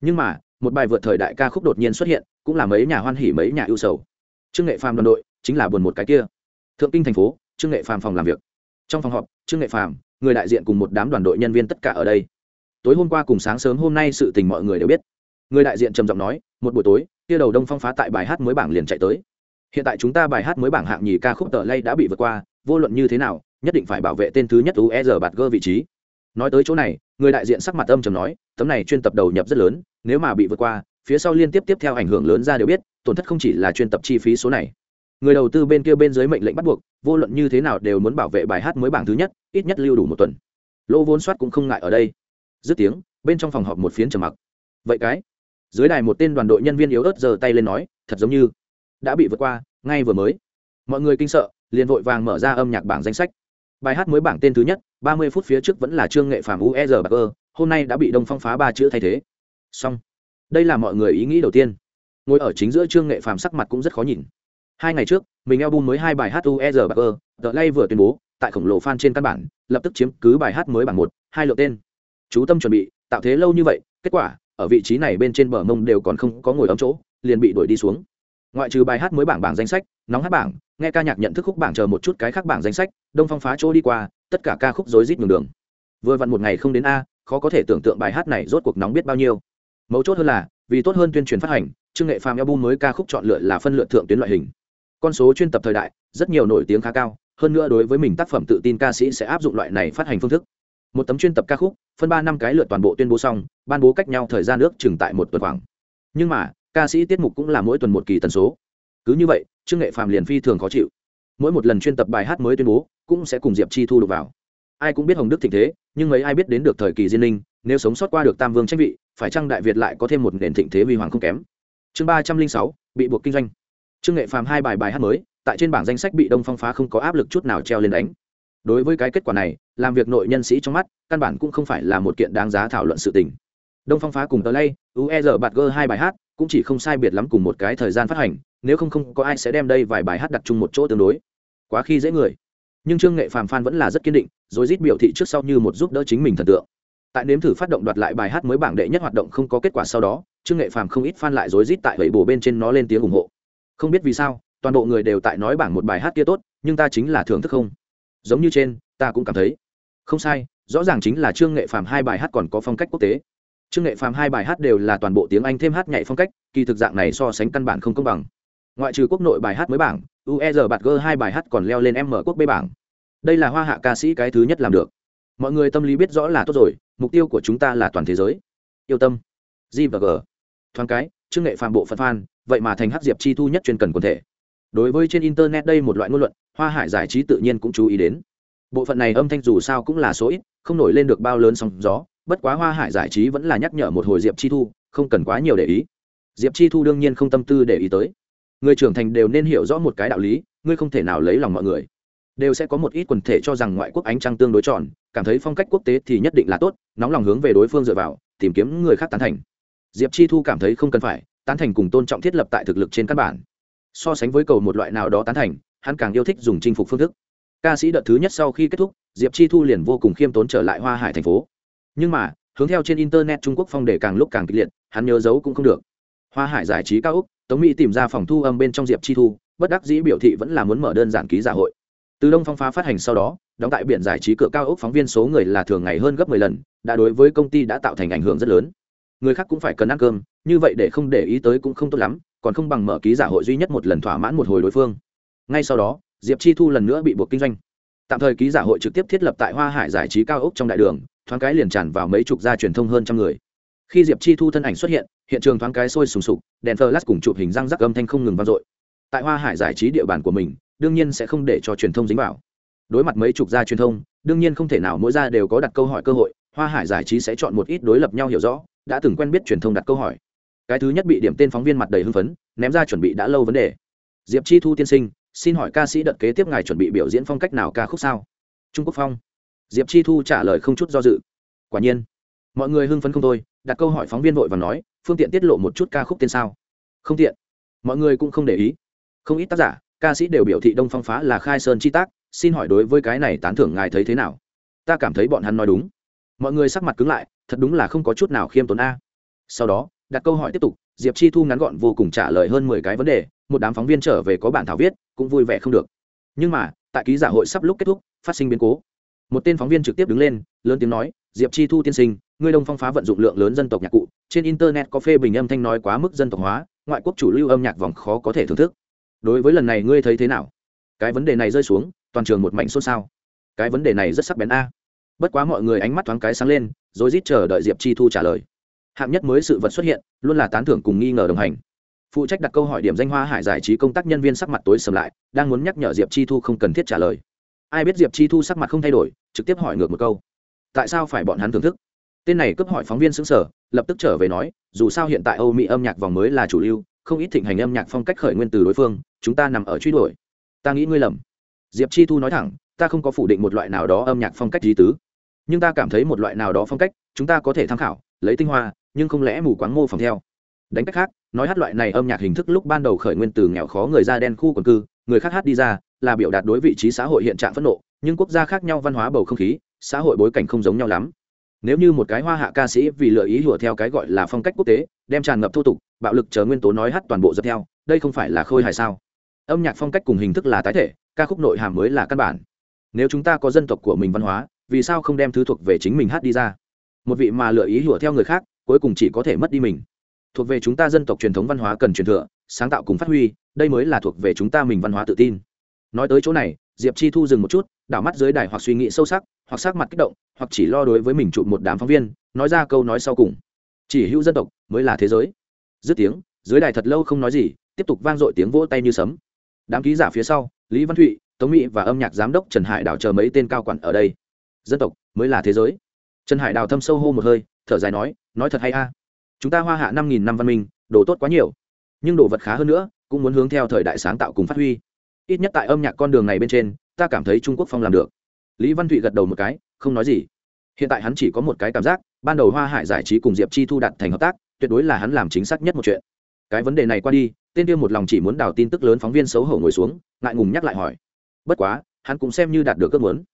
Nhưng mà, một bài vượt thời đại ca khúc đột nhiên xuất hiện, cũng là mấy nhà hoan hỉ, mấy nhà ưu sầu. Trương nghệ phàm đoàn đội, chính là buồn một cái kia. Thượng kinh thành phố, trương nghệ phàm phòng làm việc. Trong phòng họp, trương nghệ phàm, người đại diện cùng một đám đoàn đội nhân viên tất cả ở đây. Tối hôm qua cùng sáng sớm hôm nay sự tình mọi người đều biết. Người đại diện trầm giọng nói, một buổi tối, kia đầu đông phong phá tại bài hát mới bảng liền chạy tới. Hiện tại chúng ta bài hát mới bảng hạng nhì ca khúc tờ lay đã bị vượt qua, vô luận như thế nào, nhất định phải bảo vệ tên thứ nhất uer bạt gơ vị trí nói tới chỗ này, người đại diện sắc mặt âm trầm nói, tấm này chuyên tập đầu nhập rất lớn, nếu mà bị vượt qua, phía sau liên tiếp tiếp theo ảnh hưởng lớn ra đều biết, tổn thất không chỉ là chuyên tập chi phí số này. Người đầu tư bên kia bên dưới mệnh lệnh bắt buộc, vô luận như thế nào đều muốn bảo vệ bài hát mới bảng thứ nhất, ít nhất lưu đủ một tuần. Lỗ vốn soát cũng không ngại ở đây. Dứt tiếng, bên trong phòng họp một phiến trầm mặc. Vậy cái? Dưới đài một tên đoàn đội nhân viên yếu ớt giơ tay lên nói, thật giống như đã bị vượt qua, ngay vừa mới. Mọi người kinh sợ, liền vội vàng mở ra âm nhạc bảng danh sách. Bài hát mới bảng tên thứ nhất ba mươi phút phía trước vẫn là trương nghệ phàm uer bạc hôm nay đã bị đông phong phá ba chữ thay thế. Xong. Đây là mọi người ý nghĩ đầu tiên. Ngồi ở chính giữa trương nghệ phàm sắc mặt cũng rất khó nhìn. Hai ngày trước, mình eo mới hai bài hát uer bạc ơ tờ lay vừa tuyên bố, tại khổng lồ fan trên căn bản, lập tức chiếm cứ bài hát mới bảng một, hai lượng tên. Chú tâm chuẩn bị, tạo thế lâu như vậy, kết quả, ở vị trí này bên trên bờ mông đều còn không có ngồi ấm chỗ, liền bị đuổi đi xuống. Ngoại trừ bài hát mới bảng bảng danh sách, nóng hát bảng, nghe ca nhạc nhận thức khúc bảng chờ một chút cái khác bảng danh sách, đông phong phá chỗ đi qua tất cả ca khúc rối rít nhường đường. Vừa vặn một ngày không đến a, khó có thể tưởng tượng bài hát này rốt cuộc nóng biết bao nhiêu. Mấu chốt hơn là, vì tốt hơn tuyên truyền phát hành trương nghệ phàm album mới ca khúc chọn lựa là phân lựa thượng tuyến loại hình. Con số chuyên tập thời đại, rất nhiều nổi tiếng khá cao, hơn nữa đối với mình tác phẩm tự tin ca sĩ sẽ áp dụng loại này phát hành phương thức. Một tấm chuyên tập ca khúc, phân ba năm cái lượt toàn bộ tuyên bố xong, ban bố cách nhau thời gian nước chừng tại một tuần khoảng. Nhưng mà, ca sĩ tiết mục cũng là mỗi tuần một kỳ tần số. Cứ như vậy trương nghệ phàm liền phi thường khó chịu mỗi một lần chuyên tập bài hát mới tuyên bố, cũng sẽ cùng diệp chi thu đục vào. Ai cũng biết hồng đức thịnh thế, nhưng mấy ai biết đến được thời kỳ diên linh nếu sống sót qua được tam vương tranh vị, phải chăng đại việt lại có thêm một nền thịnh thế huy hoàng không kém? Chương ba trăm linh sáu, bị buộc kinh doanh. Trương nghệ phàm hai bài bài hát mới, tại trên bảng danh sách bị đông phong phá không có áp lực chút nào treo lên đánh. Đối với cái kết quả này, làm việc nội nhân sĩ trong mắt, căn bản cũng không phải là một kiện đáng giá thảo luận sự tình. Đông phong phá cùng tờ lay uer bạt g hai bài hát cũng chỉ không sai biệt lắm cùng một cái thời gian phát hành, nếu không không có ai sẽ đem đây vài bài hát đặt chung một chỗ tương đối. Quá khi dễ người. Nhưng trương nghệ phàm phan vẫn là rất kiên định, rồi rít biểu thị trước sau như một giúp đỡ chính mình thần tượng. Tại nếm thử phát động đoạt lại bài hát mới bảng đệ nhất hoạt động không có kết quả sau đó, trương nghệ phàm không ít fan lại rối rít tại vậy bổ bên trên nó lên tiếng ủng hộ. Không biết vì sao, toàn bộ người đều tại nói bảng một bài hát kia tốt, nhưng ta chính là thưởng thức không. Giống như trên, ta cũng cảm thấy. Không sai, rõ ràng chính là trương nghệ phàm hai bài hát còn có phong cách quốc tế trương nghệ phàm hai bài hát đều là toàn bộ tiếng anh thêm hát nhảy phong cách, kỳ thực dạng này so sánh căn bản không công bằng. Ngoại trừ quốc nội bài hát mới bảng uer bạt g hai bài hát còn leo lên m quốc b bảng. Đây là hoa hạ ca sĩ cái thứ nhất làm được. Mọi người tâm lý biết rõ là tốt rồi, mục tiêu của chúng ta là toàn thế giới. Yêu tâm. G và g. Thoáng cái, trương nghệ phàm bộ phận fan, vậy mà thành hát diệp chi thu nhất chuyên cần quần thể. Đối với trên internet đây một loại ngôn luận, hoa hải giải trí tự nhiên cũng chú ý đến. Bộ phận này âm thanh dù sao cũng là số ít, không nổi lên được bao lớn sóng gió bất quá hoa hải giải trí vẫn là nhắc nhở một hồi diệp chi thu, không cần quá nhiều để ý. Diệp chi thu đương nhiên không tâm tư để ý tới. Người trưởng thành đều nên hiểu rõ một cái đạo lý, ngươi không thể nào lấy lòng mọi người. Đều sẽ có một ít quần thể cho rằng ngoại quốc ánh trăng tương đối tròn, cảm thấy phong cách quốc tế thì nhất định là tốt, nóng lòng hướng về đối phương dựa vào, tìm kiếm người khác tán thành. Diệp chi thu cảm thấy không cần phải, tán thành cùng tôn trọng thiết lập tại thực lực trên căn bản. So sánh với cầu một loại nào đó tán thành, hắn càng yêu thích dùng chinh phục phương thức. Ca sĩ đợt thứ nhất sau khi kết thúc, diệp chi thu liền vô cùng khiêm tốn trở lại hoa hải thành phố nhưng mà, hướng theo trên internet trung quốc phong đề càng lúc càng kịch liệt, hắn nhớ giấu cũng không được. Hoa hải giải trí cao úc, tống mỹ tìm ra phòng thu âm bên trong diệp chi thu, bất đắc dĩ biểu thị vẫn là muốn mở đơn giản ký giả hội. Từ đông phong phá phát hành sau đó, đóng tại biển giải trí cửa cao ốc phóng viên số người là thường ngày hơn gấp mười lần, đã đối với công ty đã tạo thành ảnh hưởng rất lớn. Người khác cũng phải cần ăn cơm, như vậy để không để ý tới cũng không tốt lắm, còn không bằng mở ký giả hội duy nhất một lần thỏa mãn một hồi đối phương. Ngay sau đó, diệp chi thu lần nữa bị buộc kinh doanh. Tạm thời ký giả hội trực tiếp thiết lập tại hoa hải giải trí cao ốc trong đại đường thoáng cái liền tràn vào mấy chục gia truyền thông hơn trăm người. Khi diệp chi thu thân ảnh xuất hiện hiện trường thoáng cái sôi sùng sục, đèn flash cùng chụp hình răng rắc âm thanh không ngừng vang dội. Tại hoa hải giải trí địa bàn của mình, đương nhiên sẽ không để cho truyền thông dính vào. Đối mặt mấy chục gia truyền thông, đương nhiên không thể nào mỗi gia đều có đặt câu hỏi cơ hội, hoa hải giải trí sẽ chọn một ít đối lập nhau hiểu rõ, đã từng quen biết truyền thông đặt câu hỏi. Cái thứ nhất bị điểm tên phóng viên mặt đầy hưng phấn, ném ra chuẩn bị đã lâu vấn đề. Diệp chi thu tiên sinh, xin hỏi ca sĩ đợt kế tiếp ngài chuẩn bị biểu diễn phong cách nào ca khúc sao? Trung quốc phong diệp chi thu trả lời không chút do dự. Quả nhiên, mọi người hưng phấn không thôi, đặt câu hỏi phóng viên vội và nói, phương tiện tiết lộ một chút ca khúc tên sao? Không tiện. Mọi người cũng không để ý. Không ít tác giả, ca sĩ đều biểu thị đông phong phá là khai sơn chi tác, xin hỏi đối với cái này tán thưởng ngài thấy thế nào? Ta cảm thấy bọn hắn nói đúng. Mọi người sắc mặt cứng lại, thật đúng là không có chút nào khiêm tốn a. Sau đó, đặt câu hỏi tiếp tục, diệp chi thu ngắn gọn vô cùng trả lời hơn mười cái vấn đề, một đám phóng viên trở về có bản thảo viết, cũng vui vẻ không được. Nhưng mà, tại ký giả hội sắp lúc kết thúc, phát sinh biến cố một tên phóng viên trực tiếp đứng lên, lớn tiếng nói, diệp chi thu tiên sinh, ngươi đông phong phá vận dụng lượng lớn dân tộc nhạc cụ, trên internet có phê bình âm thanh nói quá mức dân tộc hóa, ngoại quốc chủ lưu âm nhạc vòng khó có thể thưởng thức. Đối với lần này ngươi thấy thế nào? Cái vấn đề này rơi xuống, toàn trường một mảnh xôn xao. Cái vấn đề này rất sắc bén a. Bất quá mọi người ánh mắt thoáng cái sáng lên, rồi rít chờ đợi diệp chi thu trả lời. Hạng nhất mới sự vật xuất hiện, luôn là tán thưởng cùng nghi ngờ đồng hành. Phụ trách đặt câu hỏi điểm danh hoa hải giải trí công tác nhân viên sắc mặt tối sầm lại, đang muốn nhắc nhở diệp chi thu không cần thiết trả lời ai biết diệp chi thu sắc mặt không thay đổi, trực tiếp hỏi ngược một câu. Tại sao phải bọn hắn thưởng thức? Tên này cướp hỏi phóng viên xứng sở, lập tức trở về nói, dù sao hiện tại âu mỹ âm nhạc vòng mới là chủ lưu, không ít thịnh hành âm nhạc phong cách khởi nguyên từ đối phương, chúng ta nằm ở truy đuổi. Ta nghĩ ngươi lầm. Diệp chi thu nói thẳng, ta không có phủ định một loại nào đó âm nhạc phong cách lý tứ. Nhưng ta cảm thấy một loại nào đó phong cách, chúng ta có thể tham khảo, lấy tinh hoa, nhưng không lẽ mù quáng mô phỏng theo. Đánh cách khác, nói hát loại này âm nhạc hình thức lúc ban đầu khởi nguyên từ nghèo khó người da đen khu quần cư, người khác hát đi ra là biểu đạt đối vị trí xã hội hiện trạng phẫn nộ, nhưng quốc gia khác nhau văn hóa bầu không khí, xã hội bối cảnh không giống nhau lắm. Nếu như một cái hoa hạ ca sĩ vì lựa ý hùa theo cái gọi là phong cách quốc tế, đem tràn ngập thô tục, bạo lực chờ nguyên tố nói hát toàn bộ dập theo, đây không phải là khôi hài sao? Âm nhạc phong cách cùng hình thức là tái thể, ca khúc nội hàm mới là căn bản. Nếu chúng ta có dân tộc của mình văn hóa, vì sao không đem thứ thuộc về chính mình hát đi ra? Một vị mà lựa ý hùa theo người khác, cuối cùng chỉ có thể mất đi mình. Thuộc về chúng ta dân tộc truyền thống văn hóa cần truyền thừa, sáng tạo cùng phát huy, đây mới là thuộc về chúng ta mình văn hóa tự tin nói tới chỗ này, diệp chi thu dừng một chút, đảo mắt dưới đài hoặc suy nghĩ sâu sắc, hoặc sắc mặt kích động, hoặc chỉ lo đối với mình chụp một đám phóng viên, nói ra câu nói sau cùng. Chỉ hữu dân tộc mới là thế giới. Dứt tiếng, dưới đài thật lâu không nói gì, tiếp tục vang dội tiếng vỗ tay như sấm. Đám ký giả phía sau, lý văn thụy, tống mỹ và âm nhạc giám đốc trần hải đào chờ mấy tên cao quản ở đây. Dân tộc mới là thế giới. Trần hải đào thâm sâu hô một hơi, thở dài nói nói thật hay a? Chúng ta hoa hạ năm nghìn năm văn minh, đồ tốt quá nhiều. Nhưng đồ vật khá hơn nữa, cũng muốn hướng theo thời đại sáng tạo cùng phát huy ít nhất tại âm nhạc con đường này bên trên, ta cảm thấy trung quốc phong làm được. Lý văn thụy gật đầu một cái, không nói gì. Hiện tại hắn chỉ có một cái cảm giác, ban đầu hoa hải giải trí cùng diệp chi thu đạt thành hợp tác, tuyệt đối là hắn làm chính xác nhất một chuyện. Cái vấn đề này qua đi, tên tiêu một lòng chỉ muốn đào tin tức lớn phóng viên xấu hổ ngồi xuống, ngại ngùng nhắc lại hỏi. Bất quá, hắn cũng xem như đạt được ước muốn.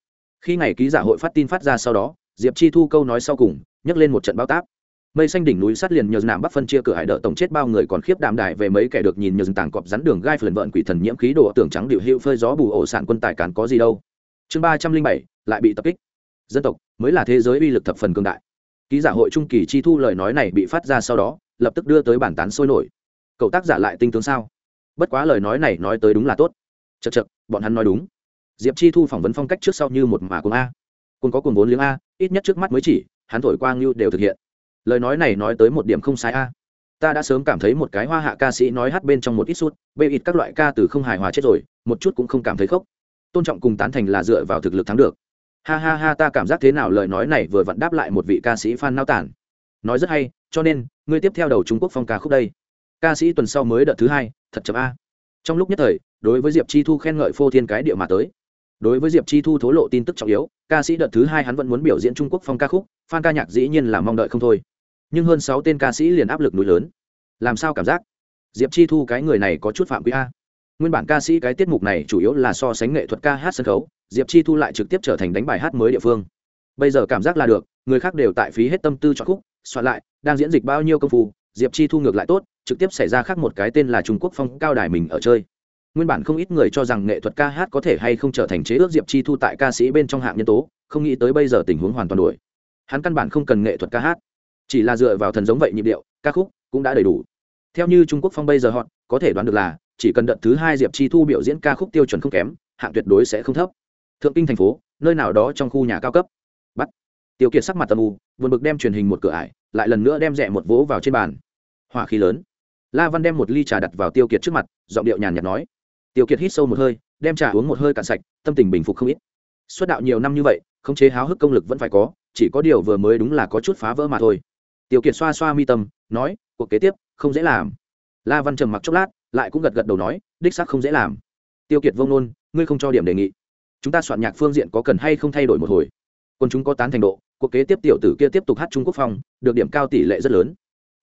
Khi ngày ký giả hội phát tin phát ra sau đó, diệp chi thu câu nói sau cùng nhắc lên một trận bao táp mây xanh đỉnh núi sát liền nhờ nạm bắc phân chia cửa hải đỡ tổng chết bao người còn khiếp đạm đại về mấy kẻ được nhìn nhờ tàng cọp rắn đường gai phần vợn quỷ thần nhiễm khí đồ tưởng trắng điệu hữu phơi gió bù ổ sản quân tài cán có gì đâu. Chương ba trăm linh bảy, lại bị tập kích. Dân tộc, mới là thế giới uy lực thập phần cường đại. Ký giả hội trung kỳ chi thu lời nói này bị phát ra sau đó, lập tức đưa tới bản tán sôi nổi. Cậu tác giả lại tinh tướng sao? Bất quá lời nói này nói tới đúng là tốt. Chật chật bọn hắn nói đúng. Diệp chi thu phỏng vấn phong cách trước sau như một mà cùng a. Cùng có cùng vốn liếng a, ít nhất trước mắt mới chỉ, hắn thổi quang lưu đều thực hiện lời nói này nói tới một điểm không sai a. À. Ta đã sớm cảm thấy một cái hoa hạ ca sĩ nói hát bên trong một ít sút bê ít các loại ca từ không hài hòa chết rồi, một chút cũng không cảm thấy khóc tôn trọng cùng tán thành là dựa vào thực lực thắng được. Ha ha ha, ta cảm giác thế nào lời nói này vừa vặn đáp lại một vị ca sĩ fan nao tản. Nói rất hay, cho nên, ngươi tiếp theo đầu trung quốc phong ca khúc đây. Ca sĩ tuần sau mới đợt thứ hai, thật chậm a. Trong lúc nhất thời, đối với diệp chi thu khen ngợi phô thiên cái địa mà tới đối với diệp chi thu thố lộ tin tức trọng yếu, ca sĩ đợt thứ hai hắn vẫn muốn biểu diễn trung quốc phong ca khúc fan ca nhạc dĩ nhiên là mong đợi không thôi. Nhưng hơn sáu tên ca sĩ liền áp lực núi lớn. Làm sao cảm giác? Diệp chi thu cái người này có chút phạm quý a. Nguyên bản ca sĩ cái tiết mục này chủ yếu là so sánh nghệ thuật ca hát sân khấu, diệp chi thu lại trực tiếp trở thành đánh bài hát mới địa phương. Bây giờ cảm giác là được, người khác đều tại phí hết tâm tư cho khúc, soạn lại, đang diễn dịch bao nhiêu công phu, diệp chi thu ngược lại tốt, trực tiếp xảy ra khác một cái tên là trung quốc phong cao đài mình ở chơi nguyên bản không ít người cho rằng nghệ thuật ca hát có thể hay không trở thành chế ước diệp chi thu tại ca sĩ bên trong hạng nhân tố, không nghĩ tới bây giờ tình huống hoàn toàn đổi. Hắn căn bản không cần nghệ thuật ca hát, chỉ là dựa vào thần giống vậy nhịp điệu, ca khúc cũng đã đầy đủ. Theo như trung quốc phong bây giờ họ có thể đoán được là, chỉ cần đợt thứ hai diệp chi thu biểu diễn ca khúc tiêu chuẩn không kém, hạng tuyệt đối sẽ không thấp. Thượng kinh thành phố, nơi nào đó trong khu nhà cao cấp. Bắt. Tiêu kiệt sắc mặt tầm u, buồn bực đem truyền hình một cửa ải, lại lần nữa đem rẽ một vỗ vào trên bàn. Hỏa khí lớn. La văn đem một ly trà đặt vào tiêu kiệt trước mặt, giọng điệu nhàn nhạt nói tiêu kiệt hít sâu một hơi, đem trà uống một hơi cạn sạch, tâm tình bình phục không ít. Xuất đạo nhiều năm như vậy, khống chế háo hức công lực vẫn phải có, chỉ có điều vừa mới đúng là có chút phá vỡ mà thôi. Tiêu kiệt xoa xoa mi tâm, nói, cuộc kế tiếp, không dễ làm. La văn trầm mặc chốc lát, lại cũng gật gật đầu nói, đích xác không dễ làm. Tiêu kiệt vông nôn, ngươi không cho điểm đề nghị. Chúng ta soạn nhạc phương diện có cần hay không thay đổi một hồi? Quân chúng có tán thành độ, cuộc kế tiếp tiểu tử kia tiếp tục hát trung quốc phong, được điểm cao tỷ lệ rất lớn.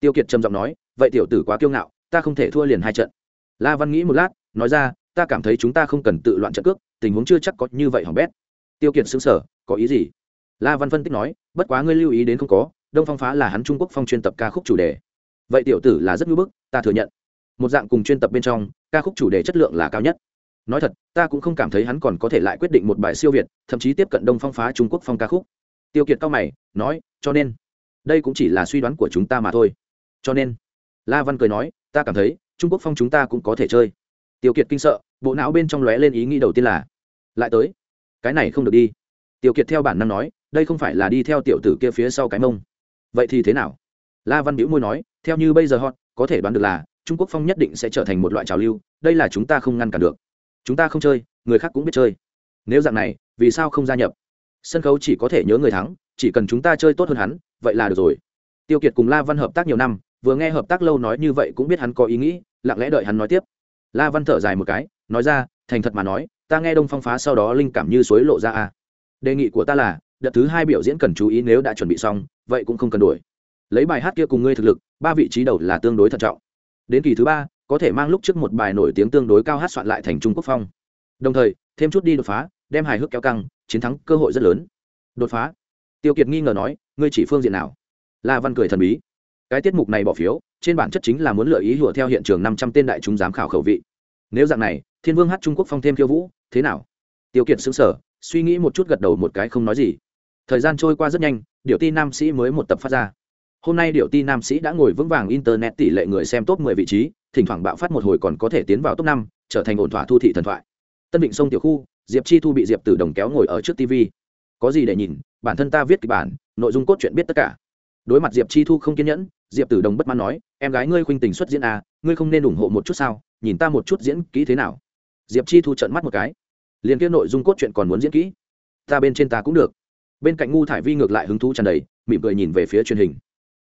Tiêu kiệt trầm giọng nói, vậy tiểu tử quá kiêu ngạo, ta không thể thua liền hai trận. La văn nghĩ một lát, nói ra ta cảm thấy chúng ta không cần tự loạn trận cước, tình huống chưa chắc có như vậy hỏng bét. Tiêu kiệt xứng sở có ý gì? La văn phân tích nói, bất quá ngươi lưu ý đến không có, đông phong phá là hắn trung quốc phong chuyên tập ca khúc chủ đề. Vậy tiểu tử là rất ngưỡng bức, ta thừa nhận. Một dạng cùng chuyên tập bên trong, ca khúc chủ đề chất lượng là cao nhất. Nói thật, ta cũng không cảm thấy hắn còn có thể lại quyết định một bài siêu việt, thậm chí tiếp cận đông phong phá trung quốc phong ca khúc. Tiêu kiệt cao mày, nói, cho nên, đây cũng chỉ là suy đoán của chúng ta mà thôi. Cho nên, la văn cười nói, ta cảm thấy, trung quốc phong chúng ta cũng có thể chơi. Tiêu kiệt kinh sợ bộ não bên trong lóe lên ý nghĩ đầu tiên là, lại tới. Cái này không được đi. Tiểu kiệt theo bản năng nói, đây không phải là đi theo tiểu tử kia phía sau cái mông. Vậy thì thế nào? La văn biểu môi nói, theo như bây giờ họ, có thể đoán được là, trung quốc phong nhất định sẽ trở thành một loại trào lưu, đây là chúng ta không ngăn cản được. Chúng ta không chơi, người khác cũng biết chơi. Nếu dạng này, vì sao không gia nhập? Sân khấu chỉ có thể nhớ người thắng, chỉ cần chúng ta chơi tốt hơn hắn, vậy là được rồi. Tiêu kiệt cùng la văn hợp tác nhiều năm, vừa nghe hợp tác lâu nói như vậy cũng biết hắn có ý nghĩ, lặng lẽ đợi hắn nói tiếp. La văn thở dài một cái nói ra, thành thật mà nói, ta nghe đông phong phá sau đó linh cảm như suối lộ ra a đề nghị của ta là, đợt thứ hai biểu diễn cần chú ý nếu đã chuẩn bị xong, vậy cũng không cần đuổi lấy bài hát kia cùng ngươi thực lực, ba vị trí đầu là tương đối thận trọng. Đến kỳ thứ ba, có thể mang lúc trước một bài nổi tiếng tương đối cao hát soạn lại thành trung quốc phong. Đồng thời, thêm chút đi đột phá, đem hài hước kéo căng, chiến thắng cơ hội rất lớn. Đột phá. Tiêu kiệt nghi ngờ nói, ngươi chỉ phương diện nào? La văn cười thần bí. Cái tiết mục này bỏ phiếu, trên bản chất chính là muốn lợi ý hùa theo hiện trường năm trăm tên đại chúng giám khảo khẩu vị nếu dạng này, thiên vương hát trung quốc phong thêm khiêu vũ, thế nào? Tiêu kiệt xứng sở suy nghĩ một chút gật đầu một cái không nói gì. Thời gian trôi qua rất nhanh điệu ti nam sĩ mới một tập phát ra. Hôm nay điệu ti nam sĩ đã ngồi vững vàng internet tỷ lệ người xem top 10 vị trí, thỉnh thoảng bạo phát một hồi còn có thể tiến vào top năm, trở thành ổn thỏa thu thị thần thoại. Tân định sông tiểu khu, diệp chi thu bị diệp tử đồng kéo ngồi ở trước tv có gì để nhìn, bản thân ta viết kịch bản, nội dung cốt truyện biết tất cả đối mặt diệp chi thu không kiên nhẫn, diệp tử đồng bất mãn nói, em gái ngươi khuynh tình xuất diễn à ngươi không nên ủng hộ một chút sao, nhìn ta một chút diễn kỹ thế nào. Diệp chi thu trận mắt một cái, liền kia nội dung cốt truyện còn muốn diễn kỹ, ta bên trên ta cũng được. Bên cạnh ngu thải vi ngược lại hứng thú tràn đầy, mỉm cười nhìn về phía truyền hình.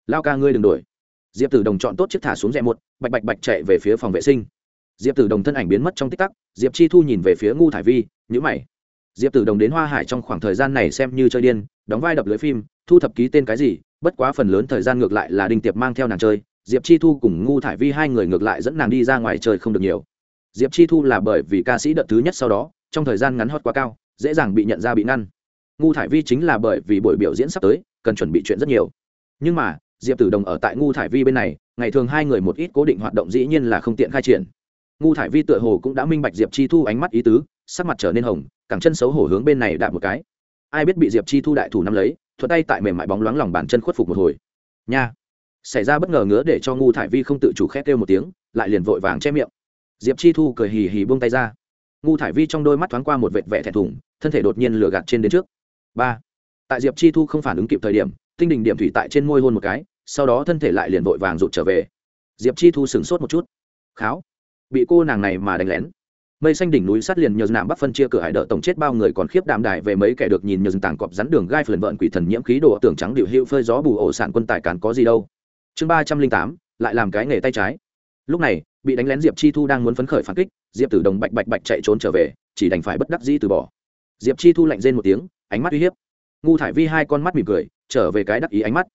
Lao ca ngươi đừng đổi diệp tử đồng chọn tốt chiếc thả xuống rẽ một, bạch bạch bạch chạy về phía phòng vệ sinh. Diệp tử đồng thân ảnh biến mất trong tích tắc, diệp chi thu nhìn về phía ngu thải vi nhữ mày. Diệp tử đồng đến hoa hải trong khoảng thời gian này xem như chơi điên, đóng vai đập lưới phim, thu thập ký tên cái gì bất quá phần lớn thời gian ngược lại là đinh tiệp mang theo nàng chơi, diệp chi thu cùng ngu thải vi hai người ngược lại dẫn nàng đi ra ngoài chơi không được nhiều. Diệp chi thu là bởi vì ca sĩ đợt thứ nhất sau đó, trong thời gian ngắn hot quá cao, dễ dàng bị nhận ra bị ngăn. Ngu thải vi chính là bởi vì buổi biểu diễn sắp tới, cần chuẩn bị chuyện rất nhiều. Nhưng mà, diệp tử đồng ở tại ngu thải vi bên này, ngày thường hai người một ít cố định hoạt động dĩ nhiên là không tiện khai triển. Ngu thải vi tựa hồ cũng đã minh bạch diệp chi thu ánh mắt ý tứ, sắc mặt trở nên hồng, cẳng chân xấu hổ hướng bên này đạp một cái. Ai biết bị diệp chi thu đại thủ nắm lấy thuận tay tại mềm mại bóng loáng lòng bàn chân khuất phục một hồi. Nha. Xảy ra bất ngờ ngứa để cho ngu thải vi không tự chủ khét kêu một tiếng, lại liền vội vàng che miệng. Diệp chi thu cười hì hì buông tay ra. Ngu thải vi trong đôi mắt thoáng qua một vệt vẻ thẹn thùng, thân thể đột nhiên lửa gạt trên đến trước. Ba. Tại diệp chi thu không phản ứng kịp thời điểm, tinh đình điểm thủy tại trên môi hôn một cái, sau đó thân thể lại liền vội vàng rụt trở về. Diệp chi thu sửng sốt một chút. Kháo. Bị cô nàng này mà đánh lén mây xanh đỉnh núi sát liền nhờ nạm bắc phân chia cửa hải đỡ tổng chết bao người còn khiếp đạm đài về mấy kẻ được nhìn nhờ rừng tảng cọp rắn đường gai phần vợn quỷ thần nhiễm khí đồ tưởng trắng điệu hữu phơi gió bù ổ sản quân tài cán có gì đâu. Chương ba trăm linh tám, lại làm cái nghề tay trái. Lúc này, bị đánh lén diệp chi thu đang muốn phấn khởi phản kích, diệp tử đồng bạch bạch bạch chạy trốn trở về, chỉ đành phải bất đắc dĩ từ bỏ. Diệp chi thu lạnh rên một tiếng, ánh mắt uy hiếp. Ngu thải vi hai con mắt mỉm cười, trở về cái đắc ý ánh mắt.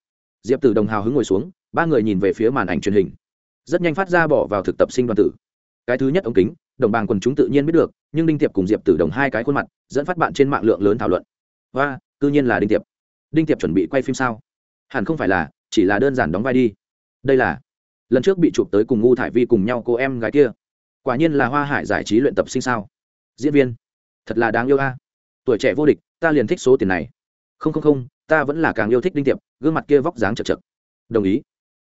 Diệp tử đồng hào hứng ngồi xuống, ba người nhìn về phía màn ảnh truyền hình. Rất nhanh phát ra bỏ vào thực tập sinh đoàn tử. Cái thứ nhất ống kính đồng bàng quần chúng tự nhiên biết được, nhưng đinh tiệp cùng diệp tử đồng hai cái khuôn mặt, dẫn phát bạn trên mạng lượng lớn thảo luận. Và tự nhiên là đinh tiệp. Đinh tiệp chuẩn bị quay phim sao? Hẳn không phải là, chỉ là đơn giản đóng vai đi. Đây là, lần trước bị chụp tới cùng ngu thải vi cùng nhau cô em gái kia. Quả nhiên là hoa hải giải trí luyện tập sinh sao? Diễn viên, thật là đáng yêu a. Tuổi trẻ vô địch, ta liền thích số tiền này. Không không không, ta vẫn là càng yêu thích đinh tiệp, gương mặt kia vóc dáng chật chật. Đồng ý.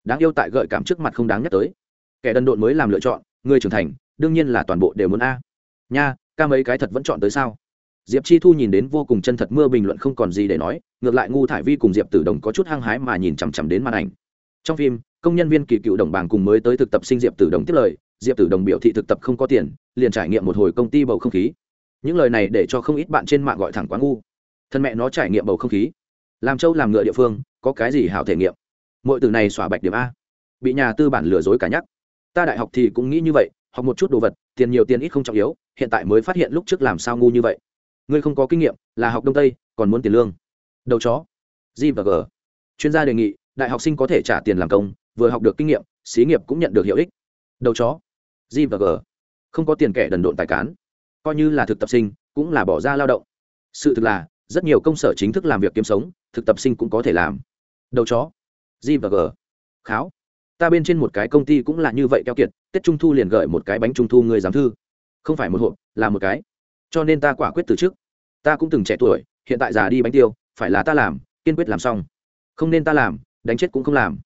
Đáng yêu tại gợi cảm trước mặt không đáng nhắc tới. Kẻ đần độn mới làm lựa chọn, người trưởng thành đương nhiên là toàn bộ đều muốn a. Nha, ca mấy cái thật vẫn chọn tới sao? Diệp chi thu nhìn đến vô cùng chân thật mưa bình luận không còn gì để nói, ngược lại ngu thải vi cùng diệp tử đồng có chút hăng hái mà nhìn chằm chằm đến màn ảnh. Trong phim, công nhân viên kỳ cựu đồng bàng cùng mới tới thực tập sinh diệp tử đồng tiếp lời, diệp tử đồng biểu thị thực tập không có tiền, liền trải nghiệm một hồi công ty bầu không khí. Những lời này để cho không ít bạn trên mạng gọi thẳng quá ngu. Thân mẹ nó trải nghiệm bầu không khí. Làm châu làm ngựa địa phương, có cái gì hảo thể nghiệm? Mọi từ này xỏa bạch điểm a. Bị nhà tư bản lừa dối cả nhắc. Ta đại học thì cũng nghĩ như vậy học một chút đồ vật, tiền nhiều tiền ít không trọng yếu, hiện tại mới phát hiện lúc trước làm sao ngu như vậy. Ngươi không có kinh nghiệm, là học đông tây, còn muốn tiền lương. Đầu chó. G và g. Chuyên gia đề nghị, đại học sinh có thể trả tiền làm công, vừa học được kinh nghiệm, xí nghiệp cũng nhận được hiệu ích. Đầu chó. G và g. Không có tiền kẻ đần độn tài cán. Coi như là thực tập sinh, cũng là bỏ ra lao động. Sự thực là, rất nhiều công sở chính thức làm việc kiếm sống, thực tập sinh cũng có thể làm. Đầu chó. G và g. Kháo ta bên trên một cái công ty cũng là như vậy keo kiệt, tết trung thu liền gửi một cái bánh trung thu người giám thư. Không phải một hộp, là một cái. Cho nên ta quả quyết từ trước ta cũng từng trẻ tuổi, hiện tại già đi bánh tiêu, phải là ta làm, kiên quyết làm xong. Không nên ta làm, đánh chết cũng không làm.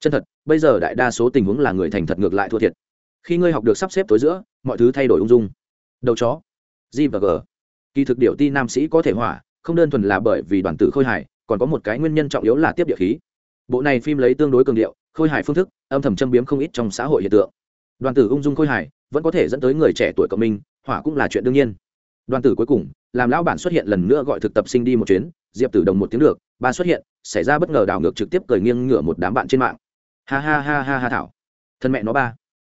Chân thật, bây giờ đại đa số tình huống là người thành thật ngược lại thua thiệt. Khi ngươi học được sắp xếp tối giữa, mọi thứ thay đổi ung dung. Đầu chó. G và g. Kỳ thực điệu ti nam sĩ có thể hỏa, không đơn thuần là bởi vì đoàn tử khôi hài, còn có một cái nguyên nhân trọng yếu là tiếp địa khí. Bộ này phim lấy tương đối cường điệu khôi hài phương thức, âm thầm châm biếm không ít trong xã hội hiện tượng. Đoàn tử ung dung khôi hài vẫn có thể dẫn tới người trẻ tuổi cộng minh, hỏa cũng là chuyện đương nhiên. Đoàn tử cuối cùng, làm lão bản xuất hiện lần nữa gọi thực tập sinh đi một chuyến, diệp tử đồng một tiếng được, ba xuất hiện, xảy ra bất ngờ đảo ngược trực tiếp cười nghiêng ngửa một đám bạn trên mạng. Ha ha ha ha ha thảo. Thân mẹ nó ba.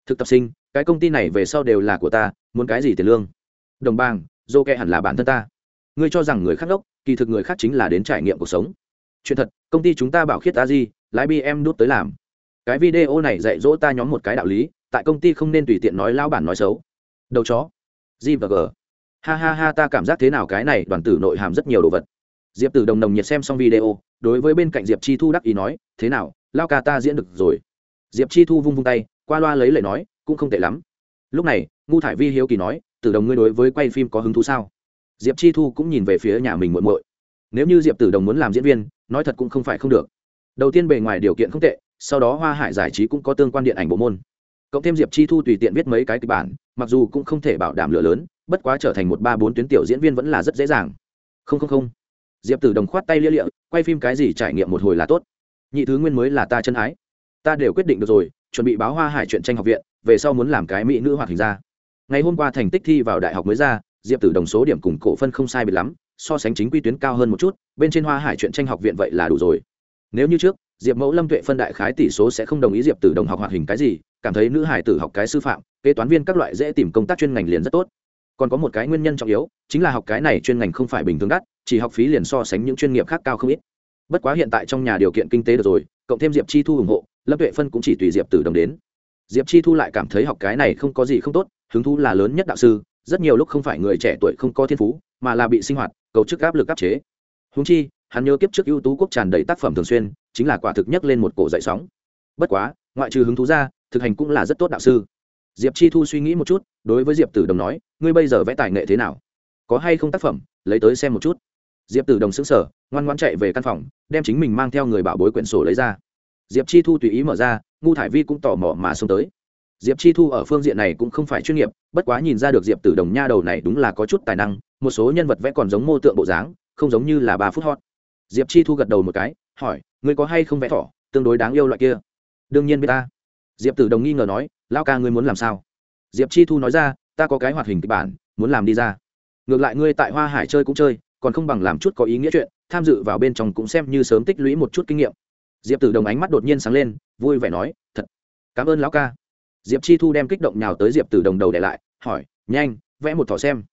Thực tập sinh, cái công ty này về sau đều là của ta, muốn cái gì tiền lương? Đồng bang dô kệ hẳn là bản thân ta. Ngươi cho rằng người khác đốc, kỳ thực người khác chính là đến trải nghiệm cuộc sống. Chuyện thật, công ty chúng ta bảo khiết ta gì lái bm đút tới làm cái video này dạy dỗ ta nhóm một cái đạo lý, tại công ty không nên tùy tiện nói lao bản nói xấu. Đầu chó. G và g. Ha ha ha, ta cảm giác thế nào cái này, đoàn tử nội hàm rất nhiều đồ vật. Diệp tử đồng đồng nhiệt xem xong video, đối với bên cạnh diệp chi thu đắc ý nói, thế nào lao ca ta diễn được rồi. Diệp chi thu vung vung tay, qua loa lấy lời nói, cũng không tệ lắm. Lúc này, ngu thải vi hiếu kỳ nói, tử đồng ngươi đối với quay phim có hứng thú sao? Diệp chi thu cũng nhìn về phía nhà mình muộn muội. Nếu như diệp tử đồng muốn làm diễn viên, nói thật cũng không phải không được. Đầu tiên bề ngoài điều kiện không tệ sau đó hoa hải giải trí cũng có tương quan điện ảnh bộ môn. Cộng thêm diệp chi thu tùy tiện viết mấy cái kịch bản, mặc dù cũng không thể bảo đảm lửa lớn, bất quá trở thành một ba bốn tuyến tiểu diễn viên vẫn là rất dễ dàng. Không không không. Diệp tử đồng khoát tay lia lịa, quay phim cái gì trải nghiệm một hồi là tốt. Nhị thứ nguyên mới là ta chân ái. Ta đều quyết định được rồi, chuẩn bị báo hoa hải chuyện tranh học viện, về sau muốn làm cái mỹ nữ hoạt hình ra. Ngày hôm qua thành tích thi vào đại học mới ra, diệp tử đồng số điểm cùng cổ phân không sai biệt lắm, so sánh chính quy tuyến cao hơn một chút, bên trên hoa hải chuyện tranh học viện vậy là đủ rồi. Nếu như trước diệp mẫu lâm tuệ phân đại khái tỷ số sẽ không đồng ý diệp tử đồng học hoạt hình cái gì, cảm thấy nữ hải tử học cái sư phạm, kế toán viên các loại dễ tìm công tác chuyên ngành liền rất tốt. Còn có một cái nguyên nhân trọng yếu, chính là học cái này chuyên ngành không phải bình thường đắt, chỉ học phí liền so sánh những chuyên nghiệp khác cao không ít. Bất quá hiện tại trong nhà điều kiện kinh tế được rồi, cộng thêm diệp chi thu ủng hộ, lâm tuệ phân cũng chỉ tùy diệp tử đồng đến. Diệp chi thu lại cảm thấy học cái này không có gì không tốt, hứng thú là lớn nhất đạo sư, rất nhiều lúc không phải người trẻ tuổi không có thiên phú, mà là bị sinh hoạt cầu chức áp lực áp chế. Húng chi hắn nhớ kiếp trước ưu tú quốc tràn đầy tác phẩm thường xuyên, chính là quả thực nhất lên một cổ dậy sóng. Bất quá, ngoại trừ hứng thú ra, thực hành cũng là rất tốt đạo sư. Diệp chi thu suy nghĩ một chút, đối với diệp tử đồng nói, ngươi bây giờ vẽ tài nghệ thế nào? Có hay không tác phẩm? Lấy tới xem một chút. Diệp tử đồng xứng sở ngoan ngoan chạy về căn phòng, đem chính mình mang theo người bảo bối quyển sổ lấy ra. Diệp chi thu tùy ý mở ra, ngu thải vi cũng tò mò mà xông tới. Diệp chi thu ở phương diện này cũng không phải chuyên nghiệp, bất quá nhìn ra được diệp tử đồng nha đầu này đúng là có chút tài năng, một số nhân vật vẽ còn giống mô tượng bộ dáng, không giống như là ba phút hot diệp chi thu gật đầu một cái, hỏi, ngươi có hay không vẽ thỏ, tương đối đáng yêu loại kia? Đương nhiên biết ta. Diệp tử đồng nghi ngờ nói lao ca ngươi muốn làm sao? Diệp chi thu nói ra, ta có cái hoạt hình kịch bản, muốn làm đi ra. Ngược lại ngươi tại hoa hải chơi cũng chơi, còn không bằng làm chút có ý nghĩa chuyện, tham dự vào bên trong cũng xem như sớm tích lũy một chút kinh nghiệm. Diệp tử đồng ánh mắt đột nhiên sáng lên, vui vẻ nói, thật, cảm ơn lão ca. Diệp chi thu đem kích động nhào tới diệp tử đồng đầu để lại, hỏi, nhanh, vẽ một thỏ xem.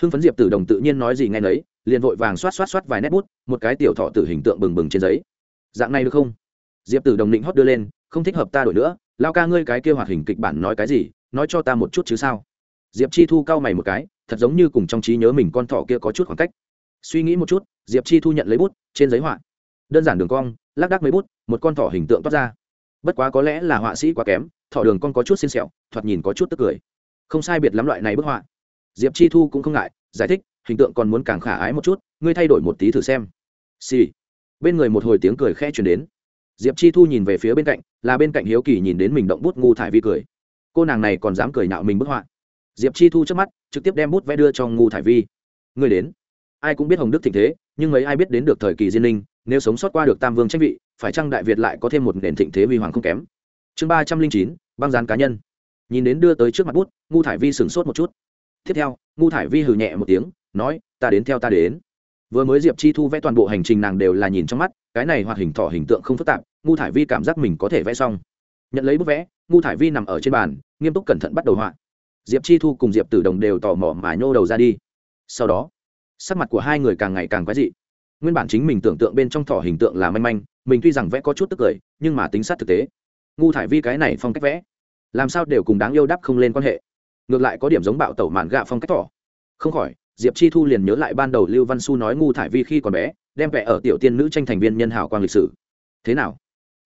Hưng phấn diệp tử đồng tự nhiên nói gì ngay nấy liền vội vàng xoát xoát xoát vài nét bút, một cái tiểu thọ tử hình tượng bừng bừng trên giấy. Dạng này được không? Diệp tử đồng định hót đưa lên, không thích hợp ta đổi nữa, lao ca ngươi cái kia hoạt hình kịch bản nói cái gì, nói cho ta một chút chứ sao? Diệp chi thu cau mày một cái, thật giống như cùng trong trí nhớ mình con thỏ kia có chút khoảng cách. Suy nghĩ một chút, diệp chi thu nhận lấy bút, trên giấy họa. Đơn giản đường cong, lác đác mấy bút, một con thỏ hình tượng toát ra. Bất quá có lẽ là họa sĩ quá kém, thỏ đường con có chút xin sẹo thoạt nhìn có chút tức cười. Không sai biệt lắm loại này bức họa. Diệp chi thu cũng không ngại, giải thích hình tượng còn muốn càng khả ái một chút, ngươi thay đổi một tí thử xem. Xì、sì. bên người một hồi tiếng cười khẽ chuyển đến. Diệp chi thu nhìn về phía bên cạnh, là bên cạnh hiếu kỳ nhìn đến mình động bút ngu thải vi cười. Cô nàng này còn dám cười nạo mình bức họa. Diệp chi thu trước mắt, trực tiếp đem bút vẽ đưa cho ngu thải vi. Người đến. Ai cũng biết hồng đức thịnh thế, nhưng mấy ai biết đến được thời kỳ diên linh nếu sống sót qua được tam vương tranh vị, phải chăng đại việt lại có thêm một nền thịnh thế huy hoàng không kém? Chương ba trăm linh chín, băng gián cá nhân. Nhìn đến đưa tới trước mặt bút, ngu thải vi sửng sốt một chút. Tiếp theo, ngu thải vi hừ nhẹ một tiếng nói, ta đến theo ta đến. Vừa mới diệp chi thu vẽ toàn bộ hành trình nàng đều là nhìn trong mắt, cái này hoạt hình thỏ hình tượng không phức tạp, ngu thải vi cảm giác mình có thể vẽ xong. Nhận lấy bức vẽ, ngu thải vi nằm ở trên bàn, nghiêm túc cẩn thận bắt đầu họa. Diệp chi thu cùng diệp tử đồng đều tò mò mà nhô đầu ra đi. Sau đó, sắc mặt của hai người càng ngày càng quái dị. Nguyên bản chính mình tưởng tượng bên trong thỏ hình tượng là manh manh, mình tuy rằng vẽ có chút tức cười, nhưng mà tính sát thực tế. Ngu thải vi cái này phong cách vẽ, làm sao đều cùng đáng yêu đắp không lên quan hệ. Ngược lại có điểm giống bạo tẩu mạn gạ phong cách thỏ. Không khỏi diệp chi thu liền nhớ lại ban đầu lưu văn su nói ngu thải vi khi còn bé, đem vẽ ở tiểu tiên nữ tranh thành viên nhân hảo quang lịch sử. Thế nào?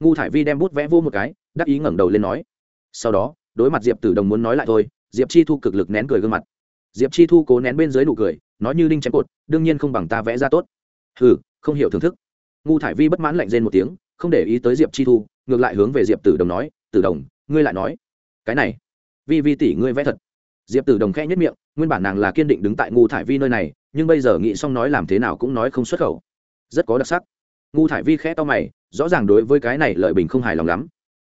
Ngu thải vi đem bút vẽ vô một cái, đắc ý ngẩng đầu lên nói. Sau đó, đối mặt diệp tử đồng muốn nói lại thôi, diệp chi thu cực lực nén cười gương mặt. Diệp chi thu cố nén bên dưới nụ cười, nói như đinh chém cột, đương nhiên không bằng ta vẽ ra tốt. Ừ không hiểu thưởng thức. Ngu thải vi bất mãn lạnh rên một tiếng, không để ý tới diệp chi thu, ngược lại hướng về diệp tử đồng nói, tử đồng, ngươi lại nói, cái này, vi vi tỷ ngươi vẽ thật diệp tử đồng khẽ nhất miệng, nguyên bản nàng là kiên định đứng tại ngu thải vi nơi này, nhưng bây giờ nghĩ xong nói làm thế nào cũng nói không xuất khẩu. Rất có đặc sắc. Ngu thải vi khẽ to mày, rõ ràng đối với cái này lợi bình không hài lòng lắm.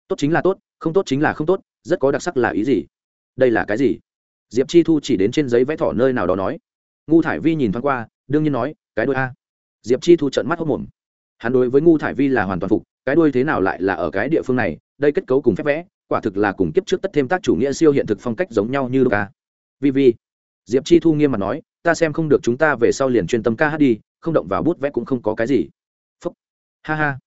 Tốt chính là tốt, không tốt chính là không tốt, rất có đặc sắc là ý gì? Đây là cái gì? Diệp chi thu chỉ đến trên giấy vẽ thỏ nơi nào đó nói. Ngu thải vi nhìn thoáng qua, đương nhiên nói, cái đôi a. Diệp chi thu trận mắt hốc mồm. Hắn đối với ngu thải vi là hoàn toàn phục, cái đôi thế nào lại là ở cái địa phương này đây kết cấu cùng phép vẽ, quả thực là cùng kiếp trước tất thêm tác chủ nghĩa siêu hiện thực phong cách giống nhau như ca. Vi vi, diệp chi thu nghiêm mặt nói, ta xem không được chúng ta về sau liền chuyên tâm ca hát đi, không động vào bút vẽ cũng không có cái gì. Phúc. Ha ha.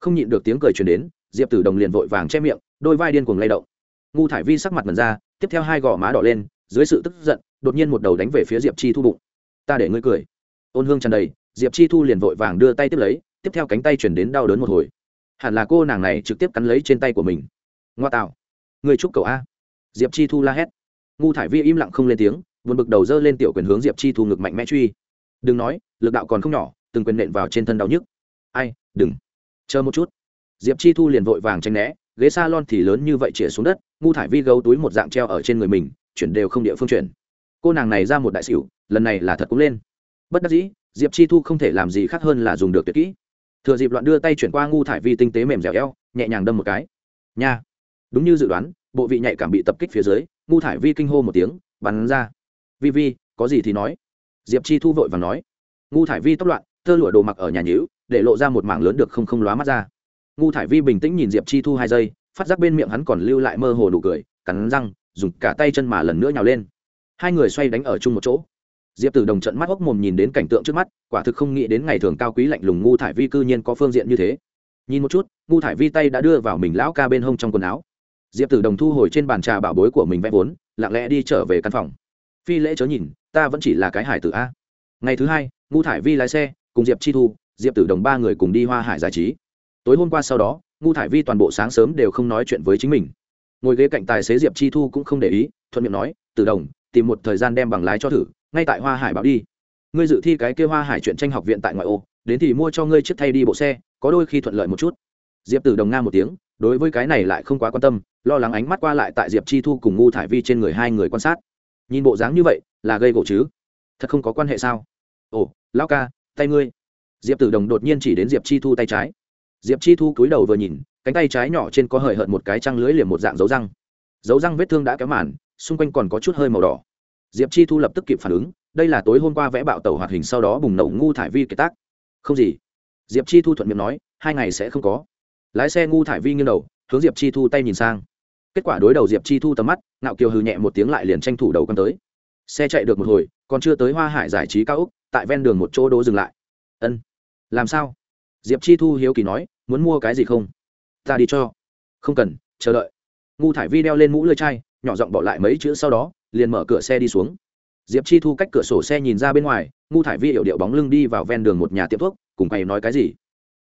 Không nhịn được tiếng cười truyền đến, diệp tử đồng liền vội vàng che miệng, đôi vai điên cuồng lay động. Ngu thải vi sắc mặt mần ra, tiếp theo hai gò má đỏ lên, dưới sự tức giận, đột nhiên một đầu đánh về phía diệp chi thu bụng. Ta để ngươi cười. Ôn hương tràn đầy, diệp chi thu liền vội vàng đưa tay tiếp lấy, tiếp theo cánh tay chuyển đến đau đớn một hồi hẳn là cô nàng này trực tiếp cắn lấy trên tay của mình. Ngoa tạo. Người chúc cậu a. Diệp chi thu la hét. Ngu thải vi im lặng không lên tiếng vượt bực đầu dơ lên tiểu quyền hướng diệp chi thu ngực mạnh mẽ truy. Đừng nói, lực đạo còn không nhỏ, từng quyền nện vào trên thân đau nhức. Ai, đừng. Chờ một chút. Diệp chi thu liền vội vàng tranh né, ghế s a lon thì lớn như vậy chĩa xuống đất, ngu thải vi gấu túi một dạng treo ở trên người mình, chuyển đều không địa phương chuyển. Cô nàng này ra một đại xỉu, lần này là thật cũng lên. Bất đắc dĩ, diệp chi thu không thể làm gì khác hơn là dùng được tuyệt kỹ thừa dịp loạn đưa tay chuyển qua ngu thải vi tinh tế mềm dẻo eo, nhẹ nhàng đâm một cái. Nha. Đúng như dự đoán, bộ vị nhạy cảm bị tập kích phía dưới, ngu thải vi kinh hô một tiếng, bắn ra. Vi vi, có gì thì nói. Diệp chi thu vội và nói. Ngu thải vi tóc loạn thơ lụa đồ mặc ở nhà nhữ để lộ ra một mảng lớn được không không lóa mắt ra. Ngu thải vi bình tĩnh nhìn diệp chi thu hai giây, phát giác bên miệng hắn còn lưu lại mơ hồ nụ cười, cắn răng, dùng cả tay chân mà lần nữa nhào lên. Hai người xoay đánh ở chung một chỗ diệp tử đồng trận mắt hốc mồm nhìn đến cảnh tượng trước mắt, quả thực không nghĩ đến ngày thường cao quý lạnh lùng ngu thải vi cư nhiên có phương diện như thế. Nhìn một chút, ngu thải vi tay đã đưa vào mình lão ca bên hông trong quần áo. Diệp tử đồng thu hồi trên bàn trà bảo bối của mình vẽ vốn, lặng lẽ đi trở về căn phòng. Phi lễ chớ nhìn, ta vẫn chỉ là cái hải tử a. Ngày thứ hai, ngu thải vi lái xe, cùng diệp chi thu, diệp tử đồng ba người cùng đi hoa hải giải trí. Tối hôm qua sau đó, ngu thải vi toàn bộ sáng sớm đều không nói chuyện với chính mình. Ngồi ghế cạnh tài xế diệp chi thu cũng không để ý, thuận miệng nói, tử đồng, tìm một thời gian đem bằng lái cho thử ngay tại hoa hải bảo đi. Ngươi dự thi cái kia hoa hải chuyện tranh học viện tại ngoại ô, đến thì mua cho ngươi chiếc thay đi bộ xe, có đôi khi thuận lợi một chút. Diệp tử đồng nga một tiếng, đối với cái này lại không quá quan tâm, lo lắng ánh mắt qua lại tại diệp chi thu cùng ngu thải vi trên người hai người quan sát. Nhìn bộ dáng như vậy, là gây gỗ chứ? Thật không có quan hệ sao? Ồ lao ca, tay ngươi. Diệp tử đồng đột nhiên chỉ đến diệp chi thu tay trái. Diệp chi thu cúi đầu vừa nhìn, cánh tay trái nhỏ trên có hời hợt một cái trăng lưới liềm một dạng dấu răng. Dấu răng vết thương đã kéo màn, xung quanh còn có chút hơi màu đỏ diệp chi thu lập tức kịp phản ứng, đây là tối hôm qua vẽ bạo tàu hoạt hình sau đó bùng nổ ngu thải vi kiệt tác. Không gì. Diệp chi thu thuận miệng nói, hai ngày sẽ không có. Lái xe ngu thải vi nghiêng đầu, hướng diệp chi thu tay nhìn sang. Kết quả đối đầu diệp chi thu tầm mắt, ngạo kiều hừ nhẹ một tiếng lại liền tranh thủ đầu con tới. Xe chạy được một hồi, còn chưa tới hoa hải giải trí cao úc tại ven đường một chỗ đỗ dừng lại. Ân, làm sao? Diệp chi thu hiếu kỳ nói, muốn mua cái gì không? Ta đi cho. Không cần, chờ đợi. Ngu thải vi đeo lên mũ lơi chai, nhỏ giọng bỏ lại mấy chữ sau đó liền mở cửa xe đi xuống. Diệp chi thu cách cửa sổ xe nhìn ra bên ngoài, ngu thải vi hiệu điệu bóng lưng đi vào ven đường một nhà tiệm thuốc, cùng quay nói cái gì?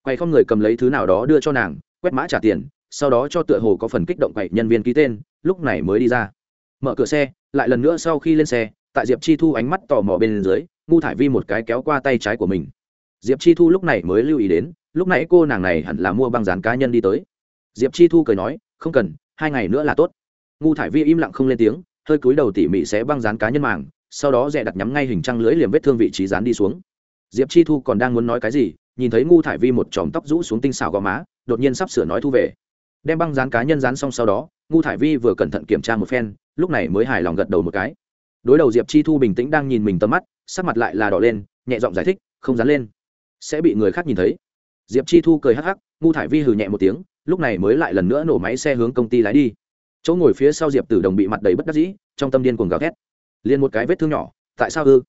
Quay không người cầm lấy thứ nào đó đưa cho nàng, quét mã trả tiền, sau đó cho tựa hồ có phần kích động quậy nhân viên ký tên, lúc này mới đi ra. Mở cửa xe, lại lần nữa sau khi lên xe, tại diệp chi thu ánh mắt tò mò bên dưới, ngu thải vi một cái kéo qua tay trái của mình. Diệp chi thu lúc này mới lưu ý đến, lúc nãy cô nàng này hẳn là mua băng dán cá nhân đi tới. Diệp chi thu cười nói, không cần, hai ngày nữa là tốt. Ngu thải vi im lặng không lên tiếng hơi cúi đầu tỉ mỉ sẽ băng dán cá nhân màng, sau đó dẹ đặt nhắm ngay hình trăng lưỡi liềm vết thương vị trí dán đi xuống. Diệp chi thu còn đang muốn nói cái gì, nhìn thấy ngu thải vi một chòm tóc rũ xuống tinh xào gò má, đột nhiên sắp sửa nói thu về. Đem băng dán cá nhân dán xong sau đó, ngu thải vi vừa cẩn thận kiểm tra một phen, lúc này mới hài lòng gật đầu một cái. Đối đầu diệp chi thu bình tĩnh đang nhìn mình tầm mắt, sắc mặt lại là đỏ lên, nhẹ giọng giải thích, không dán lên. Sẽ bị người khác nhìn thấy. Diệp chi thu cười hắc hắc, ngu thải vi hừ nhẹ một tiếng, lúc này mới lại lần nữa nổ máy xe hướng công ty lái đi chỗ ngồi phía sau diệp tử đồng bị mặt đầy bất đắc dĩ, trong tâm điên cuồng gào thét. Liền một cái vết thương nhỏ, tại sao ư?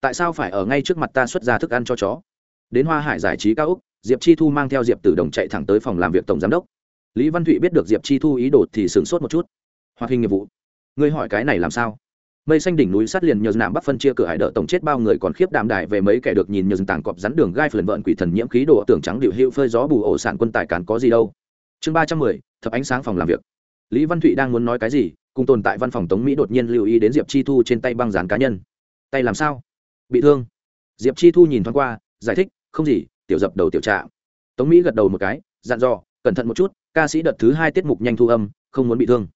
Tại sao phải ở ngay trước mặt ta xuất ra thức ăn cho chó? Đến hoa hải giải trí cao úc, diệp chi thu mang theo diệp tử đồng chạy thẳng tới phòng làm việc tổng giám đốc. Lý văn thụy biết được diệp chi thu ý đồ thì sửng sốt một chút. Hoạt hình nghiệp vụ. Ngươi hỏi cái này làm sao? Mây xanh đỉnh núi sắt liền nhờ nạm bắc phân chia cửa hải đỡ tổng chết bao người còn khiếp đàm đại về mấy kẻ được nhìn nhờ tảng cọp rắn đường gai phần vợn quỷ thần nhiễm khí đồ tưởng trắng điệu hữu phơi gió bù ổ sản quân tài cản có gì đâu. Chương ba trăm mười, thập ánh sáng phòng làm việc lý văn thụy đang muốn nói cái gì, cùng tồn tại văn phòng tống mỹ đột nhiên lưu ý đến diệp chi thu trên tay băng dán cá nhân. Tay làm sao? Bị thương. Diệp chi thu nhìn thoáng qua, giải thích, không gì, tiểu dập đầu tiểu trạ. Tống mỹ gật đầu một cái, dặn dò, cẩn thận một chút, ca sĩ đợt thứ hai tiết mục nhanh thu âm, không muốn bị thương.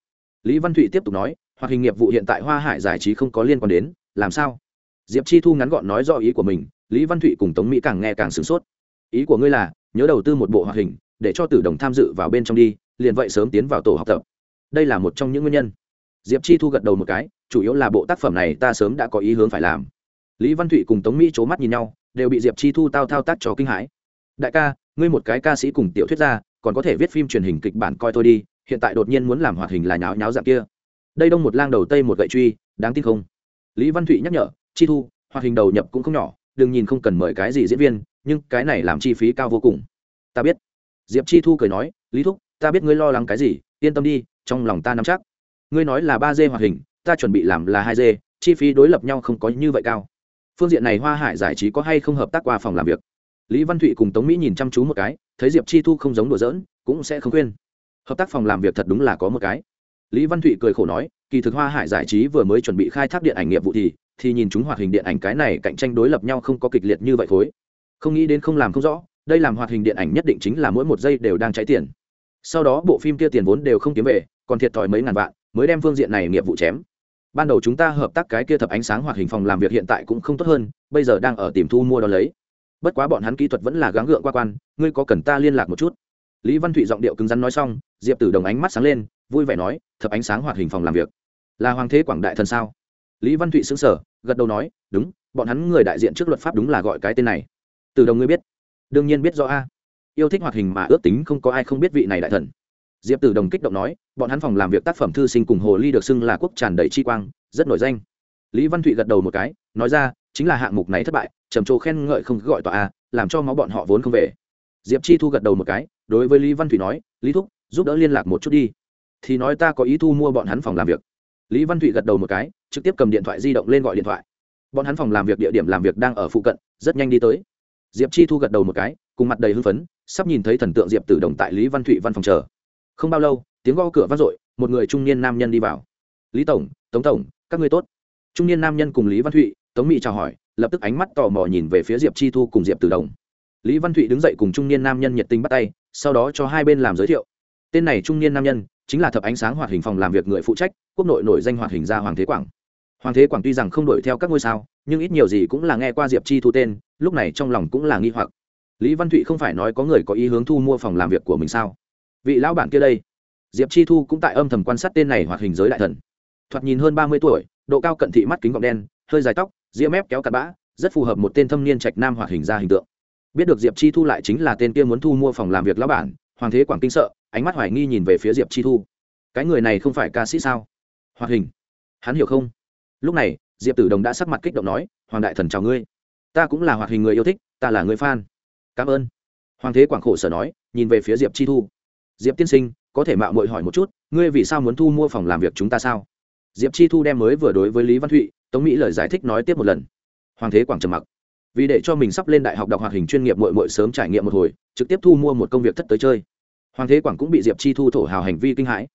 Lý văn thụy tiếp tục nói, hoạt hình nghiệp vụ hiện tại hoa hải giải trí không có liên quan đến, làm sao? Diệp chi thu ngắn gọn nói do ý của mình, lý văn thụy cùng tống mỹ càng nghe càng sửng sốt. Ý của ngươi là, nhớ đầu tư một bộ hoạt hình, để cho tử đồng tham dự vào bên trong đi, liền vậy sớm tiến vào tổ học tập đây là một trong những nguyên nhân. Diệp chi thu gật đầu một cái, chủ yếu là bộ tác phẩm này ta sớm đã có ý hướng phải làm. Lý văn thụy cùng tống mỹ c h ố mắt nhìn nhau, đều bị diệp chi thu tao thao tác cho kinh hãi. Đại ca, ngươi một cái ca sĩ cùng tiểu thuyết gia, còn có thể viết phim truyền hình kịch bản coi tôi đi, hiện tại đột nhiên muốn làm hoạt hình là nháo nháo dạng kia. Đây đông một lang đầu tây một gậy truy, đáng tin không? Lý văn thụy nhắc nhở, chi thu, hoạt hình đầu nhập cũng không nhỏ, đừng nhìn không cần mời cái gì diễn viên, nhưng cái này làm chi phí cao vô cùng. Ta biết. Diệp chi thu cười nói, lý thúc, ta biết ngươi lo lắng cái gì, yên tâm đi trong lòng ta nắm chắc. Ngươi nói là ba d hoạt hình, ta chuẩn bị làm là hai d chi phí đối lập nhau không có như vậy cao. Phương diện này hoa hải giải trí có hay không hợp tác qua phòng làm việc? Lý văn thụy cùng tống mỹ nhìn chăm chú một cái, thấy diệp chi thu không giống đùa giỡn, cũng sẽ không khuyên. Hợp tác phòng làm việc thật đúng là có một cái. Lý văn thụy cười khổ nói, kỳ thực hoa hải giải trí vừa mới chuẩn bị khai thác điện ảnh nghiệp vụ thì thì nhìn chúng hoạt hình điện ảnh cái này cạnh tranh đối lập nhau không có kịch liệt như vậy thối không nghĩ đến không làm không rõ, đây làm hoạt hình điện ảnh nhất định chính là mỗi một giây đều đang cháy tiền. Sau đó bộ phim kia tiền vốn đều không kiếm về còn thiệt thòi mấy ngàn vạn, mới đem phương diện này nghiệp vụ chém. Ban đầu chúng ta hợp tác cái kia thập ánh sáng hoạt hình phòng làm việc hiện tại cũng không tốt hơn, bây giờ đang ở tìm thu mua đ ó lấy. Bất quá bọn hắn kỹ thuật vẫn là gắng gượng qua quan, ngươi có cần ta liên lạc một chút? Lý văn thụy giọng điệu cứng rắn nói xong, diệp tử đồng ánh mắt sáng lên, vui vẻ nói, thập ánh sáng hoạt hình phòng làm việc. Là hoàng thế quảng đại thần sao? Lý văn thụy xứng sở gật đầu nói, đúng, bọn hắn người đại diện trước luật pháp đúng là gọi cái tên này. Từ đồng ngươi biết. Đương nhiên biết rõ a. Yêu thích hoạt hình mà ước tính không có ai không biết vị này đại thần diệp tử đồng kích động nói, bọn hắn phòng làm việc tác phẩm thư sinh cùng hồ ly được xưng là quốc tràn đầy chi quang, rất nổi danh. Lý văn thụy gật đầu một cái, nói ra, chính là hạng mục này thất bại, trầm trồ khen ngợi không gọi tòa a, làm cho máu bọn họ vốn không về. Diệp chi thu gật đầu một cái, đối với lý văn thụy nói, lý thúc, giúp đỡ liên lạc một chút đi. Thì nói ta có ý thu mua bọn hắn phòng làm việc. Lý văn thụy gật đầu một cái, trực tiếp cầm điện thoại di động lên gọi điện thoại. Bọn hắn phòng làm việc địa điểm làm việc đang ở phụ cận, rất nhanh đi tới. Diệp chi thu gật đầu một cái, cùng mặt đầy hưng phấn, sắp nhìn thấy thần tượng diệp tử đồng tại lý văn thụy văn phòng chờ không bao lâu, tiếng gõ cửa vang dội, một người trung niên nam nhân đi vào. Lý tổng, tống tổng, các ngươi tốt. Trung niên nam nhân cùng lý văn thụy, tống mỹ chào hỏi, lập tức ánh mắt tò mò nhìn về phía diệp chi thu cùng diệp từ đồng. Lý văn thụy đứng dậy cùng trung niên nam nhân nhiệt tình bắt tay, sau đó cho hai bên làm giới thiệu. Tên này trung niên nam nhân chính là thập ánh sáng hoạt hình phòng làm việc người phụ trách, quốc nội nổi danh hoạt hình gia hoàng thế quảng. Hoàng thế quảng tuy rằng không đuổi theo các ngôi sao, nhưng ít nhiều gì cũng là nghe qua diệp chi thu tên, lúc này trong lòng cũng là nghi hoặc. Lý văn thụy không phải nói có người có ý hướng thu mua phòng làm việc của mình sao? Vị lão bản kia đây. Diệp chi thu cũng tại âm thầm quan sát tên này hoạt hình giới đại thần. Thoạt nhìn hơn ba mươi tuổi, độ cao cận thị mắt kính gọng đen, hơi dài tóc, ria mép kéo cặp bã, rất phù hợp một tên thâm niên trạch nam hoạt hình ra hình tượng. Biết được diệp chi thu lại chính là tên kia muốn thu mua phòng làm việc lão bản, hoàng thế quảng kinh sợ, ánh mắt hoài nghi nhìn về phía diệp chi thu. Cái người này không phải ca sĩ sao? Hoạt hình. Hắn hiểu không? Lúc này, diệp tử đồng đã sắc mặt kích động nói, hoàng đại thần chào ngươi. Ta cũng là hoạt hình người yêu thích, ta là người fan. Cảm ơn. Hoàng thế quảng khổ sở nói, nhìn về phía diệp chi thu diệp tiên sinh, có thể mạo mội hỏi một chút, ngươi vì sao muốn thu mua phòng làm việc chúng ta sao? Diệp chi thu đem mới vừa đối với lý văn thụy, tống mỹ lời giải thích nói tiếp một lần. Hoàng thế quảng trầm mặc. Vì để cho mình sắp lên đại học đọc hoạt hình chuyên nghiệp mội mội sớm trải nghiệm một hồi, trực tiếp thu mua một công việc thất tới chơi. Hoàng thế quảng cũng bị diệp chi thu thổ hào hành vi kinh hãi.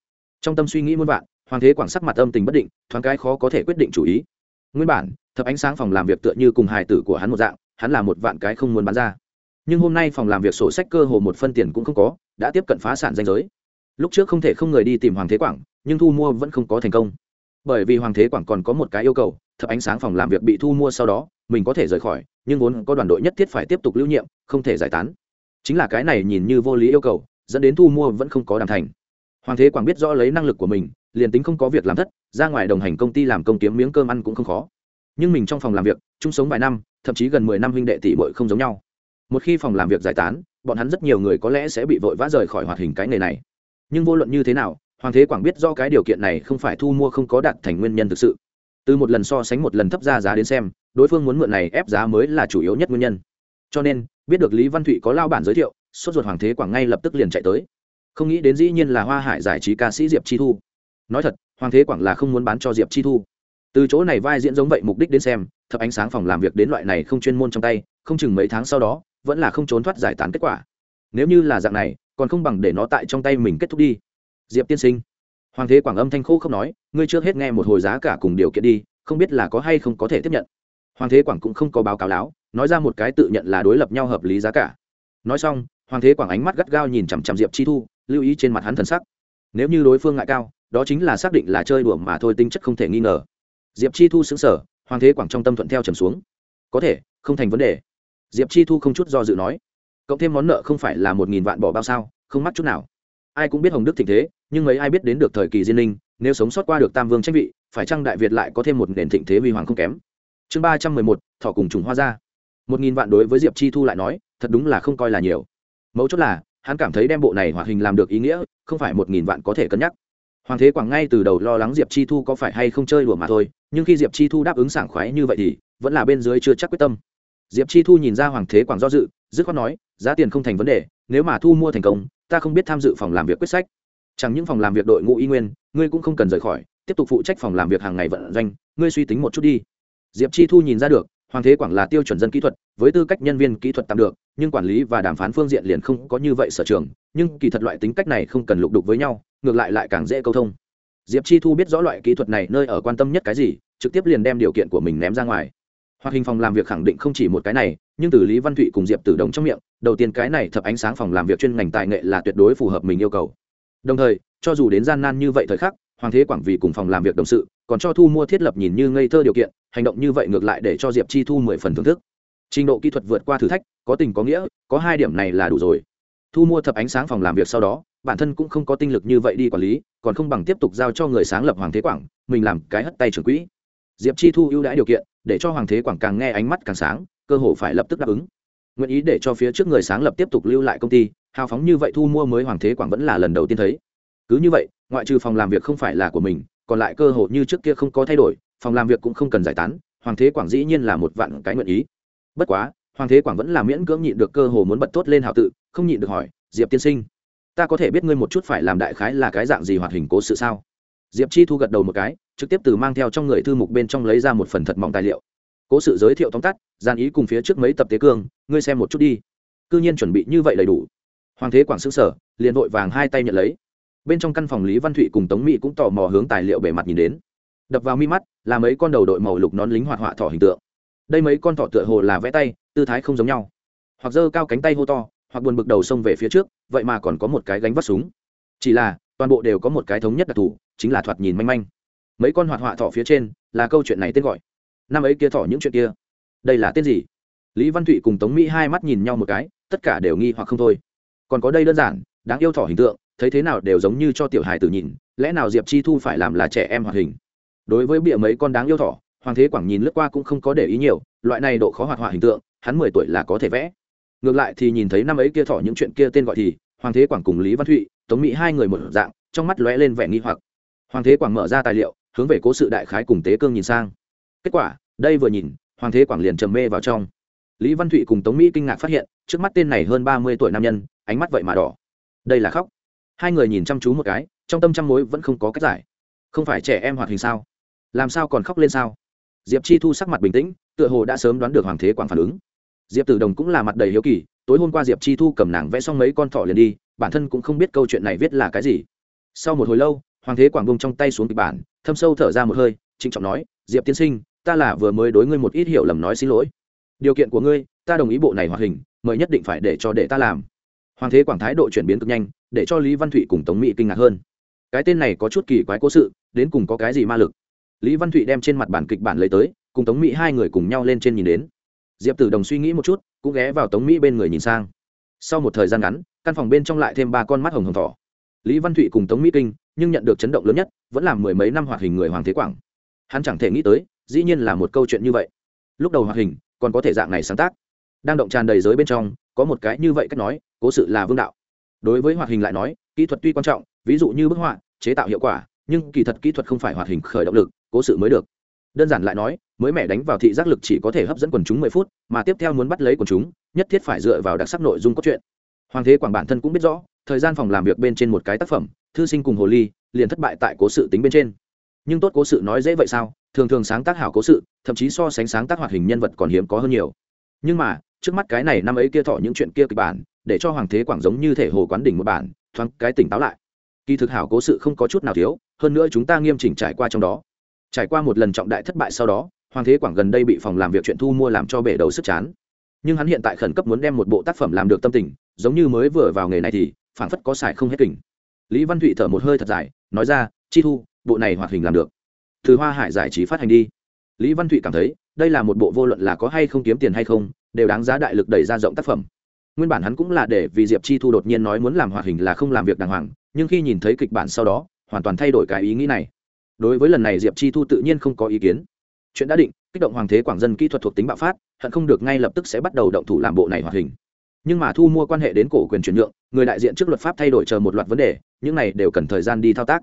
Trong tâm suy nghĩ muôn vạn, hoàng thế quảng sắc mặt âm tình bất định, thoáng cái khó có thể quyết định chủ ý. Nguyên bản, thập ánh sáng phòng làm việc tựa như cùng hài tử của hắn một dạng, hắn là một vạn cái không muốn bán ra. Nhưng hôm nay phòng làm việc sổ sách cơ hồ một phân tiền cũng không có đã tiếp cận phá sản danh giới. Lúc trước không thể không người đi tìm hoàng thế quảng, nhưng thu mua vẫn không có thành công. Bởi vì hoàng thế quảng còn có một cái yêu cầu, thập ánh sáng phòng làm việc bị thu mua sau đó, mình có thể rời khỏi, nhưng vốn có đoàn đội nhất thiết phải tiếp tục lưu nhiệm, không thể giải tán. Chính là cái này nhìn như vô lý yêu cầu, dẫn đến thu mua vẫn không có đàm thành. Hoàng thế quảng biết rõ lấy năng lực của mình, liền tính không có việc làm thất, ra ngoài đồng hành công ty làm công kiếm miếng cơm ăn cũng không khó. Nhưng mình trong phòng làm việc, chung sống vài năm, thậm chí gần mười năm huynh đệ tỷ bội không giống nhau. Một khi phòng làm việc giải tán bọn hắn rất nhiều người có lẽ sẽ bị vội vã rời khỏi hoạt hình cái nghề này. Nhưng vô luận như thế nào, hoàng thế quảng biết do cái điều kiện này không phải thu mua không có đạt thành nguyên nhân thực sự. Từ một lần so sánh một lần thấp ra giá đến xem, đối phương muốn mượn này ép giá mới là chủ yếu nhất nguyên nhân. Cho nên, biết được lý văn thụy có lao bản giới thiệu, sốt ruột hoàng thế quảng ngay lập tức liền chạy tới. Không nghĩ đến dĩ nhiên là hoa hải giải trí ca sĩ diệp chi thu. Nói thật, hoàng thế quảng là không muốn bán cho diệp chi thu. Từ chỗ này vai diễn giống vậy mục đích đến xem, thập ánh sáng phòng làm việc đến loại này không chuyên môn trong tay, không chừng mấy tháng sau đó vẫn là không trốn thoát giải tán kết quả. Nếu như là dạng này, còn không bằng để nó tại trong tay mình kết thúc đi. Diệp tiên sinh. Hoàng thế quảng âm thanh khô không nói, ngươi trước hết nghe một hồi giá cả cùng điều kiện đi, không biết là có hay không có thể tiếp nhận. Hoàng thế quảng cũng không có báo cáo láo, nói ra một cái tự nhận là đối lập nhau hợp lý giá cả. Nói xong, hoàng thế quảng ánh mắt gắt gao nhìn chằm chằm diệp chi thu, lưu ý trên mặt hắn thần sắc. Nếu như đối phương ngại cao, đó chính là xác định là chơi đùa mà thôi tinh chất không thể nghi ngờ. Diệp chi thu xứng sở hoàng thế quảng trong tâm thuận theo trầm xuống. Có thể, không thành vấn đề diệp chi thu không chút do dự nói, cộng thêm món nợ không phải là một nghìn vạn bỏ bao sao, không mắc chút nào. Ai cũng biết hồng đức thịnh thế, nhưng mấy ai biết đến được thời kỳ diên linh nếu sống sót qua được tam vương tranh vị, phải chăng đại việt lại có thêm một nền thịnh thế huy hoàng không kém? Chương ba trăm mười một, thọ cùng trùng hoa ra. Một nghìn vạn đối với diệp chi thu lại nói, thật đúng là không coi là nhiều. Mấu chốt là, hắn cảm thấy đem bộ này hoạt hình làm được ý nghĩa, không phải một nghìn vạn có thể cân nhắc. Hoàng thế quảng ngay từ đầu lo lắng diệp chi thu có phải hay không chơi đùa mà thôi, nhưng khi diệp chi thu đáp ứng sảng khoái như vậy thì, vẫn là bên dưới chưa chắc quyết tâm diệp chi thu nhìn ra hoàng thế quảng do dự, dứt khoát nói, giá tiền không thành vấn đề, nếu mà thu mua thành công, ta không biết tham dự phòng làm việc quyết sách. Chẳng những phòng làm việc đội ngũ y nguyên, ngươi cũng không cần rời khỏi, tiếp tục phụ trách phòng làm việc hàng ngày vận doanh, ngươi suy tính một chút đi. Diệp chi thu nhìn ra được, hoàng thế quảng là tiêu chuẩn dân kỹ thuật, với tư cách nhân viên kỹ thuật tạm được, nhưng quản lý và đàm phán phương diện liền không có như vậy sở trường, nhưng kỳ thật loại tính cách này không cần lục đục với nhau, ngược lại lại càng dễ câu thông. Diệp chi thu biết rõ loại kỹ thuật này nơi ở quan tâm nhất cái gì, trực tiếp liền đem điều kiện của mình ném ra ngoài hoạt hình phòng làm việc khẳng định không chỉ một cái này, nhưng từ lý văn thụy cùng diệp tử đồng trong miệng, đầu tiên cái này thập ánh sáng phòng làm việc chuyên ngành tài nghệ là tuyệt đối phù hợp mình yêu cầu. Đồng thời, cho dù đến gian nan như vậy thời khắc, hoàng thế quảng vì cùng phòng làm việc đồng sự, còn cho thu mua thiết lập nhìn như ngây thơ điều kiện, hành động như vậy ngược lại để cho diệp chi thu mười phần thưởng thức. Trình độ kỹ thuật vượt qua thử thách, có tình có nghĩa, có hai điểm này là đủ rồi. Thu mua thập ánh sáng phòng làm việc sau đó, bản thân cũng không có tinh lực như vậy đi quản lý, còn không bằng tiếp tục giao cho người sáng lập hoàng thế quảng, mình làm cái hất tay trưởng quỹ. Diệp chi thu ưu đãi điều kiện để cho hoàng thế quảng càng nghe ánh mắt càng sáng, cơ hội phải lập tức đáp ứng. Nguyện ý để cho phía trước người sáng lập tiếp tục lưu lại công ty, hào phóng như vậy thu mua mới hoàng thế quảng vẫn là lần đầu tiên thấy. Cứ như vậy, ngoại trừ phòng làm việc không phải là của mình, còn lại cơ hội như trước kia không có thay đổi, phòng làm việc cũng không cần giải tán, hoàng thế quảng dĩ nhiên là một vạn cái nguyện ý. Bất quá, hoàng thế quảng vẫn là miễn cưỡng nhịn được cơ hồ muốn bật tốt lên hào tự, không nhịn được hỏi, diệp tiên sinh, ta có thể biết ngươi một chút phải làm đại khái là cái dạng gì hoạt hình cố sự sao? Diệp chi thu gật đầu một cái trực tiếp từ mang theo trong người thư mục bên trong lấy ra một phần thật mỏng tài liệu. Cố sự giới thiệu tóm tắt, gian ý cùng phía trước mấy tập tế cương, ngươi xem một chút đi. Cư nhiên chuẩn bị như vậy đầy đủ. Hoàng thế quảng xứng sở liền vội vàng hai tay nhận lấy. Bên trong căn phòng lý văn thụy cùng tống mỹ cũng tò mò hướng tài liệu bề mặt nhìn đến. Đập vào mi mắt là mấy con đầu đội màu lục nón lính hoạt họa thỏ hình tượng. Đây mấy con thỏ tựa hồ là vẽ tay, tư thái không giống nhau. Hoặc giơ cao cánh tay hô to, hoặc buồn bực đầu xông về phía trước, vậy mà còn có một cái gánh vắt súng. Chỉ là, toàn bộ đều có một cái thống nhất đặc thù, chính là thoạt nhìn manh manh mấy con hoạt họa thỏ phía trên là câu chuyện này tên gọi. Năm ấy kia thỏ những chuyện kia. Đây là tên gì? Lý văn thụy cùng tống mỹ hai mắt nhìn nhau một cái, tất cả đều nghi hoặc không thôi. Còn có đây đơn giản, đáng yêu thỏ hình tượng, thấy thế nào đều giống như cho tiểu hài tử nhìn, lẽ nào diệp chi thu phải làm là trẻ em hoạt hình? Đối với bịa mấy con đáng yêu thỏ, hoàng thế quảng nhìn lướt qua cũng không có để ý nhiều, loại này độ khó hoạt họa hình tượng, hắn mười tuổi là có thể vẽ. Ngược lại thì nhìn thấy năm ấy kia thỏ những chuyện kia tên gọi thì, hoàng thế quảng cùng lý văn thụy, tống mỹ hai người một dạng, trong mắt lóe lên vẻ nghi hoặc. Hoàng thế quảng mở ra tài liệu hướng về cố sự đại khái cùng tế cương nhìn sang. Kết quả, đây vừa nhìn, hoàng thế quảng liền trầm mê vào trong. Lý văn thụy cùng tống mỹ kinh ngạc phát hiện, trước mắt tên này hơn ba mươi tuổi nam nhân, ánh mắt vậy mà đỏ. Đây là khóc. Hai người nhìn chăm chú một cái, trong tâm trăm mối vẫn không có cách giải. Không phải trẻ em hoạt hình sao? Làm sao còn khóc lên sao? Diệp chi thu sắc mặt bình tĩnh, tựa hồ đã sớm đoán được hoàng thế quảng phản ứng. Diệp tử đồng cũng là mặt đầy hiếu kỳ, tối hôm qua diệp chi thu cầm nàng vẽ xong mấy con thỏ liền đi, bản thân cũng không biết câu chuyện này viết là cái gì. Sau một hồi lâu hoàng thế quảng bông trong tay xuống kịch bản, thâm sâu thở ra một hơi, trịnh trọng nói, diệp tiên sinh, ta là vừa mới đối ngươi một ít hiểu lầm nói xin lỗi. Điều kiện của ngươi, ta đồng ý bộ này hoạt hình, mời nhất định phải để cho để ta làm. Hoàng thế quảng thái độ chuyển biến cực nhanh, để cho lý văn thụy cùng tống mỹ kinh ngạc hơn. Cái tên này có chút kỳ quái cố sự, đến cùng có cái gì ma lực? Lý văn thụy đem trên mặt bản kịch bản lấy tới, cùng tống mỹ hai người cùng nhau lên trên nhìn đến. Diệp tử đồng suy nghĩ một chút, cũng ghé vào tống mỹ bên người nhìn sang. Sau một thời gian ngắn, căn phòng bên trong lại thêm ba con mắt hồng hồng thỏ. Lý văn thụy cùng tống mỹ kinh nhưng nhận được chấn động lớn nhất vẫn là mười mấy năm hoạt hình người hoàng thế quảng. Hắn chẳng thể nghĩ tới, dĩ nhiên là một câu chuyện như vậy. Lúc đầu hoạt hình còn có thể dạng này sáng tác. Đang động tràn đầy giới bên trong, có một cái như vậy cách nói, cố sự là vương đạo. Đối với hoạt hình lại nói, kỹ thuật tuy quan trọng, ví dụ như bức họa, chế tạo hiệu quả, nhưng kỳ thật kỹ thuật không phải hoạt hình khởi động lực, cố sự mới được. Đơn giản lại nói, mới mẻ đánh vào thị giác lực chỉ có thể hấp dẫn quần chúng mười phút, mà tiếp theo muốn bắt lấy quần chúng, nhất thiết phải dựa vào đặc sắc nội dung cốt truyện. Hoàng thế quảng bản thân cũng biết rõ thời gian phòng làm việc bên trên một cái tác phẩm, thư sinh cùng hồ ly liền thất bại tại cố sự tính bên trên. Nhưng tốt cố sự nói dễ vậy sao? Thường thường sáng tác hảo cố sự, thậm chí so sánh sáng tác hoạt hình nhân vật còn hiếm có hơn nhiều. Nhưng mà, trước mắt cái này năm ấy kia thọ những chuyện kia kịch bản, để cho hoàng thế quảng giống như thể hồ quán đỉnh một bản, thoáng cái tỉnh táo lại. Kỳ thực hảo cố sự không có chút nào thiếu, hơn nữa chúng ta nghiêm chỉnh trải qua trong đó. Trải qua một lần trọng đại thất bại sau đó, hoàng thế quảng gần đây bị phòng làm việc chuyện thu mua làm cho bể đầu sức chán. Nhưng hắn hiện tại khẩn cấp muốn đem một bộ tác phẩm làm được tâm tình, giống như mới vừa vào nghề này thì phảng phất có xài không hết kình. Lý văn thụy thở một hơi thật dài, nói ra, chi thu, bộ này hoạt hình làm được. Từ hoa hải giải trí phát hành đi. Lý văn thụy cảm thấy, đây là một bộ vô luận là có hay không kiếm tiền hay không, đều đáng giá đại lực đẩy ra rộng tác phẩm. Nguyên bản hắn cũng là để vì diệp chi thu đột nhiên nói muốn làm hoạt hình là không làm việc đàng hoàng, nhưng khi nhìn thấy kịch bản sau đó, hoàn toàn thay đổi cái ý nghĩ này. Đối với lần này diệp chi thu tự nhiên không có ý kiến. Chuyện đã định, kích động hoàng thế quảng dân kỹ thuật thuộc tính bạo phát, hận không được ngay lập tức sẽ bắt đầu động thủ làm bộ này hoạt hình nhưng mà thu mua quan hệ đến cổ quyền chuyển nhượng, người đại diện trước luật pháp thay đổi chờ một loạt vấn đề, những này đều cần thời gian đi thao tác.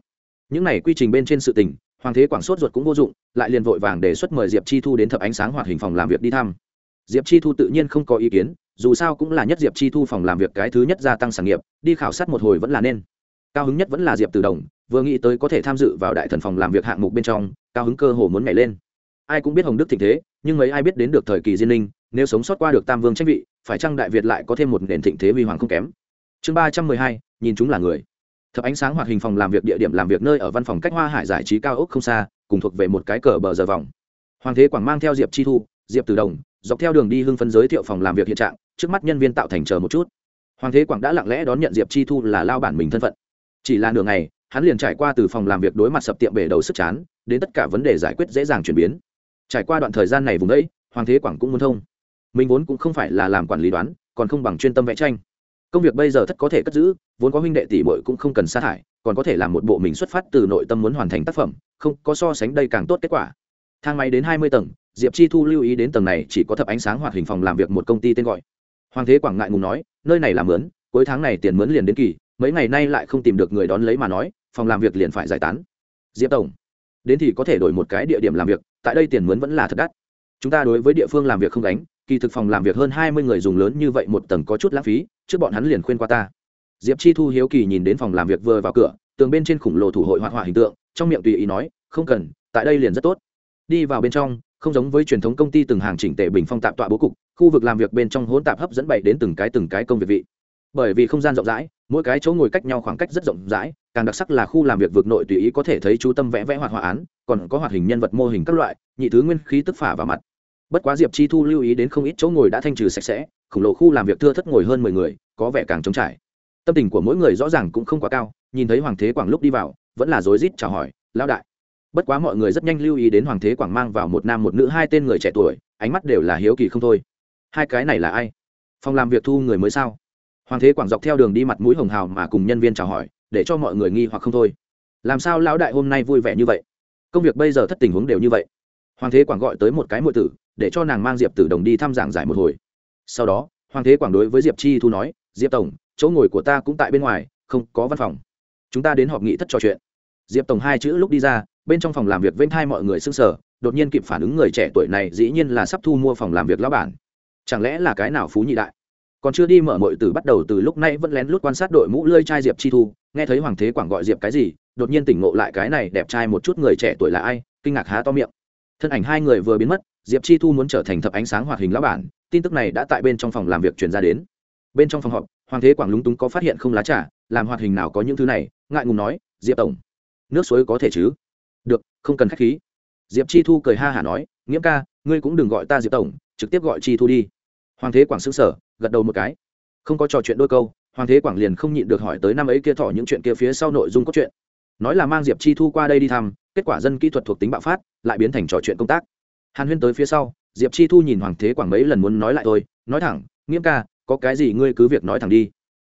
Những này quy trình bên trên sự tình, hoàng thế quảng sốt ruột cũng vô dụng, lại liền vội vàng đề xuất mời diệp chi thu đến thập ánh sáng hoạt hình phòng làm việc đi thăm. Diệp chi thu tự nhiên không có ý kiến, dù sao cũng là nhất diệp chi thu phòng làm việc cái thứ nhất gia tăng sản nghiệp, đi khảo sát một hồi vẫn là nên. Cao hứng nhất vẫn là diệp từ đồng, vừa nghĩ tới có thể tham dự vào đại thần phòng làm việc hạng mục bên trong, cao hứng cơ hồ muốn nhảy lên. Ai cũng biết hồng đức thịnh thế, nhưng mấy ai biết đến được thời kỳ diên linh nếu sống sót qua được tam vương tranh vị, phải chăng đại việt lại có thêm một nền thịnh thế huy hoàng không kém? Chương ba trăm mười hai, nhìn chúng là người. Thập ánh sáng hoạt hình phòng làm việc địa điểm làm việc nơi ở văn phòng cách hoa hải giải trí cao ốc không xa, cùng thuộc về một cái cờ bờ giờ vòng. Hoàng thế quảng mang theo diệp chi thu, diệp từ đồng, dọc theo đường đi hưng phân giới thiệu phòng làm việc hiện trạng, trước mắt nhân viên tạo thành chờ một chút. Hoàng thế quảng đã lặng lẽ đón nhận diệp chi thu là lao bản mình thân phận. Chỉ là nửa ngày, hắn liền trải qua từ phòng làm việc đối mặt sập tiệm bể đầu sức chán, đến tất cả vấn đề giải quyết dễ dàng chuyển biến. Trải qua đoạn thời gian này vùng đấy hoàng thế quảng cũng muốn thông mình vốn cũng không phải là làm quản lý đoán, còn không bằng chuyên tâm vẽ tranh. Công việc bây giờ thất có thể cất giữ, vốn có huynh đệ tỷ bội cũng không cần sa thải, còn có thể làm một bộ mình xuất phát từ nội tâm muốn hoàn thành tác phẩm, không, có so sánh đây càng tốt kết quả. Thang máy đến hai mươi tầng, diệp chi thu lưu ý đến tầng này chỉ có thập ánh sáng hoạt hình phòng làm việc một công ty tên gọi. Hoàng thế quảng ngại ngùng nói, nơi này làm mướn, cuối tháng này tiền mướn liền đến kỳ, mấy ngày nay lại không tìm được người đón lấy mà nói, phòng làm việc liền phải giải tán. Diệp tổng, đến thì có thể đổi một cái địa điểm làm việc, tại đây tiền mướn vẫn là thật đắt. Chúng ta đối với địa phương làm việc không đánh kỳ thực phòng làm việc hơn hai mươi người dùng lớn như vậy một tầng có chút lãng phí, trước bọn hắn liền khuyên qua ta. Diệp chi thu hiếu kỳ nhìn đến phòng làm việc vừa vào cửa, tường bên trên khủng lồ thủ hội hoạt họa hình tượng, trong miệng tùy ý nói, không cần, tại đây liền rất tốt. Đi vào bên trong, không giống với truyền thống công ty từng hàng chỉnh tệ bình phong tạm tọa bố cục, khu vực làm việc bên trong hỗn tạp hấp dẫn bậy đến từng cái từng cái công việc vị. Bởi vì không gian rộng rãi, mỗi cái chỗ ngồi cách nhau khoảng cách rất rộng rãi, càng đặc sắc là khu làm việc vực nội tùy ý có thể thấy chú tâm vẽ vẽ hoạt họa án, còn có hoạt hình nhân vật mô hình các loại, nhị thứ nguyên khí tức phả vào mặt bất quá diệp chi thu lưu ý đến không ít chỗ ngồi đã thanh trừ sạch sẽ, khổng lồ khu làm việc thưa thất ngồi hơn mười người, có vẻ càng trống trải. Tâm tình của mỗi người rõ ràng cũng không quá cao, nhìn thấy hoàng thế quảng lúc đi vào, vẫn là rối rít chào hỏi, lão đại. Bất quá mọi người rất nhanh lưu ý đến hoàng thế quảng mang vào một nam một nữ hai tên người trẻ tuổi, ánh mắt đều là hiếu kỳ không thôi. Hai cái này là ai? Phòng làm việc thu người mới sao? Hoàng thế quảng dọc theo đường đi mặt mũi hồng hào mà cùng nhân viên chào hỏi, để cho mọi người nghi hoặc không thôi. Làm sao lão đại hôm nay vui vẻ như vậy? Công việc bây giờ thất tình huống đều như vậy? Hoàng thế quảng gọi tới một cái muội tử, để cho nàng mang diệp tử đồng đi thăm giảng giải một hồi. Sau đó, hoàng thế quảng đối với diệp chi thu nói, diệp tổng, chỗ ngồi của ta cũng tại bên ngoài, không có văn phòng. Chúng ta đến họp nghị thất trò chuyện. Diệp tổng hai chữ lúc đi ra, bên trong phòng làm việc vênh thai mọi người s ư n g sở đột nhiên kịp phản ứng người trẻ tuổi này dĩ nhiên là sắp thu mua phòng làm việc lão bản. Chẳng lẽ là cái nào phú nhị đại? Còn chưa đi mở mội từ bắt đầu từ lúc nay vẫn lén lút quan sát đội mũ lơi trai diệp chi thu, nghe thấy hoàng thế quảng gọi diệp cái gì, đột nhiên tỉnh ngộ lại cái này đẹp trai một chút người trẻ tuổi là ai, kinh ngạc há to miệng thân ảnh hai người vừa biến mất, diệp chi thu muốn trở thành thập ánh sáng hoạt hình lão bản, tin tức này đã tại bên trong phòng làm việc truyền ra đến. Bên trong phòng họp, hoàng thế quảng lúng túng có phát hiện không lá trà, làm hoạt hình nào có những thứ này, ngại ngùng nói, diệp tổng, nước suối có thể chứ? Được, không cần k h á c h khí. Diệp chi thu cười ha hả nói, nghiễm ca, ngươi cũng đừng gọi ta diệp tổng, trực tiếp gọi chi thu đi. Hoàng thế quảng xứng sở gật đầu một cái. Không có trò chuyện đôi câu, hoàng thế quảng liền không nhịn được hỏi tới năm ấy kia thỏ những chuyện kia phía sau nội dung cốt truyện. Nói là mang diệp chi thu qua đây đi thăm kết quả dân kỹ thuật thuộc tính bạo phát, lại biến thành trò chuyện công tác. Hàn huyên tới phía sau, diệp chi thu nhìn hoàng thế quảng mấy lần muốn nói lại thôi, nói thẳng, nghiêm ca, có cái gì ngươi cứ việc nói thẳng đi.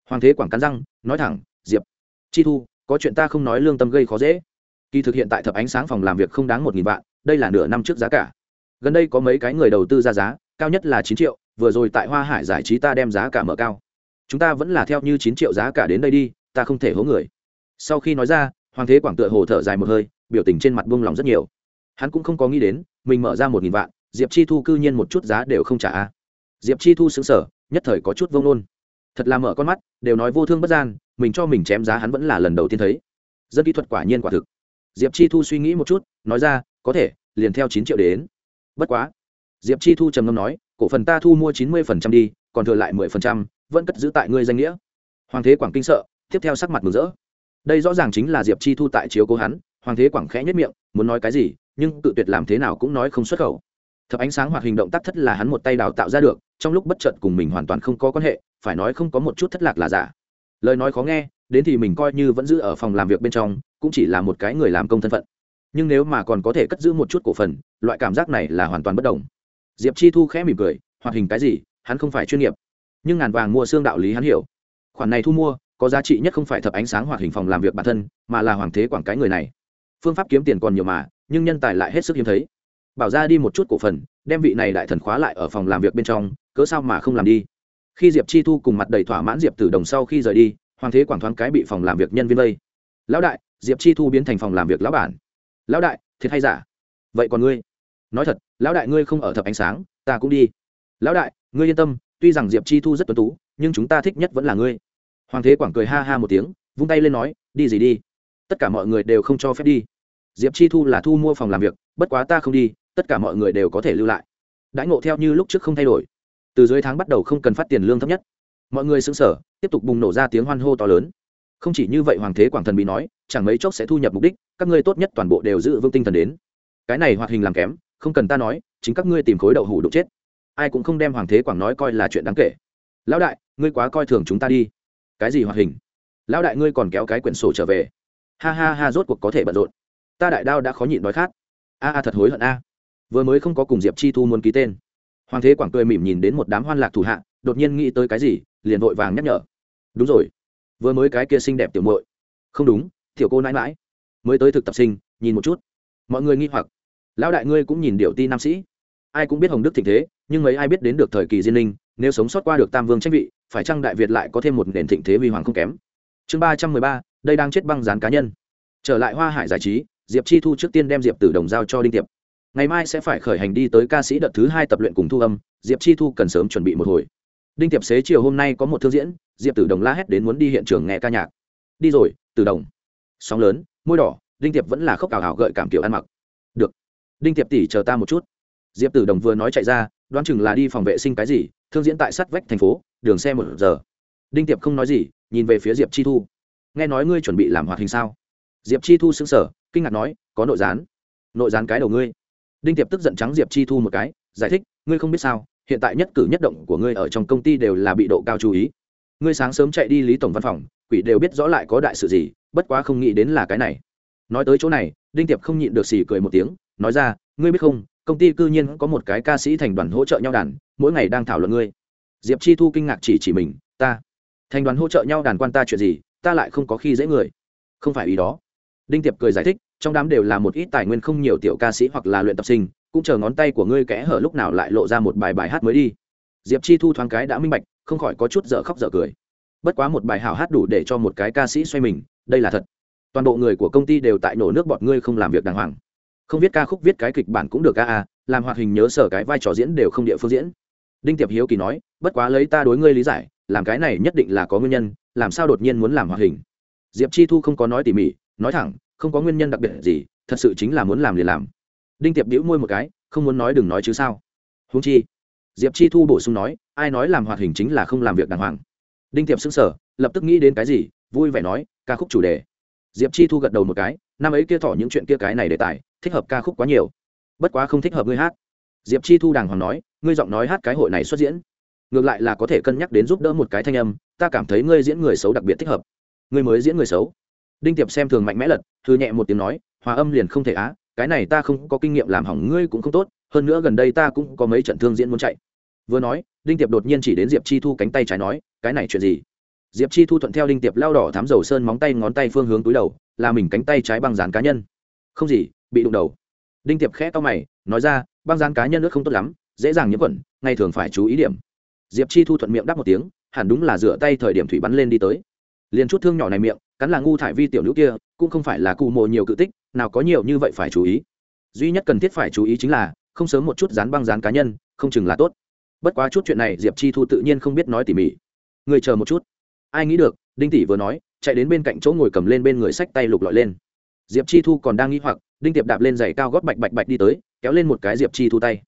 Hoàng thế quảng cắn răng, nói thẳng, diệp chi thu, có chuyện ta không nói lương tâm gây khó dễ. Kỳ thực hiện tại thập ánh sáng phòng làm việc không đáng một nghìn vạn, đây là nửa năm trước giá cả. Gần đây có mấy cái người đầu tư ra giá, cao nhất là chín triệu, vừa rồi tại hoa hải giải trí ta đem giá cả mở cao. Chúng ta vẫn là theo như chín triệu giá cả đến đây đi, ta không thể hố người. Sau khi nói ra, hoàng thế quảng tựa hồ thở dài một hơi biểu tình trên mặt buông lòng rất nhiều. Hắn cũng không có nghĩ đến, mình mở ra một nghìn vạn, diệp chi thu cư nhiên một chút giá đều không trả diệp chi thu xứng sở nhất thời có chút vông nôn thật là mở con mắt, đều nói vô thương bất gian, mình cho mình chém giá hắn vẫn là lần đầu tiên thấy. Dân kỹ thuật quả nhiên quả thực. Diệp chi thu suy nghĩ một chút, nói ra, có thể, liền theo chín triệu đến. Bất quá, diệp chi thu trầm ngâm nói, cổ phần ta thu mua chín mươi phần trăm đi, còn thừa lại mười phần trăm, vẫn cất giữ tại ngươi danh nghĩa. Hoàng thế quảng kinh sợ, tiếp theo sắc mặt mừng rỡ. Đây rõ ràng chính là diệp chi thu tại chiếu cố hắn hoàng thế quảng khẽ nhất miệng, muốn nói cái gì, nhưng tự tuyệt làm thế nào cũng nói không xuất khẩu. Thập ánh sáng hoạt hình động tác thất là hắn một tay đào tạo ra được, trong lúc bất chợt cùng mình hoàn toàn không có quan hệ, phải nói không có một chút thất lạc là giả. Lời nói khó nghe, đến thì mình coi như vẫn giữ ở phòng làm việc bên trong, cũng chỉ là một cái người làm công thân phận. Nhưng nếu mà còn có thể cất giữ một chút cổ phần, loại cảm giác này là hoàn toàn bất đồng. Diệp chi thu khẽ mỉm cười, hoạt hình cái gì, hắn không phải chuyên nghiệp. Nhưng ngàn vàng mua xương đạo lý hắn hiểu. Khoản này thu mua, có giá trị nhất không phải thập ánh sáng hoạt hình phòng làm việc bản thân, mà là hoàng thế quảng cái người này phương pháp kiếm tiền còn nhiều mà, nhưng nhân tài lại hết sức hiếm thấy. Bảo ra đi một chút cổ phần, đem vị này đại thần khóa lại ở phòng làm việc bên trong, cớ sao mà không làm đi? Khi diệp chi thu cùng mặt đầy thỏa mãn diệp tử đồng sau khi rời đi, hoàng thế quảng thoáng cái bị phòng làm việc nhân viên vây. Lão đại, diệp chi thu biến thành phòng làm việc lão bản. Lão đại, thiệt hay giả? Vậy còn ngươi? Nói thật, lão đại ngươi không ở thập ánh sáng, ta cũng đi. Lão đại, ngươi yên tâm, tuy rằng diệp chi thu rất tuấn tú, nhưng chúng ta thích nhất vẫn là ngươi. Hoàng thế quảng cười ha ha một tiếng, vung tay lên nói, đi gì đi? Tất cả mọi người đều không cho phép đi. Diệp chi thu là thu mua phòng làm việc, bất quá ta không đi, tất cả mọi người đều có thể lưu lại. Đãi ngộ theo như lúc trước không thay đổi. Từ dưới tháng bắt đầu không cần phát tiền lương thấp nhất. Mọi người xứng sở tiếp tục bùng nổ ra tiếng hoan hô to lớn. Không chỉ như vậy, hoàng thế quảng thần bị nói, chẳng mấy chốc sẽ thu nhập mục đích, các ngươi tốt nhất toàn bộ đều giữ vững tinh thần đến. Cái này hoạt hình làm kém, không cần ta nói, chính các ngươi tìm khối đậu hủ đục chết. Ai cũng không đem hoàng thế quảng nói coi là chuyện đáng kể. Lão đại, ngươi quá coi thường chúng ta đi. Cái gì hoạt hình? Lão đại, ngươi còn kéo cái quyển sổ trở về ha ha ha, rốt cuộc có thể bận rộn. Ta đại đao đã khó nhịn đói khát. A a, thật hối hận a. Vừa mới không có cùng diệp chi thu muốn ký tên. Hoàng thế quảng cười mỉm nhìn đến một đám hoan lạc thủ hạ, đột nhiên nghĩ tới cái gì, liền vội vàng nhắc nhở. Đúng rồi, vừa mới cái kia xinh đẹp tiểu muội. Không đúng, tiểu cô nãi mãi mới tới thực tập sinh, nhìn một chút. Mọi người nghi hoặc. Lão đại ngươi cũng nhìn điệu ti nam sĩ. Ai cũng biết hồng đức thịnh thế, nhưng mấy ai biết đến được thời kỳ diên linh, nếu sống sót qua được tam vương tranh vị, phải chăng đại việt lại có thêm một nền thịnh thế huy hoàng không kém? Chương ba trăm mười ba đây đang chết băng dán cá nhân. Trở lại hoa hải giải trí, diệp chi thu trước tiên đem diệp tử đồng giao cho đinh tiệp. Ngày mai sẽ phải khởi hành đi tới ca sĩ đợt thứ hai tập luyện cùng thu âm, diệp chi thu cần sớm chuẩn bị một hồi. Đinh tiệp xế chiều hôm nay có một thương diễn, diệp tử đồng la hét đến muốn đi hiện trường nghe ca nhạc. Đi rồi, tử đồng. Sóng lớn, môi đỏ, đinh tiệp vẫn là khóc ảo ảo gợi cảm kiểu ăn mặc. Được. Đinh tiệp tỉ chờ ta một chút. Diệp tử đồng vừa nói chạy ra, đoán chừng là đi phòng vệ sinh cái gì, thương diễn tại sắt vách thành phố, đường xe một giờ. Đinh tiệp không nói gì, nhìn về phía diệp chi thu nghe nói ngươi chuẩn bị làm hoạt hình sao? Diệp chi thu xứng sở kinh ngạc nói, có nội gián. Nội gián cái đầu ngươi. Đinh tiệp tức giận trắng diệp chi thu một cái, giải thích, ngươi không biết sao, hiện tại nhất cử nhất động của ngươi ở trong công ty đều là bị độ cao chú ý. Ngươi sáng sớm chạy đi lý tổng văn phòng, quỷ đều biết rõ lại có đại sự gì, bất quá không nghĩ đến là cái này. Nói tới chỗ này, đinh tiệp không nhịn được xì cười một tiếng, nói ra, ngươi biết không, công ty cư nhiên có một cái ca sĩ thành đoàn hỗ trợ nhau đàn, mỗi ngày đang thảo luận ngươi. Diệp chi thu kinh ngạc chỉ chỉ mình, ta. Thành đoàn hỗ trợ nhau đàn quan ta chuyện gì ta lại không có khi dễ người. Không phải ý đó. Đinh tiệp cười giải thích, trong đám đều là một ít tài nguyên không nhiều tiểu ca sĩ hoặc là luyện tập sinh, cũng chờ ngón tay của ngươi kẽ hở lúc nào lại lộ ra một bài bài hát mới đi. Diệp chi thu thoáng cái đã minh bạch, không khỏi có chút dở khóc dở cười. Bất quá một bài hảo hát đủ để cho một cái ca sĩ xoay mình, đây là thật. Toàn bộ người của công ty đều tại nổ nước bọt ngươi không làm việc đàng hoàng. Không viết ca khúc viết cái kịch bản cũng được ca a, làm hoạt hình nhớ sở cái vai trò diễn đều không địa phương diễn. Đinh tiệp hiếu kỳ nói, bất quá lấy ta đối ngươi lý giải, làm cái này nhất định là có nguyên nhân làm sao đột nhiên muốn làm hoạt hình? Diệp chi thu không có nói tỉ mỉ, nói thẳng, không có nguyên nhân đặc biệt gì, thật sự chính là muốn làm liền làm. Đinh tiệp đĩu môi một cái, không muốn nói đừng nói chứ sao? Húng chi, diệp chi thu bổ sung nói, ai nói làm hoạt hình chính là không làm việc đàng hoàng. Đinh tiệp xứng sở lập tức nghĩ đến cái gì, vui vẻ nói, ca khúc chủ đề. Diệp chi thu gật đầu một cái, năm ấy kia thỏ những chuyện kia cái này đề tài, thích hợp ca khúc quá nhiều. Bất quá không thích hợp ngươi hát. Diệp chi thu đàng hoàng nói, ngươi giọng nói hát cái hội này xuất diễn. Ngược lại là có thể cân nhắc đến giúp đỡ một cái thanh âm ta cảm thấy ngươi diễn người xấu đặc biệt thích hợp. Ngươi mới diễn người xấu. Đinh tiệp xem thường mạnh mẽ lật thư nhẹ một tiếng nói, hòa âm liền không thể á, cái này ta không có kinh nghiệm làm hỏng ngươi cũng không tốt, hơn nữa gần đây ta cũng có mấy trận thương diễn muốn chạy. Vừa nói, đinh tiệp đột nhiên chỉ đến diệp chi thu cánh tay trái nói, cái này chuyện gì? Diệp chi thu thuận theo đinh tiệp lao đỏ thám dầu sơn móng tay ngón tay phương hướng túi đầu, là mình cánh tay trái băng dán cá nhân. Không gì, bị đụng đầu. Đinh tiệp khẽ to mày, nói ra, băng dán cá nhân nước không tốt lắm, dễ dàng nhiễm khuẩn, ngày thường phải chú ý điểm. Diệp chi thu thuận miệng đáp một tiếng hẳn đúng là rửa tay thời điểm thủy bắn lên đi tới. Liền chút thương nhỏ này miệng, cắn là ngu thải vi tiểu nữ kia, cũng không phải là cụ mộ nhiều cự tích, nào có nhiều như vậy phải chú ý. Duy nhất cần thiết phải chú ý chính là, không sớm một chút dán băng dán cá nhân, không chừng là tốt. Bất quá chút chuyện này diệp chi thu tự nhiên không biết nói tỉ mỉ. Người chờ một chút. Ai nghĩ được, đinh tỷ vừa nói, chạy đến bên cạnh chỗ ngồi cầm lên bên người sách tay lục lọi lên. Diệp chi thu còn đang nghĩ hoặc, đinh tiệp đạp lên giày cao gót bạch bạch bạch đi tới, kéo lên một cái diệp chi thu tay.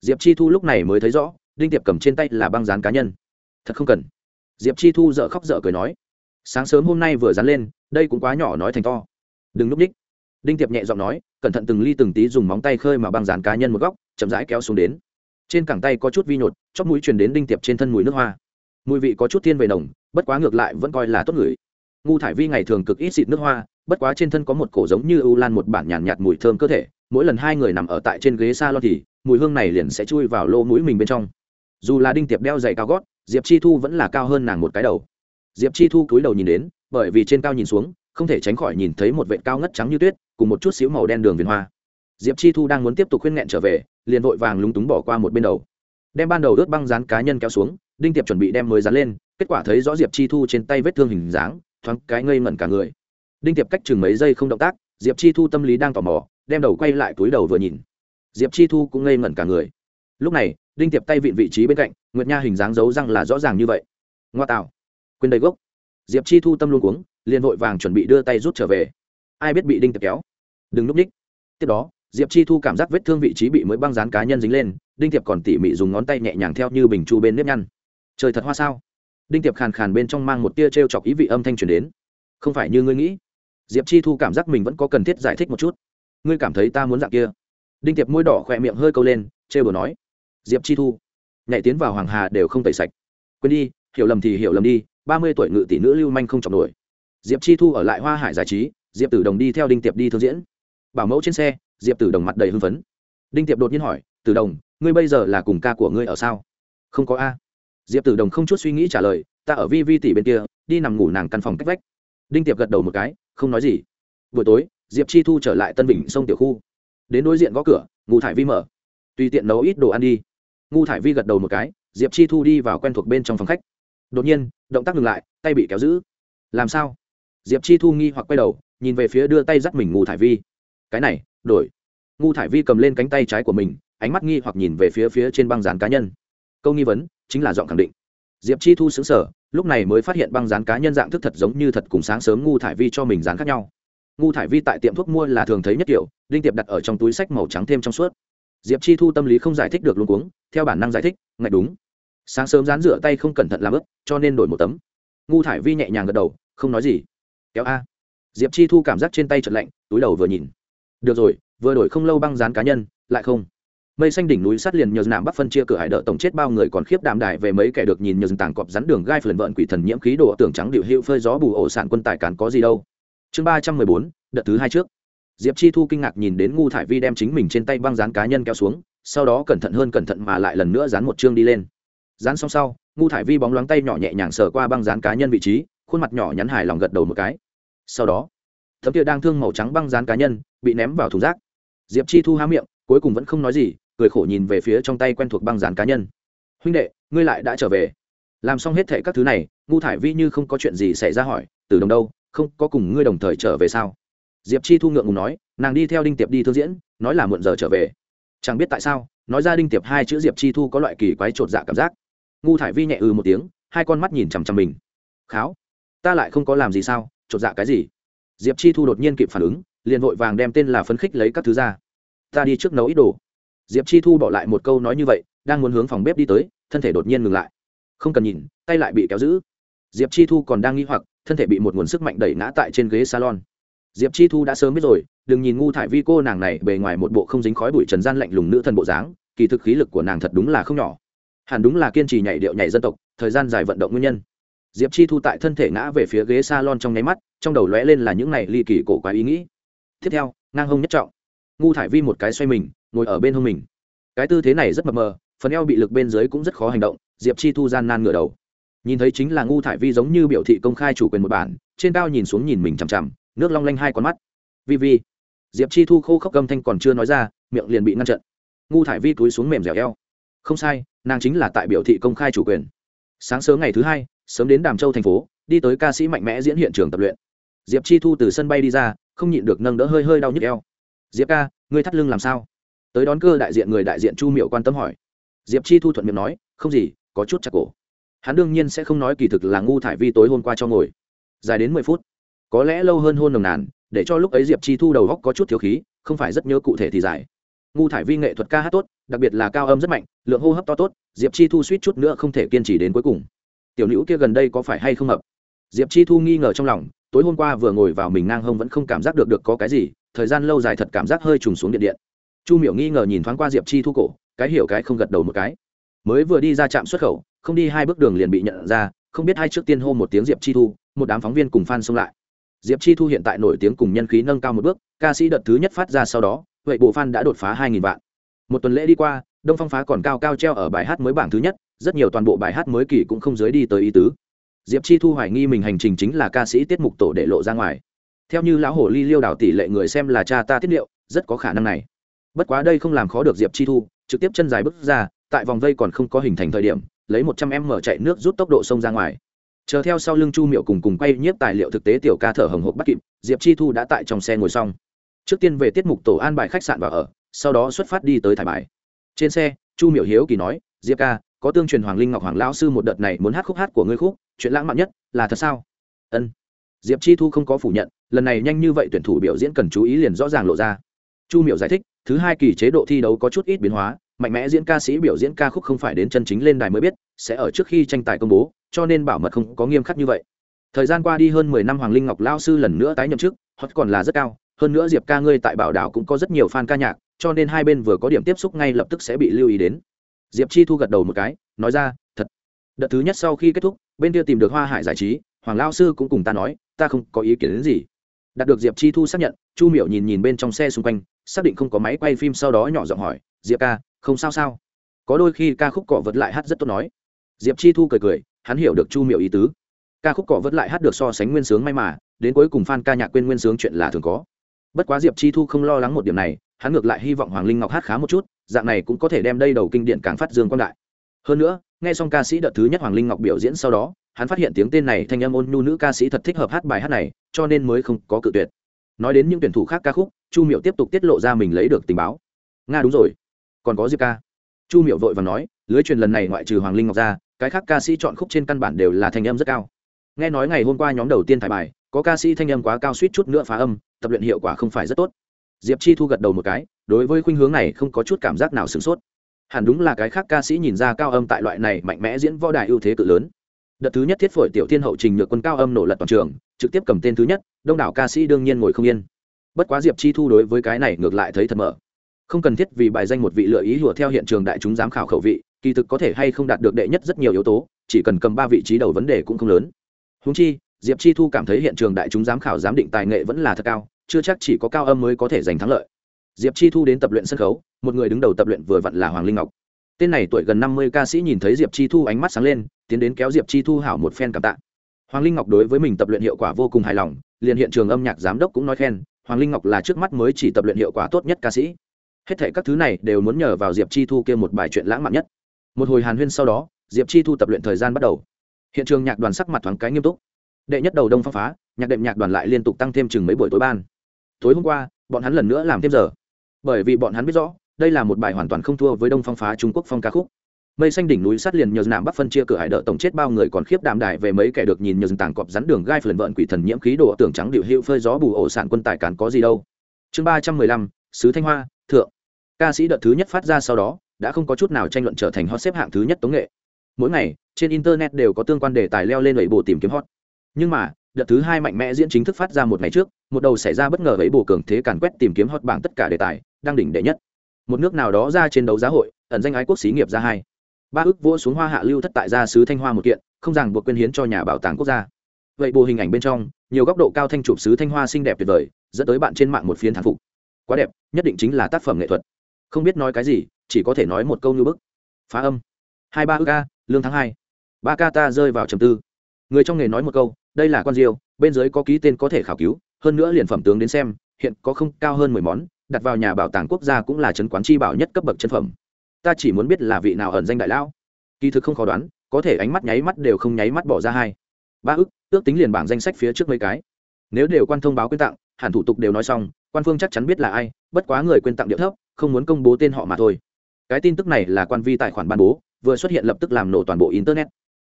Diệp chi thu lúc này mới thấy rõ, đinh tiệp cầm trên tay là băng dán cá nhân thật không cần. Diệp chi thu dợ khóc dợ cười nói sáng sớm hôm nay vừa dán lên đây cũng quá nhỏ nói thành to. Đừng núp ních đinh tiệp nhẹ giọng nói cẩn thận từng ly từng tí dùng móng tay khơi mà băng dán cá nhân một góc chậm rãi kéo xuống đến. Trên cẳng tay có chút vi nhột chóp mũi truyền đến đinh tiệp trên thân mùi nước hoa. Mùi vị có chút thiên về nồng bất quá ngược lại vẫn coi là tốt người. Ngu thải vi ngày thường cực ít xịt nước hoa bất quá trên thân có một cổ giống như ưu lan một bản nhàn nhạt, nhạt mùi thơm cơ thể mỗi lần hai người nằm ở tại trên ghế s a lon thì mùi hương này liền sẽ chui vào lô mũi mình bên trong. Dù là đinh tiệp đeo giày cao gót diệp chi thu vẫn là cao hơn nàng một cái đầu. Diệp chi thu cúi đầu nhìn đến, bởi vì trên cao nhìn xuống, không thể tránh khỏi nhìn thấy một vệt cao ngất trắng như tuyết, cùng một chút xíu màu đen đường viền hoa. Diệp chi thu đang muốn tiếp tục khuyên nghẹn trở về, liền vội vàng lúng túng bỏ qua một bên đầu. Đem ban đầu ướt băng dán cá nhân kéo xuống, đinh tiệp chuẩn bị đem mới dán lên, kết quả thấy rõ diệp chi thu trên tay vết thương hình dáng, thoáng cái ngây ngẩn cả người. Đinh tiệp cách chừng mấy giây không động tác, diệp chi thu tâm lý đang tò mò, đem đầu quay lại túi đầu vừa nhìn. Diệp chi thu cũng ngây ngẩn cả người. Lúc này đinh tiệp tay vịn vị trí bên cạnh, nguyệt nha hình dáng giấu răng là rõ ràng như vậy. Ngoa tạo. Quên đầy gốc. Diệp chi thu tâm luôn cuống, liền vội vàng chuẩn bị đưa tay rút trở về. Ai biết bị đinh tiệp kéo? Đừng núp ních. Tiếp đó, diệp chi thu cảm giác vết thương vị trí bị mới băng dán cá nhân dính lên, đinh tiệp còn tỉ mỉ dùng ngón tay nhẹ nhàng theo như bình chu bên nếp nhăn. Trời thật hoa sao? Đinh tiệp khàn khàn bên trong mang một tia t r e o chọc ý vị âm thanh truyền đến. Không phải như ngươi nghĩ. Diệp chi thu cảm giác mình vẫn có cần thiết giải thích một chút. Ngươi cảm thấy ta muốn dạng kia? Đinh tiệp môi đỏ khỏe miệng hơi câu lên, trêu bừa nói diệp chi thu. Nhảy tiến vào hoàng hà đều không tẩy sạch. Quên đi, hiểu lầm thì hiểu lầm đi, ba mươi tuổi ngự tỷ nữ lưu manh không chọc nổi. Diệp chi thu ở lại hoa hải giải trí, diệp tử đồng đi theo đinh tiệp đi thương diễn. Bảo mẫu trên xe, diệp tử đồng mặt đầy hưng phấn. Đinh tiệp đột nhiên hỏi, tử đồng, ngươi bây giờ là cùng ca của ngươi ở sao? Không có a. Diệp tử đồng không chút suy nghĩ trả lời, ta ở vi vi tỷ bên kia, đi nằm ngủ nàng căn phòng cách vách. Đinh tiệp gật đầu một cái, không nói gì. Buổi tối, diệp chi thu trở lại tân bình sông tiểu khu. Đến đối diện gõ cửa, ngủ thải vi mở. Tùy tiện nấu ít đồ ăn đi ngu thải vi gật đầu một cái, diệp chi thu đi vào quen thuộc bên trong phòng khách. Đột nhiên, động tác ngừng lại, tay bị kéo giữ. Làm sao? Diệp chi thu nghi hoặc quay đầu, nhìn về phía đưa tay dắt mình ngu thải vi. Cái này, đổi. Ngu thải vi cầm lên cánh tay trái của mình, ánh mắt nghi hoặc nhìn về phía phía trên băng dán cá nhân. Câu nghi vấn, chính là giọng khẳng định. Diệp chi thu xứng sở lúc này mới phát hiện băng dán cá nhân dạng thức thật giống như thật cùng sáng sớm ngu thải vi cho mình dán khác nhau. Ngu thải vi tại tiệm thuốc mua là thường thấy nhất kiểu, đinh tiệp đặt ở trong túi sách màu trắng thêm trong suốt diệp chi thu tâm lý không giải thích được luôn cuống, theo bản năng giải thích, ngạch đúng. Sáng sớm dán rửa tay không cẩn thận làm ướp cho nên đổi một tấm. Ngu thải vi nhẹ nhàng gật đầu, không nói gì. Kéo a. Diệp chi thu cảm giác trên tay chật lạnh, túi đầu vừa nhìn. Được rồi, vừa đổi không lâu băng dán cá nhân, lại không. Mây xanh đỉnh núi sát liền nhờ nạm bắc phân chia cửa hải đợ tổng chết bao người còn khiếp đàm đại về mấy kẻ được nhìn nhờ tảng cọp rắn đường gai phần vợn quỷ thần nhiễm khí đồ tưởng trắng điệu hữu phơi gió bù ổ sản quân tài cán có gì đâu. Chương ba trăm mười bốn, đợt thứ hai trước diệp chi thu kinh ngạc nhìn đến ngu thải vi đem chính mình trên tay băng dán cá nhân kéo xuống, sau đó cẩn thận hơn cẩn thận mà lại lần nữa dán một chương đi lên. Dán xong sau, ngu thải vi bóng loáng tay nhỏ nhẹ nhàng sờ qua băng dán cá nhân vị trí, khuôn mặt nhỏ nhắn hài lòng gật đầu một cái. Sau đó, thấm kia đang thương màu trắng băng dán cá nhân bị ném vào thùng rác. Diệp chi thu há miệng, cuối cùng vẫn không nói gì, cười khổ nhìn về phía trong tay quen thuộc băng dán cá nhân. Huynh đệ, ngươi lại đã trở về. Làm xong hết thệ các thứ này, ngu thải vi như không có chuyện gì xảy ra hỏi, từ đồng đâu? Không có cùng ngươi đồng thời trở về sao? Diệp chi thu ngượng ngùng nói, nàng đi theo đinh tiệp đi thương diễn, nói là muộn giờ trở về. Chẳng biết tại sao, nói ra đinh tiệp hai chữ diệp chi thu có loại kỳ quái chột dạ cảm giác. Ngu thải vi nhẹ ừ một tiếng, hai con mắt nhìn chằm chằm mình. Kháo, ta lại không có làm gì sao chột dạ cái gì? Diệp chi thu đột nhiên kịp phản ứng, liền vội vàng đem tên là phấn khích lấy các thứ ra. Ta đi trước nấu ít đồ. Diệp chi thu bỏ lại một câu nói như vậy, đang muốn hướng phòng bếp đi tới, thân thể đột nhiên ngừng lại. Không cần nhìn, tay lại bị kéo giữ. Diệp chi thu còn đang nghi hoặc, thân thể bị một nguồn sức mạnh đẩy ngã tại trên ghế salon diệp chi thu đã sớm biết rồi, đừng nhìn ngu thải vi cô nàng này bề ngoài một bộ không dính khói bụi trần gian lạnh lùng nữ thần bộ dáng, kỳ thực khí lực của nàng thật đúng là không nhỏ. Hẳn đúng là kiên trì nhảy điệu nhảy dân tộc, thời gian dài vận động nguyên nhân. Diệp chi thu tại thân thể ngã về phía ghế s a lon trong nháy mắt, trong đầu lóe lên là những này ly kỳ cổ quá ý nghĩ. Tiếp theo, ngang hông nhất trọng. Ngu thải vi một cái xoay mình, ngồi ở bên hông mình. Cái tư thế này rất mập mờ, phần eo bị lực bên dưới cũng rất khó hành động, diệp chi thu gian nan ngửa đầu. Nhìn thấy chính là ngu thải vi giống như biểu thị công khai chủ quyền một bản, trên cao nhìn xuống nhìn mình chằm chằm nước long lanh hai con mắt. Vi vi. Diệp chi thu khô khốc gâm thanh còn chưa nói ra, miệng liền bị ngăn trận ngu thải vi túi xuống mềm dẻo eo. Không sai, nàng chính là tại biểu thị công khai chủ quyền. Sáng sớm ngày thứ hai, sớm đến đàm châu thành phố, đi tới ca sĩ mạnh mẽ diễn hiện trường tập luyện. Diệp chi thu từ sân bay đi ra, không nhịn được nâng đỡ hơi hơi đau nhức eo. Diệp ca, ngươi thắt lưng làm sao? Tới đón cơ đại diện người đại diện chu miệu quan tâm hỏi. Diệp chi thu thuận miệng nói, không gì, có chút chặt cổ. Hắn đương nhiên sẽ không nói kỳ thực là ngu thải vi tối hôm qua cho ngồi. Dài đến mười phút có lẽ lâu hơn hôn nồng nàn, để cho lúc ấy diệp chi thu đầu góc có chút thiếu khí, không phải rất nhớ cụ thể thì dài. Ngu thải vi nghệ thuật ca hát tốt, đặc biệt là cao âm rất mạnh, lượng hô hấp to tốt, diệp chi thu suýt chút nữa không thể kiên trì đến cuối cùng. Tiểu nữ kia gần đây có phải hay không hợp diệp chi thu nghi ngờ trong lòng, tối hôm qua vừa ngồi vào mình ngang hông vẫn không cảm giác được được có cái gì, thời gian lâu dài thật cảm giác hơi trùng xuống điện điện. Chu miểu nghi ngờ nhìn thoáng qua diệp chi thu cổ, cái hiểu cái không gật đầu một cái. Mới vừa đi ra trạm xuất khẩu, không đi hai bước đường liền bị nhận ra, không biết hai trước tiên hô một tiếng diệp chi thu, một đám phóng viên cùng f xông lại diệp chi thu hiện tại nổi tiếng cùng nhân khí nâng cao một bước, ca sĩ đợt thứ nhất phát ra sau đó, vậy bộ fan đã đột phá hai nghìn vạn. Một tuần lễ đi qua, đông phong phá còn cao cao treo ở bài hát mới bảng thứ nhất, rất nhiều toàn bộ bài hát mới kỳ cũng không dưới đi tới ý tứ. Diệp chi thu hoài nghi mình hành trình chính là ca sĩ tiết mục tổ để lộ ra ngoài. Theo như lão hồ ly liêu đảo tỷ lệ người xem là cha ta tiết liệu, rất có khả năng này. Bất quá đây không làm khó được diệp chi thu, trực tiếp chân dài bước ra, tại vòng vây còn không có hình thành thời điểm, lấy một trăm em mở chạy nước rút tốc độ sông ra ngoài chờ theo sau lưng chu miệu cùng cùng quay nhiếp tài liệu thực tế tiểu ca thở hồng hộc bắt kịp, diệp chi thu đã tại trong xe ngồi xong. Trước tiên về tiết mục tổ an bài khách sạn và ở, sau đó xuất phát đi tới thải bài. Trên xe, chu miệu hiếu kỳ nói, diệp ca, có tương truyền hoàng linh ngọc hoàng lão sư một đợt này muốn hát khúc hát của ngươi khúc, chuyện lãng mạn nhất là thật sao? Ân. Diệp chi thu không có phủ nhận, lần này nhanh như vậy tuyển thủ biểu diễn cần chú ý liền rõ ràng lộ ra. Chu miệu giải thích, thứ hai kỳ chế độ thi đấu có chút ít biến hóa, mạnh mẽ diễn ca sĩ biểu diễn ca khúc không phải đến chân chính lên đài mới biết, sẽ ở trước khi tranh tài công bố cho nên bảo mật không có nghiêm khắc như vậy. Thời gian qua đi hơn mười năm hoàng linh ngọc lao sư lần nữa tái nhậm chức, hot còn là rất cao, hơn nữa diệp ca ngươi tại bảo đảo cũng có rất nhiều fan ca nhạc, cho nên hai bên vừa có điểm tiếp xúc ngay lập tức sẽ bị lưu ý đến. Diệp chi thu gật đầu một cái, nói ra, thật. Đợt thứ nhất sau khi kết thúc, bên kia tìm được hoa hải giải trí, hoàng lao sư cũng cùng ta nói, ta không có ý kiến đến gì. Đạt được diệp chi thu xác nhận, chu miểu nhìn nhìn bên trong xe xung quanh, xác định không có máy quay phim sau đó nhỏ giọng hỏi, diệp ca, không sao sao? Có đôi khi ca khúc cọ vật lại hát rất tốt nói. Diệp chi thu cười cười hắn hiểu được chu Miệu ý tứ. Ca khúc cọ vật lại hát được so sánh nguyên sướng may mà, đến cuối cùng f a n ca nhạc quên nguyên sướng chuyện là thường có. Bất quá diệp chi thu không lo lắng một điểm này, hắn ngược lại hy vọng hoàng linh ngọc hát khá một chút, dạng này cũng có thể đem đây đầu kinh điển càng phát dương quan đại. Hơn nữa, nghe xong ca sĩ đợt thứ nhất hoàng linh ngọc biểu diễn sau đó, hắn phát hiện tiếng tên này thanh âm ôn nhu nữ ca sĩ thật thích hợp hát bài hát này, cho nên mới không có cự tuyệt. Nói đến những tuyển thủ khác ca khúc, chu miệu tiếp tục tiết lộ ra mình lấy được tình báo. Nga đúng rồi. Còn có diệp ca. Chu miệu vội và nói, lưới truyền lần này ngoại trừ hoàng linh ngọc ra cái khác ca sĩ chọn khúc trên căn bản đều là thanh âm rất cao. Nghe nói ngày hôm qua nhóm đầu tiên thải bài, có ca sĩ thanh âm quá cao suýt chút nữa phá âm, tập luyện hiệu quả không phải rất tốt. Diệp chi thu gật đầu một cái, đối với khuynh hướng này không có chút cảm giác nào sửng sốt. Hẳn đúng là cái khác ca sĩ nhìn ra cao âm tại loại này mạnh mẽ diễn võ đài ưu thế cự lớn. Đợt thứ nhất thiết phổi tiểu thiên hậu trình nhược quân cao âm nổ lật toàn trường, trực tiếp cầm tên thứ nhất, đông đảo ca sĩ đương nhiên ngồi không yên. Bất quá diệp chi thu đối với cái này ngược lại thấy thật mở. Không cần thiết vì bài danh một vị lựa ý hùa theo hiện trường đại chúng giám khảo khẩu vị kỳ thực có thể hay không đạt được đệ nhất rất nhiều yếu tố, chỉ cần cầm ba vị trí đầu vấn đề cũng không lớn. Húng chi, diệp chi thu cảm thấy hiện trường đại chúng giám khảo giám định tài nghệ vẫn là thật cao, chưa chắc chỉ có cao âm mới có thể giành thắng lợi. Diệp chi thu đến tập luyện sân khấu, một người đứng đầu tập luyện vừa vặn là hoàng linh ngọc. Tên này tuổi gần năm mươi ca sĩ nhìn thấy diệp chi thu ánh mắt sáng lên, tiến đến kéo diệp chi thu hảo một phen cảm tạ. Hoàng linh ngọc đối với mình tập luyện hiệu quả vô cùng hài lòng, liền hiện trường âm nhạc giám đốc cũng nói khen, hoàng linh ngọc là trước mắt mới chỉ tập luyện hiệu quả tốt nhất ca sĩ. Hết thể các thứ này đều muốn nhờ vào diệp chi thu kia một bài chuyện lãng mạn nhất một hồi hàn huyên sau đó, diệp chi thu tập luyện thời gian bắt đầu. Hiện trường nhạc đoàn sắc mặt thoáng cái nghiêm túc. Đệ nhất đầu đông phong phá, nhạc đệm nhạc đoàn lại liên tục tăng thêm chừng mấy buổi tối ban. Tối hôm qua, bọn hắn lần nữa làm thêm giờ. Bởi vì bọn hắn biết rõ, đây là một bài hoàn toàn không thua với đông phong phá trung quốc phong ca khúc. Mây xanh đỉnh núi sát liền nhờ nạm bắc phân chia cửa hải đỡ tổng chết bao người còn khiếp đàm đại về mấy kẻ được nhìn nhờ tảng cọp rắn đường gai phần vợn quỷ thần nhiễm khí đổ tưởng trắng điệu hữu phơi gió bù ổ sản quân tài cán có gì đâu. Chương ba trăm mười lăm, sứ thanh hoa, thượng. Ca sĩ đợt thứ nhất phát ra sau đó đã không có chút nào tranh luận trở thành hot xếp hạng thứ nhất tống nghệ. Mỗi ngày, trên internet đều có tương quan đề tài leo lên lẩy bộ tìm kiếm hot. Nhưng mà, đợt thứ hai mạnh mẽ diễn chính thức phát ra một ngày trước, một đầu xảy ra bất ngờ với bổ cường thế càn quét tìm kiếm hot bảng tất cả đề tài, đang đỉnh đệ nhất. Một nước nào đó ra trên đấu giá hội, ẩn danh ái quốc xí nghiệp ra hai. Ba ước vỗ xuống hoa hạ lưu thất tại gia sứ thanh hoa một kiện, không ràng buộc quyên hiến cho nhà bảo tàng quốc gia. Vậy bộ hình ảnh bên trong, nhiều góc độ cao thanh chụp sứ thanh hoa xinh đẹp tuyệt vời, dẫn tới bạn trên mạng một phiên thán phục. Quá đẹp, nhất định chính là tác phẩm nghệ thuật. Không biết nói cái gì chỉ có thể nói một câu như bức. Phá âm. Hai ba ước ca, lương tháng hai. Ba ca ta rơi vào trầm tư. Người trong nghề nói một câu, đây là con diêu, bên dưới có ký tên có thể khảo cứu, hơn nữa liền phẩm tướng đến xem, hiện có không cao hơn mười món, đặt vào nhà bảo tàng quốc gia cũng là trấn quán chi bảo nhất cấp bậc chân phẩm. Ta chỉ muốn biết là vị nào ẩn danh đại lão. Kỳ thực không khó đoán, có thể ánh mắt nháy mắt đều không nháy mắt bỏ ra hai. Ba ức ước tính liền bảng danh sách phía trước mấy cái. Nếu đều quan thông báo quyên tặng, hẳn thủ tục đều nói xong, quan phương chắc chắn biết là ai, bất quá người quyên tặng điệu thấp, không muốn công bố tên họ mà thôi cái tin tức này là quan vi tài khoản ban bố, vừa xuất hiện lập tức làm nổ toàn bộ internet.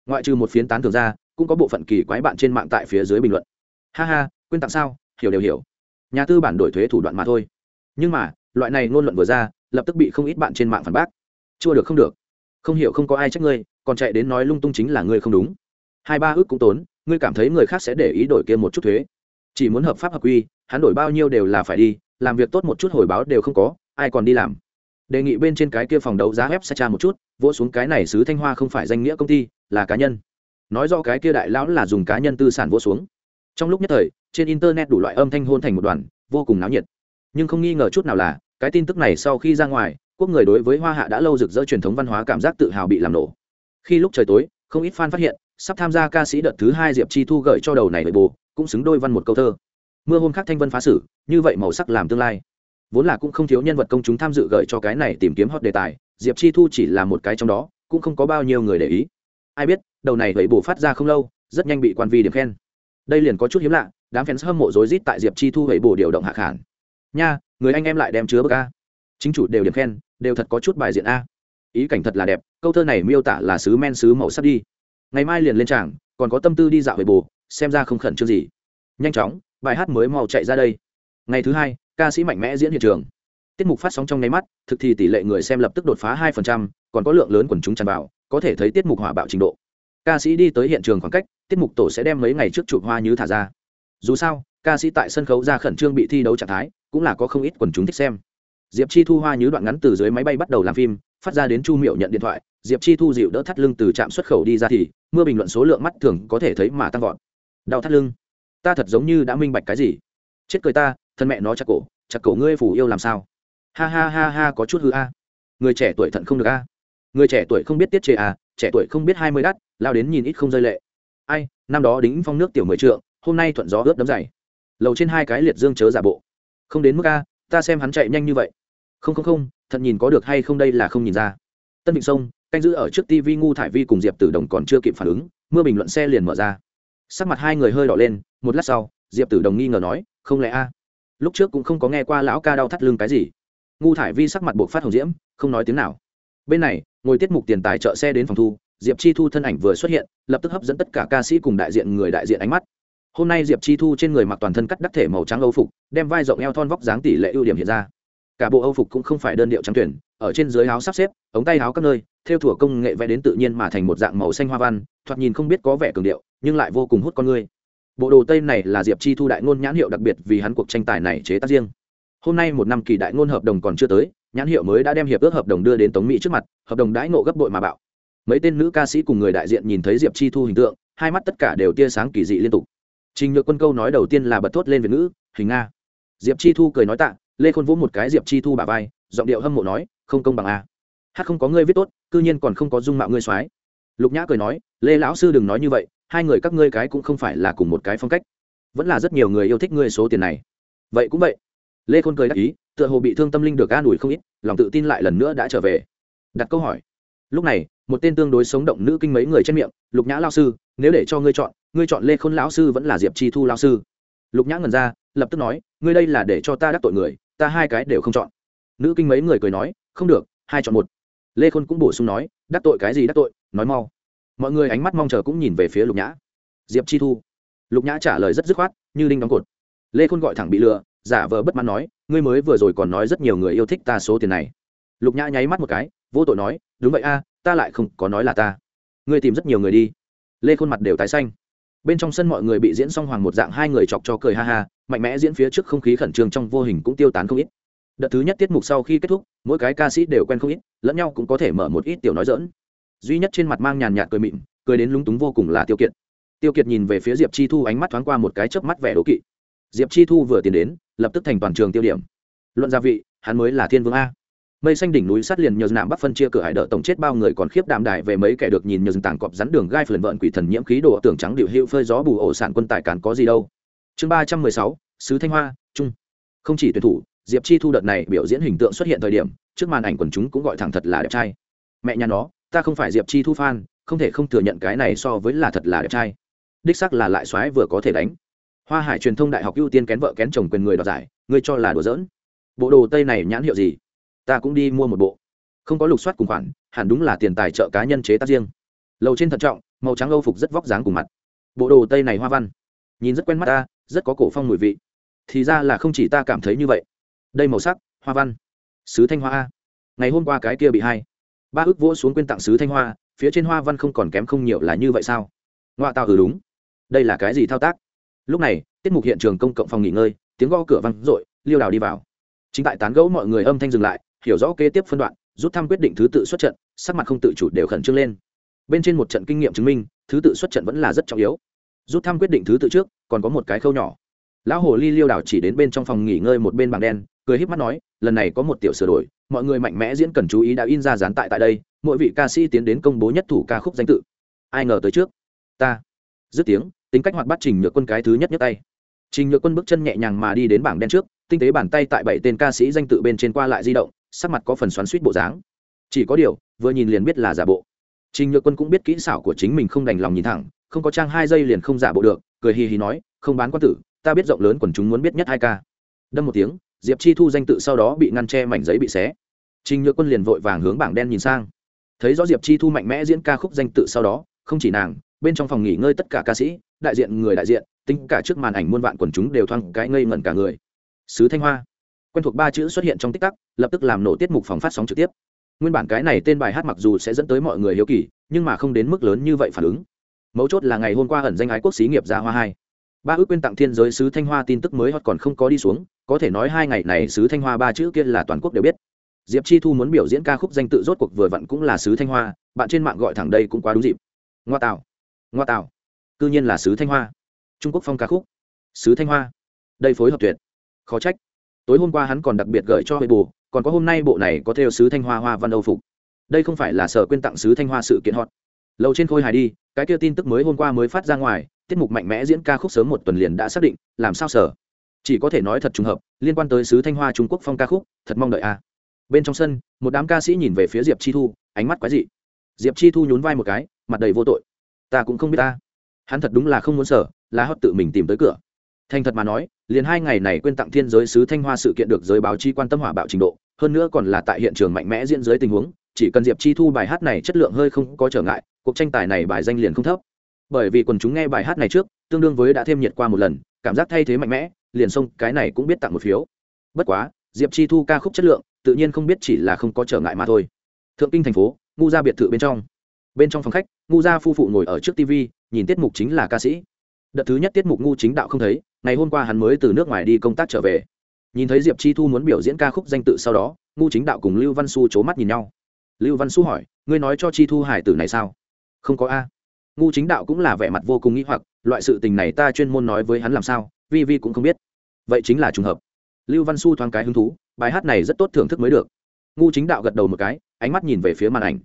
Ngoại trừ một phiến tán thường ra, cũng có bộ phận kỳ quái bạn trên mạng tại phía dưới bình luận. Ha ha, quên tặng sao, hiểu đều hiểu. Nhà tư bản đổi thuế thủ đoạn mà thôi. Nhưng mà, loại này ngôn luận vừa ra, lập tức bị không ít bạn trên mạng phản bác. Chưa được không được. Không hiểu không có ai trách ngươi, còn chạy đến nói lung tung chính là ngươi không đúng. Hai ba ước cũng tốn, ngươi cảm thấy người khác sẽ để ý đổi kia một chút thuế. Chỉ muốn hợp pháp hợp quy, hắn đổi bao nhiêu đều là phải đi, làm việc tốt một chút hồi báo đều không có, ai còn đi làm đề nghị bên trên cái kia phòng đấu giá web sẽ tra một chút, vỗ xuống cái này sứ thanh hoa không phải danh nghĩa công ty, là cá nhân. Nói do cái kia đại lão là dùng cá nhân tư sản vỗ xuống. Trong lúc nhất thời, trên internet đủ loại âm thanh hôn thành một đoàn, vô cùng náo nhiệt. Nhưng không nghi ngờ chút nào là, cái tin tức này sau khi ra ngoài, quốc người đối với hoa hạ đã lâu rực rỡ truyền thống văn hóa cảm giác tự hào bị làm nổ. Khi lúc trời tối, không ít fan phát hiện, sắp tham gia ca sĩ đợt thứ hai diệp chi thu gửi cho đầu này bởi bồ cũng xứng đôi văn một câu thơ. Mưa hôm khác thanh vân phá sử, như vậy màu sắc làm tương lai vốn là cũng không thiếu nhân vật công chúng tham dự gợi cho cái này tìm kiếm hot đề tài, diệp chi thu chỉ là một cái trong đó, cũng không có bao nhiêu người để ý. Ai biết, đầu này vậy bổ phát ra không lâu, rất nhanh bị quan vi điểm khen. Đây liền có chút hiếm lạ, đám fans hâm mộ rối rít tại diệp chi thu vậy bổ điều động hạ khản. Nha, người anh em lại đem chứa bức a. Chính chủ đều điểm khen, đều thật có chút bài diện a. Ý cảnh thật là đẹp, câu thơ này miêu tả là sứ men sứ màu sắc đi. Ngày mai liền lên tràng, còn có tâm tư đi dạo về bồ xem ra không khẩn trương gì. Nhanh chóng, bài hát mới mau chạy ra đây. Ngày thứ hai ca sĩ mạnh mẽ diễn hiện trường. Tiết mục phát sóng trong nháy mắt, thực thì tỷ lệ người xem lập tức đột phá hai còn có lượng lớn quần chúng tràn vào, có thể thấy tiết mục hỏa bạo trình độ. Ca sĩ đi tới hiện trường khoảng cách, tiết mục tổ sẽ đem mấy ngày trước chụp hoa như thả ra. Dù sao, ca sĩ tại sân khấu ra khẩn trương bị thi đấu trạng thái, cũng là có không ít quần chúng thích xem. Diệp chi thu hoa như đoạn ngắn từ dưới máy bay bắt đầu làm phim, phát ra đến chu miệu nhận điện thoại, diệp chi thu dịu đỡ thắt lưng từ trạm xuất khẩu đi ra thì, mưa bình luận số lượng mắt thường có thể thấy mà tăng vọt. Đau thắt lưng. Ta thật giống như đã minh bạch cái gì. Chết cười ta thân mẹ nó chặt cổ chặt cổ ngươi phủ yêu làm sao? Ha ha ha ha, có chút hư a. Người trẻ tuổi thận không được a. Người trẻ tuổi không biết tiết chế a trẻ tuổi không biết hai mươi đắt, lao đến nhìn ít không rơi lệ. Ai, năm đó đính phong nước tiểu mười trượng, hôm nay thuận gió ướt đấm dày. Lầu trên hai cái liệt dương chớ giả bộ. Không đến mức a, ta xem hắn chạy nhanh như vậy. Không không không thật nhìn có được hay không đây là không nhìn ra. Tân vịnh sông, canh giữ ở trước tv ngu thải vi cùng diệp tử đồng còn chưa kịp phản ứng, mưa bình luận xe liền mở ra. Sắc mặt hai người hơi đỏ lên, một lát sau, diệp tử đồng nghi ngờ nói, không lẽ a lúc trước cũng không có nghe qua lão ca đau thắt lưng cái gì. Ngu thải vi sắc mặt buộc phát hồng diễm, không nói tiếng nào. Bên này, ngồi tiết mục tiền tài trợ xe đến phòng thu, diệp chi thu thân ảnh vừa xuất hiện, lập tức hấp dẫn tất cả ca sĩ cùng đại diện người đại diện ánh mắt. Hôm nay diệp chi thu trên người mặc toàn thân cắt đắc thể màu trắng âu phục, đem vai rộng eo thon vóc dáng tỷ lệ ưu điểm hiện ra. Cả bộ âu phục cũng không phải đơn điệu trắng tuyển, ở trên dưới áo sắp xếp, ống tay áo các nơi, theo thủa công nghệ vẽ đến tự nhiên mà thành một dạng màu xanh hoa văn, thoạt nhìn không biết có vẻ cường điệu, nhưng lại vô cùng hút con người bộ đồ tây này là diệp chi thu đại ngôn nhãn hiệu đặc biệt vì hắn cuộc tranh tài này chế tác riêng. Hôm nay một năm kỳ đại ngôn hợp đồng còn chưa tới, nhãn hiệu mới đã đem hiệp ước hợp đồng đưa đến tống mỹ trước mặt, hợp đồng đãi ngộ gấp bội mà bạo. Mấy tên nữ ca sĩ cùng người đại diện nhìn thấy diệp chi thu hình tượng, hai mắt tất cả đều tia sáng kỳ dị liên tục. Trình nhược quân câu nói đầu tiên là bật thốt lên việt ngữ, hình nga diệp chi thu cười nói tạ, lê khôn vỗ một cái diệp chi thu bà vai, giọng điệu hâm mộ nói, không công bằng a. Hát không có ngươi viết tốt, cư nhiên còn không có dung mạo ngươi soái. Lục nhã cười nói, lê lão sư đừng nói như vậy hai người các ngươi cái cũng không phải là cùng một cái phong cách. Vẫn là rất nhiều người yêu thích ngươi số tiền này. Vậy cũng vậy. Lê khôn cười đáp ý, tựa hồ bị thương tâm linh được an ủi không ít, lòng tự tin lại lần nữa đã trở về. Đặt câu hỏi. Lúc này, một tên tương đối sống động nữ kinh mấy người trên miệng, lục nhã lao sư, nếu để cho ngươi chọn ngươi chọn lê khôn lão sư vẫn là diệp chi thu lao sư. Lục nhã ngần ra, lập tức nói, ngươi đây là để cho ta đắc tội người, ta hai cái đều không chọn. Nữ kinh mấy người cười nói, không được, hai chọn một. Lê khôn cũng bổ sung nói, đắc tội cái gì đắc tội, nói mau mọi người ánh mắt mong chờ cũng nhìn về phía lục nhã. Diệp chi thu. Lục nhã trả lời rất dứt khoát, như đinh đóng cột. Lê khôn gọi thẳng bị lừa, giả vờ bất mãn nói, ngươi mới vừa rồi còn nói rất nhiều người yêu thích ta số tiền này. Lục nhã nháy mắt một cái, vô tội nói, đúng vậy a, ta lại không có nói là ta. Ngươi tìm rất nhiều người đi. Lê Khôn mặt đều tái xanh. Bên trong sân mọi người bị diễn xong hoàng một dạng hai người chọc cho cười ha ha, mạnh mẽ diễn phía trước không khí khẩn trương trong vô hình cũng tiêu tán không ít. Đợt thứ nhất tiết mục sau khi kết thúc, mỗi cái ca sĩ đều quen không ít, lẫn nhau cũng có thể mở một ít tiểu nói dỡn duy nhất trên mặt mang nhàn nhạt cười mịn, cười đến lúng túng vô cùng là tiêu kiệt. Tiêu kiệt nhìn về phía diệp chi thu ánh mắt thoáng qua một cái chớp mắt vẻ đố kỵ. Diệp chi thu vừa tiến đến, lập tức thành toàn trường tiêu điểm. Luận gia vị, hắn mới là thiên vương a. Mây xanh đỉnh núi sát liền nhờ nạm bắc phân chia cửa hải đỡ tổng chết bao người còn khiếp đạm đại về mấy kẻ được nhìn nhờ rừng tảng cọp rắn đường gai phần vợn quỷ thần nhiễm khí đồ tưởng trắng điệu hiệu phơi gió bù ổ sản quân tài càn có gì đâu. Chương ba trăm mười sáu, sứ thanh hoa, trung. Không chỉ tuyển thủ, diệp chi thu đợt này biểu diễn hình tượng xuất hiện thời điểm, trước màn ảnh quần chúng cũng gọi thẳng thật là đẹp trai. Mẹ nhà nó ta không phải diệp chi thu fan, không thể không thừa nhận cái này so với là thật là đẹp trai. Đích sắc là lại soái vừa có thể đánh. Hoa hải truyền thông đại học ưu tiên kén vợ kén chồng quyền người đoạt giải, ngươi cho là đùa giỡn. Bộ đồ tây này nhãn hiệu gì? Ta cũng đi mua một bộ. Không có lục soát cùng khoản, hẳn đúng là tiền tài trợ cá nhân chế tác riêng. Lầu trên thận trọng, màu trắng âu phục rất vóc dáng cùng mặt. Bộ đồ tây này hoa văn. Nhìn rất quen mắt ta, rất có cổ phong mùi vị. Thì ra là không chỉ ta cảm thấy như vậy. Đây màu sắc, hoa văn. Sứ thanh hoa a. Ngày hôm qua cái kia bị hai ba ước vỗ xuống quyên tặng sứ thanh hoa, phía trên hoa văn không còn kém không nhiều là như vậy sao? Ngoại tao ừ đúng. Đây là cái gì thao tác? Lúc này, tiết mục hiện trường công cộng phòng nghỉ ngơi, tiếng gõ cửa văng r ộ i liêu đào đi vào. Chính tại tán gẫu mọi người âm thanh dừng lại, hiểu rõ kế tiếp phân đoạn, rút thăm quyết định thứ tự xuất trận, sắc mặt không tự chủ đều khẩn trương lên. Bên trên một trận kinh nghiệm chứng minh, thứ tự xuất trận vẫn là rất trọng yếu. Rút thăm quyết định thứ tự trước, còn có một cái khâu nhỏ. Lão hồ ly liêu đảo chỉ đến bên trong phòng nghỉ ngơi một bên bảng đen, cười híp mắt nói, lần này có một tiểu sửa đổi mọi người mạnh mẽ diễn cần chú ý đã in ra dán tại tại đây, mỗi vị ca sĩ tiến đến công bố nhất thủ ca khúc danh tự. Ai ngờ tới trước. Ta. Dứt tiếng, tính cách hoạt bắt trình nhược quân cái thứ nhất nhất tay. Trình nhược quân bước chân nhẹ nhàng mà đi đến bảng đen trước, tinh tế bàn tay tại bảy tên ca sĩ danh tự bên trên qua lại di động, sắc mặt có phần xoắn suýt bộ dáng. Chỉ có điều, vừa nhìn liền biết là giả bộ. Trình nhược quân cũng biết kỹ xảo của chính mình không đành lòng nhìn thẳng, không có trang hai giây liền không giả bộ được, cười hì hì nói, không bán quan tử, ta biết rộng lớn quần chúng muốn biết nhất hai ca. Đâm một tiếng diệp chi thu danh tự sau đó bị ngăn che mảnh giấy bị xé. Trình nhược quân liền vội vàng hướng bảng đen nhìn sang. Thấy rõ diệp chi thu mạnh mẽ diễn ca khúc danh tự sau đó, không chỉ nàng, bên trong phòng nghỉ ngơi tất cả ca sĩ, đại diện người đại diện, tính cả trước màn ảnh muôn vạn quần chúng đều thoáng cái ngây ngẩn cả người. Sứ thanh hoa, quen thuộc ba chữ xuất hiện trong tích tắc, lập tức làm nổ tiết mục phòng phát sóng trực tiếp. Nguyên bản cái này tên bài hát mặc dù sẽ dẫn tới mọi người hiếu kỳ, nhưng mà không đến mức lớn như vậy phản ứng. Mấu chốt là ngày hôm qua ẩn danh ái quốc xí nghiệp ra hoa hai ba ước quyên tặng thiên giới sứ thanh hoa tin tức mới hoặc còn không có đi xuống, có thể nói hai ngày này sứ thanh hoa ba chữ kia là toàn quốc đều biết. Diệp chi thu muốn biểu diễn ca khúc danh tự rốt cuộc vừa vặn cũng là sứ thanh hoa, bạn trên mạng gọi thẳng đây cũng quá đúng dịp. Ngoa tạo ngoa tạo cư nhiên là sứ thanh hoa. Trung quốc phong ca khúc, sứ thanh hoa, đây phối hợp tuyệt, khó trách. Tối hôm qua hắn còn đặc biệt gửi cho hệ bù còn có hôm nay bộ này có theo sứ thanh hoa hoa văn âu phục. Đây không phải là sở quyên tặng sứ thanh hoa sự kiện hot. Lâu trên khôi hài đi, cái kia tin tức mới hôm qua mới phát ra ngoài tiết mục mạnh mẽ diễn ca khúc sớm một tuần liền đã xác định, làm sao sở? Chỉ có thể nói thật trùng hợp, liên quan tới sứ thanh hoa trung quốc phong ca khúc, thật mong đợi a bên trong sân, một đám ca sĩ nhìn về phía diệp chi thu, ánh mắt quái dị. Diệp chi thu nhún vai một cái, mặt đầy vô tội. Ta cũng không biết ta. Hắn thật đúng là không muốn sở, là họ tự mình tìm tới cửa. Thành thật mà nói, liền hai ngày này quên tặng thiên giới sứ thanh hoa sự kiện được giới báo chí quan tâm hỏa bạo trình độ, hơn nữa còn là tại hiện trường mạnh mẽ diễn dưới tình huống, chỉ cần diệp chi thu bài hát này chất lượng hơi không có trở ngại, cuộc tranh tài này bài danh liền không thấp bởi vì quần chúng nghe bài hát này trước, tương đương với đã thêm nhiệt qua một lần, cảm giác thay thế mạnh mẽ, liền xông cái này cũng biết tặng một phiếu. Bất quá, diệp chi thu ca khúc chất lượng, tự nhiên không biết chỉ là không có trở ngại mà thôi. Thượng kinh thành phố ngu gia biệt thự bên trong. Bên trong phòng khách ngu gia phu phụ ngồi ở trước tv nhìn tiết mục chính là ca sĩ. Đợt thứ nhất tiết mục ngu chính đạo không thấy, ngày hôm qua hắn mới từ nước ngoài đi công tác trở về. Nhìn thấy diệp chi thu muốn biểu diễn ca khúc danh tự sau đó, ngu chính đạo cùng lưu văn su c h ố mắt nhìn nhau. Lưu văn su hỏi, ngươi nói cho chi thu hải tử này sao? Không có a ngu chính đạo cũng là vẻ mặt vô cùng nghĩ hoặc, loại sự tình này ta chuyên môn nói với hắn làm sao, vi vi cũng không biết. Vậy chính là trùng hợp. Lưu văn su thoáng cái hứng thú, bài hát này rất tốt thưởng thức mới được. Ngu chính đạo gật đầu một cái, ánh mắt nhìn về phía màn ảnh.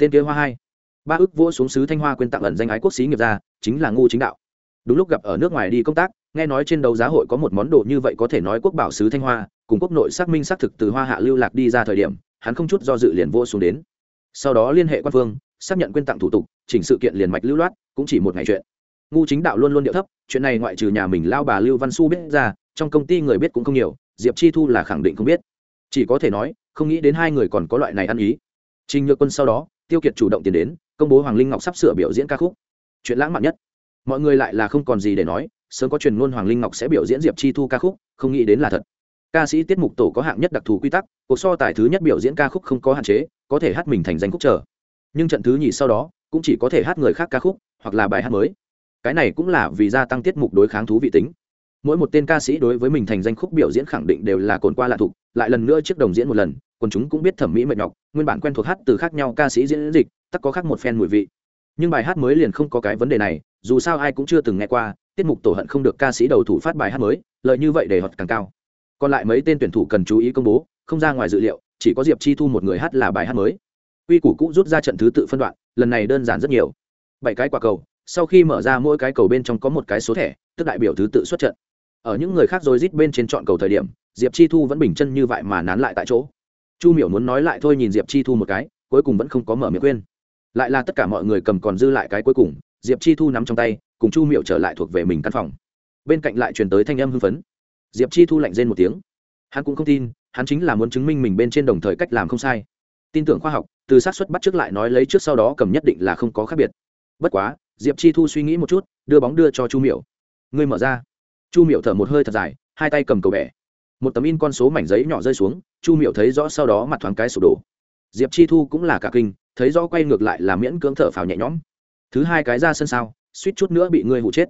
Tên kế hoa hai. Ba ước vỗ xuống sứ thanh hoa quên tặng ẩn danh ái quốc sĩ nghiệp ra, chính là ngu chính đạo. Đúng lúc gặp ở nước ngoài đi công tác, nghe nói trên đấu giá hội có một món đồ như vậy có thể nói quốc bảo sứ thanh hoa, cùng quốc nội xác minh xác thực từ hoa hạ lưu lạc đi ra thời điểm, hắn không chút do dự liền vô xuống đến. Sau đó liên hệ quan phương xác nhận quyên tặng thủ tục, chỉnh sự kiện liền mạch lưu loát, cũng chỉ một ngày chuyện. Ngu chính đạo luôn luôn điệu thấp, chuyện này ngoại trừ nhà mình lao bà lưu văn su biết ra, trong công ty người biết cũng không nhiều, diệp chi thu là khẳng định không biết. Chỉ có thể nói, không nghĩ đến hai người còn có loại này ăn ý. Trình nhược quân sau đó, tiêu kiệt chủ động tiến đến, công bố hoàng linh ngọc sắp sửa biểu diễn ca khúc. Chuyện lãng mạn nhất. Mọi người lại là không còn gì để nói, sớm có truyền ngôn hoàng linh ngọc sẽ biểu diễn diệp chi thu ca khúc, không nghĩ đến là thật. Ca sĩ tiết mục tổ có hạng nhất đặc thù quy tắc, cuộc so tài thứ nhất biểu diễn ca khúc không có hạn chế, có thể hát mình thành danh khúc trở nhưng trận thứ nhì sau đó, cũng chỉ có thể hát người khác ca khúc, hoặc là bài hát mới. Cái này cũng là vì gia tăng tiết mục đối kháng thú vị tính. Mỗi một tên ca sĩ đối với mình thành danh khúc biểu diễn khẳng định đều là cồn qua lạ thục lại lần nữa trước đồng diễn một lần, còn chúng cũng biết thẩm mỹ mệt nhọc, nguyên bản quen thuộc hát từ khác nhau ca sĩ diễn dịch tắc có khác một phen mùi vị. Nhưng bài hát mới liền không có cái vấn đề này, dù sao ai cũng chưa từng nghe qua, tiết mục tổ hận không được ca sĩ đầu thủ phát bài hát mới, lợi như vậy để hoạt càng cao. Còn lại mấy tên tuyển thủ cần chú ý công bố, không ra ngoài dự liệu, chỉ có diệp chi thu một người hát là bài hát mới quy củ cũ rút ra trận thứ tự phân đoạn, lần này đơn giản rất nhiều. Bảy cái quả cầu, sau khi mở ra mỗi cái cầu bên trong có một cái số thẻ, tức đại biểu thứ tự xuất trận. Ở những người khác rồi rít bên trên chọn cầu thời điểm, diệp chi thu vẫn bình chân như vậy mà nán lại tại chỗ. Chu miểu muốn nói lại thôi nhìn diệp chi thu một cái, cuối cùng vẫn không có mở miệng khuyên lại là tất cả mọi người cầm còn dư lại cái cuối cùng, diệp chi thu nắm trong tay, cùng chu Miểu trở lại thuộc về mình căn phòng. Bên cạnh lại truyền tới thanh âm hưng phấn. Diệp chi thu lạnh rên một tiếng. Hắn cũng không tin, hắn chính là muốn chứng minh mình bên trên đồng thời cách làm không sai. Tin tưởng khoa học từ sát xuất bắt trước lại nói lấy trước sau đó cầm nhất định là không có khác biệt. Bất quá, diệp chi thu suy nghĩ một chút, đưa bóng đưa cho chu miểu. ngươi mở ra. Chu miểu thở một hơi thật dài, hai tay cầm cầu bẻ một tấm in con số mảnh giấy nhỏ rơi xuống, chu miểu thấy rõ sau đó mặt thoáng cái sụp đổ. Diệp chi thu cũng là cả kinh, thấy rõ quay ngược lại là miễn cưỡng thở phào nhẹ nhõm. Thứ hai cái ra sân sao, suýt chút nữa bị ngươi hụ chết.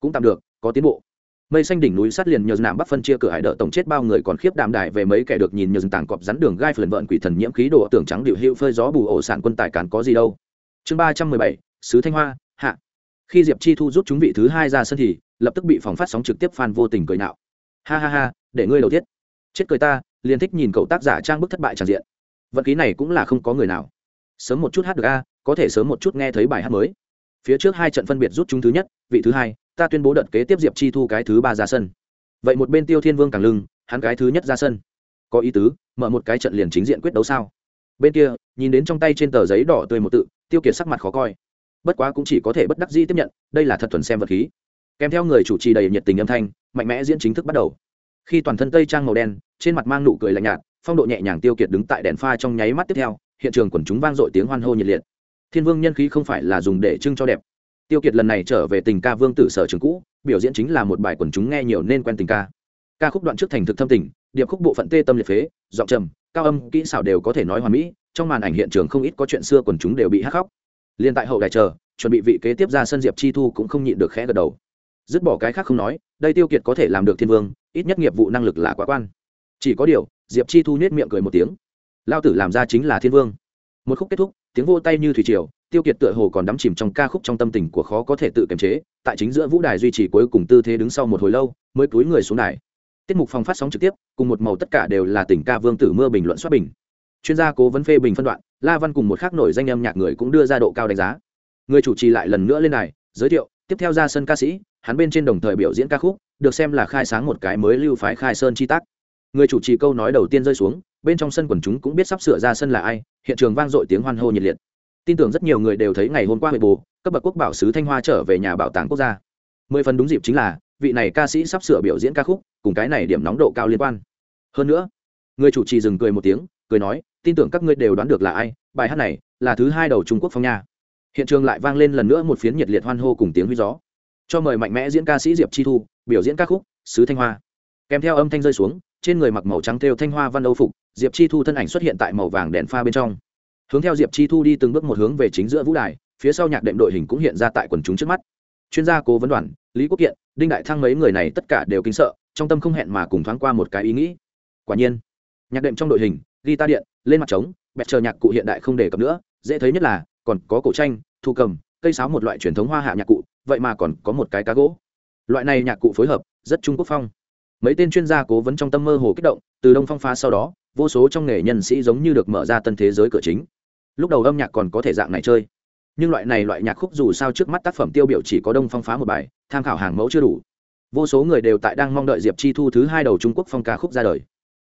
Cũng tạm được, có tiến bộ mây xanh đỉnh núi sát liền nhờ nạm bắc phân chia cửa hải đỡ tổng chết bao người còn khiếp đàm đại về mấy kẻ được nhìn nhờ tảng cọp rắn đường gai phần vợn quỷ thần nhiễm khí đồ tưởng trắng điệu hữu phơi gió bù ổ sản quân tài cán có gì đâu. Chương ba trăm mười bảy, sứ thanh hoa, hạ. Khi diệp chi thu rút chúng vị thứ hai ra sân thì, lập tức bị phòng phát sóng trực tiếp phan vô tình cười nạo. Ha ha ha, để ngươi đầu tiết chết cười ta, liền thích nhìn cậu tác giả trang bức thất bại tràn diện. Vận khí này cũng là không có người nào. Sớm một chút hát được a, có thể sớm một chút nghe thấy bài hát mới. Phía trước hai trận phân biệt rút chúng thứ nhất, vị thứ hai ta tuyên bố đợt kế tiếp diệp chi thu cái thứ ba ra sân. Vậy một bên tiêu thiên vương càng lưng, hắn cái thứ nhất ra sân. Có ý tứ, mở một cái trận liền chính diện quyết đấu sao? Bên kia, nhìn đến trong tay trên tờ giấy đỏ tươi một tự, tiêu kiệt sắc mặt khó coi. Bất quá cũng chỉ có thể bất đắc dĩ tiếp nhận, đây là thật thuần xem vật khí. Kèm theo người chủ trì đầy nhiệt tình âm thanh, mạnh mẽ diễn chính thức bắt đầu. Khi toàn thân tây trang màu đen, trên mặt mang nụ cười lạnh nhạt, phong độ nhẹ nhàng tiêu kiệt đứng tại đèn pha trong nháy mắt tiếp theo, hiện trường quần chúng vang dội tiếng hoan hô nhiệt liệt. Thiên vương nhân khí không phải là dùng để trưng cho đẹp tiêu kiệt lần này trở về tình ca vương tử sở trường cũ, biểu diễn chính là một bài quần chúng nghe nhiều nên quen tình ca. Ca khúc đoạn trước thành thực thâm tình, điệp khúc bộ phận tê tâm liệt phế, giọng trầm, cao âm, kỹ xảo đều có thể nói hoàn mỹ, trong màn ảnh hiện trường không ít có chuyện xưa quần chúng đều bị hắc khóc liên tại hậu đài chờ, chuẩn bị vị kế tiếp ra sân diệp chi thu cũng không nhịn được khẽ gật đầu. Dứt bỏ cái khác không nói, đây tiêu kiệt có thể làm được thiên vương, ít nhất nghiệp vụ năng lực là quá quan. Chỉ có điều, diệp chi thu nhét miệng cười một tiếng. Lao tử làm ra chính là thiên vương. Một khúc kết thúc tiếng vô tay như thủy triều, tiêu kiệt tựa hồ còn đắm chìm trong ca khúc trong tâm tình của khó có thể tự kiềm chế, tại chính giữa vũ đài duy trì cuối cùng tư thế đứng sau một hồi lâu, mới cúi người xuống đài. Tiết mục phòng phát sóng trực tiếp, cùng một màu tất cả đều là tình ca vương tử mưa bình luận xuất bình. Chuyên gia cố vấn phê bình phân đoạn, la văn cùng một khác nổi danh âm nhạc người cũng đưa ra độ cao đánh giá. Người chủ trì lại lần nữa lên đài, giới thiệu, tiếp theo ra sân ca sĩ, hắn bên trên đồng thời biểu diễn ca khúc, được xem là khai sáng một cái mới lưu phái khai sơn chi tác. Người chủ trì câu nói đầu tiên rơi xuống bên trong sân quần chúng cũng biết sắp sửa ra sân là ai, hiện trường vang dội tiếng hoan hô nhiệt liệt. Tin tưởng rất nhiều người đều thấy ngày hôm qua huệ bồ, cấp bậc quốc bảo sứ thanh hoa trở về nhà bảo tàng quốc gia. Mười phần đúng dịp chính là, vị này ca sĩ sắp sửa biểu diễn ca khúc, cùng cái này điểm nóng độ cao liên quan. Hơn nữa, người chủ trì dừng cười một tiếng, cười nói, tin tưởng các ngươi đều đoán được là ai, bài hát này là thứ hai đầu trung quốc phong nha. Hiện trường lại vang lên lần nữa một phiến nhiệt liệt hoan hô cùng tiếng huy gió. Cho mời mạnh mẽ diễn ca sĩ diệp chi thu biểu diễn ca khúc, sứ thanh hoa. Kèm theo âm thanh rơi xuống, trên người mặc màu trắng theo thanh hoa văn âu phục diệp chi thu thân ảnh xuất hiện tại màu vàng đèn pha bên trong. Hướng theo diệp chi thu đi từng bước một hướng về chính giữa vũ đài, phía sau nhạc đệm đội hình cũng hiện ra tại quần chúng trước mắt. Chuyên gia cố vấn đoàn, lý quốc kiện, đinh đại thăng mấy người này tất cả đều kính sợ, trong tâm không hẹn mà cùng thoáng qua một cái ý nghĩ. Quả nhiên, nhạc đệm trong đội hình, guitar điện, lên mặt trống, bẹt chờ nhạc cụ hiện đại không đề cập nữa, dễ thấy nhất là, còn có cổ tranh, thu cầm, cây sáo một loại truyền thống hoa hạ nhạc cụ, vậy mà còn có một cái cá gỗ. Loại này nhạc cụ phối hợp, rất trung quốc phong. Mấy tên chuyên gia cố vấn trong tâm mơ hồ kích động, từ đông phong phá sau đó vô số trong nghề nhân sĩ giống như được mở ra tân thế giới cửa chính. Lúc đầu âm nhạc còn có thể dạng này chơi, nhưng loại này loại nhạc khúc dù sao trước mắt tác phẩm tiêu biểu chỉ có đông phong phá một bài, tham khảo hàng mẫu chưa đủ. Vô số người đều tại đang mong đợi diệp chi thu thứ hai đầu trung quốc phong ca khúc ra đời.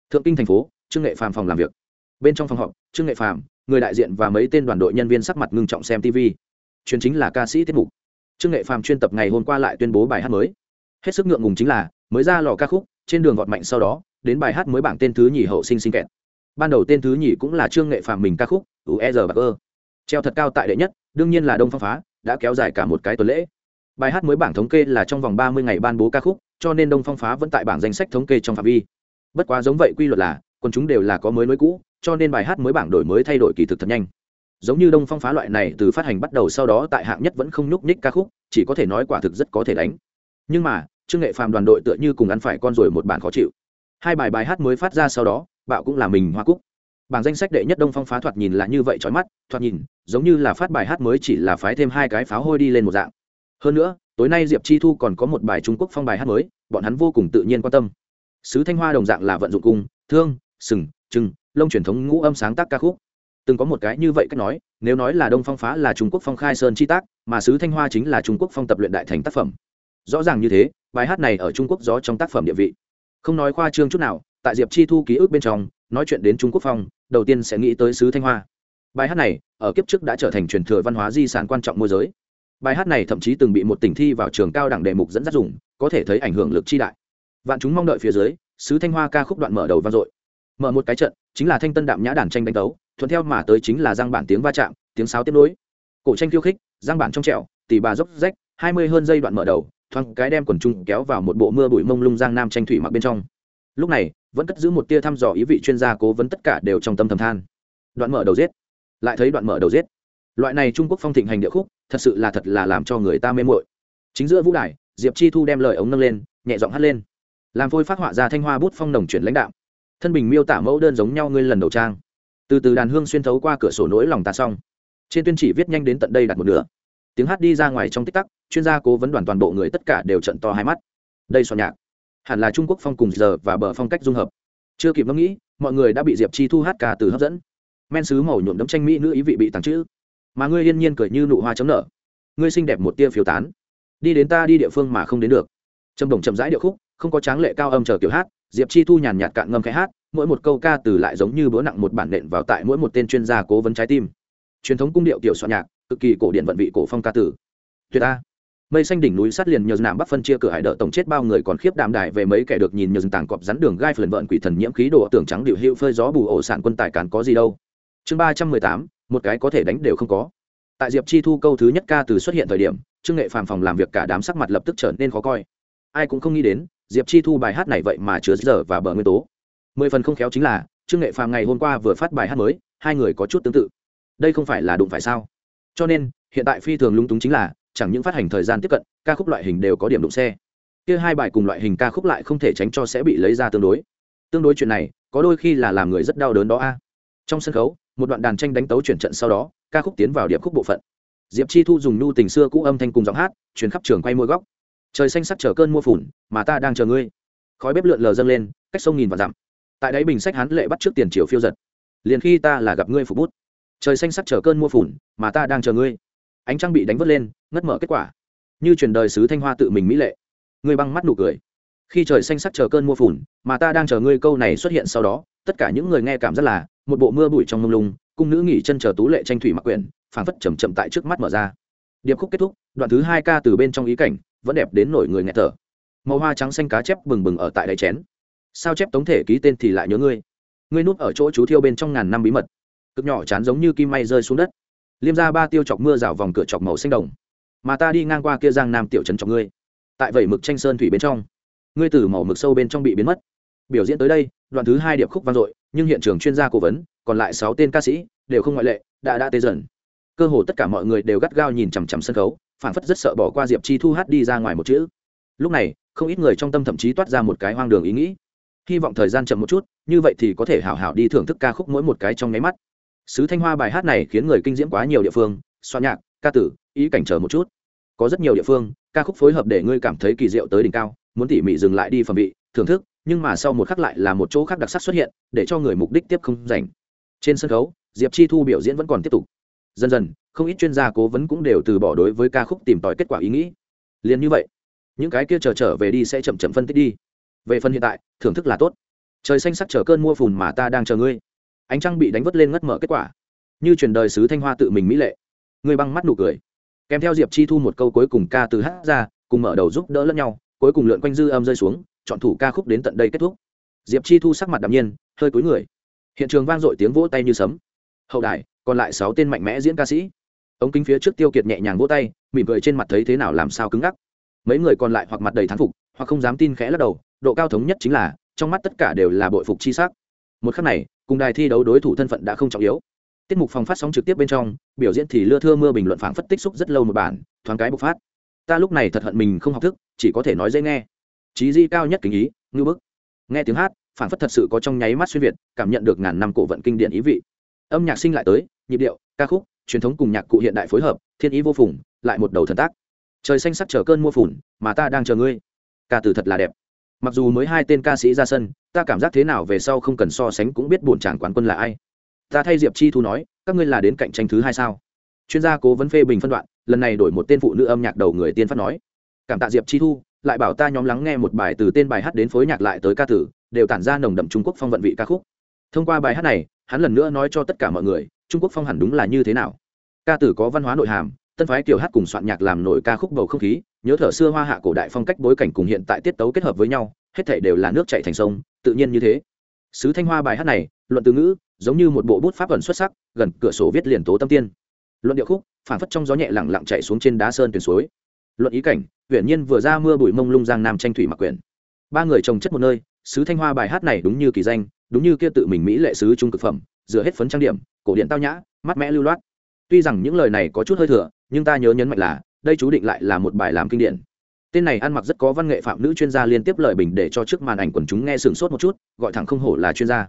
Thượng kinh thành phố, trương nghệ phàm phòng làm việc. Bên trong phòng họp, trương nghệ phàm, người đại diện và mấy tên đoàn đội nhân viên sắc mặt ngưng trọng xem tv chuyên chính là ca sĩ tiết mục. Trương nghệ phàm chuyên tập ngày hôm qua lại tuyên bố bài hát mới. Hết sức ngượng ngùng chính là, mới ra lò ca khúc, trên đường vọt mạnh sau đó đến bài hát mới bảng tên thứ nhì hậu sinh sinh kẹt. Ban đầu tên thứ nhì cũng là trương nghệ phàm mình ca khúc, u e r bạc ơ. Treo thật cao tại đệ nhất, đương nhiên là đông phong phá, đã kéo dài cả một cái tuần lễ. Bài hát mới bảng thống kê là trong vòng ba mươi ngày ban bố ca khúc, cho nên đông phong phá vẫn tại bảng danh sách thống kê trong phạm vi. Bất quá giống vậy quy luật là quân chúng đều là có mới nối cũ, cho nên bài hát mới bảng đổi mới thay đổi kỳ thực thật nhanh. Giống như đông phong phá loại này từ phát hành bắt đầu sau đó tại hạng nhất vẫn không nhúc nhích ca khúc, chỉ có thể nói quả thực rất có thể đánh. Nhưng mà, trương nghệ phàm đoàn đội tựa như cùng ăn phải con rồi một bản khó chịu hai bài bài hát mới phát ra sau đó, bạo cũng là mình hoa cúc. Bảng danh sách đệ nhất đông phong phá thoạt nhìn là như vậy trói mắt, thoạt nhìn, giống như là phát bài hát mới chỉ là phái thêm hai cái pháo hôi đi lên một dạng. Hơn nữa, tối nay diệp chi thu còn có một bài trung quốc phong bài hát mới, bọn hắn vô cùng tự nhiên quan tâm. Sứ thanh hoa đồng dạng là vận dụng cung, thương, sừng, trừng, lông truyền thống ngũ âm sáng tác ca khúc. Từng có một cái như vậy cách nói, nếu nói là đông phong phá là trung quốc phong khai sơn chi tác, mà sứ thanh hoa chính là trung quốc phong tập luyện đại thành tác phẩm. Rõ ràng như thế, bài hát này ở trung quốc gió trong tác phẩm địa vị không nói khoa trương chút nào, tại diệp chi thu ký ức bên trong, nói chuyện đến trung quốc phong, đầu tiên sẽ nghĩ tới sứ thanh hoa. Bài hát này, ở kiếp trước đã trở thành truyền thừa văn hóa di sản quan trọng môi giới. Bài hát này thậm chí từng bị một tỉnh thi vào trường cao đẳng đề mục dẫn dắt dùng, có thể thấy ảnh hưởng lực chi đại. Vạn chúng mong đợi phía dưới, sứ thanh hoa ca khúc đoạn mở đầu vang dội. Mở một cái trận, chính là thanh tân đạm nhã đàn tranh đánh tấu, thuận theo mà tới chính là giang bản tiếng va chạm, tiếng sáo tiếp nối. Cổ tranh khiêu khích, giang bản trong trẹo tỷ bà dốc rách, hai mươi hơn giây đoạn mở đầu thoáng cái đem quần trung kéo vào một bộ mưa bụi mông lung giang nam tranh thủy mặc bên trong. Lúc này, vẫn cất giữ một tia thăm dò ý vị chuyên gia cố vấn tất cả đều trong tâm thầm than. Đoạn mở đầu giết. Lại thấy đoạn mở đầu giết. Loại này trung quốc phong thịnh hành địa khúc, thật sự là thật là làm cho người ta mê mội chính giữa vũ đài, diệp chi thu đem lời ống nâng lên, nhẹ giọng hát lên. Làm phôi phát họa ra thanh hoa bút phong nồng chuyển lãnh đạo. Thân bình miêu tả mẫu đơn giống nhau ngươi lần đầu trang. Từ từ đàn hương xuyên thấu qua cửa sổ nỗi lòng ta xong. Trên tuyên chỉ viết nhanh đến tận đây đặt một nửa tiếng hát đi ra ngoài trong tích tắc, chuyên gia cố vấn đoàn toàn bộ người tất cả đều trận to hai mắt. Đây soạn nhạc. Hẳn là trung quốc phong cùng giờ và bờ phong cách dung hợp. Chưa kịp ngẫm nghĩ, mọi người đã bị diệp chi thu hát ca từ hấp dẫn. Men sứ màu nhuộm đấm tranh mỹ nữ ý vị bị tàng trữ. Mà ngươi yên nhiên cười như nụ hoa chấm nở. Ngươi xinh đẹp một tia phiếu tán. Đi đến ta đi địa phương mà không đến được. Trầm đồng chậm rãi điệu khúc, không có tráng lệ cao âm chờ kiểu hát, diệp chi thu nhàn nhạt cạn ngâm khẽ hát, mỗi một câu ca từ lại giống như bữa nặng một bản nện vào tại mỗi một tên chuyên gia cố vấn trái tim. Truyền thống cung điệu tiểu soạn nhạc cực kỳ cổ điện vận vị cổ phong ca tử. Tuyệt a. Mây xanh đỉnh núi sát liền nhờ nạm bắc phân chia cửa hải đợ tổng chết bao người còn khiếp đạm đài về mấy kẻ được nhìn nhờ tảng cọp rắn đường gai phần vợn quỷ thần nhiễm khí đồ tưởng trắng điệu hữu phơi gió bù ổ sản quân tài cản có gì đâu. Chương ba trăm mười tám, một cái có thể đánh đều không có. Tại diệp chi thu câu thứ nhất ca từ xuất hiện thời điểm, trương nghệ phàm phòng làm việc cả đám sắc mặt lập tức trở nên khó coi. Ai cũng không nghĩ đến, diệp chi thu bài hát này vậy mà chứa giờ và bờ nguyên tố. Mười phần không khéo chính là, trương nghệ phàm ngày hôm qua vừa phát bài hát mới, hai người có chút tương tự. Đây không phải là đụng phải sao? Cho nên, hiện tại phi thường lung túng chính là, chẳng những phát hành thời gian tiếp cận, ca khúc loại hình đều có điểm đụng xe. Kia hai bài cùng loại hình ca khúc lại không thể tránh cho sẽ bị lấy ra tương đối. Tương đối chuyện này, có đôi khi là làm người rất đau đớn đó a. Trong sân khấu, một đoạn đàn tranh đánh tấu chuyển trận sau đó, ca khúc tiến vào điệp khúc bộ phận. Diệp chi thu dùng nhu tình xưa cũ âm thanh cùng giọng hát chuyến khắp trường quay môi góc. Trời xanh sắc chở cơn mua phủn mà ta đang chờ ngươi. Khói bếp lượn lờ dâng lên, cách sông nghìn và dặm. Tại đáy bình sách hán lệ bắt trước tiền triều phiêu giật. Liền khi ta là gặp ngươi phục bút trời xanh sắc chờ cơn mua phủn mà ta đang chờ ngươi. Ánh trăng bị đánh vớt lên, ngất mở kết quả. Như truyền đời sứ thanh hoa tự mình mỹ lệ. Ngươi băng mắt nụ cười. Khi trời xanh sắc chờ cơn mua phủn mà ta đang chờ ngươi câu này xuất hiện sau đó, tất cả những người nghe cảm rất là, một bộ mưa bụi trong mông lung, cung nữ nghỉ chân chờ tú lệ tranh thủy mặc quyển, phảng phất chầm chậm tại trước mắt mở ra. Điệp khúc kết thúc, đoạn thứ hai ca từ bên trong ý cảnh, vẫn đẹp đến nổi người nghe thở. Màu hoa trắng xanh cá chép bừng bừng ở tại đáy chén. Sao chép tống thể ký tên thì lại nhớ ngươi. Ngươi núp ở chỗ chú thiêu bên trong ngàn năm bí mật cực nhỏ chán giống như kim may rơi xuống đất. Liêm ra ba tiêu chọc mưa rào vòng cửa chọc màu xanh đồng. Mà ta đi ngang qua kia giang nam tiểu trấn chọc ngươi. Tại vậy mực tranh sơn thủy bên trong, ngươi từ màu mực sâu bên trong bị biến mất. Biểu diễn tới đây, đoạn thứ hai điệp khúc vang dội, nhưng hiện trường chuyên gia cố vấn, còn lại sáu tên ca sĩ, đều không ngoại lệ, đã đã tê dần. Cơ hồ tất cả mọi người đều gắt gao nhìn chằm chằm sân khấu phản phất rất sợ bỏ qua diệp chi thu hát đi ra ngoài một chữ. Lúc này, không ít người trong tâm thậm chí toát ra một cái hoang đường ý nghĩ. Hy vọng thời gian chậm một chút, như vậy thì có thể hảo hảo đi thưởng thức ca khúc mỗi một cái trong nháy mắt sứ thanh hoa bài hát này khiến người kinh diễm quá nhiều địa phương soạn nhạc ca tử ý cảnh chờ một chút. Có rất nhiều địa phương ca khúc phối hợp để ngươi cảm thấy kỳ diệu tới đỉnh cao muốn tỉ mỉ dừng lại đi phẩm vị thưởng thức nhưng mà sau một khắc lại là một chỗ khác đặc sắc xuất hiện để cho người mục đích tiếp không rảnh. Trên sân khấu diệp chi thu biểu diễn vẫn còn tiếp tục. Dần dần không ít chuyên gia cố vấn cũng đều từ bỏ đối với ca khúc tìm tòi kết quả ý nghĩ. Liền như vậy những cái kia chờ trở, trở về đi sẽ chậm chậm phân tích đi. Về phần hiện tại thưởng thức là tốt. Trời xanh sắc chờ cơn mua phùn mà ta đang chờ ngươi ánh trăng bị đánh vất lên ngất mở kết quả. Như truyền đời sứ thanh hoa tự mình mỹ lệ. Người băng mắt nụ cười. Kèm theo diệp chi thu một câu cuối cùng ca từ hát ra, cùng mở đầu giúp đỡ lẫn nhau, cuối cùng lượn quanh dư âm rơi xuống, chọn thủ ca khúc đến tận đây kết thúc. Diệp chi thu sắc mặt đạm nhiên, hơi cúi người. Hiện trường vang dội tiếng vỗ tay như sấm. Hậu đài, còn lại sáu tên mạnh mẽ diễn ca sĩ. Ống kính phía trước tiêu kiệt nhẹ nhàng vỗ tay, mỉm cười trên mặt thấy thế nào làm sao cứng ngắc. Mấy người còn lại hoặc mặt đầy thán phục, hoặc không dám tin khẽ lắc đầu, độ cao thống nhất chính là, trong mắt tất cả đều là bội phục chi sắc. Một khắc này cùng đài thi đấu đối thủ thân phận đã không trọng yếu. Tiết mục phòng phát sóng trực tiếp bên trong, biểu diễn thì lưa thưa mưa bình luận phảng phất tích xúc rất lâu một bản, thoáng cái bộc phát. Ta lúc này thật hận mình không học thức, chỉ có thể nói dễ nghe. Trí di cao nhất kính ý ngư bức. Nghe tiếng hát, phảng phất thật sự có trong nháy mắt xuyên việt, cảm nhận được ngàn năm cổ vận kinh điển ý vị. Âm nhạc sinh lại tới, nhịp điệu, ca khúc, truyền thống cùng nhạc cụ hiện đại phối hợp, thiên ý vô phùng, lại một đầu thần tác. Trời xanh sắc chờ cơn mua phủn mà ta đang chờ ngươi. Ca từ thật là đẹp mặc dù mới hai tên ca sĩ ra sân, ta cảm giác thế nào về sau không cần so sánh cũng biết bổn chàng quán quân là ai. Ta thay diệp chi thu nói, các ngươi là đến cạnh tranh thứ hai sao? Chuyên gia cố vấn phê bình phân đoạn, lần này đổi một tên phụ nữ âm nhạc đầu người tiên phát nói. Cảm tạ diệp chi thu, lại bảo ta nhóm lắng nghe một bài từ tên bài hát đến phối nhạc lại tới ca tử, đều tản ra nồng đậm trung quốc phong vận vị ca khúc. Thông qua bài hát này, hắn lần nữa nói cho tất cả mọi người, trung quốc phong hẳn đúng là như thế nào. Ca tử có văn hóa nội hàm tân phái kiểu hát cùng soạn nhạc làm nổi ca khúc bầu không khí, nhớ thở xưa hoa hạ cổ đại phong cách bối cảnh cùng hiện tại tiết tấu kết hợp với nhau, hết thể đều là nước chạy thành sông, tự nhiên như thế. Sứ thanh hoa bài hát này, luận từ ngữ, giống như một bộ bút pháp ẩn xuất sắc, gần cửa sổ viết liền tố tâm tiên. Luận điệu khúc phản phất trong gió nhẹ lẳng lặng chạy xuống trên đá sơn tuyển suối. Luận ý cảnh uyển nhiên vừa ra mưa bụi mông lung giang nam tranh thủy mặc quyển. Ba người trồng chất một nơi, sứ thanh hoa bài hát này đúng như kỳ danh, đúng như kia tự mình mỹ lệ sứ trung cực phẩm, dựa hết phấn trang điểm, cổ điện tao nhã mắt mẽ lưu loát. Tuy rằng những lời này có chút hơi thừa nhưng ta nhớ nhấn mạnh là, đây chú định lại là một bài làm kinh điển. Tên này ăn mặc rất có văn nghệ phạm nữ chuyên gia liên tiếp lời bình để cho trước màn ảnh quần chúng nghe sửng sốt một chút, gọi thẳng không hổ là chuyên gia.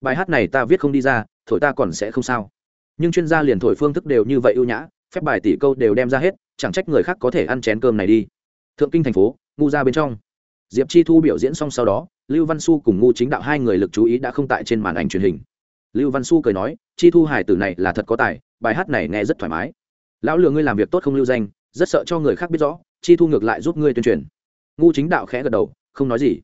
Bài hát này ta viết không đi ra, thổi ta còn sẽ không sao. Nhưng chuyên gia liền thổi phương thức đều như vậy ưu nhã, phép bài tỷ câu đều đem ra hết, chẳng trách người khác có thể ăn chén cơm này đi. Thượng kinh thành phố, ngu ra bên trong. Diệp chi thu biểu diễn xong sau đó, lưu văn su cùng ngu chính đạo hai người lực chú ý đã không tại trên màn ảnh truyền hình. Lưu văn su cười nói, chi thu hải tử này là thật có tài, bài hát này nghe rất thoải mái lão lừa ngươi làm việc tốt không lưu danh, rất sợ cho người khác biết rõ, chi thu ngược lại giúp ngươi tuyên truyền. Ngu chính đạo khẽ gật đầu, không nói gì.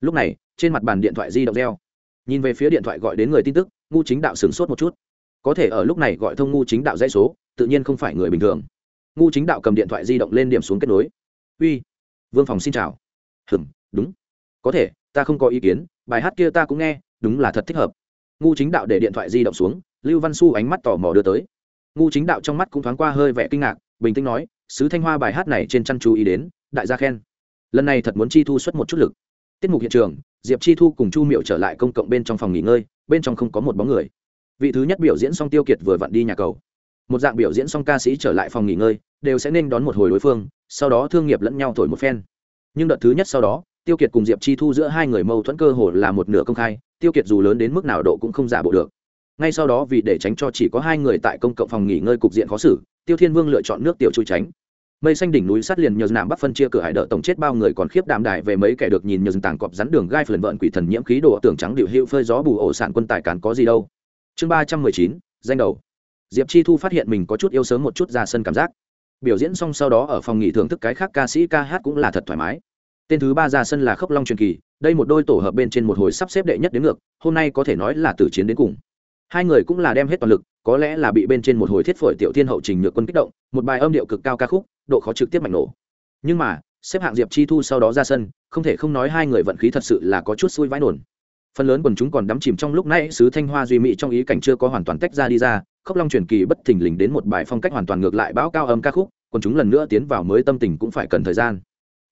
Lúc này, trên mặt bàn điện thoại di động reo. Nhìn về phía điện thoại gọi đến người tin tức, ngu chính đạo sửng sốt một chút. Có thể ở lúc này gọi thông ngu chính đạo dãy số, tự nhiên không phải người bình thường. Ngu chính đạo cầm điện thoại di động lên điểm xuống kết nối. Uy, vương phòng xin chào. Hừm đúng. Có thể, ta không có ý kiến, bài hát kia ta cũng nghe, đúng là thật thích hợp. Ngu chính đạo để điện thoại di động xuống, lưu văn su ánh mắt tò mò đưa tới ngu chính đạo trong mắt cũng thoáng qua hơi vẻ kinh ngạc, bình tĩnh nói, sứ thanh hoa bài hát này trên chăn chú ý đến, đại gia khen. Lần này thật muốn chi thu xuất một chút lực. Tiết mục hiện trường, diệp chi thu cùng chu miệu trở lại công cộng bên trong phòng nghỉ ngơi, bên trong không có một bóng người. Vị thứ nhất biểu diễn xong tiêu kiệt vừa vặn đi nhà cầu. Một dạng biểu diễn xong ca sĩ trở lại phòng nghỉ ngơi, đều sẽ nên đón một hồi đối phương, sau đó thương nghiệp lẫn nhau thổi một phen. Nhưng đợt thứ nhất sau đó, tiêu kiệt cùng diệp chi thu giữa hai người mâu thuẫn cơ hồ là một nửa công khai, tiêu kiệt dù lớn đến mức nào độ cũng không giả bộ được ngay sau đó vì để tránh cho chỉ có hai người tại công cộng phòng nghỉ ngơi cục diện khó xử, tiêu thiên vương lựa chọn nước tiểu chui tránh. Mây xanh đỉnh núi sát liền nhờ nạm bắc phân chia cửa hải đỡ tổng chết bao người còn khiếp đàm đại về mấy kẻ được nhìn nhờ tảng cọp rắn đường gai phần vợn quỷ thần nhiễm khí đổ tưởng trắng điệu hữu phơi gió bù ổ sản quân tài cán có gì đâu. Chương ba trăm mười chín, danh đầu. Diệp chi thu phát hiện mình có chút yêu sớm một chút ra sân cảm giác. Biểu diễn xong sau đó ở phòng nghỉ thưởng thức cái khác ca sĩ ca hát cũng là thật thoải mái. Tên thứ ba ra sân là khốc long truyền kỳ, đây một đôi tổ hợp bên trên một hồi sắp xếp đệ nhất đến ngược, hôm nay có thể nói là từ chiến đến cùng hai người cũng là đem hết toàn lực, có lẽ là bị bên trên một hồi thiết phổi tiểu thiên hậu trình nhược quân kích động, một bài âm điệu cực cao ca khúc, độ khó trực tiếp mạnh nổ. Nhưng mà, xếp hạng diệp chi thu sau đó ra sân, không thể không nói hai người vận khí thật sự là có chút xui vãi nổn. Phần lớn quần chúng còn đắm chìm trong lúc nãy sứ thanh hoa duy mỹ trong ý cảnh chưa có hoàn toàn tách ra đi ra, khốc long truyền kỳ bất thình lình đến một bài phong cách hoàn toàn ngược lại bão cao âm ca khúc, quần chúng lần nữa tiến vào mới tâm tình cũng phải cần thời gian.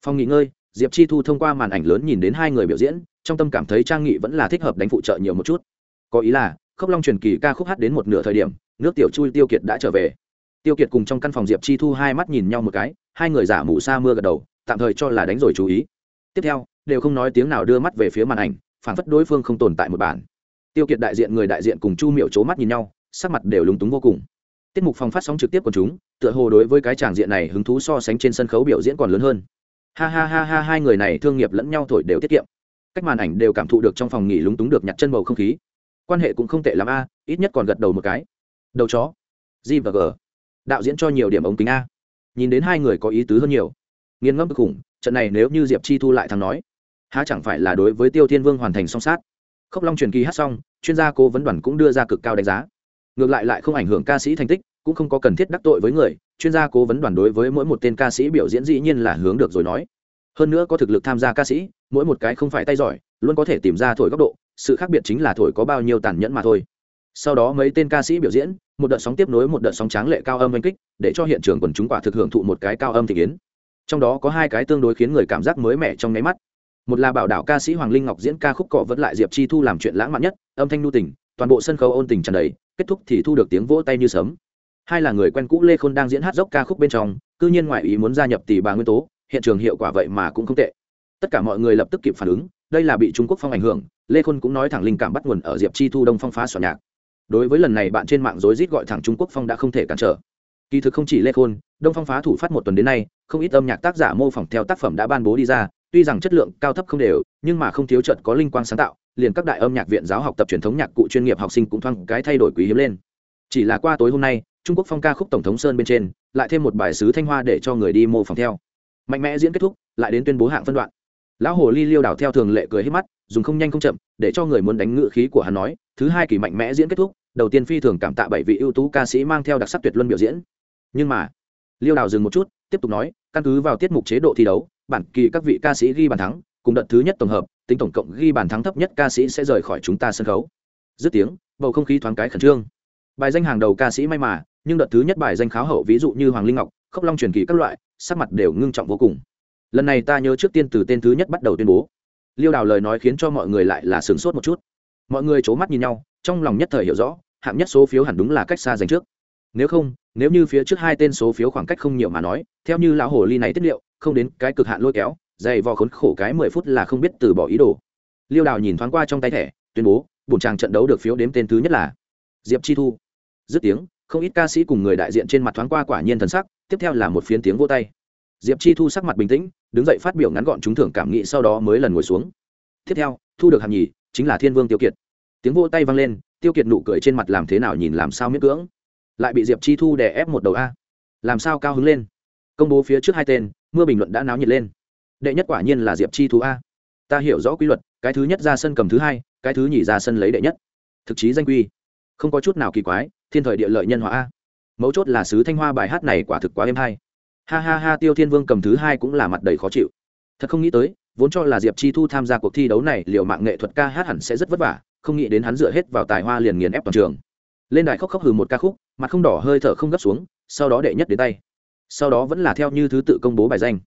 Phong nghỉ ngơi, diệp chi thu thông qua màn ảnh lớn nhìn đến hai người biểu diễn, trong tâm cảm thấy trang nghị vẫn là thích hợp đánh phụ trợ nhiều một chút. Có ý là khốc long truyền kỳ ca khúc hát đến một nửa thời điểm, nước tiểu chui tiêu kiệt đã trở về. Tiêu kiệt cùng trong căn phòng diệp chi thu hai mắt nhìn nhau một cái, hai người giả mù sa mưa gật đầu, tạm thời cho là đánh rồi chú ý. Tiếp theo, đều không nói tiếng nào đưa mắt về phía màn ảnh, phản phất đối phương không tồn tại một bản. Tiêu kiệt đại diện người đại diện cùng chu miệu c mắt nhìn nhau, sắc mặt đều lúng túng vô cùng. Tiết mục phòng phát sóng trực tiếp của chúng, tựa hồ đối với cái tràng diện này hứng thú so sánh trên sân khấu biểu diễn còn lớn hơn. Ha ha ha ha, hai người này thương nghiệp lẫn nhau thổi đều tiết kiệm. Cách màn ảnh đều cảm thụ được trong phòng nghỉ lúng túng được nhặt chân bầu không khí quan hệ cũng không tệ l a, ít nhất còn gật đầu một cái. Đầu chó. G và g. Đạo diễn cho nhiều điểm ống kính a. Nhìn đến hai người có ý tứ hơn nhiều. Nghiên ngẫm cực khủng, trận này nếu như diệp chi thu lại thắng nói, há chẳng phải là đối với tiêu thiên vương hoàn thành song sát. Khốc long truyền kỳ hát xong, chuyên gia cố vấn đoàn cũng đưa ra cực cao đánh giá. Ngược lại lại không ảnh hưởng ca sĩ thành tích, cũng không có cần thiết đắc tội với người, chuyên gia cố vấn đoàn đối với mỗi một tên ca sĩ biểu diễn dĩ nhiên là hướng được rồi nói. Hơn nữa có thực lực tham gia ca sĩ, mỗi một cái không phải tay giỏi, luôn có thể tìm ra thổi góc độ sự khác biệt chính là thổi có bao nhiêu tàn nhẫn mà thôi. Sau đó mấy tên ca sĩ biểu diễn, một đợt sóng tiếp nối một đợt sóng tráng lệ cao âm oanh kích, để cho hiện trường quần chúng quả thực hưởng thụ một cái cao âm thị kiến. Trong đó có hai cái tương đối khiến người cảm giác mới mẻ trong nháy mắt. Một là bảo đảo ca sĩ hoàng linh ngọc diễn ca khúc cọ vẫn lại diệp chi thu làm chuyện lãng mạn nhất, âm thanh nu tình, toàn bộ sân khấu ôn tình tràn đầy, kết thúc thì thu được tiếng vỗ tay như sấm. Hai là người quen cũ lê khôn đang diễn hát dốc ca khúc bên trong, cư nhiên ngoại ý muốn gia nhập tỷ bà nguyên tố, hiện trường hiệu quả vậy mà cũng không tệ. Tất cả mọi người lập tức kịp phản ứng, đây là bị trung quốc phong ảnh hưởng lê khôn cũng nói thẳng linh cảm bắt nguồn ở diệp chi thu đông phong phá soạn nhạc. Đối với lần này bạn trên mạng rối rít gọi thẳng trung quốc phong đã không thể cản trở. Kỳ thực không chỉ lê khôn, đông phong phá thủ phát một tuần đến nay, không ít âm nhạc tác giả mô phỏng theo tác phẩm đã ban bố đi ra, tuy rằng chất lượng cao thấp không đều, nhưng mà không thiếu trận có linh quang sáng tạo, liền các đại âm nhạc viện giáo học tập truyền thống nhạc cụ chuyên nghiệp học sinh cũng thoáng cái thay đổi quý hiếm lên. Chỉ là qua tối hôm nay, trung quốc phong ca khúc tổng thống sơn bên trên, lại thêm một bài sứ thanh hoa để cho người đi mô phỏng theo. Mạnh mẽ diễn kết thúc, lại đến tuyên bố hạng phân đoạn. Lão hồ ly liêu đảo theo thường lệ cười hết mắt dùng không nhanh không chậm, để cho người muốn đánh ngự khí của hắn nói, thứ hai kỳ mạnh mẽ diễn kết thúc, đầu tiên phi thường cảm tạ bảy vị ưu tú ca sĩ mang theo đặc sắc tuyệt luân biểu diễn. Nhưng mà, liêu đào dừng một chút, tiếp tục nói, căn cứ vào tiết mục chế độ thi đấu, bản kỳ các vị ca sĩ ghi bàn thắng, cùng đợt thứ nhất tổng hợp, tính tổng cộng ghi bàn thắng thấp nhất ca sĩ sẽ rời khỏi chúng ta sân khấu. Dứt tiếng, bầu không khí thoáng cái khẩn trương. Bài danh hàng đầu ca sĩ may mà, nhưng đợt thứ nhất bài danh kháo hậu ví dụ như hoàng linh ngọc, khốc long truyền kỳ các loại, sắc mặt đều ngưng trọng vô cùng. Lần này ta nhớ trước tiên từ tên thứ nhất bắt đầu tuyên bố liêu đào lời nói khiến cho mọi người lại là sửng sốt một chút. Mọi người c h ố mắt nhìn nhau, trong lòng nhất thời hiểu rõ, hạng nhất số phiếu hẳn đúng là cách xa dành trước. Nếu không, nếu như phía trước hai tên số phiếu khoảng cách không nhiều mà nói, theo như lão hồ ly này tiết liệu, không đến cái cực hạn lôi kéo, dày vò khốn khổ cái mười phút là không biết từ bỏ ý đồ. Liêu đào nhìn thoáng qua trong tay thẻ, tuyên bố bùn tràng trận đấu được phiếu đếm tên thứ nhất là diệp chi thu. Dứt tiếng, không ít ca sĩ cùng người đại diện trên mặt thoáng qua quả nhiên thần sắc, tiếp theo là một phiến tiếng vô tay diệp chi thu sắc mặt bình tĩnh, đứng dậy phát biểu ngắn gọn trúng thưởng cảm nghĩ sau đó mới lần ngồi xuống. Tiếp theo, thu được hàm nhì, chính là thiên vương tiêu kiệt. Tiếng vô tay vang lên, tiêu kiệt nụ cười trên mặt làm thế nào nhìn làm sao miễn cưỡng. Lại bị diệp chi thu đè ép một đầu a. Làm sao cao hứng lên? Công bố phía trước hai tên, mưa bình luận đã náo nhiệt lên. Đệ nhất quả nhiên là diệp chi thu a. Ta hiểu rõ quy luật, cái thứ nhất ra sân cầm thứ hai, cái thứ nhì ra sân lấy đệ nhất. Thực chí danh quy. Không có chút nào kỳ quái, thiên thời địa lợi nhân hòa a. Mấu chốt là sứ thanh hoa bài hát này quả thực quá êm hay ha ha ha, tiêu thiên vương cầm thứ hai cũng là mặt đầy khó chịu. Thật không nghĩ tới, vốn cho là diệp chi thu tham gia cuộc thi đấu này liệu mạng nghệ thuật ca hát hẳn sẽ rất vất vả, không nghĩ đến hắn dựa hết vào tài hoa liền nghiền ép toàn trường. Lên đài khóc khóc hừ một ca khúc, mặt không đỏ hơi thở không gấp xuống, sau đó đệ nhất đến tay. Sau đó vẫn là theo như thứ tự công bố bài danh.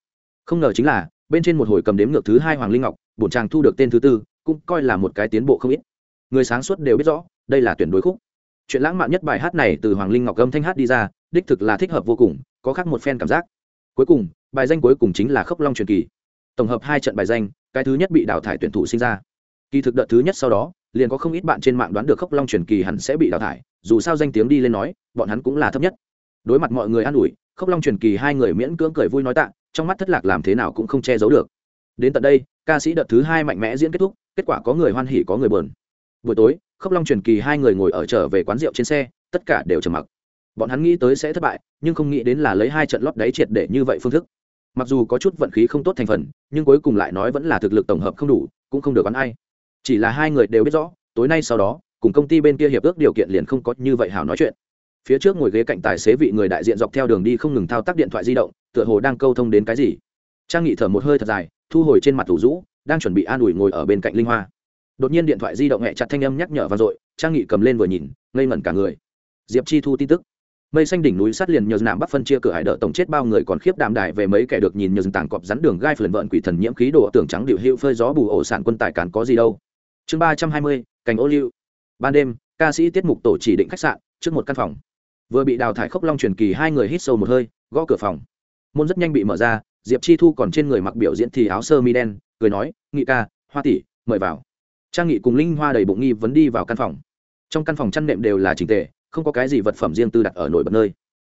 Không ngờ chính là, bên trên một hồi cầm đếm ngược thứ hai hoàng linh ngọc, bổn chàng thu được tên thứ tư, cũng coi là một cái tiến bộ không ít. Người sáng suốt đều biết rõ, đây là tuyển đối khúc. Chuyện lãng mạn nhất bài hát này từ hoàng linh ngọc âm thanh hát đi ra, đích thực là thích hợp vô cùng có khác một phen cảm giác. Cuối cùng, bài danh cuối cùng chính là khốc long truyền kỳ. Tổng hợp hai trận bài danh, cái thứ nhất bị đào thải tuyển thủ sinh ra. Kỳ thực đợt thứ nhất sau đó, liền có không ít bạn trên mạng đoán được khốc long truyền kỳ hẳn sẽ bị đào thải, dù sao danh tiếng đi lên nói, bọn hắn cũng là thấp nhất. Đối mặt mọi người an ủi, khốc long truyền kỳ hai người miễn cưỡng cười vui nói tạ, trong mắt thất lạc làm thế nào cũng không che giấu được. Đến tận đây, ca sĩ đợt thứ hai mạnh mẽ diễn kết thúc, kết quả có người hoan hỉ có người buồn. Buổi tối, khốc long truyền kỳ hai người ngồi ở trở về quán rượu trên xe, tất cả đều trầm mặc bọn hắn nghĩ tới sẽ thất bại, nhưng không nghĩ đến là lấy hai trận lót đáy triệt để như vậy phương thức. Mặc dù có chút vận khí không tốt thành phần, nhưng cuối cùng lại nói vẫn là thực lực tổng hợp không đủ, cũng không được bắn ai. Chỉ là hai người đều biết rõ, tối nay sau đó, cùng công ty bên kia hiệp ước điều kiện liền không có như vậy hảo nói chuyện. Phía trước ngồi ghế cạnh tài xế vị người đại diện dọc theo đường đi không ngừng thao tác điện thoại di động, tựa hồ đang câu thông đến cái gì. Trang nghị thở một hơi thật dài, thu hồi trên mặt thủ rũ, đang chuẩn bị an ủi ngồi ở bên cạnh linh hoa. Đột nhiên điện thoại di động hẹ chặt thanh âm nhắc nhở vang dội, trang nghị cầm lên vừa nhìn, ngây ngẩn cả người. Diệp chi thu tin tức mây xanh đỉnh núi sát liền nhờ nạm bắc phân chia cửa hải đỡ tổng chết bao người còn khiếp đạm đại về mấy kẻ được nhìn nhờ tảng cọp rắn đường gai phần vợn quỷ thần nhiễm khí đồ tưởng trắng điệu hữu phơi gió bù ổ sản quân tài cản có gì đâu. Chương ba trăm hai mươi, cành ô liu. Ban đêm, ca sĩ tiết mục tổ chỉ định khách sạn, trước một căn phòng. Vừa bị đào thải khốc long truyền kỳ hai người hít sâu một hơi, gõ cửa phòng. Môn rất nhanh bị mở ra, diệp chi thu còn trên người mặc biểu diễn thì áo sơ mi đen, cười nói, nghị ca, hoa tỷ, mời vào. Trang nghị cùng linh hoa đầy bụng nghi vấn đi vào căn phòng. Trong căn phòng chăn nệm đều là trình tề không có cái gì vật phẩm riêng tư đặt ở nổi bật nơi.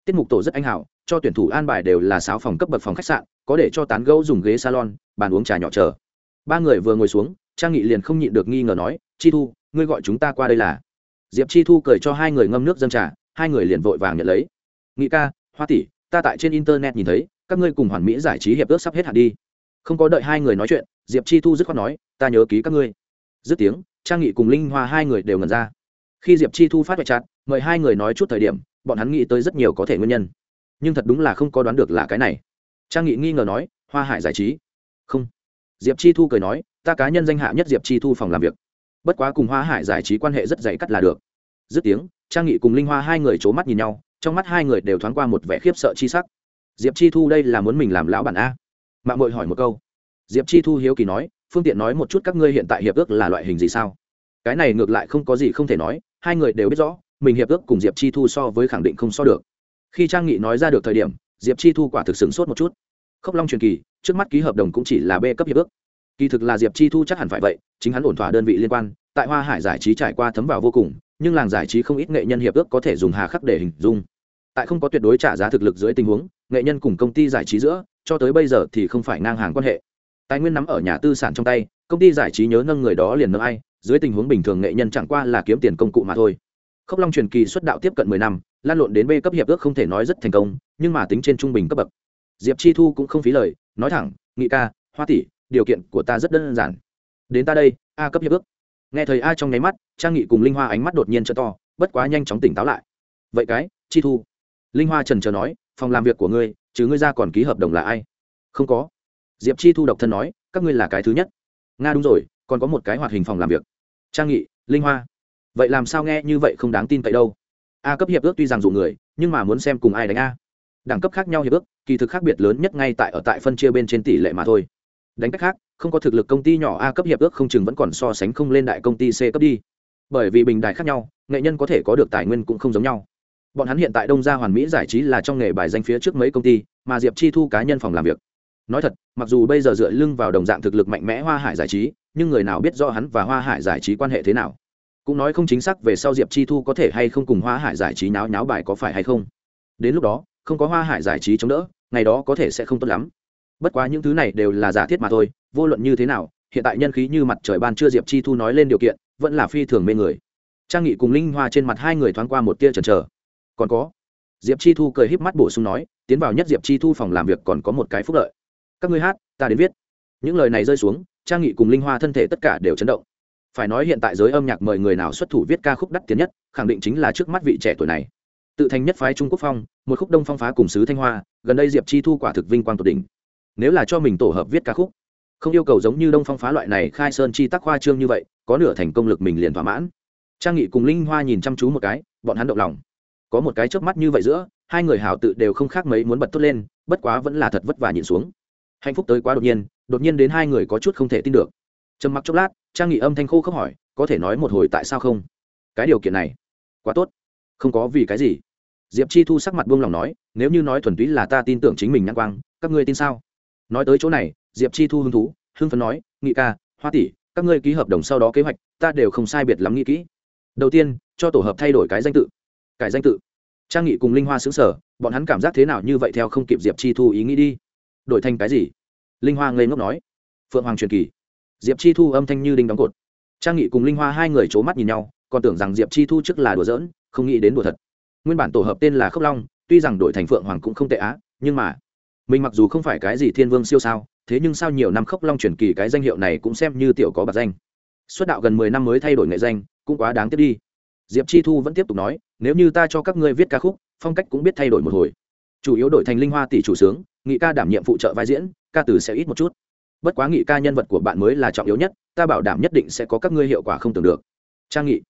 Tiết mục tổ rất anh hảo, cho tuyển thủ an bài đều là sáu phòng cấp bậc phòng khách sạn, có để cho tán gẫu dùng ghế salon, bàn uống trà nhỏ chờ. Ba người vừa ngồi xuống, trang nghị liền không nhịn được nghi ngờ nói, chi thu, ngươi gọi chúng ta qua đây là? Diệp chi thu cười cho hai người ngâm nước dâng trà, hai người liền vội vàng nhận lấy. Nghị ca, hoa tỷ, ta tại trên internet nhìn thấy, các ngươi cùng hoàn mỹ giải trí hiệp ước sắp hết hạn đi. Không có đợi hai người nói chuyện, diệp chi thu dứt khoát nói, ta nhớ ký các ngươi. Dứt tiếng, trang nghị cùng linh hoa hai người đều ngần ra. Khi diệp chi thu phát vạch chặt mời hai người nói chút thời điểm, bọn hắn nghĩ tới rất nhiều có thể nguyên nhân. Nhưng thật đúng là không có đoán được là cái này. Trang nghị nghi ngờ nói, hoa hải giải trí? Không. Diệp chi thu cười nói, ta cá nhân danh hạ nhất diệp chi thu phòng làm việc. Bất quá cùng hoa hải giải trí quan hệ rất dày cắt là được. Dứt tiếng, trang nghị cùng linh hoa hai người c h ố mắt nhìn nhau, trong mắt hai người đều thoáng qua một vẻ khiếp sợ chi sắc. Diệp chi thu đây là muốn mình làm lão bản a? Mạng mội hỏi một câu. Diệp chi thu hiếu kỳ nói, phương tiện nói một chút các ngươi hiện tại hiệp ước là loại hình gì sao? Cái này ngược lại không có gì không thể nói, hai người đều biết rõ mình hiệp ước cùng diệp chi thu so với khẳng định không so được. Khi trang nghị nói ra được thời điểm, diệp chi thu quả thực sửng sốt một chút. Khốc long truyền kỳ, trước mắt ký hợp đồng cũng chỉ là b cấp hiệp ước. Kỳ thực là diệp chi thu chắc hẳn phải vậy, chính hắn ổn thỏa đơn vị liên quan, tại hoa hải giải trí trải qua thấm vào vô cùng, nhưng làng giải trí không ít nghệ nhân hiệp ước có thể dùng hà khắc để hình dung. Tại không có tuyệt đối trả giá thực lực dưới tình huống, nghệ nhân cùng công ty giải trí giữa, cho tới bây giờ thì không phải ngang hàng quan hệ. Tài nguyên nắm ở nhà tư sản trong tay, công ty giải trí nhớ nâng người đó liền nâng ai, dưới tình huống bình thường nghệ nhân chẳng qua là kiếm tiền công cụ mà thôi khốc long truyền kỳ xuất đạo tiếp cận mười năm, lan lộn đến b cấp hiệp ước không thể nói rất thành công, nhưng mà tính trên trung bình cấp bậc. Diệp chi thu cũng không phí lời, nói thẳng, nghị ca, hoa tỷ, điều kiện của ta rất đơn giản. Đến ta đây, a cấp hiệp ước. Nghe thầy a trong nháy mắt, trang nghị cùng linh hoa ánh mắt đột nhiên t to, bất quá nhanh chóng tỉnh táo lại. Vậy cái, chi thu. Linh hoa trần trờ nói, phòng làm việc của ngươi chứ ngươi ra còn ký hợp đồng là ai? Không có. Diệp chi thu độc thân nói, các ngươi là cái thứ nhất. Nga đúng rồi, còn có một cái hoạt hình phòng làm việc. Trang nghị, linh hoa vậy làm sao nghe như vậy không đáng tin cậy đâu? A cấp hiệp ước tuy rằng dụ người, nhưng mà muốn xem cùng ai đánh a. Đẳng cấp khác nhau hiệp ước, kỳ thực khác biệt lớn nhất ngay tại ở tại phân chia bên trên tỷ lệ mà thôi. Đánh cách khác, không có thực lực công ty nhỏ a cấp hiệp ước không chừng vẫn còn so sánh không lên đại công ty c cấp đi. Bởi vì bình đại khác nhau, nghệ nhân có thể có được tài nguyên cũng không giống nhau. Bọn hắn hiện tại đông gia hoàn mỹ giải trí là trong nghề bài danh phía trước mấy công ty, mà diệp chi thu cá nhân phòng làm việc. Nói thật, mặc dù bây giờ dựa lưng vào đồng dạng thực lực mạnh mẽ hoa hải giải trí, nhưng người nào biết rõ hắn và hoa hải giải trí quan hệ thế nào? Cũng nói không chính xác về sau diệp chi thu có thể hay không cùng hoa hải giải trí náo nháo bài có phải hay không. Đến lúc đó, không có hoa hải giải trí chống đỡ, ngày đó có thể sẽ không tốt lắm. Bất quá những thứ này đều là giả thiết mà thôi, vô luận như thế nào, hiện tại nhân khí như mặt trời ban chưa diệp chi thu nói lên điều kiện, vẫn là phi thường mê người. Trang nghị cùng linh hoa trên mặt hai người thoáng qua một tia chần chờ. Còn có, diệp chi thu cười híp mắt bổ sung nói, tiến vào nhất diệp chi thu phòng làm việc còn có một cái phúc lợi. Các ngươi hát, ta đến viết. Những lời này rơi xuống, trang nghị cùng linh hoa thân thể tất cả đều chấn động phải nói hiện tại giới âm nhạc mời người nào xuất thủ viết ca khúc đắt tiền nhất, khẳng định chính là trước mắt vị trẻ tuổi này. Tự thành nhất phái trung quốc phong, một khúc đông phong phá cùng sứ thanh hoa, gần đây diệp chi thu quả thực vinh quang tột đỉnh. Nếu là cho mình tổ hợp viết ca khúc, không yêu cầu giống như đông phong phá loại này khai sơn chi tắc hoa trương như vậy, có nửa thành công lực mình liền thỏa mãn. Trang nghị cùng linh hoa nhìn chăm chú một cái, bọn hắn động lòng. Có một cái chớp mắt như vậy giữa, hai người hảo tự đều không khác mấy muốn bật tốt lên, bất quá vẫn là thật vất vả nhìn xuống. Hạnh phúc tới quá đột nhiên đột nhiên đến hai người có chút không thể tin được trầm mặc chốc lát, trang nghị âm thanh khô khốc hỏi, có thể nói một hồi tại sao không? Cái điều kiện này, quá tốt. Không có vì cái gì. Diệp chi thu sắc mặt buông lòng nói, nếu như nói thuần túy là ta tin tưởng chính mình nhãn quang, các ngươi tin sao? Nói tới chỗ này, diệp chi thu hứng thú, hưng phấn nói, nghị ca, hoa tỷ, các ngươi ký hợp đồng sau đó kế hoạch, ta đều không sai biệt lắm nghĩ kỹ. Đầu tiên, cho tổ hợp thay đổi cái danh tự. Cải danh tự? Trang nghị cùng linh hoa xứng sở bọn hắn cảm giác thế nào như vậy theo không kịp diệp chi thu ý nghĩ đi. Đổi thành cái gì? Linh hoa ngây ngốc nói. Phượng hoàng truyền kỳ diệp chi thu âm thanh như đinh đóng cột. Trang nghị cùng linh hoa hai người c h ố mắt nhìn nhau, còn tưởng rằng diệp chi thu trước là đùa giỡn, không nghĩ đến đùa thật. Nguyên bản tổ hợp tên là khốc long, tuy rằng đội thành phượng hoàng cũng không tệ á, nhưng mà, mình mặc dù không phải cái gì thiên vương siêu sao, thế nhưng sao nhiều năm khốc long truyền kỳ cái danh hiệu này cũng xem như tiểu có bạc danh. Xuất đạo gần mười năm mới thay đổi nghệ danh, cũng quá đáng tiếc đi. Diệp chi thu vẫn tiếp tục nói, nếu như ta cho các ngươi viết ca khúc, phong cách cũng biết thay đổi một hồi. Chủ yếu đổi thành linh hoa tỷ chủ sướng, nghị ca đảm nhiệm phụ trợ vai diễn, ca từ sẽ ít một chút bất quá nghị ca nhân vật của bạn mới là trọng yếu nhất, ta bảo đảm nhất định sẽ có các ngươi hiệu quả không tưởng được. Trang nghị.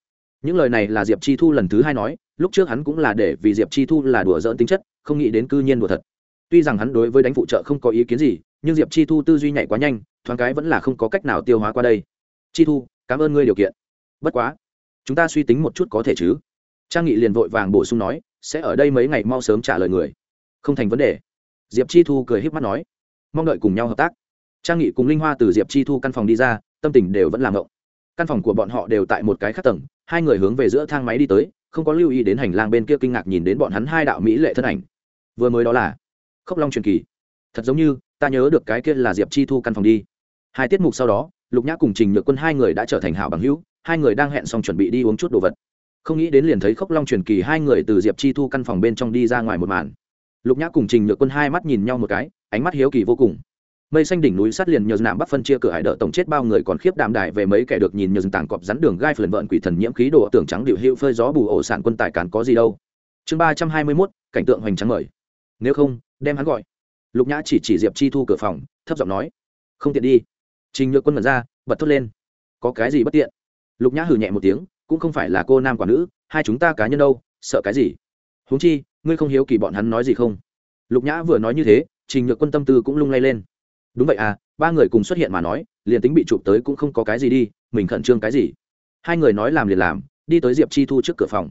Những lời này là diệp chi thu lần thứ hai nói, lúc trước hắn cũng là để vì diệp chi thu là đùa dỡn tính chất, không nghĩ đến cư nhiên đùa thật. Tuy rằng hắn đối với đánh phụ trợ không có ý kiến gì, nhưng diệp chi thu tư duy nhảy quá nhanh, thoáng cái vẫn là không có cách nào tiêu hóa qua đây. Chi thu, cảm ơn ngươi điều kiện. Bất quá, chúng ta suy tính một chút có thể chứ? Trang nghị liền vội vàng bổ sung nói, sẽ ở đây mấy ngày mau sớm trả lời người. Không thành vấn đề. Diệp chi thu cười h í p mắt nói, mong đợi cùng nhau hợp tác trang nghị cùng linh hoa từ diệp chi thu căn phòng đi ra, tâm tình đều vẫn làm ngộng. Căn phòng của bọn họ đều tại một cái khác tầng, hai người hướng về giữa thang máy đi tới, không có lưu ý đến hành lang bên kia kinh ngạc nhìn đến bọn hắn hai đạo mỹ lệ thân ảnh. Vừa mới đó là khốc long truyền kỳ. Thật giống như, ta nhớ được cái kia là diệp chi thu căn phòng đi. Hai tiết mục sau đó, lục nhã cùng trình nhược quân hai người đã trở thành hảo bằng hữu, hai người đang hẹn xong chuẩn bị đi uống chút đồ vật. Không nghĩ đến liền thấy khốc long truyền kỳ hai người từ diệp chi thu căn phòng bên trong đi ra ngoài một màn. Lục nhã cùng trình nhược quân hai mắt nhìn nhau một cái, ánh mắt hiếu kỳ vô cùng mây xanh đỉnh núi sát liền nhờ nạm bắc phân chia cửa hải đỡ tổng chết bao người còn khiếp đàm đại về mấy kẻ được nhìn nhờ tảng cọp rắn đường gai phần vợn quỷ thần nhiễm khí đồ tưởng trắng điệu hữu phơi gió bù ổ sản quân tài cán có gì đâu. Chương ba trăm hai mươi mốt, cảnh tượng hoành trắng mời. Nếu không, đem hắn gọi. Lục nhã chỉ chỉ diệp chi thu cửa phòng, thấp giọng nói, không tiện đi. Trình nhược quân mật ra, bật thốt lên, có cái gì bất tiện? Lục nhã hừ nhẹ một tiếng, cũng không phải là cô nam quả nữ, hai chúng ta cá nhân đâu, sợ cái gì? Huống chi, ngươi không hiếu kỳ bọn hắn nói gì không? Lục nhã vừa nói như thế, trình nhược quân tâm tư cũng lung lay lên đúng vậy à ba người cùng xuất hiện mà nói, liền tính bị chụp tới cũng không có cái gì đi, mình khẩn trương cái gì? Hai người nói làm liền làm, đi tới diệp chi thu trước cửa phòng.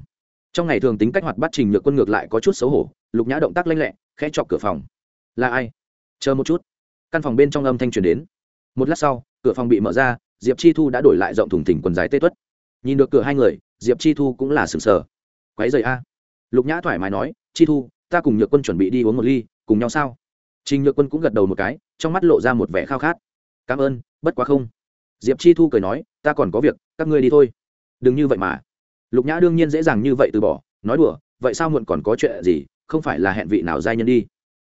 Trong ngày thường tính cách hoạt bắt trình nhược quân ngược lại có chút xấu hổ, lục nhã động tác lanh lẹ, khẽ chọc cửa phòng. Là ai? Chờ một chút. Căn phòng bên trong âm thanh truyền đến. Một lát sau, cửa phòng bị mở ra, diệp chi thu đã đổi lại rộng thùng thỉnh quần dài tê tuất. Nhìn được cửa hai người, diệp chi thu cũng là sừng sờ. Quáy dày a. Lục nhã thoải mái nói, chi thu, ta cùng nhược quân chuẩn bị đi uống một ly, cùng nhau sao? Trình nhược quân cũng gật đầu một cái, trong mắt lộ ra một vẻ khao khát. Cảm ơn, bất quá không. Diệp chi thu cười nói, ta còn có việc, các ngươi đi thôi. Đừng như vậy mà. Lục nhã đương nhiên dễ dàng như vậy từ bỏ, nói đùa, vậy sao muộn còn có chuyện gì, không phải là hẹn vị nào giai nhân đi?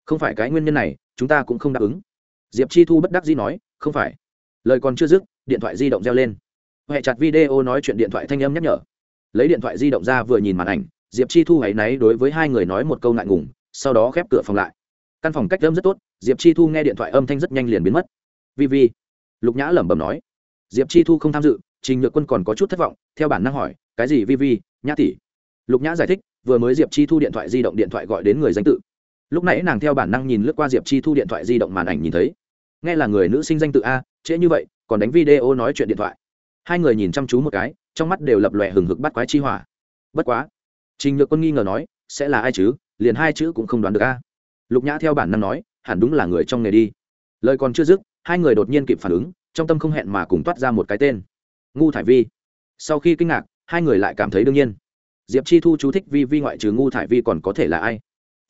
Không phải cái nguyên nhân này, chúng ta cũng không đáp ứng. Diệp chi thu bất đắc dĩ nói, không phải. Lời còn chưa dứt, điện thoại di động reo lên. Huệ chặt video nói chuyện điện thoại thanh âm nhắc nhở. Lấy điện thoại di động ra vừa nhìn màn ảnh, diệp chi thu hãy náy đối với hai người nói một câu ngại ngùng, sau đó khép cửa phòng lại căn phòng cách âm rất tốt, diệp chi thu nghe điện thoại âm thanh rất nhanh liền biến mất. Vi vi, lục nhã lẩm bẩm nói. Diệp chi thu không tham dự, trình nhược quân còn có chút thất vọng, theo bản năng hỏi, cái gì, vi vi, nhã tỷ? Lục nhã giải thích, vừa mới diệp chi thu điện thoại di động điện thoại gọi đến người danh tự. Lúc nãy nàng theo bản năng nhìn lướt qua diệp chi thu điện thoại di động màn ảnh nhìn thấy. Nghe là người nữ sinh danh tự a, trễ như vậy, còn đánh video nói chuyện điện thoại. Hai người nhìn chăm chú một cái, trong mắt đều lập lòe hừng hực bắt quái chi hỏa. Bất quá, trình nhược quân nghi ngờ nói, sẽ là ai chứ? Liền hai chữ cũng không đoán được a lục nhã theo bản năng nói, hẳn đúng là người trong nghề đi. Lời còn chưa dứt, hai người đột nhiên kịp phản ứng, trong tâm không hẹn mà cùng toát ra một cái tên. Ngu thải vi. Sau khi kinh ngạc, hai người lại cảm thấy đương nhiên. Diệp chi thu chú thích vi vi ngoại trừ ngu thải vi còn có thể là ai?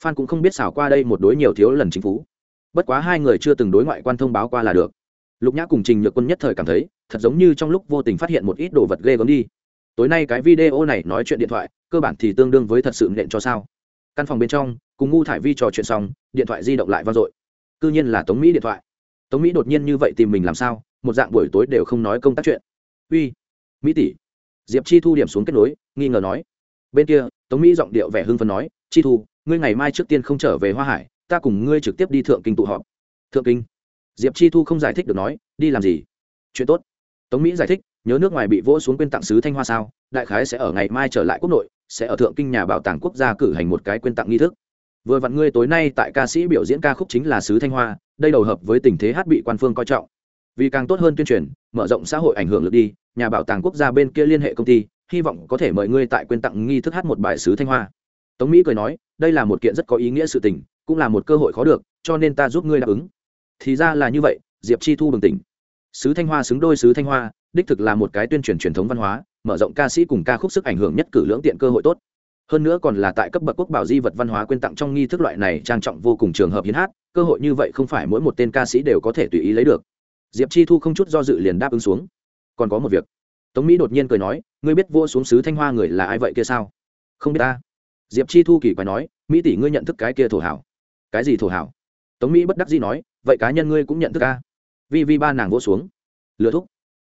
Phan cũng không biết xảo qua đây một đối nhiều thiếu lần chính phủ. Bất quá hai người chưa từng đối ngoại quan thông báo qua là được. Lục nhã cùng trình nhược quân nhất thời cảm thấy, thật giống như trong lúc vô tình phát hiện một ít đồ vật ghê gớm đi. Tối nay cái video này nói chuyện điện thoại, cơ bản thì tương đương với thật sự nện cho sao. Căn phòng bên trong cùng ngu thải vi trò chuyện xong, điện thoại di động lại vang dội. C ư nhiên là tống mỹ điện thoại. Tống mỹ đột nhiên như vậy tìm mình làm sao? Một dạng buổi tối đều không nói công tác chuyện. Uy, mỹ tỷ. Diệp chi thu điểm xuống kết nối, nghi ngờ nói. Bên kia, tống mỹ giọng điệu vẻ hưng phấn nói, chi thu, ngươi ngày mai trước tiên không trở về hoa hải, ta cùng ngươi trực tiếp đi thượng kinh tụ họp. Thượng kinh? Diệp chi thu không giải thích được nói, đi làm gì? Chuyện tốt. Tống mỹ giải thích, nhớ nước ngoài bị vỗ xuống quyên tặng sứ thanh hoa sao? Đại khái sẽ ở ngày mai trở lại quốc nội, sẽ ở thượng kinh nhà bảo tàng quốc gia cử hành một cái quyên tặng nghi thức vừa vặn ngươi tối nay tại ca sĩ biểu diễn ca khúc chính là sứ thanh hoa, đây đầu hợp với tình thế hát bị quan phương coi trọng. Vì càng tốt hơn tuyên truyền, mở rộng xã hội ảnh hưởng lực đi, nhà bảo tàng quốc gia bên kia liên hệ công ty, hy vọng có thể mời ngươi tại quyên tặng nghi thức hát một bài sứ thanh hoa. Tống mỹ cười nói, đây là một kiện rất có ý nghĩa sự tình, cũng là một cơ hội khó được, cho nên ta giúp ngươi đáp ứng. Thì ra là như vậy, diệp chi thu bừng tỉnh. Sứ thanh hoa xứng đôi sứ thanh hoa, đích thực là một cái tuyên truyền truyền thống văn hóa, mở rộng ca sĩ cùng ca khúc sức ảnh hưởng nhất cử lưỡng tiện cơ hội tốt hơn nữa còn là tại cấp bậc quốc bảo di vật văn hóa quyên tặng trong nghi thức loại này trang trọng vô cùng trường hợp hiến hát, cơ hội như vậy không phải mỗi một tên ca sĩ đều có thể tùy ý lấy được. Diệp chi thu không chút do dự liền đáp ứng xuống. Còn có một việc. Tống mỹ đột nhiên cười nói, ngươi biết vua xuống sứ thanh hoa người là ai vậy kia sao? Không biết ta. Diệp chi thu kỳ quái nói, mỹ tỷ ngươi nhận thức cái kia thổ hảo. Cái gì thổ hảo? Tống mỹ bất đắc dĩ nói, vậy cá nhân ngươi cũng nhận thức ca vi vi ba nàng vỗ xuống. Lừa thúc.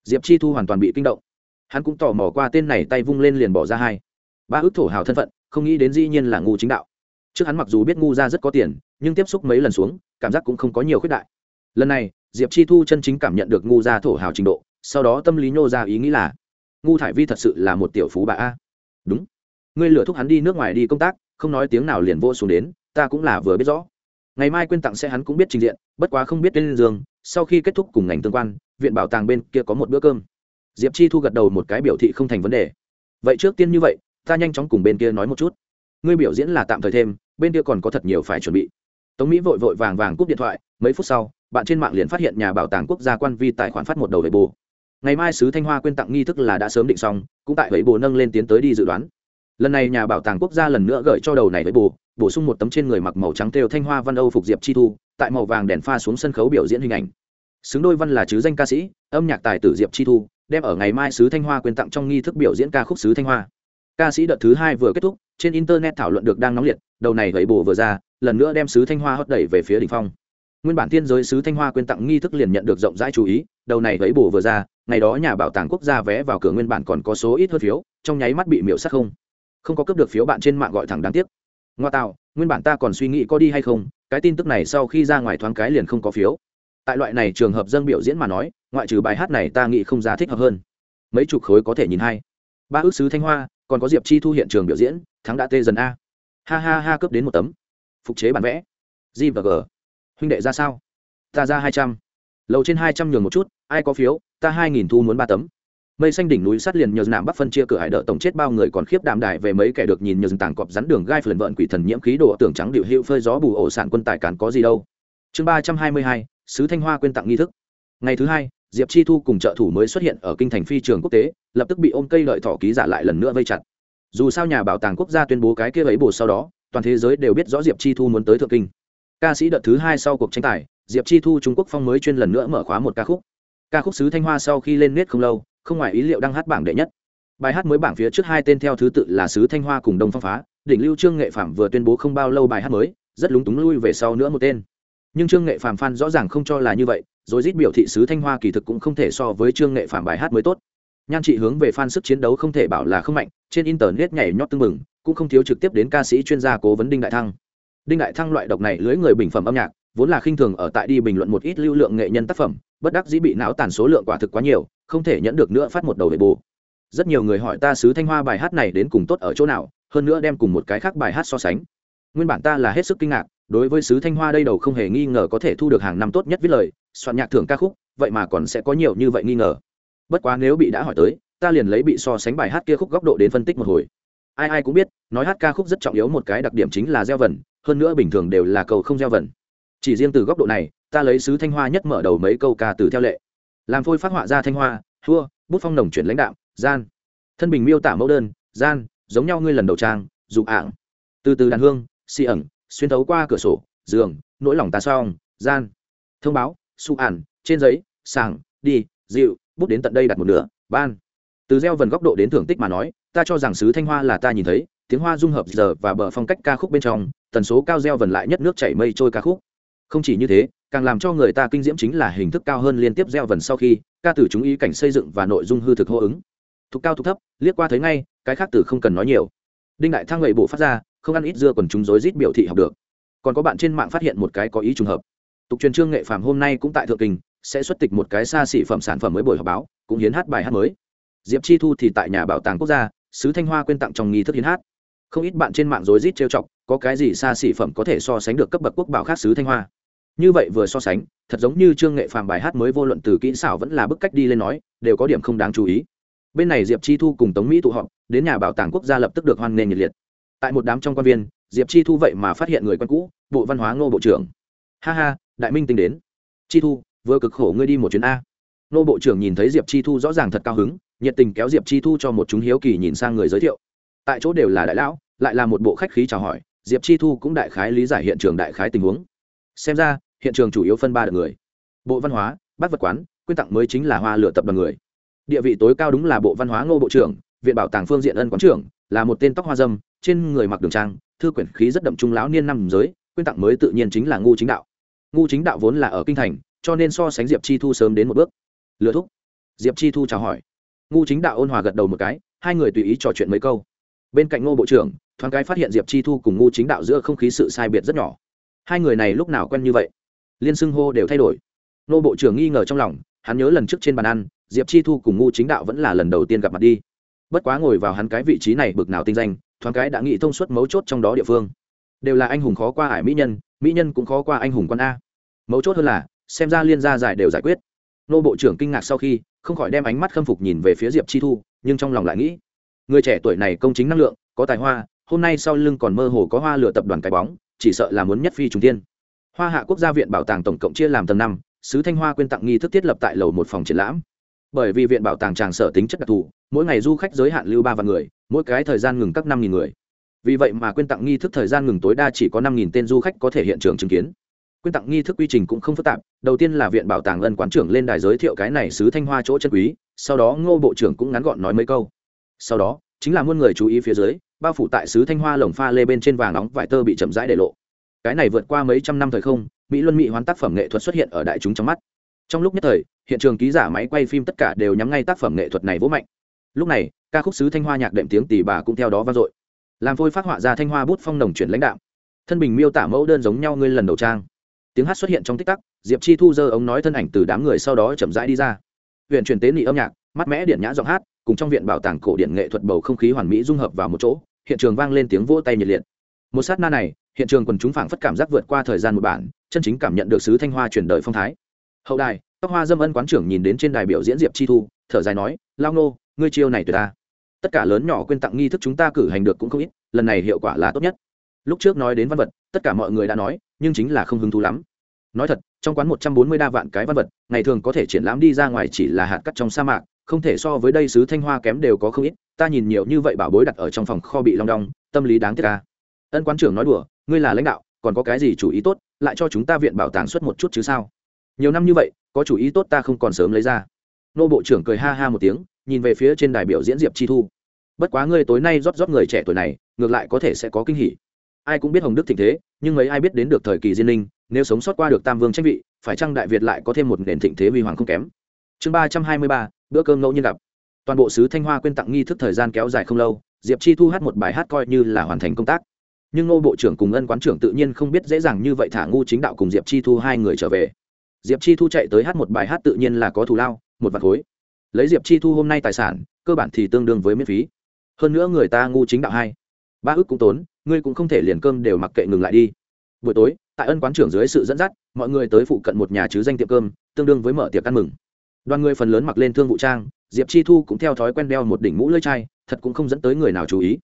Diệp chi thu hoàn toàn bị kinh động. Hắn cũng tò mò qua tên này tay vung lên liền bỏ ra hai ba ước thổ hào thân phận, không nghĩ đến dĩ nhiên là ngu chính đạo. Trước hắn mặc dù biết ngu ra rất có tiền, nhưng tiếp xúc mấy lần xuống, cảm giác cũng không có nhiều khuyết đại. Lần này, diệp chi thu chân chính cảm nhận được ngu ra thổ hào trình độ, sau đó tâm lý nhô ra ý nghĩ là, ngu thải vi thật sự là một tiểu phú bà a. Đúng. Ngươi lừa thúc hắn đi nước ngoài đi công tác, không nói tiếng nào liền vô xuống đến, ta cũng là vừa biết rõ. Ngày mai quyên tặng xe hắn cũng biết trình diện, bất quá không biết tên giường, sau khi kết thúc cùng ngành tương quan, viện bảo tàng bên kia có một bữa cơm. Diệp chi thu gật đầu một cái biểu thị không thành vấn đề. Vậy trước tiên như vậy ta nhanh chóng cùng bên kia nói một chút. Ngươi biểu diễn là tạm thời thêm, bên kia còn có thật nhiều phải chuẩn bị. Tống mỹ vội vội vàng vàng cúp điện thoại, mấy phút sau, bạn trên mạng liền phát hiện nhà bảo tàng quốc gia quan vi tài khoản phát một đầu về bù ngày mai sứ thanh hoa quyên tặng nghi thức là đã sớm định xong, cũng tại vậy bồ nâng lên tiến tới đi dự đoán. Lần này nhà bảo tàng quốc gia lần nữa gửi cho đầu này với bồ bổ sung một tấm trên người mặc màu trắng têu thanh hoa văn âu phục diệp chi thu, tại màu vàng đèn pha xuống sân khấu biểu diễn hình ảnh. Xứng đôi văn là chứ danh ca sĩ, âm nhạc tài tử diệp chi thu, đem ở ngày mai sứ thanh hoa quyên tặng trong nghi thức biểu diễn ca khúc sứ thanh hoa ca sĩ đợt thứ hai vừa kết thúc, trên internet thảo luận được đang nóng liệt, đầu này gậy bồ vừa ra, lần nữa đem sứ thanh hoa hất đẩy về phía đỉnh phong. Nguyên bản thiên giới sứ thanh hoa quyên tặng nghi thức liền nhận được rộng rãi chú ý, đầu này gậy bồ vừa ra, ngày đó nhà bảo tàng quốc gia vé vào cửa nguyên bản còn có số ít hơn phiếu, trong nháy mắt bị miễu sắc không. Không có cướp được phiếu bạn trên mạng gọi thẳng đáng tiếc. Ngoa tạo, nguyên bản ta còn suy nghĩ có đi hay không, cái tin tức này sau khi ra ngoài thoáng cái liền không có phiếu. Tại loại này trường hợp dân biểu diễn mà nói, ngoại trừ bài hát này ta nghĩ không giá thích hợp hơn. Mấy chục khối có thể nhìn hay. Ba ước sứ thanh hoa còn có diệp chi thu hiện trường biểu diễn, thắng đã tê dần a. Ha ha ha, cướp đến một tấm. Phục chế bản vẽ. G và g. Huynh đệ ra sao? Ta ra hai trăm. Lầu trên hai trăm nhường một chút, ai có phiếu, ta hai nghìn thu muốn ba tấm. Mây xanh đỉnh núi sát liền nhờ nạm bắc phân chia cửa hải đỡ tổng chết bao người còn khiếp đàm đại về mấy kẻ được nhìn nhờ tàng cọp rắn đường gai phần vợn quỷ thần nhiễm khí đồ tưởng trắng điệu hữu phơi gió bù ổ sản quân tài cán có gì đâu. Chương ba trăm hai mươi hai, sứ thanh hoa quên tặng nghi thức. Ngày thứ hai diệp chi thu cùng trợ thủ mới xuất hiện ở kinh thành phi trường quốc tế, lập tức bị ôm cây lợi thỏ ký giả lại lần nữa vây chặt. Dù sao nhà bảo tàng quốc gia tuyên bố cái kia ấy bồ sau đó, toàn thế giới đều biết rõ diệp chi thu muốn tới thượng kinh. Ca sĩ đợt thứ hai sau cuộc tranh tài, diệp chi thu trung quốc phong mới chuyên lần nữa mở khóa một ca khúc. Ca khúc sứ thanh hoa sau khi lên nét không lâu, không ngoài ý liệu đang hát bảng đệ nhất. Bài hát mới bảng phía trước hai tên theo thứ tự là sứ thanh hoa cùng đông phong phá, đỉnh lưu trương nghệ phạm vừa tuyên bố không bao lâu bài hát mới, rất lúng túng lui về sau nữa một tên nhưng trương nghệ phàm phan rõ ràng không cho là như vậy, rồi rít biểu thị sứ thanh hoa kỳ thực cũng không thể so với trương nghệ phàm bài hát mới tốt. Nhan trị hướng về fan sức chiến đấu không thể bảo là không mạnh, trên internet nhảy nhót tưng bừng, cũng không thiếu trực tiếp đến ca sĩ chuyên gia cố vấn đinh đại thăng. Đinh đại thăng loại độc này lưới người bình phẩm âm nhạc, vốn là khinh thường ở tại đi bình luận một ít lưu lượng nghệ nhân tác phẩm, bất đắc dĩ bị não tàn số lượng quả thực quá nhiều, không thể nhẫn được nữa phát một đầu về bù. Rất nhiều người hỏi ta sứ thanh hoa bài hát này đến cùng tốt ở chỗ nào, hơn nữa đem cùng một cái khác bài hát so sánh. Nguyên bản ta là hết sức kinh ngạc đối với sứ thanh hoa đây đầu không hề nghi ngờ có thể thu được hàng năm tốt nhất viết lời, soạn nhạc thưởng ca khúc, vậy mà còn sẽ có nhiều như vậy nghi ngờ. Bất quá nếu bị đã hỏi tới, ta liền lấy bị so sánh bài hát kia khúc góc độ đến phân tích một hồi. Ai ai cũng biết, nói hát ca khúc rất trọng yếu một cái đặc điểm chính là gieo vần, hơn nữa bình thường đều là cầu không gieo vần. Chỉ riêng từ góc độ này, ta lấy sứ thanh hoa nhất mở đầu mấy câu ca từ theo lệ. Làm phôi phát họa ra thanh hoa thua bút phong nồng chuyển lãnh đạo gian. Thân bình miêu tả mẫu đơn, gian, giống nhau ngươi lần đầu trang, dục ảng. Từ từ đàn hương xì ẩn xuyên thấu qua cửa sổ, giường, nỗi lòng ta xong, gian. Thông báo, su ản, trên giấy sàng đi, dịu, bút đến tận đây đặt một nửa, ban. Từ gieo vần góc độ đến thưởng tích mà nói, ta cho rằng sứ thanh hoa là ta nhìn thấy, tiếng hoa dung hợp giờ và bờ phong cách ca khúc bên trong, tần số cao gieo vần lại nhất nước chảy mây trôi ca khúc. Không chỉ như thế, càng làm cho người ta kinh diễm chính là hình thức cao hơn liên tiếp gieo vần sau khi, ca từ chúng ý cảnh xây dựng và nội dung hư thực hô ứng. Thục cao thục thấp, liếc qua thấy ngay, cái khác từ không cần nói nhiều. Đinh đại thang gậy bộ phát ra không ăn ít dưa còn chúng rối rít biểu thị học được. Còn có bạn trên mạng phát hiện một cái có ý trùng hợp. Tục truyền trương nghệ phàm hôm nay cũng tại thượng kinh, sẽ xuất tịch một cái xa xỉ phẩm sản phẩm mới buổi họp báo, cũng hiến hát bài hát mới. Diệp chi thu thì tại nhà bảo tàng quốc gia, sứ thanh hoa quyên tặng trong nghi thức hiến hát. Không ít bạn trên mạng rối rít trêu chọc, có cái gì xa xỉ phẩm có thể so sánh được cấp bậc quốc bảo khác sứ thanh hoa. Như vậy vừa so sánh, thật giống như trương nghệ phàm bài hát mới vô luận từ kỹ xảo vẫn là bức cách đi lên nói, đều có điểm không đáng chú ý. Bên này diệp chi thu cùng tống mỹ tụ họp, đến nhà bảo tàng quốc gia lập tức được hoan nghênh nhiệt liệt tại một đám trong quan viên, diệp chi thu vậy mà phát hiện người quen cũ, bộ văn hóa ngô bộ trưởng. Ha ha, đại minh tính đến. Chi thu, vừa cực khổ ngươi đi một chuyến a. Ngô bộ trưởng nhìn thấy diệp chi thu rõ ràng thật cao hứng, nhiệt tình kéo diệp chi thu cho một chúng hiếu kỳ nhìn sang người giới thiệu. Tại chỗ đều là đại lão, lại là một bộ khách khí chào hỏi, diệp chi thu cũng đại khái lý giải hiện trường đại khái tình huống. Xem ra, hiện trường chủ yếu phân ba đợt người. Bộ văn hóa bác vật quán, quyên tặng mới chính là hoa lửa tập đoàn người. Địa vị tối cao đúng là bộ văn hóa ngô bộ trưởng, viện bảo tàng phương diện ân quán trưởng, là một tên tóc hoa dâm trên người mặc đường trang, thư quyển khí rất đậm trung lão niên năm giới, quyên tặng mới tự nhiên chính là ngu chính đạo. Ngu chính đạo vốn là ở kinh thành, cho nên so sánh diệp chi thu sớm đến một bước. Lựa thúc. Diệp chi thu chào hỏi. Ngu chính đạo ôn hòa gật đầu một cái, hai người tùy ý trò chuyện mấy câu. Bên cạnh ngô bộ trưởng, thoáng cái phát hiện diệp chi thu cùng ngu chính đạo giữa không khí sự sai biệt rất nhỏ. Hai người này lúc nào quen như vậy? Liên xưng hô đều thay đổi. Nô bộ trưởng nghi ngờ trong lòng, hắn nhớ lần trước trên bàn ăn, diệp chi thu cùng ngu chính đạo vẫn là lần đầu tiên gặp mặt đi. Bất quá ngồi vào hắn cái vị trí này bực nào tinh danh thoáng cái đã nghĩ thông suốt mấu chốt trong đó địa phương. Đều là anh hùng khó qua ải mỹ nhân mỹ nhân cũng khó qua anh hùng con a. Mấu chốt hơn là, xem ra liên gia giải đều giải quyết. Nô bộ trưởng kinh ngạc sau khi, không khỏi đem ánh mắt khâm phục nhìn về phía diệp chi thu, nhưng trong lòng lại nghĩ, người trẻ tuổi này công chính năng lượng, có tài hoa, hôm nay sau lưng còn mơ hồ có hoa lửa tập đoàn cái bóng, chỉ sợ là muốn nhất phi trùng tiên hoa hạ quốc gia viện bảo tàng tổng cộng chia làm tầng năm, sứ thanh hoa quyên tặng nghi thức thiết lập tại lầu một phòng triển lãm. Bởi vì viện bảo tàng tràng sở tính chất đặc thù mỗi ngày du khách giới hạn lưu ba vạn người, mỗi cái thời gian ngừng các năm nghìn người. Vì vậy mà quyên tặng nghi thức thời gian ngừng tối đa chỉ có năm nghìn tên du khách có thể hiện trường chứng kiến. Quyên tặng nghi thức quy trình cũng không phức tạp, đầu tiên là viện bảo tàng ân quán trưởng lên đài giới thiệu cái này sứ thanh hoa chỗ chân quý, sau đó ngô bộ trưởng cũng ngắn gọn nói mấy câu. Sau đó, chính là muôn người chú ý phía dưới, bao phủ tại sứ thanh hoa lồng pha lê bên trên vàng nóng vải tơ bị chậm rãi để lộ. Cái này vượt qua mấy trăm năm thời không, mỹ luân mỹ hoán tác phẩm nghệ thuật xuất hiện ở đại chúng trong mắt. Trong lúc nhất thời, hiện trường ký giả máy quay phim tất cả đều nhắm ngay tác phẩm nghệ thuật này vỗ mạnh lúc này, ca khúc sứ thanh hoa nhạc đệm tiếng tỷ bà cũng theo đó vang dội. Làm phôi phát họa ra thanh hoa bút phong đồng chuyển lãnh đạo thân bình miêu tả mẫu đơn giống nhau ngươi lần đầu trang. Tiếng hát xuất hiện trong tích tắc, diệp chi thu dơ ống nói thân ảnh từ đám người sau đó chậm rãi đi ra. Huyện truyền tế nị âm nhạc mắt mẽ điện nhã giọng hát, cùng trong viện bảo tàng cổ điển nghệ thuật bầu không khí hoàn mỹ dung hợp vào một chỗ, hiện trường vang lên tiếng vỗ tay nhiệt liệt. Một sát na này, hiện trường quần chúng phảng phất cảm giác vượt qua thời gian một bản, chân chính cảm nhận được sứ thanh hoa chuyển đời phong thái. Hậu đài, tóc hoa dâm ân quán trưởng nhìn đến trên đài biểu diễn diệp chi thu, thở dài nói, lao nô ngươi chiêu này tuyệt ta. Tất cả lớn nhỏ quên tặng nghi thức chúng ta cử hành được cũng không ít, lần này hiệu quả là tốt nhất. Lúc trước nói đến văn vật, tất cả mọi người đã nói, nhưng chính là không hứng thú lắm. Nói thật, trong quán một trăm bốn mươi đa vạn cái văn vật, ngày thường có thể triển lãm đi ra ngoài chỉ là hạt cắt trong sa mạc, không thể so với đây sứ thanh hoa kém đều có không ít, ta nhìn nhiều như vậy bảo bối đặt ở trong phòng kho bị long đong, tâm lý đáng tiếc ca ân quán trưởng nói đùa, ngươi là lãnh đạo, còn có cái gì chủ ý tốt, lại cho chúng ta viện bảo tàng xuất một chút chứ sao? Nhiều năm như vậy, có chủ ý tốt ta không còn sớm lấy ra. Nô bộ trưởng cười ha ha một tiếng nhìn về phía trên đài biểu diễn diệp chi thu. Bất quá ngươi tối nay rót rót người trẻ tuổi này, ngược lại có thể sẽ có kinh hỉ. Ai cũng biết hồng đức thịnh thế, nhưng mấy ai biết đến được thời kỳ diên linh nếu sống sót qua được tam vương tranh vị, phải chăng đại việt lại có thêm một nền thịnh thế huy hoàng không kém? Chương ba trăm hai mươi ba, bữa cơm ngẫu nhiên gặp. Toàn bộ sứ thanh hoa quyên tặng nghi thức thời gian kéo dài không lâu, diệp chi thu hát một bài hát coi như là hoàn thành công tác. Nhưng ngô bộ trưởng cùng ân quán trưởng tự nhiên không biết dễ dàng như vậy thả ngu chính đạo cùng diệp chi thu hai người trở về. Diệp chi thu chạy tới hát một bài hát tự nhiên là có thù lao, một vạt khối lấy diệp chi thu hôm nay tài sản, cơ bản thì tương đương với miễn phí. Hơn nữa người ta ngu chính đạo hai. Ba ước cũng tốn, ngươi cũng không thể liền cơm đều mặc kệ ngừng lại đi. Buổi tối, tại ân quán trưởng dưới sự dẫn dắt, mọi người tới phụ cận một nhà chứ danh tiệm cơm, tương đương với mở tiệc ăn mừng. Đoàn người phần lớn mặc lên thương vụ trang, diệp chi thu cũng theo thói quen đeo một đỉnh mũ lưỡi chai, thật cũng không dẫn tới người nào chú ý.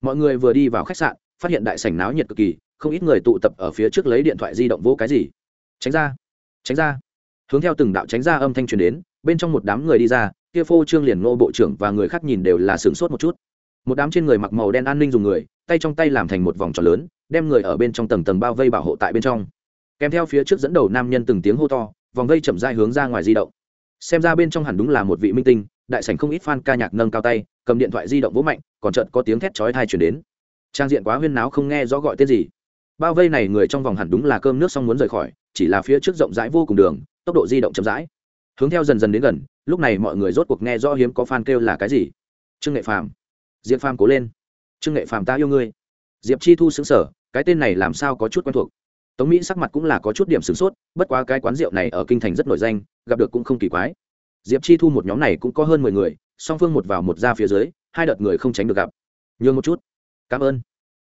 Mọi người vừa đi vào khách sạn, phát hiện đại sảnh náo nhiệt cực kỳ, không ít người tụ tập ở phía trước lấy điện thoại di động vô cái gì. Tránh ra tránh ra. Hướng theo từng đạo tránh ra âm thanh truyền đến, bên trong một đám người đi ra kia phô trương liền ngô bộ trưởng và người khác nhìn đều là sửng sốt một chút. Một đám trên người mặc màu đen an ninh dùng người, tay trong tay làm thành một vòng tròn lớn, đem người ở bên trong tầng tầng bao vây bảo hộ tại bên trong. Kèm theo phía trước dẫn đầu nam nhân từng tiếng hô to, vòng vây chậm dai hướng ra ngoài di động. Xem ra bên trong hẳn đúng là một vị minh tinh, đại sảnh không ít fan ca nhạc nâng cao tay, cầm điện thoại di động vỗ mạnh, còn chợt có tiếng thét chói tai truyền đến. Trang diện quá huyên náo không nghe rõ gọi tên gì. Bao vây này người trong vòng hẳn đúng là cơm nước xong muốn rời khỏi, chỉ là phía trước rộng rãi vô cùng đường, tốc độ di động chậm rãi hướng theo dần dần đến gần, lúc này mọi người rốt cuộc nghe rõ hiếm có fan kêu là cái gì. Trương nghệ phàm. Diệp phàm cố lên. Trương nghệ phàm ta yêu ngươi. Diệp chi thu xứng sở cái tên này làm sao có chút quen thuộc. Tống mỹ sắc mặt cũng là có chút điểm sửng sốt, bất quá cái quán rượu này ở kinh thành rất nổi danh, gặp được cũng không kỳ quái. Diệp chi thu một nhóm này cũng có hơn mười người, song phương một vào một ra phía dưới, hai đợt người không tránh được gặp. Nhường một chút. Cảm ơn.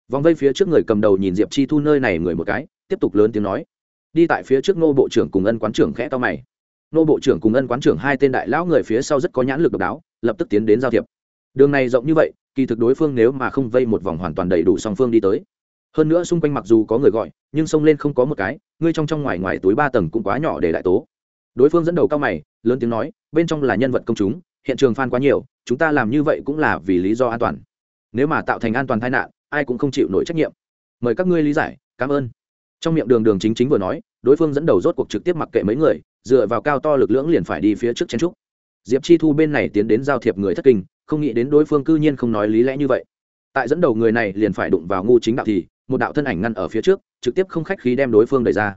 Vòng vây phía trước người cầm đầu nhìn diệp chi thu nơi này người một cái, tiếp tục lớn tiếng nói. Đi tại phía trước nô bộ trưởng cùng ân quán trưởng khẽ to mày nô bộ trưởng cùng ân quán trưởng hai tên đại lão người phía sau rất có nhãn lực độc đáo, lập tức tiến đến giao thiệp. Đường này rộng như vậy, kỳ thực đối phương nếu mà không vây một vòng hoàn toàn đầy đủ song phương đi tới. Hơn nữa xung quanh mặc dù có người gọi, nhưng xông lên không có một cái, ngươi trong trong ngoài ngoài túi ba tầng cũng quá nhỏ để đại tố. Đối phương dẫn đầu cao mày, lớn tiếng nói, bên trong là nhân vật công chúng, hiện trường phan quá nhiều, chúng ta làm như vậy cũng là vì lý do an toàn. Nếu mà tạo thành an toàn tai nạn, ai cũng không chịu nổi trách nhiệm. Mời các ngươi lý giải, cảm ơn. Trong miệng đường đường chính chính vừa nói, đối phương dẫn đầu rốt cuộc trực tiếp mặc kệ mấy người dựa vào cao to lực lưỡng liền phải đi phía trước chen trúc. Diệp chi thu bên này tiến đến giao thiệp người thất kinh không nghĩ đến đối phương cư nhiên không nói lý lẽ như vậy. Tại dẫn đầu người này liền phải đụng vào ngu chính đạo thì một đạo thân ảnh ngăn ở phía trước trực tiếp không khách khí đem đối phương đẩy ra.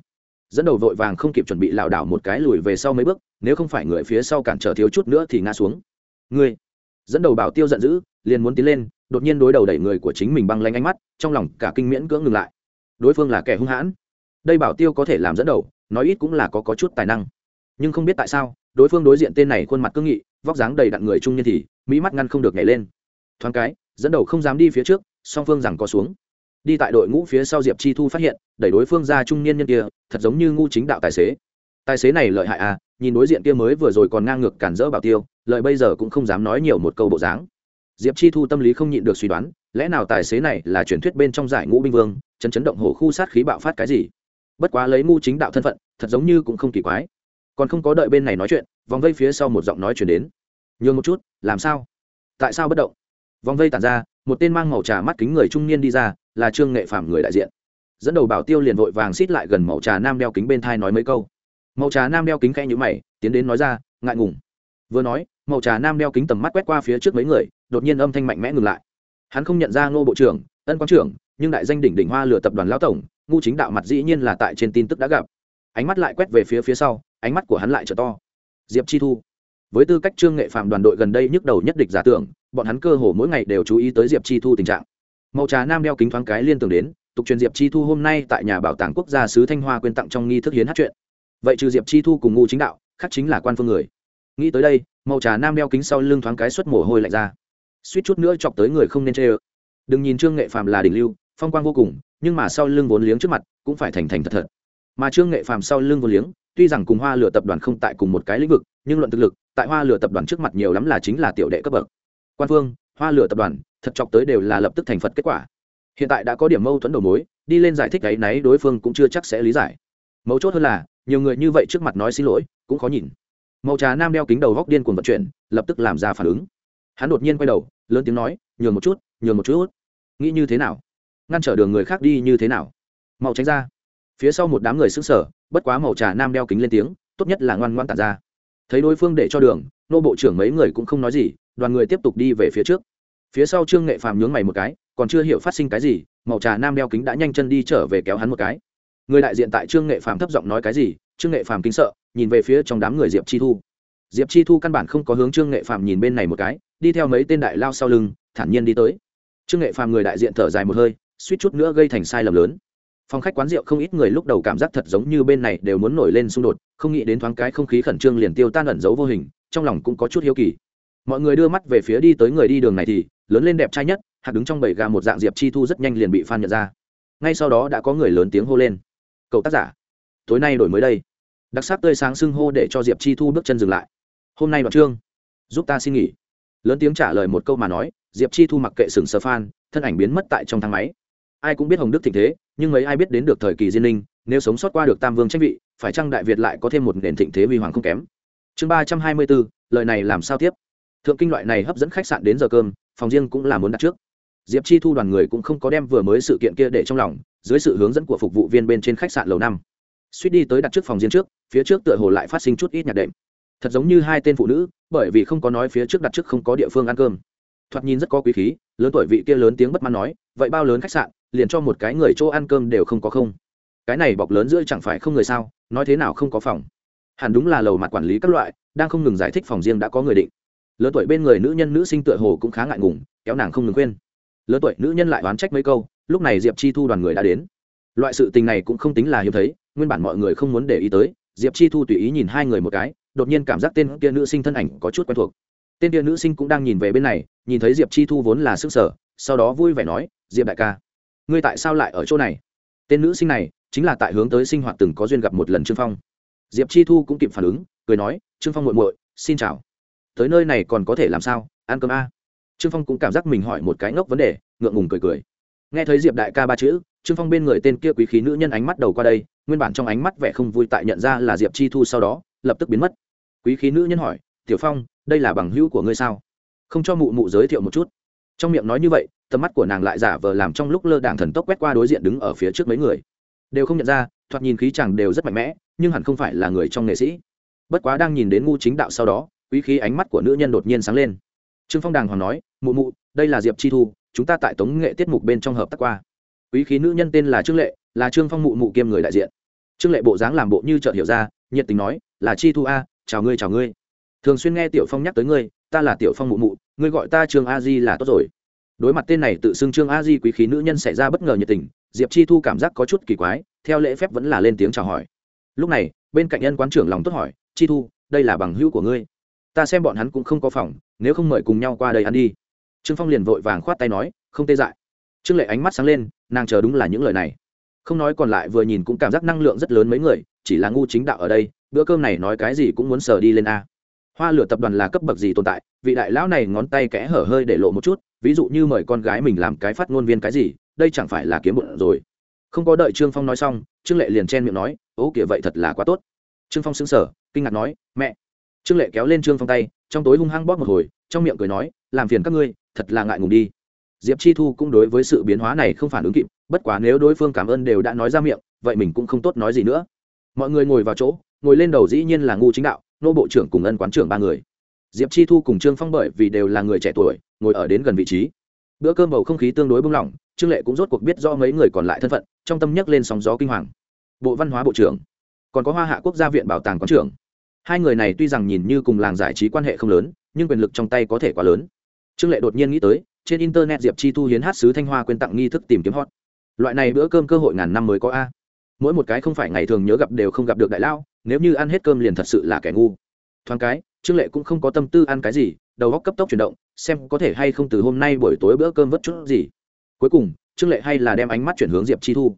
Dẫn đầu vội vàng không kịp chuẩn bị lảo đảo một cái lùi về sau mấy bước nếu không phải người phía sau cản trở thiếu chút nữa thì ngã xuống. Người dẫn đầu bảo tiêu giận dữ liền muốn tiến lên đột nhiên đối đầu đẩy người của chính mình băng lanh ánh mắt trong lòng cả kinh miễn cưỡng ngừng lại. Đối phương là kẻ hung hãn. Đây bảo tiêu có thể làm dẫn đầu nói ít cũng là có, có chút tài năng nhưng không biết tại sao, đối phương đối diện tên này khuôn mặt cương nghị, vóc dáng đầy đặn người trung niên thì, mỹ mắt ngăn không được nhảy lên. Thoáng cái, dẫn đầu không dám đi phía trước, song phương rằng có xuống. Đi tại đội ngũ phía sau diệp chi thu phát hiện, đẩy đối phương ra trung niên nhân kia, thật giống như ngu chính đạo tài xế. Tài xế này lợi hại à nhìn đối diện kia mới vừa rồi còn ngang ngược cản rỡ bảo tiêu, lợi bây giờ cũng không dám nói nhiều một câu bộ dáng. Diệp chi thu tâm lý không nhịn được suy đoán, lẽ nào tài xế này là truyền thuyết bên trong giải ngũ binh vương, chấn chấn động hổ khu sát khí bạo phát cái gì? Bất quá lấy ngu chính đạo thân phận, thật giống như cũng không kỳ quái còn không có đợi bên này nói chuyện, vòng vây phía sau một giọng nói chuyển đến. Nhường một chút, làm sao? Tại sao bất động? Vòng vây tản ra, một tên mang màu trà mắt kính người trung niên đi ra, là trương nghệ phạm người đại diện. Dẫn đầu bảo tiêu liền vội vàng xít lại gần màu trà nam đeo kính bên thai nói mấy câu. Màu trà nam đeo kính khẽ nhữ mày, tiến đến nói ra, ngại ngùng. Vừa nói, màu trà nam đeo kính tầm mắt quét qua phía trước mấy người, đột nhiên âm thanh mạnh mẽ ngừng lại. Hắn không nhận ra ngô bộ trưởng, ân quang trưởng, nhưng đại danh đỉnh đỉnh hoa lửa tập đoàn lão tổng, ngu chính đạo mặt dĩ nhiên là tại trên tin tức đã gặp ánh mắt lại quét về phía phía sau, ánh mắt của hắn lại trở to. Diệp chi thu. Với tư cách trương nghệ phạm đoàn đội gần đây nhức đầu nhất địch giả tưởng, bọn hắn cơ hồ mỗi ngày đều chú ý tới diệp chi thu tình trạng. Màu trà nam đeo kính thoáng cái liên tưởng đến, tục truyền diệp chi thu hôm nay tại nhà bảo tàng quốc gia sứ thanh hoa quyên tặng trong nghi thức hiến hát chuyện. Vậy trừ diệp chi thu cùng ngu chính đạo, khác chính là quan phương người. Nghĩ tới đây, màu trà nam đeo kính sau lưng thoáng cái xuất mồ hôi lạnh ra. Suýt chút nữa chọc tới người không nên chê ơ. Đừng nhìn trương nghệ phạm là đỉnh lưu, phong quang vô cùng, nhưng mà sau lưng vốn liếng trước mặt, cũng phải thành thành thật thật mà trương nghệ phàm sau lưng vô liếng, tuy rằng cùng hoa lửa tập đoàn không tại cùng một cái lĩnh vực, nhưng luận thực lực, tại hoa lửa tập đoàn trước mặt nhiều lắm là chính là tiểu đệ cấp bậc. Quan phương hoa lửa tập đoàn, thật chọc tới đều là lập tức thành phật kết quả. Hiện tại đã có điểm mâu thuẫn đầu mối, đi lên giải thích gáy náy đối phương cũng chưa chắc sẽ lý giải. Mấu chốt hơn là, nhiều người như vậy trước mặt nói xin lỗi, cũng khó nhìn. Màu trà nam đeo kính đầu góc điên cuồng vận chuyển, lập tức làm ra phản ứng. Hắn đột nhiên quay đầu, lớn tiếng nói, nhường một chút, nhường một chút. Nghĩ như thế nào? Ngăn trở đường người khác đi như thế nào? Màu tránh ra phía sau một đám người xứng sở bất quá màu trà nam đeo kính lên tiếng, tốt nhất là ngoan ngoan tản ra. Thấy đối phương để cho đường, nô bộ trưởng mấy người cũng không nói gì, đoàn người tiếp tục đi về phía trước. Phía sau trương nghệ phàm nhướng mày một cái, còn chưa hiểu phát sinh cái gì, màu trà nam đeo kính đã nhanh chân đi trở về kéo hắn một cái. Người đại diện tại trương nghệ phàm thấp giọng nói cái gì, trương nghệ phàm kinh sợ, nhìn về phía trong đám người diệp chi thu. Diệp chi thu căn bản không có hướng trương nghệ phàm nhìn bên này một cái, đi theo mấy tên đại lao sau lưng, thản nhiên đi tới. Trương nghệ phàm người đại diện thở dài một hơi, suýt chút nữa gây thành sai lầm lớn phòng khách quán rượu không ít người lúc đầu cảm giác thật giống như bên này đều muốn nổi lên xung đột, không nghĩ đến thoáng cái không khí khẩn trương liền tiêu tan ẩn giấu vô hình, trong lòng cũng có chút hiếu kỳ. Mọi người đưa mắt về phía đi tới người đi đường này thì, lớn lên đẹp trai nhất, hạt đứng trong bầy gà một dạng diệp chi thu rất nhanh liền bị phan nhận ra. Ngay sau đó đã có người lớn tiếng hô lên. Cậu tác giả, tối nay đổi mới đây. Đặc sắc tươi sáng sưng hô để cho diệp chi thu bước chân dừng lại. Hôm nay đoạn trương, giúp ta xin nghỉ. Lớn tiếng trả lời một câu mà nói, diệp chi thu mặc kệ sừng sờ phan, thân ảnh biến mất tại trong thang máy ai cũng biết hồng đức thịnh thế, nhưng mấy ai biết đến được thời kỳ diên linh nếu sống sót qua được tam vương tranh vị, phải chăng đại việt lại có thêm một nền thịnh thế huy hoàng không kém? Chương ba trăm hai mươi bốn, lời này làm sao tiếp? Thượng kinh loại này hấp dẫn khách sạn đến giờ cơm, phòng riêng cũng là muốn đặt trước. Diệp chi thu đoàn người cũng không có đem vừa mới sự kiện kia để trong lòng, dưới sự hướng dẫn của phục vụ viên bên trên khách sạn lầu năm. Suýt đi tới đặt trước phòng riêng trước, phía trước tựa hồ lại phát sinh chút ít nhạc đệm. Thật giống như hai tên phụ nữ, bởi vì không có nói phía trước đặt trước không có địa phương ăn cơm. Thoạt nhìn rất có quý khí, lớn tuổi vị kia lớn tiếng bất mãn nói, vậy bao lớn khách sạn liền cho một cái người chỗ ăn cơm đều không có không. Cái này bọc lớn giữa chẳng phải không người sao, nói thế nào không có phòng. Hẳn đúng là lầu mặt quản lý các loại, đang không ngừng giải thích phòng riêng đã có người định. Lớn tuổi bên người nữ nhân nữ sinh tựa hồ cũng khá ngại ngùng, kéo nàng không ngừng khuyên. Lớn tuổi nữ nhân lại oán trách mấy câu, lúc này diệp chi thu đoàn người đã đến. Loại sự tình này cũng không tính là hiếm thấy, nguyên bản mọi người không muốn để ý tới, diệp chi thu tùy ý nhìn hai người một cái, đột nhiên cảm giác tên kia nữ sinh thân ảnh có chút quen thuộc. Tên kia nữ sinh cũng đang nhìn về bên này, nhìn thấy diệp chi thu vốn là sức sở sau đó vui vẻ nói, diệp đại ca ngươi tại sao lại ở chỗ này? Tên nữ sinh này chính là tại hướng tới sinh hoạt từng có duyên gặp một lần trương phong. Diệp chi thu cũng kịp phản ứng, cười nói, trương phong muội muội, xin chào. Tới nơi này còn có thể làm sao? Ăn cơm a? Trương phong cũng cảm giác mình hỏi một cái ngốc vấn đề, ngượng ngùng cười cười. Nghe thấy diệp đại ca ba chữ, trương phong bên người tên kia quý khí nữ nhân ánh mắt đầu qua đây, nguyên bản trong ánh mắt vẻ không vui tại nhận ra là diệp chi thu sau đó, lập tức biến mất. Quý khí nữ nhân hỏi, tiểu phong, đây là bằng hữu của ngươi sao? Không cho mụ mụ giới thiệu một chút trong miệng nói như vậy, tầm mắt của nàng lại giả vờ làm trong lúc lơ đảng thần tốc quét qua đối diện đứng ở phía trước mấy người. Đều không nhận ra, thoạt nhìn khí chàng đều rất mạnh mẽ, nhưng hẳn không phải là người trong nghệ sĩ. Bất quá đang nhìn đến ngu chính đạo sau đó, quý khí ánh mắt của nữ nhân đột nhiên sáng lên. Trương phong đàng hoàng nói, mụ mụ, đây là diệp chi thu, chúng ta tại tống nghệ tiết mục bên trong hợp tác qua. Quý khí nữ nhân tên là trương lệ, là trương phong mụ mụ kiêm người đại diện. Trương lệ bộ dáng làm bộ như chợt hiểu ra, nhiệt tình nói, là chi thu a, chào ngươi chào ngươi. Thường xuyên nghe tiểu phong nhắc tới ngươi ta là tiểu phong mụ mụ, ngươi gọi ta trương a di là tốt rồi. Đối mặt tên này tự xưng trương a di quý khí nữ nhân xảy ra bất ngờ nhiệt tình, diệp chi thu cảm giác có chút kỳ quái, theo lễ phép vẫn là lên tiếng chào hỏi. Lúc này, bên cạnh nhân quán trưởng lòng tốt hỏi, chi thu, đây là bằng hữu của ngươi? Ta xem bọn hắn cũng không có phòng, nếu không mời cùng nhau qua đây ăn đi. Trương phong liền vội vàng khoát tay nói, không tê dại. Trương lệ ánh mắt sáng lên, nàng chờ đúng là những lời này. Không nói còn lại vừa nhìn cũng cảm giác năng lượng rất lớn mấy người, chỉ là ngu chính đạo ở đây, bữa cơm này nói cái gì cũng muốn sờ đi lên a hoa lửa tập đoàn là cấp bậc gì tồn tại, vị đại lão này ngón tay kẽ hở hơi để lộ một chút, ví dụ như mời con gái mình làm cái phát ngôn viên cái gì, đây chẳng phải là kiếm bụng rồi. Không có đợi trương phong nói xong, trương lệ liền chen miệng nói, ố kìa, vậy thật là quá tốt. Trương phong xứng sở kinh ngạc nói, mẹ. Trương lệ kéo lên trương phong tay, trong tối hung hăng bóp một hồi, trong miệng cười nói, làm phiền các ngươi, thật là ngại ngùng đi. Diệp chi thu cũng đối với sự biến hóa này không phản ứng kịp, bất quá nếu đối phương cảm ơn đều đã nói ra miệng, vậy mình cũng không tốt nói gì nữa. Mọi người ngồi vào chỗ, ngồi lên đầu dĩ nhiên là ngu chính đạo nô bộ trưởng cùng ân quán trưởng ba người. Diệp chi thu cùng trương phong bởi vì đều là người trẻ tuổi, ngồi ở đến gần vị trí. Bữa cơm bầu không khí tương đối bung lỏng, trương lệ cũng rốt cuộc biết do mấy người còn lại thân phận, trong tâm nhắc lên sóng gió kinh hoàng. Bộ văn hóa bộ trưởng, còn có hoa hạ quốc gia viện bảo tàng quán trưởng. Hai người này tuy rằng nhìn như cùng làng giải trí quan hệ không lớn, nhưng quyền lực trong tay có thể quá lớn. Trương lệ đột nhiên nghĩ tới, trên internet diệp chi thu hiến hát sứ thanh hoa quyên tặng nghi thức tìm kiếm hot. Loại này bữa cơm cơ hội ngàn năm mới có a. Mỗi một cái không phải ngày thường nhớ gặp đều không gặp được đại lao nếu như ăn hết cơm liền thật sự là kẻ ngu. Thoáng cái, trương lệ cũng không có tâm tư ăn cái gì, đầu góc cấp tốc chuyển động, xem có thể hay không từ hôm nay buổi tối bữa cơm vất chút gì. Cuối cùng, trương lệ hay là đem ánh mắt chuyển hướng diệp chi thu.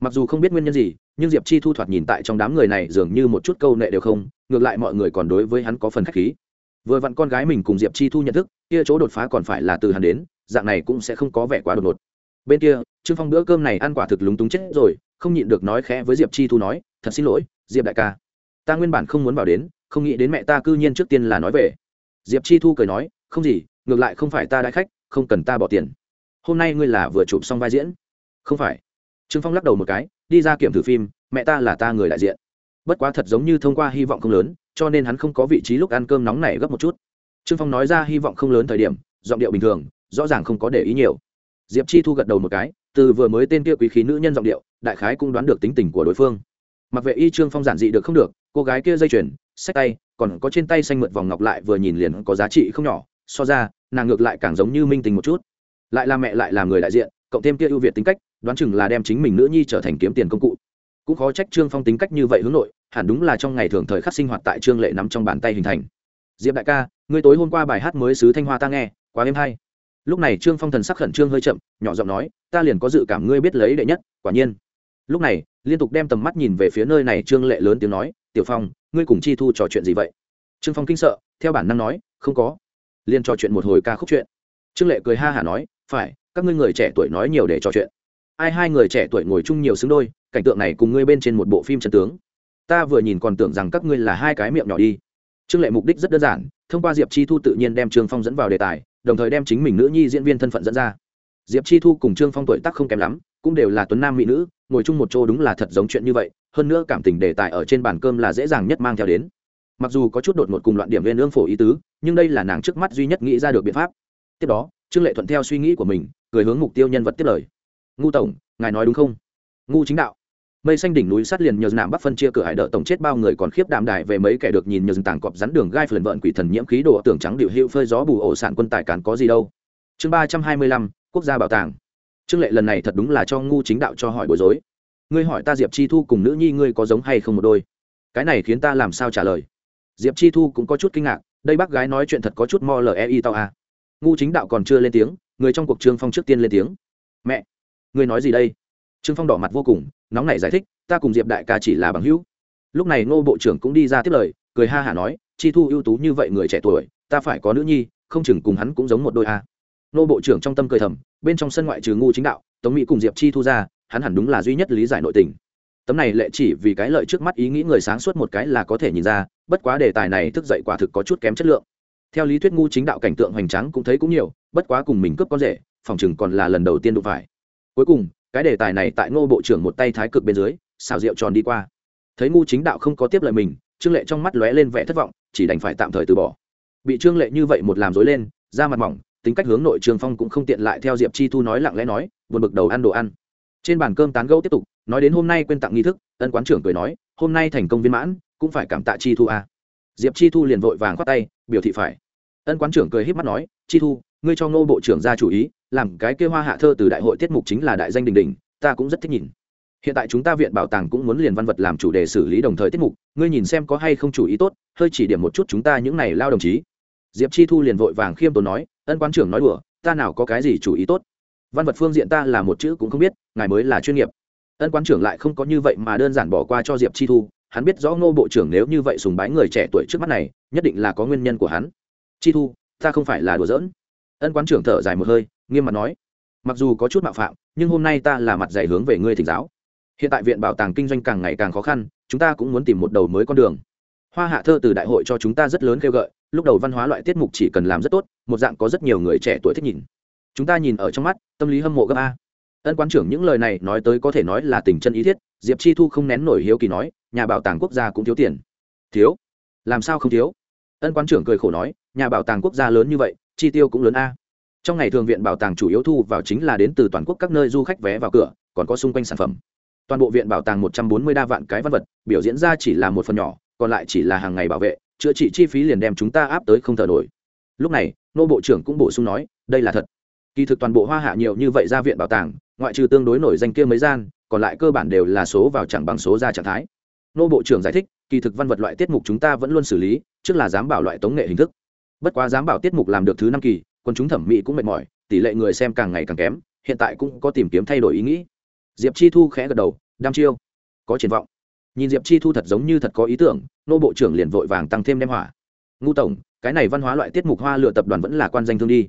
Mặc dù không biết nguyên nhân gì, nhưng diệp chi thu thoạt nhìn tại trong đám người này dường như một chút câu nệ đều không, ngược lại mọi người còn đối với hắn có phần k h á c h khí. Vừa vặn con gái mình cùng diệp chi thu nhận thức, kia chỗ đột phá còn phải là từ hắn đến, dạng này cũng sẽ không có vẻ quá đột ngột. Bên kia, trương phong bữa cơm này ăn quả thực lúng túng chết rồi, không nhịn được nói khẽ với diệp chi thu nói, thật xin lỗi, diệp đại ca ta nguyên bản không muốn vào đến, không nghĩ đến mẹ ta cư nhiên trước tiên là nói về. Diệp chi thu cười nói, không gì, ngược lại không phải ta đại khách, không cần ta bỏ tiền. Hôm nay ngươi là vừa chụp xong vai diễn. Không phải. Trương phong lắc đầu một cái, đi ra kiểm thử phim, mẹ ta là ta người đại diện. Bất quá thật giống như thông qua hy vọng không lớn, cho nên hắn không có vị trí lúc ăn cơm nóng này gấp một chút. Trương phong nói ra hy vọng không lớn thời điểm, giọng điệu bình thường, rõ ràng không có để ý nhiều. Diệp chi thu gật đầu một cái, từ vừa mới tên kia quý khí nữ nhân giọng điệu, đại khái cũng đoán được tính tình của đối phương mặc vệ y trương phong giản dị được không được, cô gái kia dây chuyền, sách tay, còn có trên tay xanh mượt vòng ngọc lại vừa nhìn liền có giá trị không nhỏ, so ra, nàng ngược lại càng giống như minh tình một chút. Lại là mẹ lại là người đại diện, cộng thêm kia ưu việt tính cách, đoán chừng là đem chính mình nữ nhi trở thành kiếm tiền công cụ. Cũng khó trách trương phong tính cách như vậy hướng nội, hẳn đúng là trong ngày thường thời khắc sinh hoạt tại trương lệ nắm trong bàn tay hình thành. Diệp đại ca, ngươi tối hôm qua bài hát mới sứ thanh hoa ta nghe, quá êm hay. Lúc này trương phong thần sắc khẩn trương hơi chậm, nhỏ giọng nói, ta liền có dự cảm ngươi biết lấy đệ nhất, quả nhiên lúc này, liên tục đem tầm mắt nhìn về phía nơi này, trương lệ lớn tiếng nói, tiểu phong, ngươi cùng chi thu trò chuyện gì vậy? Trương phong kinh sợ, theo bản năng nói, không có. Liên trò chuyện một hồi ca khúc chuyện. Trương lệ cười ha hả nói, phải, các ngươi người trẻ tuổi nói nhiều để trò chuyện. Ai hai người trẻ tuổi ngồi chung nhiều xứng đôi, cảnh tượng này cùng ngươi bên trên một bộ phim trần tướng. Ta vừa nhìn còn tưởng rằng các ngươi là hai cái miệng nhỏ đi. Trương lệ mục đích rất đơn giản, thông qua diệp chi thu tự nhiên đem trương phong dẫn vào đề tài, đồng thời đem chính mình nữ nhi diễn viên thân phận dẫn ra. Diệp chi thu cùng trương phong tuổi tác không kém lắm cũng đều là tuấn nam mỹ nữ, ngồi chung một chỗ đúng là thật giống chuyện như vậy, hơn nữa cảm tình đề tài ở trên bàn cơm là dễ dàng nhất mang theo đến. Mặc dù có chút đột ngột cùng loạn điểm viên ương phổ ý tứ, nhưng đây là nàng trước mắt duy nhất nghĩ ra được biện pháp. Tiếp đó, trương lệ thuận theo suy nghĩ của mình, cười hướng mục tiêu nhân vật tiếp lời. Ngu tổng, ngài nói đúng không? Ngu chính đạo. Mây xanh đỉnh núi sát liền nhờ nạm bắc phân chia cửa hải đợ tổng chết bao người còn khiếp đạm đại về mấy kẻ được nhìn nhờ tảng cọp rắn đường gai phần vợn quỷ thần nhiễm khí đồ tưởng trắng điệu hữu phơi gió bù ổ sản quân tài cán có gì đâu. Chương ba trăm hai mươi lăm, quốc gia bảo tàng trương lệ lần này thật đúng là cho ngu chính đạo cho hỏi bối rối. Ngươi hỏi ta diệp chi thu cùng nữ nhi ngươi có giống hay không một đôi? Cái này khiến ta làm sao trả lời? Diệp chi thu cũng có chút kinh ngạc, đây bác gái nói chuyện thật có chút mo lei tao à. ngu chính đạo còn chưa lên tiếng, người trong cuộc trương phong trước tiên lên tiếng. Mẹ! Ngươi nói gì đây? Trương phong đỏ mặt vô cùng, nóng nảy giải thích, ta cùng diệp đại ca chỉ là bằng hữu. Lúc này ngô bộ trưởng cũng đi ra tiếp lời, cười ha hả nói, chi thu ưu tú như vậy người trẻ tuổi, ta phải có nữ nhi, không chừng cùng hắn cũng giống một đôi a ngô bộ trưởng trong tâm cười thầm, bên trong sân ngoại trừ ngu chính đạo, tống mỹ cùng diệp chi thu ra, hắn hẳn đúng là duy nhất lý giải nội tình. Tấm này lệ chỉ vì cái lợi trước mắt ý nghĩ người sáng suốt một cái là có thể nhìn ra, bất quá đề tài này thức dậy quả thực có chút kém chất lượng. Theo lý thuyết ngu chính đạo cảnh tượng hoành tráng cũng thấy cũng nhiều, bất quá cùng mình cướp con rể, phòng chừng còn là lần đầu tiên đụng phải. Cuối cùng, cái đề tài này tại ngô bộ trưởng một tay thái cực bên dưới xào rượu tròn đi qua. Thấy ngu chính đạo không có tiếp lời mình, trương lệ trong mắt lóe lên vẻ thất vọng, chỉ đành phải tạm thời từ bỏ. Bị trương lệ như vậy một làm dối lên, da mặt mỏng tính cách hướng nội trường phong cũng không tiện lại theo diệp chi thu nói lặng lẽ nói, buồn bực đầu ăn đồ ăn. Trên bàn cơm tán gẫu tiếp tục, nói đến hôm nay quên tặng nghi thức, ân quán trưởng cười nói, hôm nay thành công viên mãn, cũng phải cảm tạ chi thu à. diệp chi thu liền vội vàng khoát tay, biểu thị phải. Ân quán trưởng cười h í p mắt nói, chi thu, ngươi cho ngô bộ trưởng ra chủ ý, làm cái kêu hoa hạ thơ từ đại hội tiết mục chính là đại danh đình đình ta cũng rất thích nhìn. Hiện tại chúng ta viện bảo tàng cũng muốn liền văn vật làm chủ đề xử lý đồng thời tiết mục, ngươi nhìn xem có hay không chủ ý tốt, hơi chỉ điểm một chút chúng ta những này lao đồng chí. Diệp chi thu liền vội vàng khiêm tốn nói ân quán trưởng nói đùa, ta nào có cái gì chủ ý tốt. Văn vật phương diện ta là một chữ cũng không biết, ngài mới là chuyên nghiệp. Ân quán trưởng lại không có như vậy mà đơn giản bỏ qua cho diệp chi thu, hắn biết rõ ngô bộ trưởng nếu như vậy sùng bái người trẻ tuổi trước mắt này, nhất định là có nguyên nhân của hắn. Chi thu, ta không phải là đùa giỡn. Ân quán trưởng thở dài một hơi, nghiêm mặt nói, mặc dù có chút mạo phạm, nhưng hôm nay ta là mặt dạy hướng về ngươi thỉnh giáo. Hiện tại viện bảo tàng kinh doanh càng ngày càng khó khăn, chúng ta cũng muốn tìm một đầu mới con đường. Hoa hạ thơ từ đại hội cho chúng ta rất lớn kêu gợi lúc đầu văn hóa loại tiết mục chỉ cần làm rất tốt, một dạng có rất nhiều người trẻ tuổi thích nhìn. Chúng ta nhìn ở trong mắt, tâm lý hâm mộ gấp a. Ân quán trưởng những lời này nói tới có thể nói là tình chân ý thiết, diệp chi thu không nén nổi hiếu kỳ nói, nhà bảo tàng quốc gia cũng thiếu tiền. Thiếu? Làm sao không thiếu? Ân quán trưởng cười khổ nói, nhà bảo tàng quốc gia lớn như vậy, chi tiêu cũng lớn a. Trong ngày thường viện bảo tàng chủ yếu thu vào chính là đến từ toàn quốc các nơi du khách vé vào cửa, còn có xung quanh sản phẩm. Toàn bộ viện bảo tàng một trăm bốn mươi đa vạn cái văn vật, biểu diễn ra chỉ là một phần nhỏ, còn lại chỉ là hàng ngày bảo vệ chữa trị chi phí liền đem chúng ta áp tới không thở nổi. Lúc này, nô bộ trưởng cũng bổ sung nói, đây là thật. Kỳ thực toàn bộ hoa hạ nhiều như vậy ra viện bảo tàng, ngoại trừ tương đối nổi danh kia mấy gian, còn lại cơ bản đều là số vào chẳng bằng số ra trạng thái. Nô bộ trưởng giải thích, kỳ thực văn vật loại tiết mục chúng ta vẫn luôn xử lý, trước là giám bảo loại tống nghệ hình thức. Bất quá giám bảo tiết mục làm được thứ năm kỳ còn chúng thẩm mỹ cũng mệt mỏi, tỷ lệ người xem càng ngày càng kém, hiện tại cũng có tìm kiếm thay đổi ý nghĩ. Diệp chi thu khẽ gật đầu, đam chiêu. Có triển vọng nhìn diệp chi thu thật giống như thật có ý tưởng, nô bộ trưởng liền vội vàng tăng thêm đem hỏa. Ngu tổng, cái này văn hóa loại tiết mục hoa lựa tập đoàn vẫn là quan danh thương đi.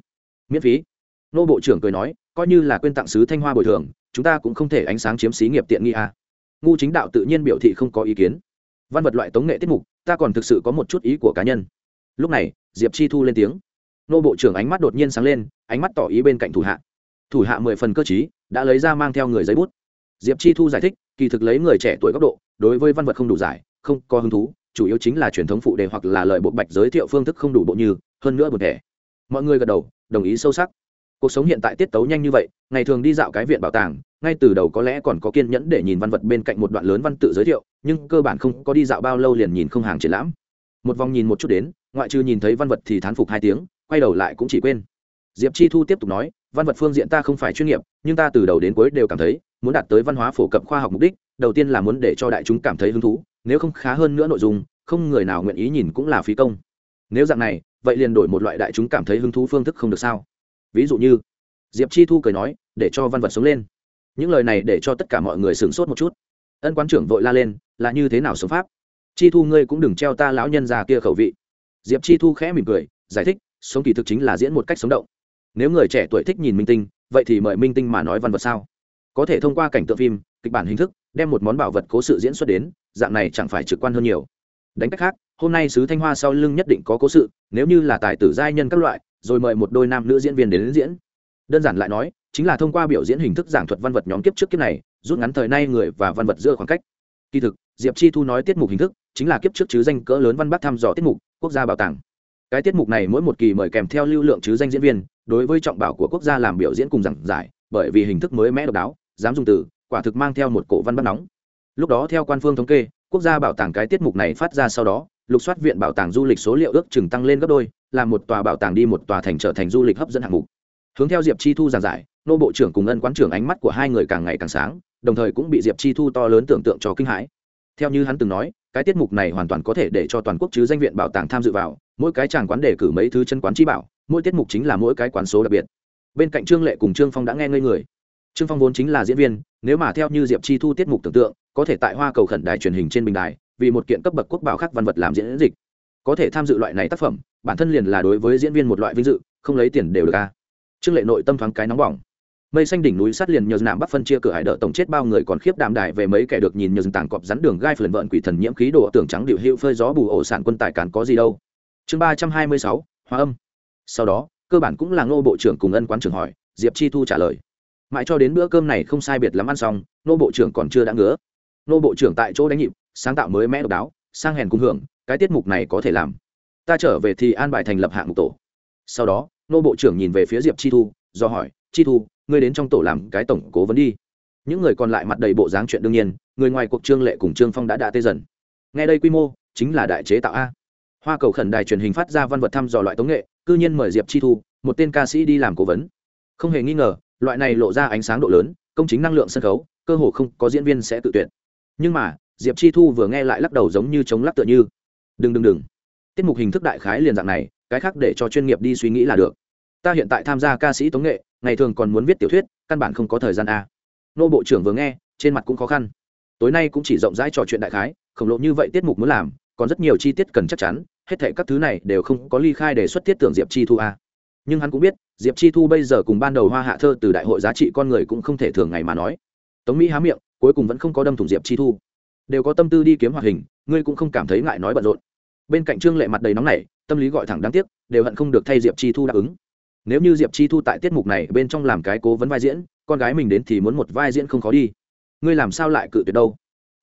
Miễn phí. Nô bộ trưởng cười nói, coi như là quên tặng sứ thanh hoa bồi thường, chúng ta cũng không thể ánh sáng chiếm xí nghiệp tiện nghi à. ngu chính đạo tự nhiên biểu thị không có ý kiến. Văn vật loại tống nghệ tiết mục, ta còn thực sự có một chút ý của cá nhân. Lúc này, diệp chi thu lên tiếng. Nô bộ trưởng ánh mắt đột nhiên sáng lên, ánh mắt tỏ ý bên cạnh thủ hạ. Thủ hạ mười phần cơ chí đã lấy ra mang theo người giấy bút diệp chi thu giải thích, kỳ thực lấy người trẻ tuổi góc độ, đối với văn vật không đủ giải, không có hứng thú, chủ yếu chính là truyền thống phụ đề hoặc là lời bộ bạch giới thiệu phương thức không đủ bộ như, hơn nữa một thể mọi người gật đầu, đồng ý sâu sắc. Cuộc sống hiện tại tiết tấu nhanh như vậy, ngày thường đi dạo cái viện bảo tàng, ngay từ đầu có lẽ còn có kiên nhẫn để nhìn văn vật bên cạnh một đoạn lớn văn tự giới thiệu, nhưng cơ bản không có đi dạo bao lâu liền nhìn không hàng triển lãm. Một vòng nhìn một chút đến, ngoại trừ nhìn thấy văn vật thì thán phục hai tiếng, quay đầu lại cũng chỉ quên. Diệp chi thu tiếp tục nói, văn vật phương diện ta không phải chuyên nghiệp, nhưng ta từ đầu đến cuối đều cảm thấy muốn đạt tới văn hóa phổ cập khoa học mục đích, đầu tiên là muốn để cho đại chúng cảm thấy hứng thú, nếu không khá hơn nữa nội dung, không người nào nguyện ý nhìn cũng là phí công. Nếu dạng này, vậy liền đổi một loại đại chúng cảm thấy hứng thú phương thức không được sao? Ví dụ như, diệp chi thu cười nói, để cho văn vật sống lên. Những lời này để cho tất cả mọi người sửng sốt một chút. Ân quán trưởng vội la lên, là như thế nào sống pháp? Chi thu ngươi cũng đừng treo ta lão nhân già kia khẩu vị. Diệp chi thu khẽ mỉm cười, giải thích, sống kỳ thực chính là diễn một cách sống động. Nếu người trẻ tuổi thích nhìn minh tinh, vậy thì mời minh tinh mà nói văn vật sao? Có thể thông qua cảnh tượng phim kịch bản hình thức đem một món bảo vật cố sự diễn xuất đến dạng này chẳng phải trực quan hơn nhiều. Đánh cách khác hôm nay sứ thanh hoa sau lưng nhất định có cố sự nếu như là tài tử giai nhân các loại rồi mời một đôi nam nữ diễn viên đến, đến diễn. Đơn giản lại nói chính là thông qua biểu diễn hình thức giảng thuật văn vật nhóm kiếp trước kiếp này rút ngắn thời nay người và văn vật giữa khoảng cách. Kỳ thực diệp chi thu nói tiết mục hình thức chính là kiếp trước chứ danh cỡ lớn văn bác thăm dò tiết mục quốc gia bảo tàng. Cái tiết mục này mỗi một kỳ mời kèm theo lưu lượng chứ danh diễn viên đối với trọng bảo của quốc gia làm biểu diễn cùng giảng giải bởi vì hình thức mới mẽ độc đáo dám dùng từ, quả thực mang theo một cổ văn bắt nóng. Lúc đó theo quan phương thống kê, quốc gia bảo tàng cái tiết mục này phát ra sau đó, lục soát viện bảo tàng du lịch số liệu ước chừng tăng lên gấp đôi là một tòa bảo tàng đi một tòa thành trở thành du lịch hấp dẫn hạng mục. Hướng theo diệp chi thu giảng giải, nô bộ trưởng cùng ân quán trưởng ánh mắt của hai người càng ngày càng sáng, đồng thời cũng bị diệp chi thu to lớn tưởng tượng cho kinh hãi. Theo như hắn từng nói, cái tiết mục này hoàn toàn có thể để cho toàn quốc chứ danh viện bảo tàng tham dự vào, mỗi cái tràng quán đề cử mấy thứ chân quán chi bảo, mỗi tiết mục chính là mỗi cái quán số đặc biệt. Bên cạnh trương lệ cùng trương phong đã nghe ngây người trương phong vốn chính là diễn viên, nếu mà theo như diệp chi thu tiết mục tưởng tượng, có thể tại hoa cầu khẩn đài truyền hình trên bình đài, vì một kiện cấp bậc quốc bảo khác văn vật làm diễn dịch. Có thể tham dự loại này tác phẩm, bản thân liền là đối với diễn viên một loại vinh dự, không lấy tiền đều được ca trương lệ nội tâm thoáng cái nóng bỏng. Mây xanh đỉnh núi sát liền nhờ nạm bắc phân chia cửa hải đỡ tổng chết bao người còn khiếp đạm đài về mấy kẻ được nhìn nhờ tảng cọp rắn đường gai phần vợn quỷ thần nhiễm khí đồ tưởng trắng điệu hữu phơi gió bù ổ sản quân tài cản có gì đâu. Chương ba trăm hai mươi sáu hóa âm. Sau đó, cơ bản cũng là ngô bộ trưởng cùng ân quán trưởng hỏi, diệp chi thu trả lời mãi cho đến bữa cơm này không sai biệt lắm ăn xong, nô bộ trưởng còn chưa đã ngứa. Nô bộ trưởng tại chỗ đánh nhịp, sáng tạo mới mẽ độc đáo, sang hèn cung hưởng, cái tiết mục này có thể làm. Ta trở về thì an bài thành lập hạng mục tổ. Sau đó, nô bộ trưởng nhìn về phía diệp chi thu, do hỏi, chi thu, ngươi đến trong tổ làm cái tổng cố vấn đi. Những người còn lại mặt đầy bộ dáng chuyện đương nhiên, người ngoài cuộc trương lệ cùng trương phong đã đã tê dần. Ngay đây quy mô, chính là đại chế tạo a. Hoa cầu khẩn đài truyền hình phát ra văn vật thăm dò loại tống nghệ, cư nhiên mời diệp chi thu, một tên ca sĩ đi làm cố vấn. Không hề nghi ngờ loại này lộ ra ánh sáng độ lớn, công chính năng lượng sân khấu, cơ hồ không có diễn viên sẽ tự tuyển nhưng mà, diệp chi thu vừa nghe lại lắc đầu giống như chống lắc tựa như. Đừng đừng đừng. Tiết mục hình thức đại khái liền dạng này, cái khác để cho chuyên nghiệp đi suy nghĩ là được. Ta hiện tại tham gia ca sĩ tống nghệ, ngày thường còn muốn viết tiểu thuyết, căn bản không có thời gian a nô bộ trưởng vừa nghe, trên mặt cũng khó khăn. Tối nay cũng chỉ rộng rãi trò chuyện đại khái, khổng lộ như vậy tiết mục muốn làm, còn rất nhiều chi tiết cần chắc chắn, hết thệ các thứ này đều không có ly khai đề xuất tiết tưởng diệp chi thu a nhưng hắn cũng biết diệp chi thu bây giờ cùng ban đầu hoa hạ thơ từ đại hội giá trị con người cũng không thể thường ngày mà nói. Tống mỹ há miệng, cuối cùng vẫn không có đâm thủng diệp chi thu. Đều có tâm tư đi kiếm hoạt hình, ngươi cũng không cảm thấy ngại nói bận rộn. Bên cạnh trương lệ mặt đầy nóng nảy, tâm lý gọi thẳng đáng tiếc, đều hận không được thay diệp chi thu đáp ứng. Nếu như diệp chi thu tại tiết mục này bên trong làm cái cố vấn vai diễn, con gái mình đến thì muốn một vai diễn không khó đi. Ngươi làm sao lại cự tuyệt đâu?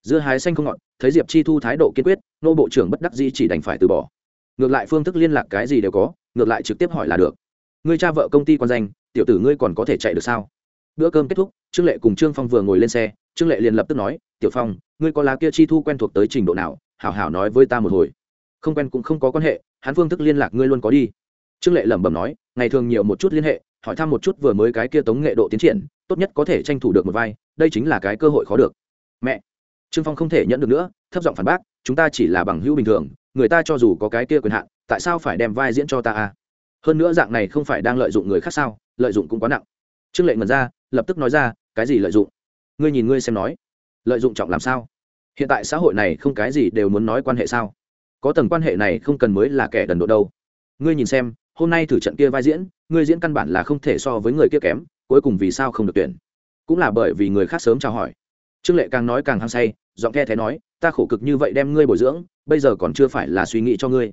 Dưa hái xanh không ngọt, thấy diệp chi thu thái độ kiên quyết, nô bộ trưởng bất đắc dĩ chỉ đành phải từ bỏ. Ngược lại phương thức liên lạc cái gì đều có, ngược lại trực tiếp hỏi là được ngươi cha vợ công ty quan danh, tiểu tử ngươi còn có thể chạy được sao? Bữa cơm kết thúc, trương lệ cùng trương phong vừa ngồi lên xe, trương lệ liền lập tức nói, tiểu phong, ngươi có lá kia chi thu quen thuộc tới trình độ nào? Hảo hảo nói với ta một hồi. Không quen cũng không có quan hệ, hắn phương thức liên lạc ngươi luôn có đi. Trương lệ lẩm bẩm nói, ngày thường nhiều một chút liên hệ, hỏi thăm một chút vừa mới cái kia tống nghệ độ tiến triển, tốt nhất có thể tranh thủ được một vai, đây chính là cái cơ hội khó được. Mẹ. Trương phong không thể nhận được nữa, thấp giọng phản bác, chúng ta chỉ là bằng hữu bình thường, người ta cho dù có cái kia quyền hạn, tại sao phải đem vai diễn cho ta à? Hơn nữa dạng này không phải đang lợi dụng người khác sao? Lợi dụng cũng quá nặng. Trương lệ ngần ra, lập tức nói ra, cái gì lợi dụng? Ngươi nhìn ngươi xem nói. Lợi dụng trọng làm sao? Hiện tại xã hội này không cái gì đều muốn nói quan hệ sao? Có tầng quan hệ này không cần mới là kẻ đần độ đâu. Ngươi nhìn xem, hôm nay thử trận kia vai diễn, ngươi diễn căn bản là không thể so với người kia kém, cuối cùng vì sao không được tuyển? Cũng là bởi vì người khác sớm chào hỏi. Trương lệ càng nói càng hăng say, giọng the thế nói, ta khổ cực như vậy đem ngươi bồi dưỡng, bây giờ còn chưa phải là suy nghĩ cho ngươi.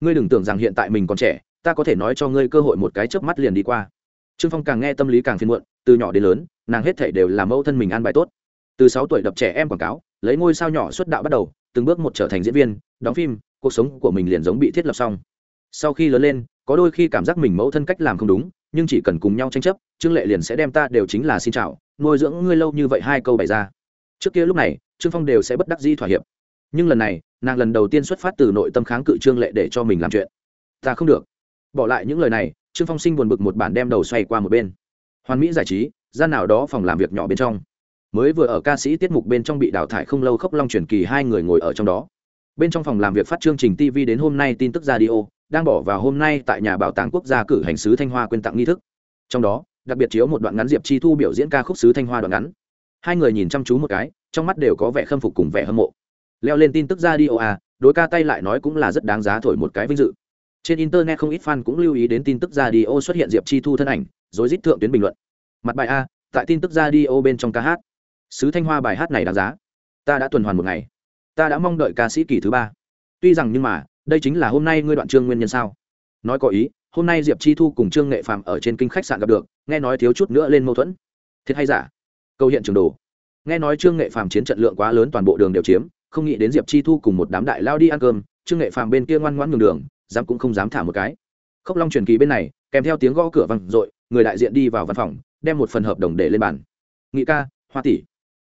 Ngươi đừng tưởng rằng hiện tại mình còn trẻ ta có thể nói cho ngươi cơ hội một cái chớp mắt liền đi qua. Trương phong càng nghe tâm lý càng phiền muộn, từ nhỏ đến lớn, nàng hết thể đều là mẫu thân mình an bài tốt. Từ sáu tuổi đập trẻ em quảng cáo, lấy ngôi sao nhỏ xuất đạo bắt đầu, từng bước một trở thành diễn viên, đóng phim, cuộc sống của mình liền giống bị thiết lập xong. Sau khi lớn lên, có đôi khi cảm giác mình mẫu thân cách làm không đúng, nhưng chỉ cần cùng nhau tranh chấp, trương lệ liền sẽ đem ta đều chính là xin chào, nuôi dưỡng ngươi lâu như vậy hai câu bày ra. Trước kia lúc này, trương phong đều sẽ bất đắc di thỏa hiệp. Nhưng lần này, nàng lần đầu tiên xuất phát từ nội tâm kháng cự trương lệ để cho mình làm chuyện. Ta không được bỏ lại những lời này, trương phong sinh buồn bực một bản đem đầu xoay qua một bên. Hoàn mỹ giải trí, gian nào đó phòng làm việc nhỏ bên trong. Mới vừa ở ca sĩ tiết mục bên trong bị đào thải không lâu khốc long truyền kỳ hai người ngồi ở trong đó. Bên trong phòng làm việc phát chương trình tv đến hôm nay tin tức radio, đang bỏ vào hôm nay tại nhà bảo tàng quốc gia cử hành sứ thanh hoa quyên tặng nghi thức. Trong đó, đặc biệt chiếu một đoạn ngắn diệp chi thu biểu diễn ca khúc sứ thanh hoa đoạn ngắn. Hai người nhìn chăm chú một cái, trong mắt đều có vẻ khâm phục cùng vẻ hâm mộ. Leo lên tin tức radio à đối ca tay lại nói cũng là rất đáng giá thổi một cái vinh dự trên internet không ít fan cũng lưu ý đến tin tức radio xuất hiện diệp chi thu thân ảnh rồi dít thượng tuyến bình luận. Mặt bài a, tại tin tức radio bên trong ca hát. Sứ thanh hoa bài hát này đáng giá. Ta đã tuần hoàn một ngày. Ta đã mong đợi ca sĩ kỳ thứ ba. Tuy rằng nhưng mà, đây chính là hôm nay ngươi đoạn trương nguyên nhân sao? Nói có ý, hôm nay diệp chi thu cùng trương nghệ phạm ở trên kinh khách sạn gặp được, nghe nói thiếu chút nữa lên mâu thuẫn. Thiệt hay giả? Câu hiện trường đồ. Nghe nói trương nghệ phạm chiến trận lượng quá lớn toàn bộ đường đều chiếm, không nghĩ đến diệp chi thu cùng một đám đại lao đi ăn cơm, trương nghệ phạm bên kia ngoan ngoãn nhường đường dám cũng không dám thả một cái. Khốc long truyền kỳ bên này, kèm theo tiếng gõ cửa văng r người đại diện đi vào văn phòng, đem một phần hợp đồng để lên bàn. Nghị ca, hoa tỷ.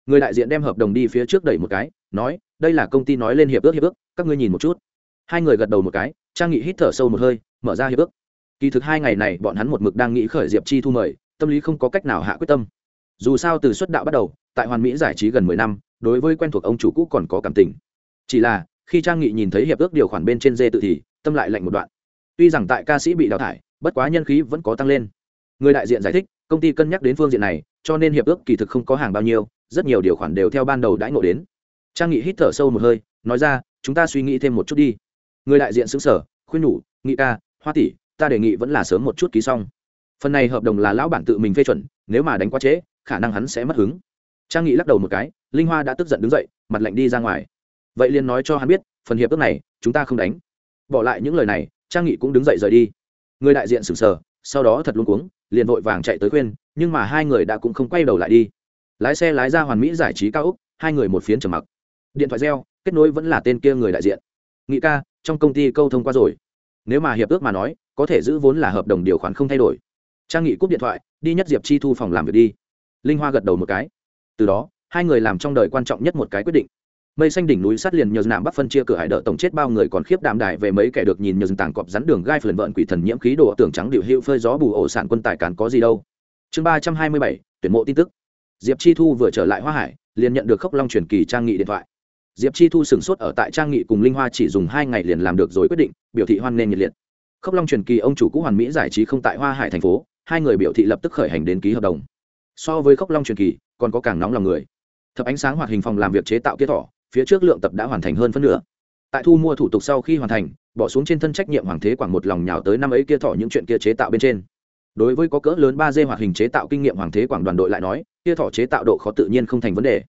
Người đại diện đem hợp đồng đi phía trước đẩy một cái, nói, đây là công ty nói lên hiệp ước hiệp ước, các ngươi nhìn một chút. Hai người gật đầu một cái, trang nghị hít thở sâu một hơi, mở ra hiệp ước. Kỳ thực hai ngày này, bọn hắn một mực đang nghĩ khởi diệp chi thu mời, tâm lý không có cách nào hạ quyết tâm. Dù sao từ xuất đạo bắt đầu, tại hoàn mỹ giải trí gần mười năm, đối với quen thuộc ông chủ cũ còn có cảm tình. Chỉ là, khi trang nghị nhìn thấy hiệp ước điều khoản bên trên dê tự thì tâm lại lạnh một đoạn. Tuy rằng tại ca sĩ bị đào thải, bất quá nhân khí vẫn có tăng lên. Người đại diện giải thích, công ty cân nhắc đến phương diện này, cho nên hiệp ước kỳ thực không có hàng bao nhiêu, rất nhiều điều khoản đều theo ban đầu đãi ngộ đến. Trang nghị hít thở sâu một hơi, nói ra, chúng ta suy nghĩ thêm một chút đi. Người đại diện xứng sở, khuyên nhủ, nghị ca, hoa tỷ, ta đề nghị vẫn là sớm một chút ký xong. Phần này hợp đồng là lão bản tự mình phê chuẩn, nếu mà đánh quá trễ, khả năng hắn sẽ mất hứng. Trang nghị lắc đầu một cái, linh hoa đã tức giận đứng dậy, mặt lạnh đi ra ngoài. Vậy liền nói cho hắn biết, phần hiệp ước này, chúng ta không đánh bỏ lại những lời này, trang nghị cũng đứng dậy rời đi. Người đại diện sửng sờ, sau đó thật luôn cuống, liền vội vàng chạy tới khuyên, nhưng mà hai người đã cũng không quay đầu lại đi. Lái xe lái ra hoàn mỹ giải trí cao úc, hai người một phiến trầm mặc. Điện thoại reo, kết nối vẫn là tên kia người đại diện. Nghị ca, trong công ty câu thông qua rồi. Nếu mà hiệp ước mà nói, có thể giữ vốn là hợp đồng điều khoản không thay đổi. Trang nghị cúp điện thoại, đi nhất diệp chi thu phòng làm việc đi. Linh hoa gật đầu một cái. Từ đó, hai người làm trong đời quan trọng nhất một cái quyết định mây xanh đỉnh núi sát liền nhờ nạm bắc phân chia cửa hải đỡ tổng chết bao người còn khiếp đạm đại về mấy kẻ được nhìn nhờ tảng cọp rắn đường gai phần vợn quỷ thần nhiễm khí đồ tưởng trắng điệu hữu phơi gió bù ổ sản quân tài cán có gì đâu. Chương ba trăm hai mươi bảy, tuyển mộ tin tức. Diệp chi thu vừa trở lại hoa hải, liền nhận được khốc long truyền kỳ trang nghị điện thoại. Diệp chi thu sửng sốt ở tại trang nghị cùng linh hoa chỉ dùng hai ngày liền làm được rồi quyết định, biểu thị hoan nghênh nhiệt liệt. Khốc long truyền kỳ ông chủ cũ hoàn mỹ giải trí không tại hoa hải thành phố, hai người biểu thị lập tức khởi hành đến ký hợp đồng. So với khốc long truyền kỳ, còn có càng nóng lòng người. Thập ánh sáng hoạt hình phòng làm việc chế tạo kia thỏ phía trước lượng tập đã hoàn thành hơn phân nửa. Tại thu mua thủ tục sau khi hoàn thành, bỏ xuống trên thân trách nhiệm hoàng thế quảng một lòng nhào tới năm ấy kia thọ những chuyện kia chế tạo bên trên. Đối với có cỡ lớn ba d hoạt hình chế tạo kinh nghiệm hoàng thế quảng đoàn đội lại nói, kia thọ chế tạo độ khó tự nhiên không thành vấn đề.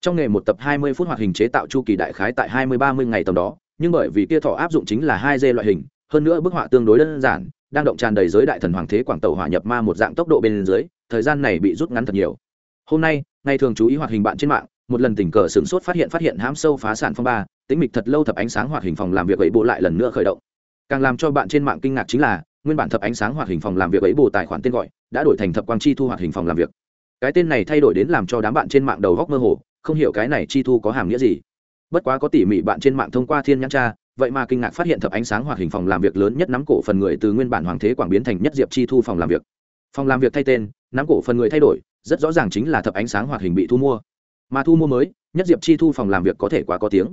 Trong nghề một tập hai mươi phút hoạt hình chế tạo chu kỳ đại khái tại hai mươi ba mươi ngày tầm đó, nhưng bởi vì kia thọ áp dụng chính là hai d loại hình, hơn nữa bức họa tương đối đơn giản, đang động tràn đầy giới đại thần hoàng thế quảng tàu hỏa nhập ma một dạng tốc độ bên dưới, thời gian này bị rút ngắn thật nhiều. Hôm nay, ngày thường chú ý hoạt hình bạn trên mạng một lần tình cờ sửng sốt phát hiện phát hiện hãm sâu phá sản phong ba tính mịch thật lâu thập ánh sáng hoạt hình phòng làm việc ấy bộ lại lần nữa khởi động. Càng làm cho bạn trên mạng kinh ngạc chính là, nguyên bản thập ánh sáng hoạt hình phòng làm việc ấy bộ tài khoản tên gọi, đã đổi thành thập quang chi thu hoạt hình phòng làm việc. Cái tên này thay đổi đến làm cho đám bạn trên mạng đầu góc mơ hồ, không hiểu cái này chi thu có hàm nghĩa gì. Bất quá có tỉ mỉ bạn trên mạng thông qua thiên nhãn tra, vậy mà kinh ngạc phát hiện thập ánh sáng hoạt hình phòng làm việc lớn nhất nắm cổ phần người từ nguyên bản hoàng thế quảng biến thành nhất diệp chi thu phòng làm việc. Phòng làm việc thay tên, nắm cổ phần người thay đổi, rất rõ ràng chính là thập ánh sáng hoạt hình bị thu mua mà thu mua mới, nhất diệp chi thu phòng làm việc có thể quá có tiếng.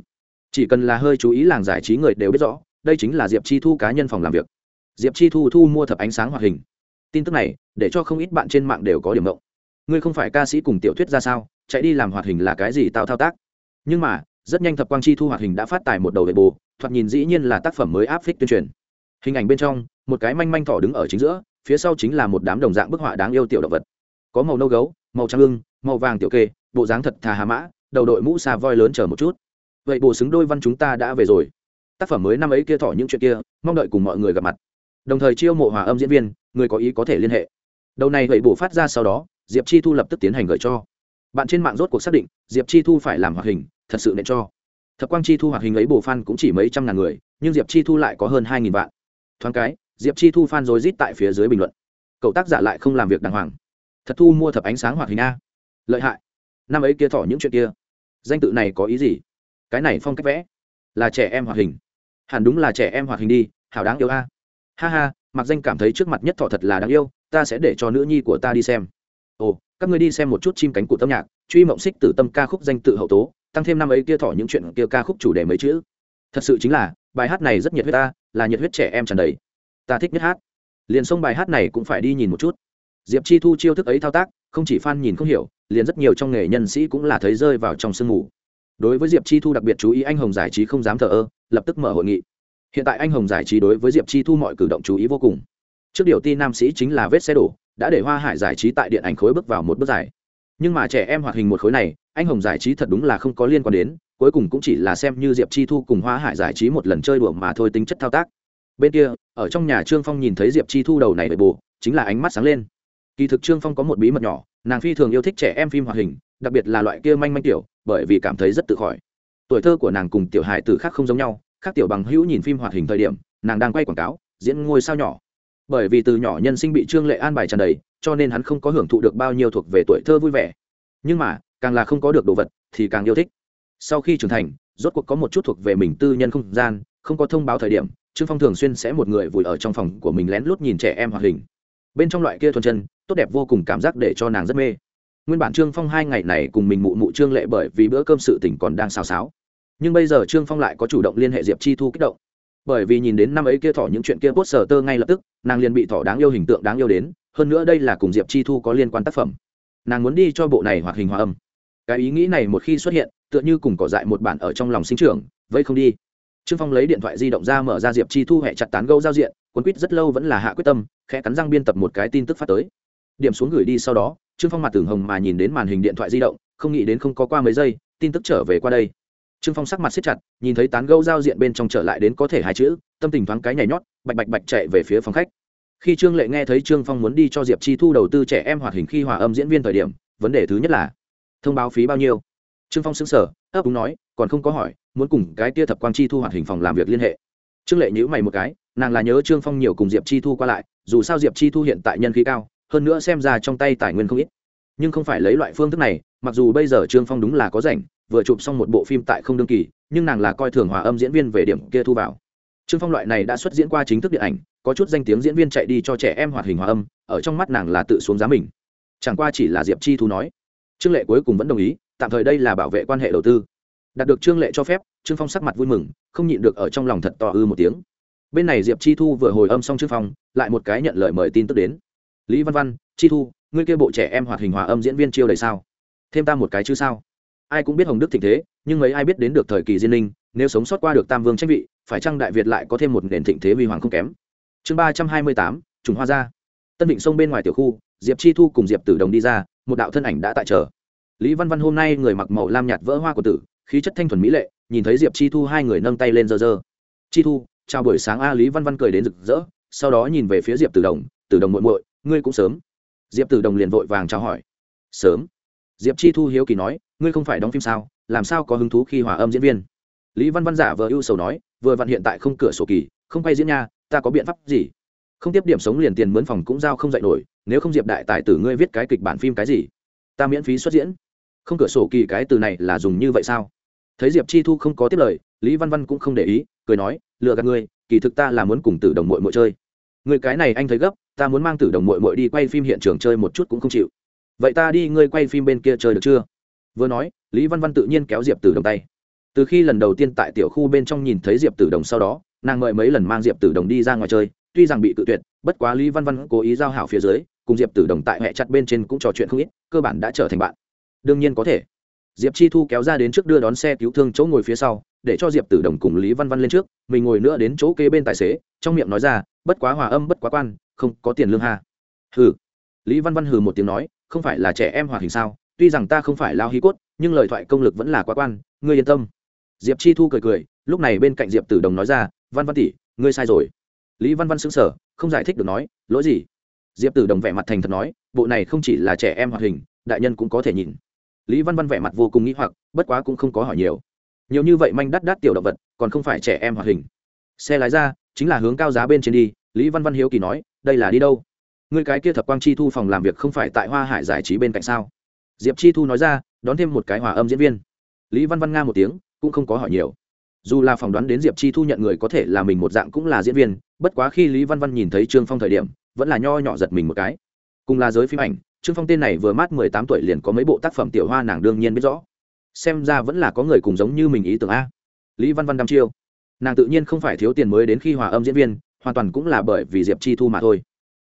Chỉ cần là hơi chú ý làng giải trí người đều biết rõ, đây chính là diệp chi thu cá nhân phòng làm việc. Diệp chi thu thu mua thập ánh sáng hoạt hình. Tin tức này, để cho không ít bạn trên mạng đều có điểm mộng ngươi không phải ca sĩ cùng tiểu thuyết ra sao, chạy đi làm hoạt hình là cái gì tạo thao tác? Nhưng mà, rất nhanh thập quang chi thu hoạt hình đã phát tài một đầu về bồ thoạt nhìn dĩ nhiên là tác phẩm mới áp phích tuyên truyền. Hình ảnh bên trong, một cái manh manh thỏ đứng ở chính giữa, phía sau chính là một đám đồng dạng bức họa đáng yêu tiểu động vật. Có màu nâu gấu, màu trắng ưng màu vàng tiểu kê, bộ dáng thật thà hà mã, đầu đội mũ xà voi lớn chờ một chút. Vậy bồ xứng đôi văn chúng ta đã về rồi. Tác phẩm mới năm ấy kia thỏ những chuyện kia, mong đợi cùng mọi người gặp mặt. Đồng thời chiêu mộ hòa âm diễn viên, người có ý có thể liên hệ. Đầu này vậy bổ phát ra sau đó, diệp chi thu lập tức tiến hành gửi cho. Bạn trên mạng rốt cuộc xác định, diệp chi thu phải làm hoạt hình, thật sự nện cho. Thập quang chi thu hoạt hình ấy bổ fan cũng chỉ mấy trăm ngàn người, nhưng diệp chi thu lại có hơn hai nghìn vạn. Thoáng cái, diệp chi thu fan rối rít tại phía dưới bình luận. Cậu tác giả lại không làm việc đàng hoàng. Thật thu mua thập ánh sáng hoạt hình a lợi hại. Năm ấy kia thỏ những chuyện kia. Danh tự này có ý gì? Cái này phong cách vẽ. Là trẻ em hoạt hình. Hẳn đúng là trẻ em hoạt hình đi, hảo đáng yêu a. Ha ha, mặc danh cảm thấy trước mặt nhất thỏ thật là đáng yêu, ta sẽ để cho nữ nhi của ta đi xem. Ồ, các ngươi đi xem một chút chim cánh của tâm nhạc, truy mộng xích từ tâm ca khúc danh tự hậu tố, tăng thêm năm ấy kia thỏ những chuyện kia ca khúc chủ đề mấy chữ. Thật sự chính là, bài hát này rất nhiệt huyết ta, là nhiệt huyết trẻ em tràn đầy. Ta thích nhất hát. Liền xong bài hát này cũng phải đi nhìn một chút. Diệp chi thu chiêu thức ấy thao tác, không chỉ f a n nhìn không hiểu liền rất nhiều trong nghề nhân sĩ cũng là thấy rơi vào trong sương mù. Đối với diệp chi thu đặc biệt chú ý, anh hồng giải trí không dám thờ ơ, lập tức mở hội nghị. Hiện tại anh hồng giải trí đối với diệp chi thu mọi cử động chú ý vô cùng. Trước điều ti nam sĩ chính là vết xe đổ, đã để hoa hải giải trí tại điện ảnh khối bước vào một bước dài. Nhưng mà trẻ em hoạt hình một khối này, anh hồng giải trí thật đúng là không có liên quan đến, cuối cùng cũng chỉ là xem như diệp chi thu cùng hoa hải giải trí một lần chơi đùa mà thôi tính chất thao tác. Bên kia, ở trong nhà trương phong nhìn thấy diệp chi thu đầu này bề bồ, chính là ánh mắt sáng lên kỳ thực trương phong có một bí mật nhỏ, nàng phi thường yêu thích trẻ em phim hoạt hình, đặc biệt là loại kia manh manh tiểu, bởi vì cảm thấy rất tự khỏi. Tuổi thơ của nàng cùng tiểu hài tử khác không giống nhau, khác tiểu bằng hữu nhìn phim hoạt hình thời điểm, nàng đang quay quảng cáo, diễn ngôi sao nhỏ. Bởi vì từ nhỏ nhân sinh bị trương lệ an bài tràn đầy, cho nên hắn không có hưởng thụ được bao nhiêu thuộc về tuổi thơ vui vẻ. Nhưng mà, càng là không có được đồ vật, thì càng yêu thích. Sau khi trưởng thành, rốt cuộc có một chút thuộc về mình tư nhân không gian, không có thông báo thời điểm, trương phong thường xuyên sẽ một người vùi ở trong phòng của mình lén lút nhìn trẻ em hoạt hình bên trong loại kia thuần chân, tốt đẹp vô cùng cảm giác để cho nàng rất mê. Nguyên bản trương phong hai ngày này cùng mình mụ mụ trương lệ bởi vì bữa cơm sự tỉnh còn đang xào xáo. Nhưng bây giờ trương phong lại có chủ động liên hệ diệp chi thu kích động. Bởi vì nhìn đến năm ấy kia thỏ những chuyện kia bốt sờ tơ ngay lập tức, nàng liền bị thỏ đáng yêu hình tượng đáng yêu đến, hơn nữa đây là cùng diệp chi thu có liên quan tác phẩm. Nàng muốn đi cho bộ này hoạt hình hòa âm. Cái ý nghĩ này một khi xuất hiện, tựa như cùng cỏ dại một bản ở trong lòng sinh trưởng vậy không đi. Trương phong lấy điện thoại di động ra mở ra diệp chi thu hẹ chặt tán gâu giao diện quân quýt rất lâu vẫn là hạ quyết tâm, khẽ cắn răng biên tập một cái tin tức phát tới. Điểm xuống gửi đi sau đó, trương phong mặt tưởng hồng mà nhìn đến màn hình điện thoại di động, không nghĩ đến không có qua mấy giây, tin tức trở về qua đây. Trương phong sắc mặt siết chặt, nhìn thấy tán gâu giao diện bên trong trở lại đến có thể hai chữ, tâm tình thoáng cái nhảy nhót, bạch bạch bạch chạy về phía phòng khách. Khi trương lệ nghe thấy trương phong muốn đi cho diệp chi thu đầu tư trẻ em hoạt hình khi hòa âm diễn viên thời điểm, vấn đề thứ nhất là thông báo phí bao nhiêu. Trương phong xứng sở ấp úng nói, còn không có hỏi, muốn cùng cái tia thập quang chi thu hoạt hình phòng làm việc liên hệ. Trương lệ nhữ mày một cái nàng là nhớ trương phong nhiều cùng diệp chi thu qua lại, dù sao diệp chi thu hiện tại nhân khí cao, hơn nữa xem ra trong tay tài nguyên không ít. Nhưng không phải lấy loại phương thức này, mặc dù bây giờ trương phong đúng là có rảnh, vừa chụp xong một bộ phim tại không đương kỳ, nhưng nàng là coi thường hòa âm diễn viên về điểm kia thu vào. Trương phong loại này đã xuất diễn qua chính thức điện ảnh, có chút danh tiếng diễn viên chạy đi cho trẻ em hoạt hình hòa âm, ở trong mắt nàng là tự xuống giá mình. Chẳng qua chỉ là diệp chi thu nói. Trương lệ cuối cùng vẫn đồng ý, tạm thời đây là bảo vệ quan hệ đầu tư. Đạt được trương lệ cho phép, trương phong sắc mặt vui mừng, không nhịn được ở trong lòng thật to ư một tiếng bên này diệp chi thu vừa hồi âm xong trước phong lại một cái nhận lời mời tin tức đến. Lý văn văn chi thu ngươi kia bộ trẻ em hoạt hình hòa âm diễn viên chiêu đầy sao? Thêm ta một cái chứ sao? Ai cũng biết hồng đức thịnh thế nhưng mấy ai biết đến được thời kỳ diên linh nếu sống sót qua được tam vương tranh vị phải chăng đại việt lại có thêm một nền thịnh thế huy hoàng không kém? Chương ba trăm hai mươi tám trùng hoa Gia, tân định sông bên ngoài tiểu khu diệp chi thu cùng diệp tử đồng đi ra một đạo thân ảnh đã tại chờ. Lý văn văn hôm nay người mặc màu lam nhạt vỡ hoa của tử khí chất thanh thuần mỹ lệ nhìn thấy diệp chi thu hai người nâng tay lên dơ dơ chi thu chào buổi sáng a lý văn văn cười đến rực rỡ, sau đó nhìn về phía diệp tử đồng tử đồng muội muội, ngươi cũng sớm. Diệp tử đồng liền vội vàng chào hỏi, sớm. Diệp chi thu hiếu kỳ nói, ngươi không phải đóng phim sao? Làm sao có hứng thú khi hòa âm diễn viên? Lý văn văn giả vờ ưu sầu nói, vừa vặn hiện tại không cửa sổ kỳ, không quay diễn nha, ta có biện pháp gì? Không tiếp điểm sống liền tiền mướn phòng cũng giao không dạy nổi, nếu không diệp đại tài tử ngươi viết cái kịch bản phim cái gì, ta miễn phí xuất diễn. Không cửa sổ kỳ cái từ này là dùng như vậy sao? Thấy diệp chi thu không có tiếp lời, lý văn văn cũng không để ý, cười nói, lừa gạt ngươi, kỳ thực ta là muốn cùng tử đồng mội mội chơi. Người cái này anh thấy gấp, ta muốn mang tử đồng mội mội đi quay phim hiện trường chơi một chút cũng không chịu. Vậy ta đi ngươi quay phim bên kia chơi được chưa? Vừa nói, lý văn văn tự nhiên kéo diệp tử đồng tay. Từ khi lần đầu tiên tại tiểu khu bên trong nhìn thấy diệp tử đồng sau đó, nàng mời mấy lần mang diệp tử đồng đi ra ngoài chơi, tuy rằng bị tự tuyệt, bất quá lý văn văn cố ý giao hảo phía dưới, cùng diệp tử đồng tại hệ chặt bên trên cũng trò chuyện không ít, cơ bản đã trở thành bạn. Đương nhiên có thể diệp chi thu kéo ra đến trước đưa đón xe cứu thương chỗ ngồi phía sau, để cho diệp tử đồng cùng lý văn văn lên trước, mình ngồi nữa đến chỗ kế bên tài xế, trong miệng nói ra, bất quá hòa âm bất quá quan, không có tiền lương ha. Hừ. Lý văn văn hừ một tiếng nói, không phải là trẻ em hoạt hình sao? Tuy rằng ta không phải lao hí cốt, nhưng lời thoại công lực vẫn là quá quan, ngươi yên tâm. Diệp chi thu cười cười, lúc này bên cạnh diệp tử đồng nói ra, văn văn tỷ, ngươi sai rồi. Lý văn văn xứng sở không giải thích được nói, lỗi gì? Diệp tử đồng vẻ mặt thành thật nói, bộ này không chỉ là trẻ em hoạt hình, đại nhân cũng có thể nhìn lý văn văn vẻ mặt vô cùng nghĩ hoặc, bất quá cũng không có hỏi nhiều. Nhiều như vậy manh đắt đắt tiểu động vật, còn không phải trẻ em hoạt hình. Xe lái ra, chính là hướng cao giá bên trên đi, lý văn văn hiếu kỳ nói, đây là đi đâu? Người cái kia thập quang chi thu phòng làm việc không phải tại hoa hải giải trí bên cạnh sao? Diệp chi thu nói ra, đón thêm một cái hòa âm diễn viên. Lý văn văn nga một tiếng, cũng không có hỏi nhiều. Dù là phỏng đoán đến diệp chi thu nhận người có thể là mình một dạng cũng là diễn viên, bất quá khi lý văn văn nhìn thấy trương phong thời điểm, vẫn là nho nhỏ giật mình một cái. Cùng là giới phim ảnh trương phong tên này vừa mát mười tám tuổi liền có mấy bộ tác phẩm tiểu hoa nàng đương nhiên biết rõ. Xem ra vẫn là có người cùng giống như mình ý tưởng a. Lý văn văn đăm chiêu. Nàng tự nhiên không phải thiếu tiền mới đến khi hòa âm diễn viên, hoàn toàn cũng là bởi vì diệp chi thu mà thôi.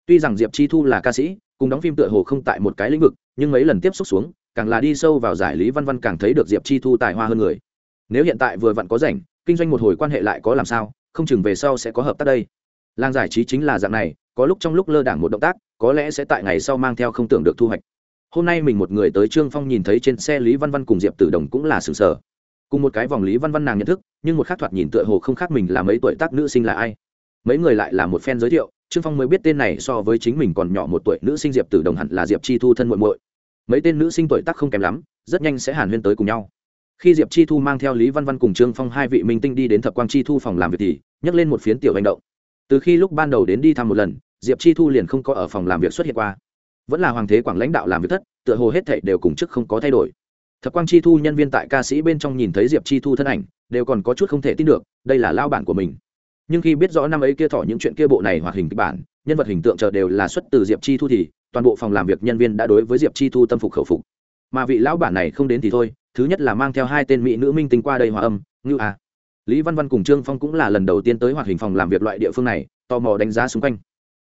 Tuy rằng diệp chi thu là ca sĩ, cùng đóng phim tựa hồ không tại một cái lĩnh vực, nhưng mấy lần tiếp xúc xuống, càng là đi sâu vào giải lý văn văn càng thấy được diệp chi thu tài hoa hơn người. Nếu hiện tại vừa vặn có rảnh, kinh doanh một hồi quan hệ lại có làm sao, không chừng về sau sẽ có hợp tác đây. Làng giải trí chính là dạng này có lúc trong lúc lơ đảng một động tác, có lẽ sẽ tại ngày sau mang theo không tưởng được thu hoạch. Hôm nay mình một người tới trương phong nhìn thấy trên xe lý văn văn cùng diệp tử đồng cũng là sừng sờ. Cùng một cái vòng lý văn văn nàng nhận thức, nhưng một khác thoạt nhìn tựa hồ không khác mình là mấy tuổi tác nữ sinh là ai. Mấy người lại là một fan giới thiệu, trương phong mới biết tên này so với chính mình còn nhỏ một tuổi nữ sinh diệp tử đồng hẳn là diệp chi thu thân muội muội. Mấy tên nữ sinh tuổi tác không kém lắm, rất nhanh sẽ hàn huyên tới cùng nhau. Khi diệp chi thu mang theo lý văn văn cùng trương phong hai vị minh tinh đi đến thập quang chi thu phòng làm việc thì, nhấc lên một phiến tiểu hành động từ khi lúc ban đầu đến đi thăm một lần, diệp chi thu liền không có ở phòng làm việc xuất hiện qua. Vẫn là hoàng thế quảng lãnh đạo làm việc thất, tựa hồ hết thảy đều cùng chức không có thay đổi. Thập quang chi thu nhân viên tại ca sĩ bên trong nhìn thấy diệp chi thu thân ảnh, đều còn có chút không thể tin được, đây là lao bản của mình. Nhưng khi biết rõ năm ấy kia thỏ những chuyện kia bộ này hoạt hình kịch bản, nhân vật hình tượng chờ đều là xuất từ diệp chi thu thì, toàn bộ phòng làm việc nhân viên đã đối với diệp chi thu tâm phục khẩu phục. Mà vị lão bản này không đến thì thôi, thứ nhất là mang theo hai tên mỹ nữ minh tinh qua đây hòa âm, ngưu à lý văn văn cùng trương phong cũng là lần đầu tiên tới hoạt hình phòng làm việc loại địa phương này, tò mò đánh giá xung quanh.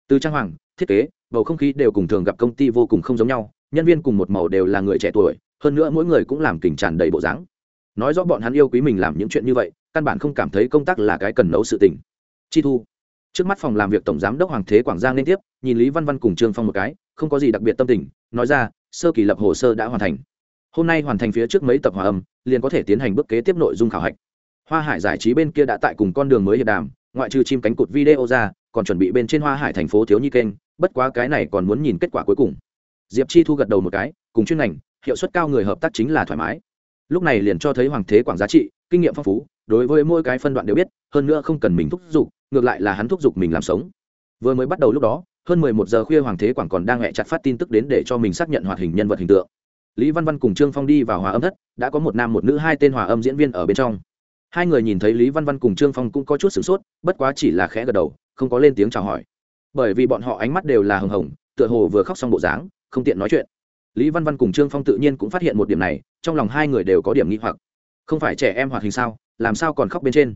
Từ trang hoàng, thiết kế, bầu không khí đều cùng thường gặp công ty vô cùng không giống nhau, nhân viên cùng một màu đều là người trẻ tuổi, hơn nữa mỗi người cũng làm kình tràn đầy bộ dáng. Nói rõ bọn hắn yêu quý mình làm những chuyện như vậy, căn bản không cảm thấy công tác là cái cần nấu sự tình. Chi thu. Trước mắt phòng làm việc tổng giám đốc hoàng thế quảng giang liên tiếp, nhìn lý văn văn cùng trương phong một cái, không có gì đặc biệt tâm tình, nói ra, sơ kỳ lập hồ sơ đã hoàn thành. Hôm nay hoàn thành phía trước mấy tập hòa âm, liền có thể tiến hành bước kế tiếp nội dung khảo hạch hoa hải giải trí bên kia đã tại cùng con đường mới hiệp đàm, ngoại trừ chim cánh cụt video ra, còn chuẩn bị bên trên hoa hải thành phố thiếu nhi kênh, bất quá cái này còn muốn nhìn kết quả cuối cùng. Diệp chi thu gật đầu một cái, cùng chuyên ngành, hiệu suất cao người hợp tác chính là thoải mái. Lúc này liền cho thấy hoàng thế quảng giá trị, kinh nghiệm phong phú, đối với mỗi cái phân đoạn đều biết, hơn nữa không cần mình thúc giục, ngược lại là hắn thúc giục mình làm sống. Vừa mới bắt đầu lúc đó, hơn mười một giờ khuya hoàng thế quảng còn đang hẹ chặt phát tin tức đến để cho mình xác nhận hoạt hình nhân vật hình tượng. Lý văn văn cùng trương phong đi vào hòa âm thất, đã có một nam một nữ hai tên hòa âm diễn viên ở bên trong hai người nhìn thấy lý văn văn cùng trương phong cũng có chút sửng sốt, bất quá chỉ là khẽ gật đầu, không có lên tiếng chào hỏi. Bởi vì bọn họ ánh mắt đều là hừng hồng, tựa hồ vừa khóc xong bộ dáng, không tiện nói chuyện. Lý văn văn cùng trương phong tự nhiên cũng phát hiện một điểm này, trong lòng hai người đều có điểm nghi hoặc. Không phải trẻ em hoạt hình sao, làm sao còn khóc bên trên?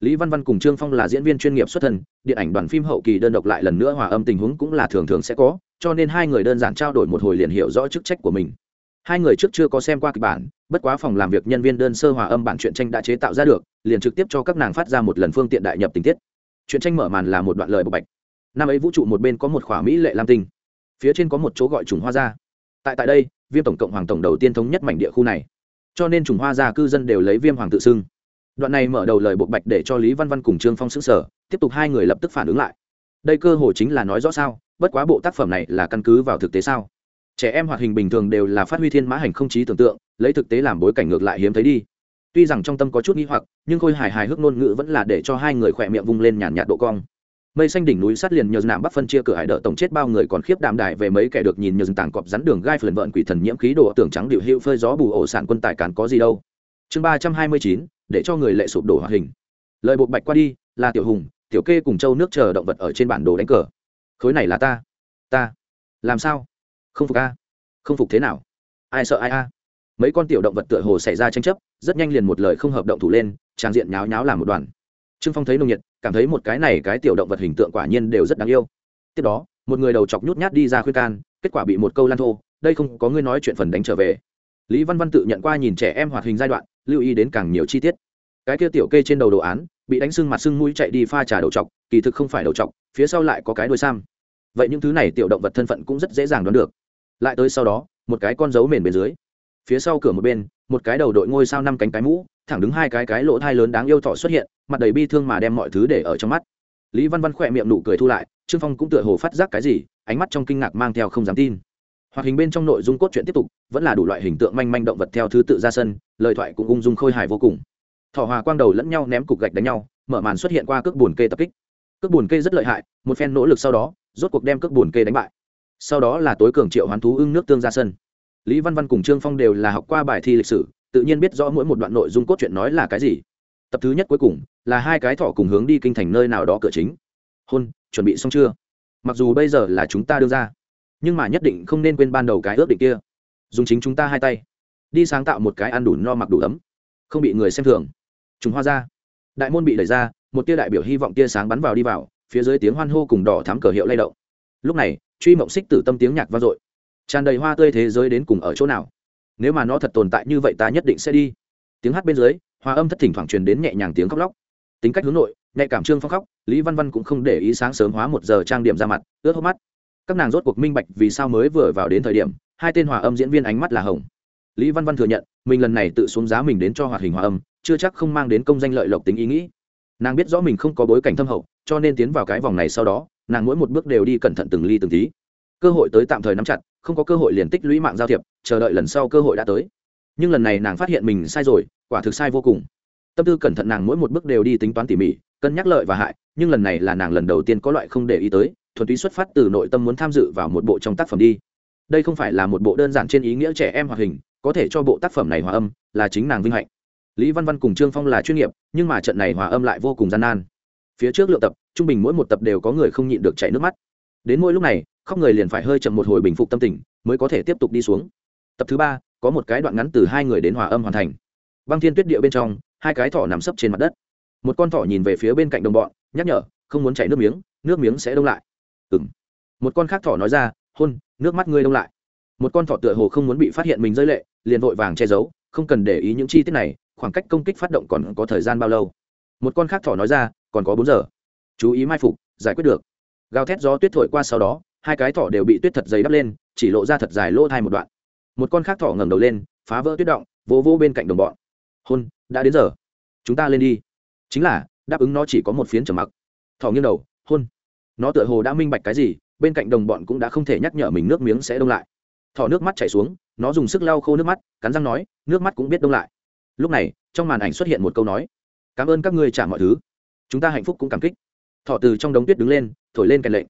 Lý văn văn cùng trương phong là diễn viên chuyên nghiệp xuất thân, điện ảnh đoàn phim hậu kỳ đơn độc lại lần nữa hòa âm tình huống cũng là thường thường sẽ có, cho nên hai người đơn giản trao đổi một hồi liền hiểu rõ chức trách của mình hai người trước chưa có xem qua kịch bản, bất quá phòng làm việc nhân viên đơn sơ hòa âm bản truyện tranh đã chế tạo ra được, liền trực tiếp cho các nàng phát ra một lần phương tiện đại nhập tình tiết. Truyện tranh mở màn là một đoạn lời bộc bạch. Năm ấy vũ trụ một bên có một khỏa mỹ lệ lam tinh, phía trên có một chỗ gọi trùng hoa gia. Tại tại đây, viêm tổng cộng hoàng tổng đầu tiên thống nhất mảnh địa khu này. Cho nên trùng hoa gia cư dân đều lấy viêm hoàng tự xưng. Đoạn này mở đầu lời bộc bạch để cho lý văn văn cùng trương phong xứng sở tiếp tục hai người lập tức phản ứng lại. Đây cơ hồ chính là nói rõ sao, bất quá bộ tác phẩm này là căn cứ vào thực tế sao? Trẻ em hoạt hình bình thường đều là phát huy thiên mã hành không trí tưởng tượng, lấy thực tế làm bối cảnh ngược lại hiếm thấy đi. Tuy rằng trong tâm có chút nghi hoặc, nhưng khôi hài hài hước ngôn ngữ vẫn là để cho hai người khỏe miệng vung lên nhàn nhạt độ cong. Mây xanh đỉnh núi sát liền nhờ nạm bắc phân chia cửa hải đỡ tổng chết bao người còn khiếp đạm đại về mấy kẻ được nhìn nhờ tảng cọp rắn đường gai phần vợn quỷ thần nhiễm khí đồ tưởng trắng điệu hữu phơi gió bù ổ sản quân tài cản có gì đâu. Chương ba trăm hai mươi chín, để cho người lệ sụp đổ hoạt hình. Lời bộ bạch qua đi, là tiểu hùng, tiểu kê cùng châu nước chờ động vật ở trên bản đồ đánh cờ. Khối này là ta. Ta. Làm sao? Không phục a? Không phục thế nào? Ai sợ ai a? Mấy con tiểu động vật tựa hồ xảy ra tranh chấp, rất nhanh liền một lời không hợp động thủ lên trang diện nháo nháo làm một đoàn. Trương phong thấy nồng nhiệt, cảm thấy một cái này cái tiểu động vật hình tượng quả nhiên đều rất đáng yêu. Tiếp đó, một người đầu chọc nhút nhát đi ra khuyên can, kết quả bị một câu lan thô, đây không, có ngươi nói chuyện phần đánh trở về. Lý văn văn tự nhận qua nhìn trẻ em hoạt hình giai đoạn, lưu ý đến càng nhiều chi tiết. Cái kia tiểu kê trên đầu đồ án, bị đánh sưng mặt sưng mũi chạy đi pha trà đầu chọc, kỳ thực không phải đầu chọc, phía sau lại có cái đuôi sam. Vậy những thứ này tiểu động vật thân phận cũng rất dễ dàng đoán được lại tới sau đó, một cái con dấu mền bên dưới. Phía sau cửa một bên, một cái đầu đội ngôi sao năm cánh cái mũ, thẳng đứng hai cái cái lỗ thai lớn đáng yêu thọ xuất hiện, mặt đầy bi thương mà đem mọi thứ để ở trong mắt. Lý văn văn khỏe miệng nụ cười thu lại, trương phong cũng tựa hồ phát giác cái gì, ánh mắt trong kinh ngạc mang theo không dám tin. Hoạt hình bên trong nội dung cốt truyện tiếp tục, vẫn là đủ loại hình tượng manh manh động vật theo thứ tự ra sân, lời thoại cũng ung dung khôi hài vô cùng. Thọ hòa quang đầu lẫn nhau ném cục gạch đánh nhau, mở màn xuất hiện qua cước bùn kê tập kích. Cước bùn kê rất lợi hại, một phen nỗ lực sau đó, rốt cuộc đem cước bùn kê đánh bại sau đó là tối cường triệu hoán thú ưng nước tương ra sân. Lý văn văn cùng trương phong đều là học qua bài thi lịch sử, tự nhiên biết rõ mỗi một đoạn nội dung cốt truyện nói là cái gì. Tập thứ nhất cuối cùng là hai cái thọ cùng hướng đi kinh thành nơi nào đó cửa chính. Hôn, chuẩn bị xong chưa? Mặc dù bây giờ là chúng ta đưa ra, nhưng mà nhất định không nên quên ban đầu cái ước định kia. Dùng chính chúng ta hai tay. Đi sáng tạo một cái ăn đủ no mặc đủ ấm. Không bị người xem thường. Chúng hoa ra. Đại môn bị đẩy ra, một tia đại biểu hy vọng tia sáng bắn vào đi vào, phía dưới tiếng hoan hô cùng đỏ thám cờ hiệu lay động. Lúc này truy mộng xích tử tâm tiếng nhạc vang dội. Tràn đầy hoa tươi thế giới đến cùng ở chỗ nào? Nếu mà nó thật tồn tại như vậy ta nhất định sẽ đi. Tiếng hát bên dưới, hòa âm thất thỉnh thoảng truyền đến nhẹ nhàng tiếng khóc lóc. Tính cách hướng nội, nhạy cảm trương phong khóc, lý văn văn cũng không để ý sáng sớm hóa một giờ trang điểm ra mặt, ướt hốc mắt. Các nàng rốt cuộc minh bạch vì sao mới vừa vào đến thời điểm, hai tên hòa âm diễn viên ánh mắt là hồng. Lý văn văn thừa nhận, mình lần này tự xuống giá mình đến cho hoạt hình hòa âm, chưa chắc không mang đến công danh lợi lộc tính ý nghĩ. Nàng biết rõ mình không có bối cảnh thâm hậu, cho nên tiến vào cái vòng này sau đó nàng mỗi một bước đều đi cẩn thận từng ly từng tí. Cơ hội tới tạm thời nắm chặt, không có cơ hội liền tích lũy mạng giao thiệp, chờ đợi lần sau cơ hội đã tới. Nhưng lần này nàng phát hiện mình sai rồi, quả thực sai vô cùng. Tâm tư cẩn thận nàng mỗi một bước đều đi tính toán tỉ mỉ, cân nhắc lợi và hại, nhưng lần này là nàng lần đầu tiên có loại không để ý tới, thuần túy xuất phát từ nội tâm muốn tham dự vào một bộ trong tác phẩm đi. Đây không phải là một bộ đơn giản trên ý nghĩa trẻ em hoạt hình, có thể cho bộ tác phẩm này hòa âm, là chính nàng vinh hạnh. Lý văn văn cùng trương phong là chuyên nghiệp, nhưng mà trận này hòa âm lại vô cùng gian nan. Phía trước lựa tập trung bình mỗi một tập đều có người không nhịn được chảy nước mắt. Đến mỗi lúc này, khóc người liền phải hơi chậm một hồi bình phục tâm tình, mới có thể tiếp tục đi xuống. Tập thứ ba, có một cái đoạn ngắn từ hai người đến hòa âm hoàn thành. Băng thiên tuyết địa bên trong, hai cái thỏ nằm sấp trên mặt đất. Một con thỏ nhìn về phía bên cạnh đồng bọn, nhắc nhở, không muốn chảy nước miếng nước miếng sẽ đông lại. Ừ m một con khác thỏ nói ra, hôn, nước mắt ngươi đông lại. Một con thỏ tựa hồ không muốn bị phát hiện mình rơi lệ, liền vội vàng che giấu, không cần để ý những chi tiết này, khoảng cách công kích phát động còn có thời gian bao lâu. Một con khác thỏ nói ra, còn có bốn giờ chú ý mai phục, giải quyết được. Gào thét gió tuyết thổi qua sau đó, hai cái thỏ đều bị tuyết thật dày đắp lên, chỉ lộ ra thật dài lỗ thai một đoạn. Một con khác thỏ ngẩng đầu lên, phá vỡ tuyết động, vỗ vỗ bên cạnh đồng bọn. Hôn, đã đến giờ. Chúng ta lên đi. Chính là, đáp ứng nó chỉ có một phiến trầm mặc. Thỏ nghiêng đầu, hôn. Nó tựa hồ đã minh bạch cái gì, bên cạnh đồng bọn cũng đã không thể nhắc nhở mình nước miếng sẽ đông lại. Thỏ nước mắt chảy xuống, nó dùng sức lau khô nước mắt, cắn răng nói, nước mắt cũng biết đông lại. Lúc này, trong màn ảnh xuất hiện một câu nói, cảm ơn các ngươi trả mọi thứ. Chúng ta hạnh phúc cũng cảm kích thọ từ trong đống tuyết đứng lên, thổi lên kèn lệnh.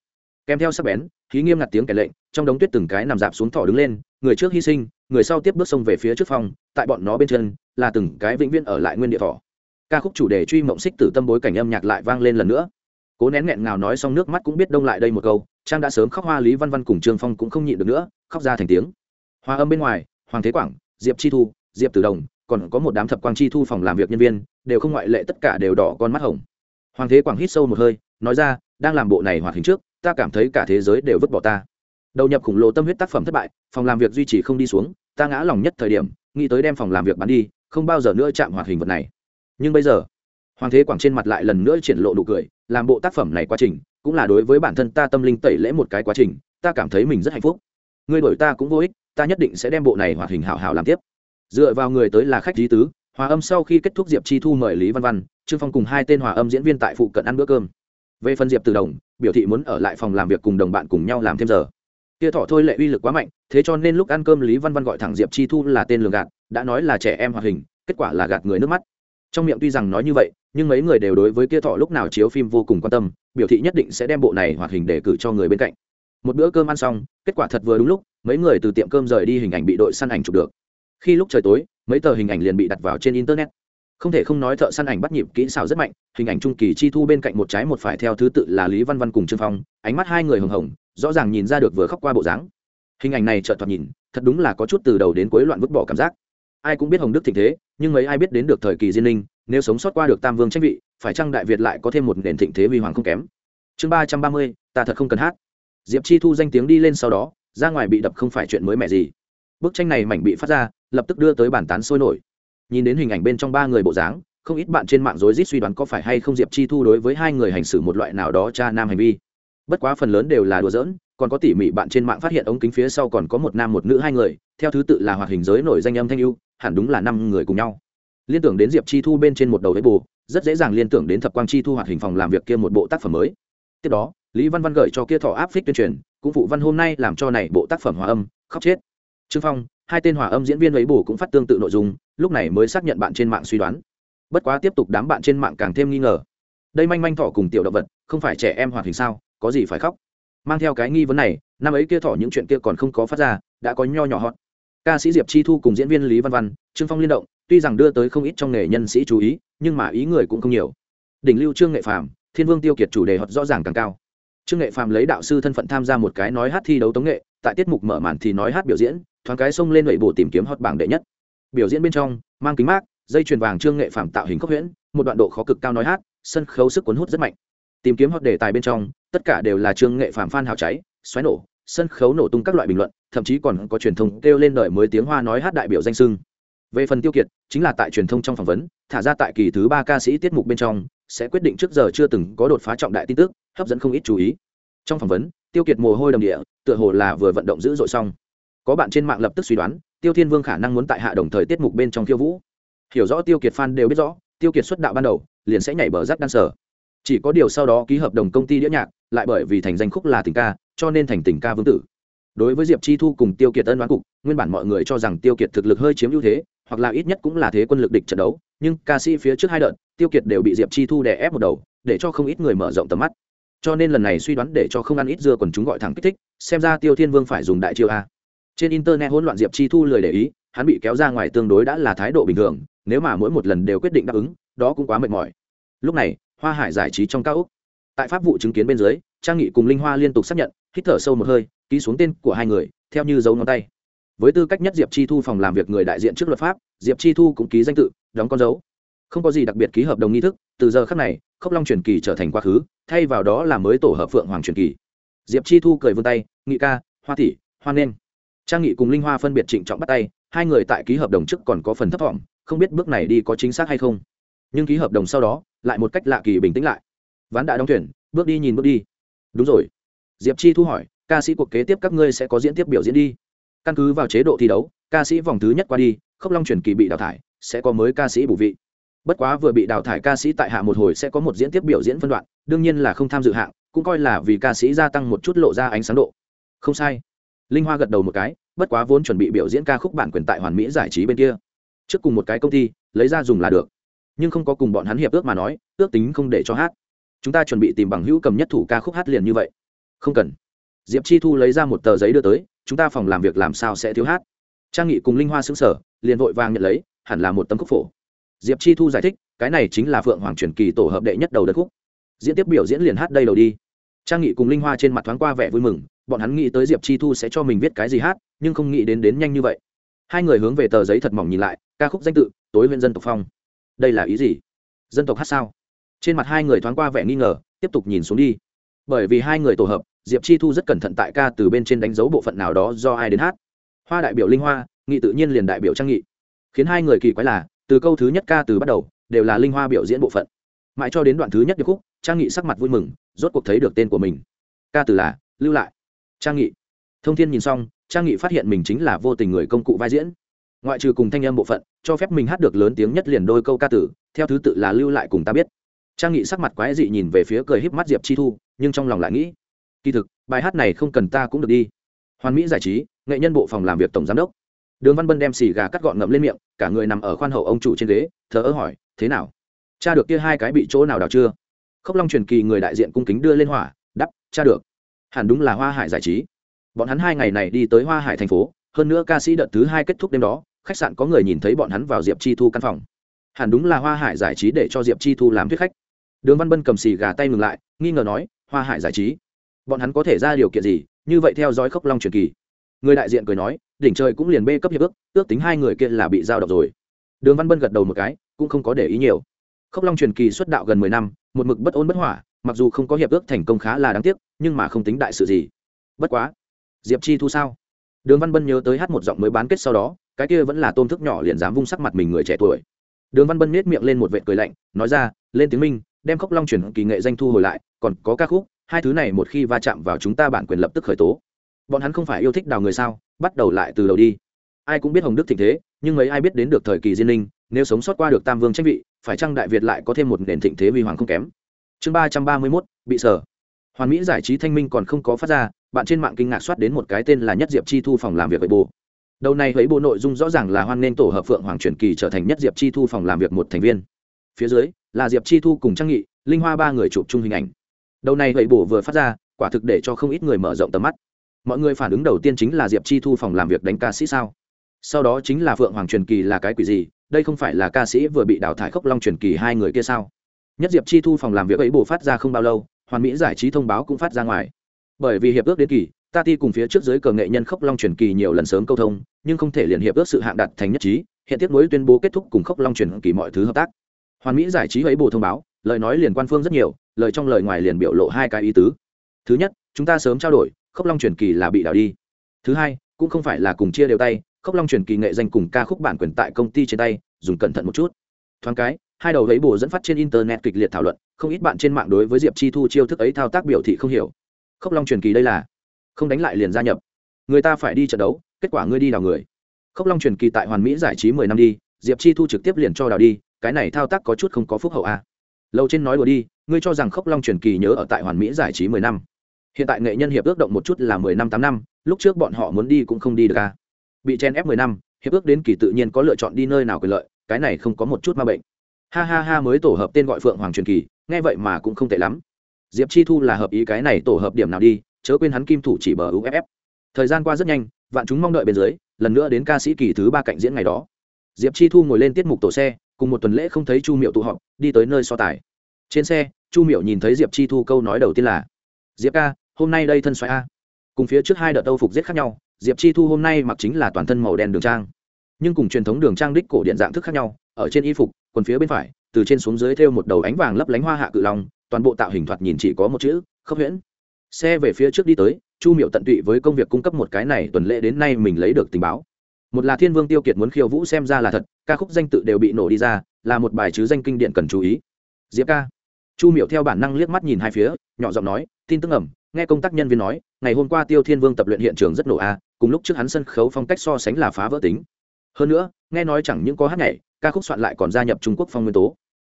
Kèm theo sắc bén, khí nghiêm ngặt tiếng kèn lệnh, trong đống tuyết từng cái nằm dạp xuống thọ đứng lên, người trước hy sinh, người sau tiếp bước sông về phía trước phòng, tại bọn nó bên chân, là từng cái vĩnh viễn ở lại nguyên địa thọ ca khúc chủ đề truy mộng xích tử tâm bối cảnh âm nhạc lại vang lên lần nữa. Cố nén nghẹn ngào nói xong nước mắt cũng biết đông lại đây một câu, trang đã sớm khóc hoa lý văn văn cùng trương phong cũng không nhịn được nữa, khóc ra thành tiếng. Hoa âm bên ngoài, hoàng thế quảng, diệp chi thu, diệp tử đồng, còn có một đám thập quang chi thu phòng làm việc nhân viên, đều không ngoại lệ tất cả đều đỏ con mắt hồng hoàng thế quảng hít sâu một hơi, nói ra, đang làm bộ này hoạt hình trước, ta cảm thấy cả thế giới đều vứt bỏ ta. Đầu nhập khủng lồ tâm huyết tác phẩm thất bại, phòng làm việc duy trì không đi xuống, ta ngã lòng nhất thời điểm, nghĩ tới đem phòng làm việc bán đi, không bao giờ nữa chạm hoạt hình vật này. Nhưng bây giờ, hoàng thế quảng trên mặt lại lần nữa triển lộ nụ cười, làm bộ tác phẩm này quá trình, cũng là đối với bản thân ta tâm linh tẩy lễ một cái quá trình, ta cảm thấy mình rất hạnh phúc. Ngươi đổi ta cũng vô ích, ta nhất định sẽ đem bộ này hoạt hình hảo hảo làm tiếp. Dựa vào người tới là khách lý tứ, hòa âm sau khi kết thúc diệp chi thu mời lý văn văn trương phong cùng hai tên hòa âm diễn viên tại phụ cận ăn bữa cơm. Về phần diệp từ đồng, biểu thị muốn ở lại phòng làm việc cùng đồng bạn cùng nhau làm thêm giờ. Kia thọ thôi lệ uy lực quá mạnh, thế cho nên lúc ăn cơm lý văn văn gọi thẳng diệp chi thu là tên lường gạt, đã nói là trẻ em hoạt hình, kết quả là gạt người nước mắt. Trong miệng tuy rằng nói như vậy, nhưng mấy người đều đối với kia thọ lúc nào chiếu phim vô cùng quan tâm, biểu thị nhất định sẽ đem bộ này hoạt hình để cử cho người bên cạnh. Một bữa cơm ăn xong, kết quả thật vừa đúng lúc, mấy người từ tiệm cơm rời đi hình ảnh bị đội săn ảnh chụp được. Khi lúc trời tối, mấy tờ hình ảnh liền bị đặt vào trên internet không thể không nói thợ săn ảnh bắt nhịp kỹ xảo rất mạnh, hình ảnh trung kỳ chi thu bên cạnh một trái một phải theo thứ tự là lý văn văn cùng trương phong, ánh mắt hai người hồng hồng, rõ ràng nhìn ra được vừa khóc qua bộ dáng. Hình ảnh này chợt thoạt nhìn, thật đúng là có chút từ đầu đến cuối loạn vứt bỏ cảm giác. Ai cũng biết hồng đức thịnh thế, nhưng mấy ai biết đến được thời kỳ diên linh nếu sống sót qua được tam vương tranh vị, phải chăng đại việt lại có thêm một nền thịnh thế huy hoàng không kém? Chương ba trăm ba mươi, ta thật không cần hát. Diệp chi thu danh tiếng đi lên sau đó, ra ngoài bị đập không phải chuyện mới mẻ gì. Bức tranh này mảnh bị phát ra, lập tức đưa tới bản tán sôi nổi nhìn đến hình ảnh bên trong ba người bộ dáng, không ít bạn trên mạng rối rít suy đoán có phải hay không diệp chi thu đối với hai người hành xử một loại nào đó cha nam hành vi. Bất quá phần lớn đều là đùa giỡn, còn có tỉ mỉ bạn trên mạng phát hiện ống kính phía sau còn có một nam một nữ hai người, theo thứ tự là hoạt hình giới nổi danh âm thanh ưu, hẳn đúng là năm người cùng nhau. Liên tưởng đến diệp chi thu bên trên một đầu với bù, rất dễ dàng liên tưởng đến thập quang chi thu hoạt hình phòng làm việc kia một bộ tác phẩm mới. Tiếp đó, lý văn văn gửi cho kia thọ áp phích tuyên truyền, cũng phụ văn hôm nay làm cho này bộ tác phẩm hòa âm, khóc chết. Trương phong hai tên hòa âm diễn viên ấy bù cũng phát tương tự nội dung, lúc này mới xác nhận bạn trên mạng suy đoán. Bất quá tiếp tục đám bạn trên mạng càng thêm nghi ngờ. Đây manh manh thỏ cùng tiểu động vật, không phải trẻ em hoạt hình sao, có gì phải khóc? Mang theo cái nghi vấn này, năm ấy kia thỏ những chuyện kia còn không có phát ra, đã có nho nhỏ hot. Ca sĩ diệp chi thu cùng diễn viên lý văn văn, trương phong liên động, tuy rằng đưa tới không ít trong nghề nhân sĩ chú ý, nhưng mà ý người cũng không nhiều. Đỉnh lưu trương nghệ phàm, thiên vương tiêu kiệt chủ đề hot rõ ràng càng cao trương nghệ phàm lấy đạo sư thân phận tham gia một cái nói hát thi đấu tống nghệ, tại tiết mục mở màn thì nói hát biểu diễn, thoáng cái xông lên lệ bổ tìm kiếm hot bảng đệ nhất. Biểu diễn bên trong, mang kính mát, dây chuyền vàng trương nghệ phàm tạo hình khốc huyễn, một đoạn độ khó cực cao nói hát, sân khấu sức cuốn hút rất mạnh. Tìm kiếm hot đề tài bên trong, tất cả đều là trương nghệ phàm phan hào cháy, xoáy nổ, sân khấu nổ tung các loại bình luận, thậm chí còn có truyền thông kêu lên đời mới tiếng hoa nói hát đại biểu danh sưng. Về phần tiêu kiệt, chính là tại truyền thông trong phỏng vấn, thả ra tại kỳ thứ ba ca sĩ tiết mục bên trong, sẽ quyết định trước giờ chưa từng có đột phá trọng đại tin tức hấp dẫn không ít chú ý. Trong phỏng vấn, tiêu kiệt mồ hôi đầm địa, tựa hồ là vừa vận động dữ dội xong. Có bạn trên mạng lập tức suy đoán, tiêu thiên vương khả năng muốn tại hạ đồng thời tiết mục bên trong khiêu vũ. Hiểu rõ tiêu kiệt fan đều biết rõ, tiêu kiệt xuất đạo ban đầu, liền sẽ nhảy bờ rác đan sở. Chỉ có điều sau đó ký hợp đồng công ty đĩa nhạc, lại bởi vì thành danh khúc là tình ca, cho nên thành tình ca vương tử. Đối với diệp chi thu cùng tiêu kiệt ân đoán cục, nguyên bản mọi người cho rằng tiêu kiệt thực lực hơi chiếm ưu thế, hoặc là ít nhất cũng là thế quân lực địch trận đấu, nhưng ca sĩ phía trước hai đợt, tiêu kiệt đều bị diệp chi thu đè ép một đầu, để cho không ít người mở rộng tầm mắt cho nên lần này suy đoán để cho không ăn ít dưa còn chúng gọi thẳng kích thích, xem ra tiêu thiên vương phải dùng đại chiêu a. Trên internet hỗn loạn diệp chi thu lười để ý, hắn bị kéo ra ngoài tương đối đã là thái độ bình thường, nếu mà mỗi một lần đều quyết định đáp ứng, đó cũng quá mệt mỏi. Lúc này, hoa hải giải trí trong cao úc tại pháp vụ chứng kiến bên dưới, trang nghị cùng linh hoa liên tục xác nhận, hít thở sâu một hơi, ký xuống tên của hai người, theo như dấu ngón tay. Với tư cách nhất diệp chi thu phòng làm việc người đại diện trước luật pháp, diệp chi thu cũng ký danh tự, đóng con dấu. Không có gì đặc biệt ký hợp đồng nghi thức, từ giờ khắc này khốc long truyền kỳ trở thành quá khứ, thay vào đó là mới tổ hợp phượng hoàng truyền kỳ. Diệp chi thu cười vươn tay, nghị ca, hoa tỷ hoan nghênh trang nghị cùng linh hoa phân biệt trịnh trọng bắt tay, hai người tại ký hợp đồng trước còn có phần thấp thỏm, không biết bước này đi có chính xác hay không. Nhưng ký hợp đồng sau đó, lại một cách lạ kỳ bình tĩnh lại. Ván đã đóng thuyền, bước đi nhìn bước đi. Đúng rồi. Diệp chi thu hỏi, ca sĩ cuộc kế tiếp các ngươi sẽ có diễn tiếp biểu diễn đi? Căn cứ vào chế độ thi đấu, ca sĩ vòng thứ nhất qua đi, khốc long truyền kỳ bị đào thải, sẽ có mới ca sĩ bổ vị bất quá vừa bị đào thải ca sĩ tại hạ một hồi sẽ có một diễn tiếp biểu diễn phân đoạn, đương nhiên là không tham dự hạng, cũng coi là vì ca sĩ gia tăng một chút lộ ra ánh sáng độ. Không sai. Linh hoa gật đầu một cái, bất quá vốn chuẩn bị biểu diễn ca khúc bản quyền tại hoàn mỹ giải trí bên kia. Trước cùng một cái công ty, lấy ra dùng là được. Nhưng không có cùng bọn hắn hiệp ước mà nói, ước tính không để cho hát. Chúng ta chuẩn bị tìm bằng hữu cầm nhất thủ ca khúc hát liền như vậy. Không cần. Diệp chi thu lấy ra một tờ giấy đưa tới, chúng ta phòng làm việc làm sao sẽ thiếu hát. Trang nghị cùng linh hoa xứng sở liền vội vàng nhận lấy, hẳn là một tấm khúc phổ diệp chi thu giải thích, cái này chính là phượng hoàng truyền kỳ tổ hợp đệ nhất đầu đất khúc. Diễn tiếp biểu diễn liền hát đây đầu đi. Trang nghị cùng linh hoa trên mặt thoáng qua vẻ vui mừng, bọn hắn nghĩ tới diệp chi thu sẽ cho mình viết cái gì hát, nhưng không nghĩ đến đến nhanh như vậy. Hai người hướng về tờ giấy thật mỏng nhìn lại, ca khúc danh tự, tối huyện dân tộc phong. Đây là ý gì? Dân tộc hát sao? Trên mặt hai người thoáng qua vẻ nghi ngờ, tiếp tục nhìn xuống đi. Bởi vì hai người tổ hợp, diệp chi thu rất cẩn thận tại ca từ bên trên đánh dấu bộ phận nào đó do ai đến hát. Hoa đại biểu linh hoa, nghị tự nhiên liền đại biểu trang nghị. Khiến hai người kỳ quái là từ câu thứ nhất ca từ bắt đầu, đều là linh hoa biểu diễn bộ phận. Mãi cho đến đoạn thứ nhất điệp khúc, trang nghị sắc mặt vui mừng, rốt cuộc thấy được tên của mình. Ca từ là lưu lại. Trang nghị. Thông thiên nhìn xong, trang nghị phát hiện mình chính là vô tình người công cụ vai diễn. Ngoại trừ cùng thanh âm bộ phận, cho phép mình hát được lớn tiếng nhất liền đôi câu ca tử theo thứ tự là lưu lại cùng ta biết. Trang nghị sắc mặt quái dị nhìn về phía cười híp mắt diệp chi thu, nhưng trong lòng lại nghĩ, kỳ thực, bài hát này không cần ta cũng được đi. Hoàn mỹ giải trí, nghệ nhân bộ phòng làm việc tổng giám đốc đường văn bân đem xì gà cắt gọn ngậm lên miệng, cả người nằm ở khoan hậu ông chủ trên ghế, thờ ơ hỏi, thế nào? Cha được kia hai cái bị chỗ nào đào chưa? Khốc long truyền kỳ người đại diện cung kính đưa lên hỏa đắp cha được. Hẳn đúng là hoa hải giải trí. Bọn hắn hai ngày này đi tới hoa hải thành phố, hơn nữa ca sĩ đợt thứ hai kết thúc đêm đó, khách sạn có người nhìn thấy bọn hắn vào diệp chi thu căn phòng. Hẳn đúng là hoa hải giải trí để cho diệp chi thu làm thuyết khách. Đường văn bân cầm xì gà tay ngừng lại, nghi ngờ nói, hoa hải giải trí? Bọn hắn có thể ra điều kiện gì? Như vậy theo dõi khốc long truyền kỳ. Người đại diện cười nói đỉnh trời cũng liền bê cấp hiệp ước ước tính hai người kia là bị giao động rồi. Đường văn bân gật đầu một cái, cũng không có để ý nhiều. Khốc long truyền kỳ xuất đạo gần mười năm, một mực bất ôn bất hỏa, mặc dù không có hiệp ước thành công khá là đáng tiếc, nhưng mà không tính đại sự gì. Bất quá, diệp chi thu sao? Đường văn bân nhớ tới hát một giọng mới bán kết sau đó, cái kia vẫn là tôm thức nhỏ liền dám vung sắc mặt mình người trẻ tuổi. Đường văn bân nết miệng lên một vệ cười lạnh, nói ra, lên tiếng minh, đem khốc long truyền kỳ nghệ danh thu hồi lại, còn có ca khúc, hai thứ này một khi va chạm vào chúng ta bản quyền lập tức khởi tố bọn hắn không phải yêu thích đào người sao? Bắt đầu lại từ đầu đi. Ai cũng biết hồng đức thịnh thế, nhưng mấy ai biết đến được thời kỳ diên linh, nếu sống sót qua được tam vương tranh vị, phải chăng đại việt lại có thêm một nền thịnh thế huy hoàng không kém? Chương ba trăm ba mươi mốt, bị sở. Hoàn mỹ giải trí thanh minh còn không có phát ra, bạn trên mạng kinh ngạc soát đến một cái tên là nhất diệp chi thu phòng làm việc với bồ đầu này với bộ nội dung rõ ràng là hoan nghênh tổ hợp phượng hoàng truyền kỳ trở thành nhất diệp chi thu phòng làm việc một thành viên. Phía dưới, là diệp chi thu cùng trang nghị, linh hoa ba người chụp chung hình ảnh. Đầu này vậy bổ vừa phát ra, quả thực để cho không ít người mở rộng tầm mắt mọi người phản ứng đầu tiên chính là diệp chi thu phòng làm việc đánh ca sĩ sao? Sau đó chính là phượng hoàng truyền kỳ là cái quỷ gì? Đây không phải là ca sĩ vừa bị đào thải khốc long truyền kỳ hai người kia sao? Nhất diệp chi thu phòng làm việc ấy bổ phát ra không bao lâu, hoàn mỹ giải trí thông báo cũng phát ra ngoài. Bởi vì hiệp ước đến kỳ, ta ti cùng phía trước giới cờ nghệ nhân khốc long truyền kỳ nhiều lần sớm câu thông, nhưng không thể liền hiệp ước sự hạng đặt thành nhất trí, hiện tiếp nối tuyên bố kết thúc cùng khốc long truyền kỳ mọi thứ hợp tác. Hoàn mỹ giải trí ấy bổ thông báo, lời nói liền quan phương rất nhiều, lời trong lời ngoài liền biểu lộ hai cái ý tứ. Thứ nhất, chúng ta sớm trao đổi khốc long truyền kỳ là bị đảo đi. Thứ hai, cũng không phải là cùng chia đều tay, khốc long truyền kỳ nghệ danh cùng ca khúc bản quyền tại công ty trên tay, dùng cẩn thận một chút. Thoáng cái, hai đầu ấy bù dẫn phát trên internet kịch liệt thảo luận, không ít bạn trên mạng đối với diệp chi thu chiêu thức ấy thao tác biểu thị không hiểu. Khốc long truyền kỳ đây là không đánh lại liền gia nhập. Người ta phải đi trận đấu, kết quả ngươi đi đào người. Khốc long truyền kỳ tại hoàn mỹ giải trí mười năm đi, diệp chi thu trực tiếp liền cho đào đi, cái này thao tác có chút không có phúc hậu a à. lâu trên nói đùa đi, ngươi cho rằng khốc long truyền kỳ nhớ ở tại hoàn mỹ giải trí mười năm hiện tại nghệ nhân hiệp ước động một chút là mười năm, tám năm, lúc trước bọn họ muốn đi cũng không đi được ca bị chen ép mười năm, hiệp ước đến kỳ tự nhiên có lựa chọn đi nơi nào quyền lợi, cái này không có một chút ma bệnh. Ha ha ha, mới tổ hợp tên gọi phượng hoàng truyền kỳ, nghe vậy mà cũng không tệ lắm. Diệp chi thu là hợp ý cái này tổ hợp điểm nào đi, chớ quên hắn kim thủ chỉ bờ uff thời gian qua rất nhanh, vạn chúng mong đợi bên dưới, lần nữa đến ca sĩ kỳ thứ ba cạnh diễn ngày đó. Diệp chi thu ngồi lên tiết mục tổ xe, cùng một tuần lễ không thấy chu miệu tụ họp, đi tới nơi so tài. Trên xe, chu miệu nhìn thấy diệp chi thu câu nói đầu tiên là, diệp ca hôm nay đây thân xoáy a. Cùng phía trước hai đợt âu phục giết khác nhau, diệp chi thu hôm nay mặc chính là toàn thân màu đen đường trang. Nhưng cùng truyền thống đường trang đích cổ điện dạng thức khác nhau, ở trên y phục, quần phía bên phải, từ trên xuống dưới thêu một đầu ánh vàng lấp lánh hoa hạ cự long, toàn bộ tạo hình thoạt nhìn chỉ có một chữ khốc huyễn. Xe về phía trước đi tới, chu miệu tận tụy với công việc cung cấp một cái này tuần lễ đến nay mình lấy được tình báo. Một là thiên vương tiêu kiệt muốn khiêu vũ xem ra là thật, ca khúc danh tự đều bị nổ đi ra, là một bài chứ danh kinh điện cần chú ý. Diệp ca. Chu miệu theo bản năng liếc mắt nhìn hai phía, nhỏ giọng nói, tin tức ẩm nghe công tác nhân viên nói, ngày hôm qua tiêu thiên vương tập luyện hiện trường rất nổ a, cùng lúc trước hắn sân khấu phong cách so sánh là phá vỡ tính. Hơn nữa, nghe nói chẳng những có hát nhảy, ca khúc soạn lại còn gia nhập trung quốc phong nguyên tố.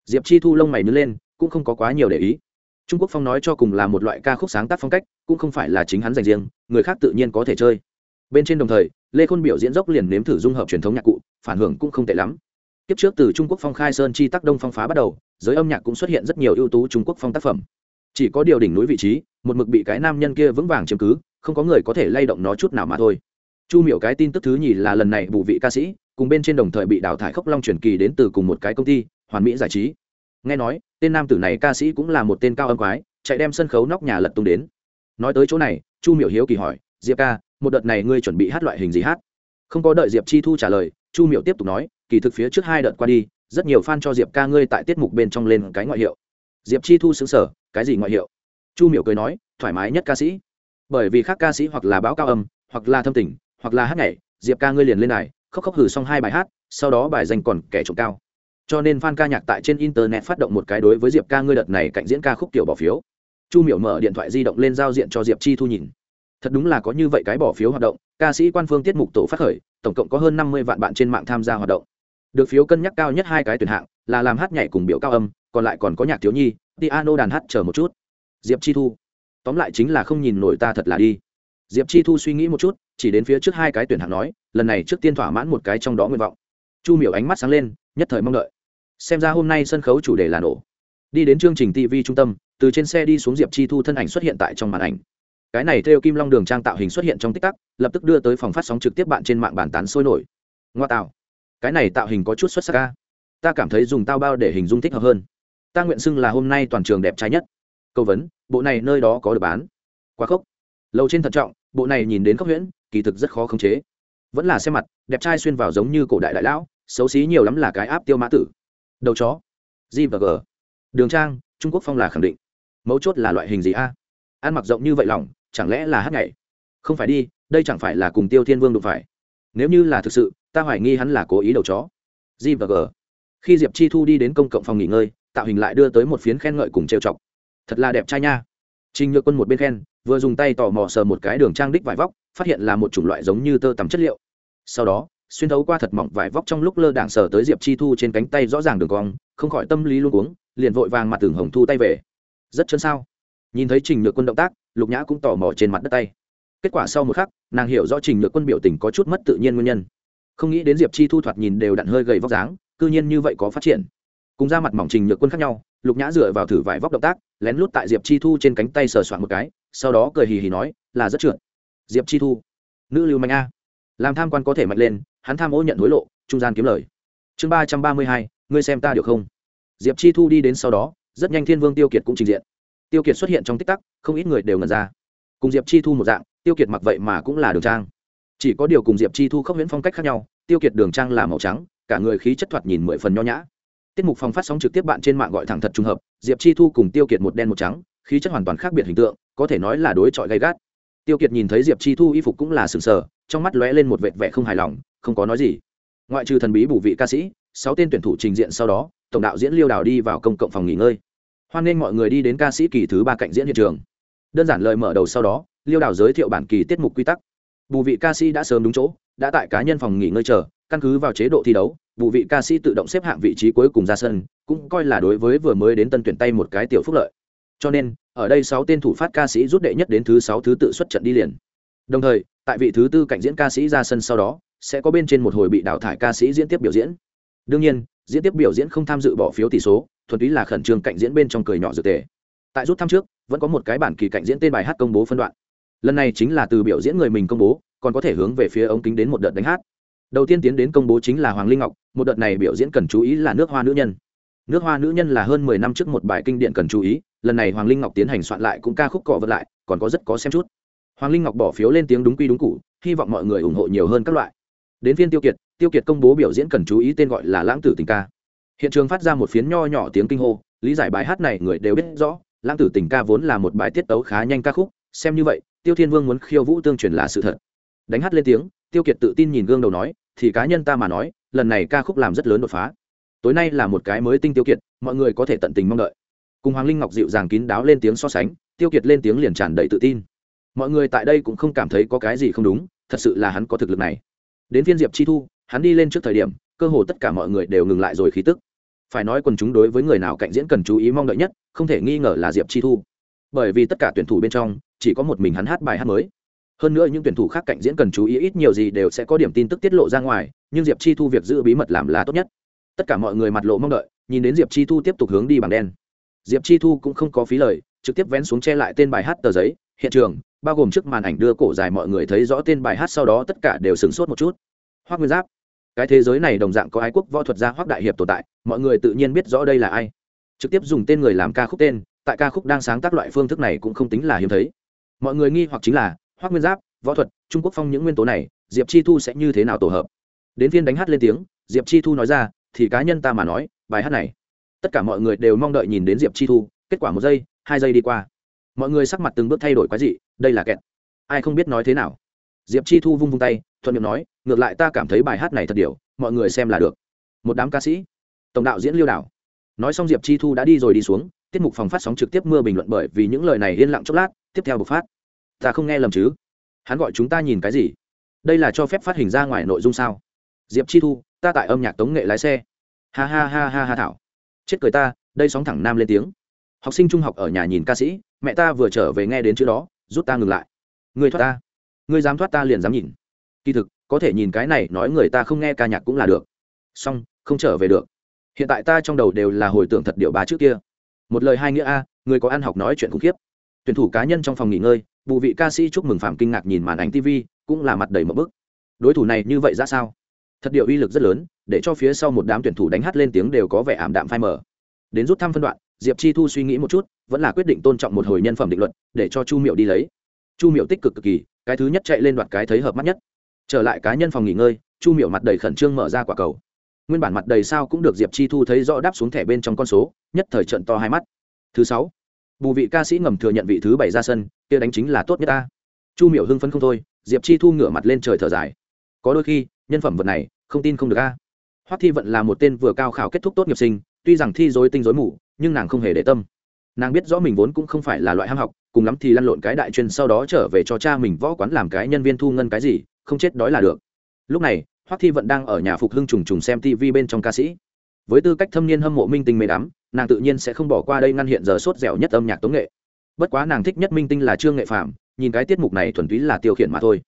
Diệp chi thu lông mày nứt lên, cũng không có quá nhiều để ý. Trung quốc phong nói cho cùng là một loại ca khúc sáng tác phong cách, cũng không phải là chính hắn dành riêng, người khác tự nhiên có thể chơi. Bên trên đồng thời, lê khôn biểu diễn dốc liền nếm thử dung hợp truyền thống nhạc cụ, phản hưởng cũng không tệ lắm. Tiếp trước từ trung quốc phong khai sơn chi tác đông phong phá bắt đầu, giới âm nhạc cũng xuất hiện rất nhiều ưu tú trung quốc phong tác phẩm chỉ có điều đỉnh núi vị trí, một mực bị cái nam nhân kia vững vàng chiếm cứ, không có người có thể lay động nó chút nào mà thôi. Chu miểu cái tin tức thứ nhì là lần này bù vị ca sĩ, cùng bên trên đồng thời bị đào thải khốc long truyền kỳ đến từ cùng một cái công ty, hoàn mỹ giải trí. Nghe nói, tên nam tử này ca sĩ cũng là một tên cao âm quái, chạy đem sân khấu nóc nhà lật tung đến. Nói tới chỗ này, chu miểu hiếu kỳ hỏi, diệp ca, một đợt này ngươi chuẩn bị hát loại hình gì hát? Không có đợi diệp chi thu trả lời, chu miểu tiếp tục nói, kỳ thực phía trước hai đợt qua đi, rất nhiều fan cho diệp ca ngươi tại tiết mục bên trong lên cái ngoại hiệu diệp chi thu xứng sở cái gì ngoại hiệu? Chu miểu cười nói, thoải mái nhất ca sĩ. Bởi vì khác ca sĩ hoặc là báo cao âm, hoặc là thâm tình, hoặc là hát nhảy, diệp ca ngươi liền lên này khóc khóc hử xong hai bài hát, sau đó bài danh còn kẻ trộm cao. Cho nên fan ca nhạc tại trên internet phát động một cái đối với diệp ca ngươi đợt này cạnh diễn ca khúc tiểu bỏ phiếu. Chu miểu mở điện thoại di động lên giao diện cho diệp chi thu nhìn. Thật đúng là có như vậy cái bỏ phiếu hoạt động, ca sĩ quan phương tiết mục tổ phát khởi, tổng cộng có hơn năm mươi vạn bạn trên mạng tham gia hoạt động. Được phiếu cân nhắc cao nhất hai cái tuyển hạng, là làm hát nhảy cùng biểu cao âm còn lại còn có nhạc thiếu nhi, piano đàn hát chờ một chút. Diệp chi thu. Tóm lại chính là không nhìn nổi ta thật là đi. Diệp chi thu suy nghĩ một chút, chỉ đến phía trước hai cái tuyển hạng nói, lần này trước tiên thỏa mãn một cái trong đó nguyện vọng. Chu miểu ánh mắt sáng lên, nhất thời mong đợi. Xem ra hôm nay sân khấu chủ đề là nổ. Đi đến chương trình tv trung tâm, từ trên xe đi xuống diệp chi thu thân ảnh xuất hiện tại trong màn ảnh. Cái này theo kim long đường trang tạo hình xuất hiện trong tích tắc, lập tức đưa tới phòng phát sóng trực tiếp bạn trên mạng bàn tán sôi nổi. Ngoa tạo. Cái này tạo hình có chút xuất sắc ca ta cảm thấy dùng tao bao để hình dung thích hợp hơn ta nguyện xưng là hôm nay toàn trường đẹp trai nhất. Câu vấn, bộ này nơi đó có được bán? Quá khốc. Lâu trên thận trọng, bộ này nhìn đến khốc huyễn, kỳ thực rất khó khống chế. Vẫn là xem mặt, đẹp trai xuyên vào giống như cổ đại đại lão, xấu xí nhiều lắm là cái áp tiêu mã tử. Đầu chó. G và g. Đường trang, trung quốc phong là khẳng định. Mấu chốt là loại hình gì a? Ăn mặc rộng như vậy lòng chẳng lẽ là hát ngày không phải đi, đây chẳng phải là cùng tiêu thiên vương đụng phải. Nếu như là thực sự, ta hoài nghi hắn là cố ý đầu chó. G và g. Khi diệp chi thu đi đến công cộng phòng nghỉ ngơi tạo hình lại đưa tới một phiến khen ngợi cùng trêu chọc. Thật là đẹp trai nha. Trình nhược quân một bên khen, vừa dùng tay tò mò sờ một cái đường trang đích vải vóc, phát hiện là một chủng loại giống như tơ tằm chất liệu. Sau đó, xuyên thấu qua thật mỏng vải vóc trong lúc lơ đảng sờ tới diệp chi thu trên cánh tay rõ ràng đường cong, không khỏi tâm lý luôn cuống, liền vội vàng mặt tường hồng thu tay về. Rất chân sao. Nhìn thấy trình nhược quân động tác, lục nhã cũng tò mò trên mặt đất tay. Kết quả sau một khắc, nàng hiểu rõ trình nhược quân biểu tình có chút mất tự nhiên nguyên nhân. Không nghĩ đến diệp chi thu thoạt nhìn đều đặn hơi gầy vóc dáng, cư nhiên như vậy có phát triển cùng ra mặt mỏng trình nhược quân khác nhau, lục nhã dựa vào thử vải vóc động tác, lén lút tại diệp chi thu trên cánh tay sờ soạn một cái, sau đó cười hì hì nói, là rất trượt. Diệp chi thu, nữ lưu mạnh a. Làm tham quan có thể mạnh lên, hắn tham ô nhận hối lộ, trung gian kiếm lời. Chương ba trăm ba mươi hai, ngươi xem ta được không? Diệp chi thu đi đến sau đó, rất nhanh thiên vương tiêu kiệt cũng trình diện. Tiêu kiệt xuất hiện trong tích tắc, không ít người đều ngần ra. Cùng diệp chi thu một dạng, tiêu kiệt mặc vậy mà cũng là đường trang. Chỉ có điều cùng diệp chi thu không miễn phong cách khác nhau, tiêu kiệt đường trang là màu trắng, cả người khí chất thoạt nhìn mười phần nho nhã tiết mục phòng phát sóng trực tiếp bạn trên mạng gọi thẳng thật trùng hợp, diệp chi thu cùng tiêu kiệt một đen một trắng, khí chất hoàn toàn khác biệt hình tượng, có thể nói là đối chọi gay gắt. Tiêu kiệt nhìn thấy diệp chi thu y phục cũng là sừng sờ, trong mắt lóe lên một vệt vẻ không hài lòng, không có nói gì. Ngoại trừ thần bí bù vị ca sĩ, sáu tên tuyển thủ trình diện sau đó, tổng đạo diễn liêu đào đi vào công cộng phòng nghỉ ngơi. Hoan nghênh mọi người đi đến ca sĩ kỳ thứ ba cạnh diễn hiện trường. Đơn giản lời mở đầu sau đó, liêu đào giới thiệu bản kỳ tiết mục quy tắc. Bù vị ca sĩ đã sớm đúng chỗ, đã tại cá nhân phòng nghỉ ngơi chờ, căn cứ vào chế độ thi đấu vụ vị ca sĩ tự động xếp hạng vị trí cuối cùng ra sân, cũng coi là đối với vừa mới đến tân tuyển tay một cái tiểu phúc lợi. Cho nên, ở đây sáu tên thủ phát ca sĩ rút đệ nhất đến thứ sáu thứ tự xuất trận đi liền. Đồng thời, tại vị thứ tư cạnh diễn ca sĩ ra sân sau đó, sẽ có bên trên một hồi bị đào thải ca sĩ diễn tiếp biểu diễn. Đương nhiên, diễn tiếp biểu diễn không tham dự bỏ phiếu tỷ số, thuần túy là khẩn trương cạnh diễn bên trong cười nhỏ dược tề tại rút thăm trước, vẫn có một cái bản kỳ cạnh diễn tên bài hát công bố phân đoạn. Lần này chính là từ biểu diễn người mình công bố, còn có thể hướng về phía ống kính đến một đợt đánh hát. Đầu tiên tiến đến công bố chính là hoàng linh ngọc một đợt này biểu diễn cần chú ý là nước hoa nữ nhân. Nước hoa nữ nhân là hơn mười năm trước một bài kinh điển cần chú ý, lần này hoàng linh ngọc tiến hành soạn lại cũng ca khúc cọ vật lại, còn có rất có xem chút. Hoàng linh ngọc bỏ phiếu lên tiếng đúng quy đúng cụ hy vọng mọi người ủng hộ nhiều hơn các loại. Đến phiên tiêu kiệt tiêu kiệt công bố biểu diễn cần chú ý tên gọi là lãng tử tình ca. Hiện trường phát ra một phiến nho nhỏ tiếng kinh hô, lý giải bài hát này người đều biết rõ, lãng tử tình ca vốn là một bài tiết tấu khá nhanh ca khúc, xem như vậy, tiêu thiên vương muốn khiêu vũ tương truyền là sự thật. Đánh hát lên tiếng, tiêu kiệt tự tin nhìn gương đầu nói, thì cá nhân ta mà nói lần này ca khúc làm rất lớn đột phá. Tối nay là một cái mới tinh tiêu kiệt, mọi người có thể tận tình mong đợi. Cùng hoàng linh ngọc dịu dàng kín đáo lên tiếng so sánh, tiêu kiệt lên tiếng liền tràn đầy tự tin. Mọi người tại đây cũng không cảm thấy có cái gì không đúng, thật sự là hắn có thực lực này. Đến phiên diệp chi thu, hắn đi lên trước thời điểm, cơ hồ tất cả mọi người đều ngừng lại rồi khí tức. Phải nói quần chúng đối với người nào cạnh diễn cần chú ý mong đợi nhất, không thể nghi ngờ là diệp chi thu. Bởi vì tất cả tuyển thủ bên trong, chỉ có một mình hắn hát bài hát mới. Hơn nữa những tuyển thủ khác cạnh diễn cần chú ý ít nhiều gì đều sẽ có điểm tin tức tiết lộ ra ngoài nhưng diệp chi thu việc giữ bí mật làm là tốt nhất tất cả mọi người mặt lộ mong đợi nhìn đến diệp chi thu tiếp tục hướng đi bảng đen diệp chi thu cũng không có phí lời trực tiếp vén xuống che lại tên bài hát tờ giấy hiện trường bao gồm trước màn ảnh đưa cổ dài mọi người thấy rõ tên bài hát sau đó tất cả đều sửng sốt một chút hoác nguyên giáp cái thế giới này đồng dạng có ái quốc võ thuật gia hoác đại hiệp tồn tại mọi người tự nhiên biết rõ đây là ai trực tiếp dùng tên người làm ca khúc tên tại ca khúc đang sáng tác loại phương thức này cũng không tính là hiếm thấy mọi người nghi hoặc chính là hoác nguyên giáp võ thuật trung quốc phong những nguyên tố này diệp chi thu sẽ như thế nào tổ hợp đến phiên đánh hát lên tiếng, diệp chi thu nói ra, thì cá nhân ta mà nói, bài hát này, tất cả mọi người đều mong đợi nhìn đến diệp chi thu, kết quả một giây, hai giây đi qua. Mọi người sắc mặt từng bước thay đổi quái dị, đây là kẹt. Ai không biết nói thế nào. Diệp chi thu vung vung tay, thuận miệng nói, ngược lại ta cảm thấy bài hát này thật điều mọi người xem là được. Một đám ca sĩ, tổng đạo diễn liêu đảo. Nói xong diệp chi thu đã đi rồi đi xuống, tiết mục phòng phát sóng trực tiếp mưa bình luận bởi vì những lời này yên lặng chốc lát, tiếp theo bộc phát. Ta không nghe lầm chứ? Hắn gọi chúng ta nhìn cái gì? Đây là cho phép phát hình ra ngoài nội dung sao? Diệp chi thu, ta tại âm nhạc tống nghệ lái xe. Ha ha ha ha ha thảo. Chết cười ta, đây sóng thẳng nam lên tiếng. Học sinh trung học ở nhà nhìn ca sĩ, mẹ ta vừa trở về nghe đến chữ đó, rút ta ngừng lại. Người thoát ta. Người dám thoát ta liền dám nhìn. Kỳ thực, có thể nhìn cái này, nói người ta không nghe ca nhạc cũng là được. Song không trở về được. Hiện tại ta trong đầu đều là hồi tưởng thật điệu bà trước kia. Một lời hai nghĩa a, người có ăn học nói chuyện khủng khiếp. Tuyển thủ cá nhân trong phòng nghỉ ngơi vụ vị ca sĩ chúc mừng phạm kinh ngạc nhìn màn ảnh tv cũng là mặt đầy một bức. Đối thủ này như vậy ra sao? Thật điệu uy lực rất lớn, để cho phía sau một đám tuyển thủ đánh hát lên tiếng đều có vẻ ảm đạm phai mờ. Đến rút thăm phân đoạn, diệp chi thu suy nghĩ một chút, vẫn là quyết định tôn trọng một hồi nhân phẩm định luật, để cho chu miệu đi lấy. Chu miệu tích cực cực kỳ, cái thứ nhất chạy lên đoạt cái thấy hợp mắt nhất. Trở lại cá nhân phòng nghỉ ngơi, chu miệu mặt đầy khẩn trương mở ra quả cầu. Nguyên bản mặt đầy sao cũng được diệp chi thu thấy rõ đáp xuống thẻ bên trong con số, nhất thời trận to hai mắt. Thứ sáu. Bù vị ca sĩ ngầm thừa nhận vị thứ bảy ra sân, kia đánh chính là tốt nhất ta. Chu miểu hưng phấn không thôi, diệp chi thu ngửa mặt lên trời thở dài. Có đôi khi nhân phẩm vật này, không tin không được a. Hoắc thi vận là một tên vừa cao khảo kết thúc tốt nghiệp sinh, tuy rằng thi dối tinh dối mù, nhưng nàng không hề để tâm. Nàng biết rõ mình vốn cũng không phải là loại ham học, cùng lắm thì lăn lộn cái đại chuyên sau đó trở về cho cha mình võ quán làm cái nhân viên thu ngân cái gì, không chết đói là được. Lúc này, hoắc thi vận đang ở nhà phục hưng trùng trùng xem tv bên trong ca sĩ. Với tư cách thâm niên hâm mộ minh tinh mê đắm, nàng tự nhiên sẽ không bỏ qua đây ngăn hiện giờ sốt dẻo nhất âm nhạc tống nghệ. Bất quá nàng thích nhất minh tinh là trương nghệ phạm nhìn cái tiết mục này thuần túy là tiêu khiển mà thôi.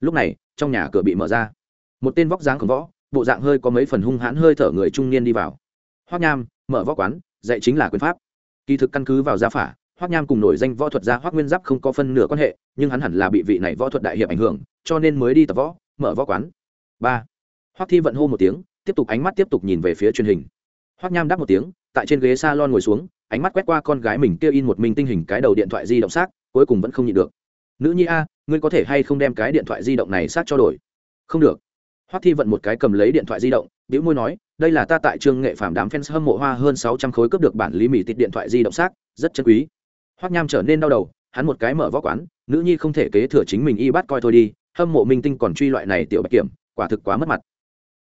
Lúc này, trong nhà cửa bị mở ra một tên vóc dáng khổng võ, bộ dạng hơi có mấy phần hung hãn hơi thở người trung niên đi vào. Hoắc nham, mở võ quán, dạy chính là quyền pháp. Kỳ thực căn cứ vào gia phả hoắc nham cùng nổi danh võ thuật gia hoắc nguyên giáp không có phân nửa quan hệ, nhưng hắn hẳn là bị vị này võ thuật đại hiệp ảnh hưởng, cho nên mới đi tập võ, mở võ quán. Ba. Hoắc thi vận hô một tiếng, tiếp tục ánh mắt tiếp tục nhìn về phía truyền hình. Hoắc nham đáp một tiếng, tại trên ghế salon ngồi xuống, ánh mắt quét qua con gái mình kia in một mình tinh hình cái đầu điện thoại di động xác, cuối cùng vẫn không nhịn được. Nữ nhi a, ngươi có thể hay không đem cái điện thoại di động này xác cho đổi? Không được hoắc thi vận một cái cầm lấy điện thoại di động, bĩu môi nói, đây là ta tại trường nghệ phàm đám fans hâm mộ hoa hơn sáu trăm khối cướp được bản lý mỹ tịt điện thoại di động xác, rất chân quý. Hoắc nham trở nên đau đầu, hắn một cái mở võ quán, nữ nhi không thể kế thừa chính mình y bắt coi thôi đi, hâm mộ minh tinh còn truy loại này tiểu bạch kiểm, quả thực quá mất mặt.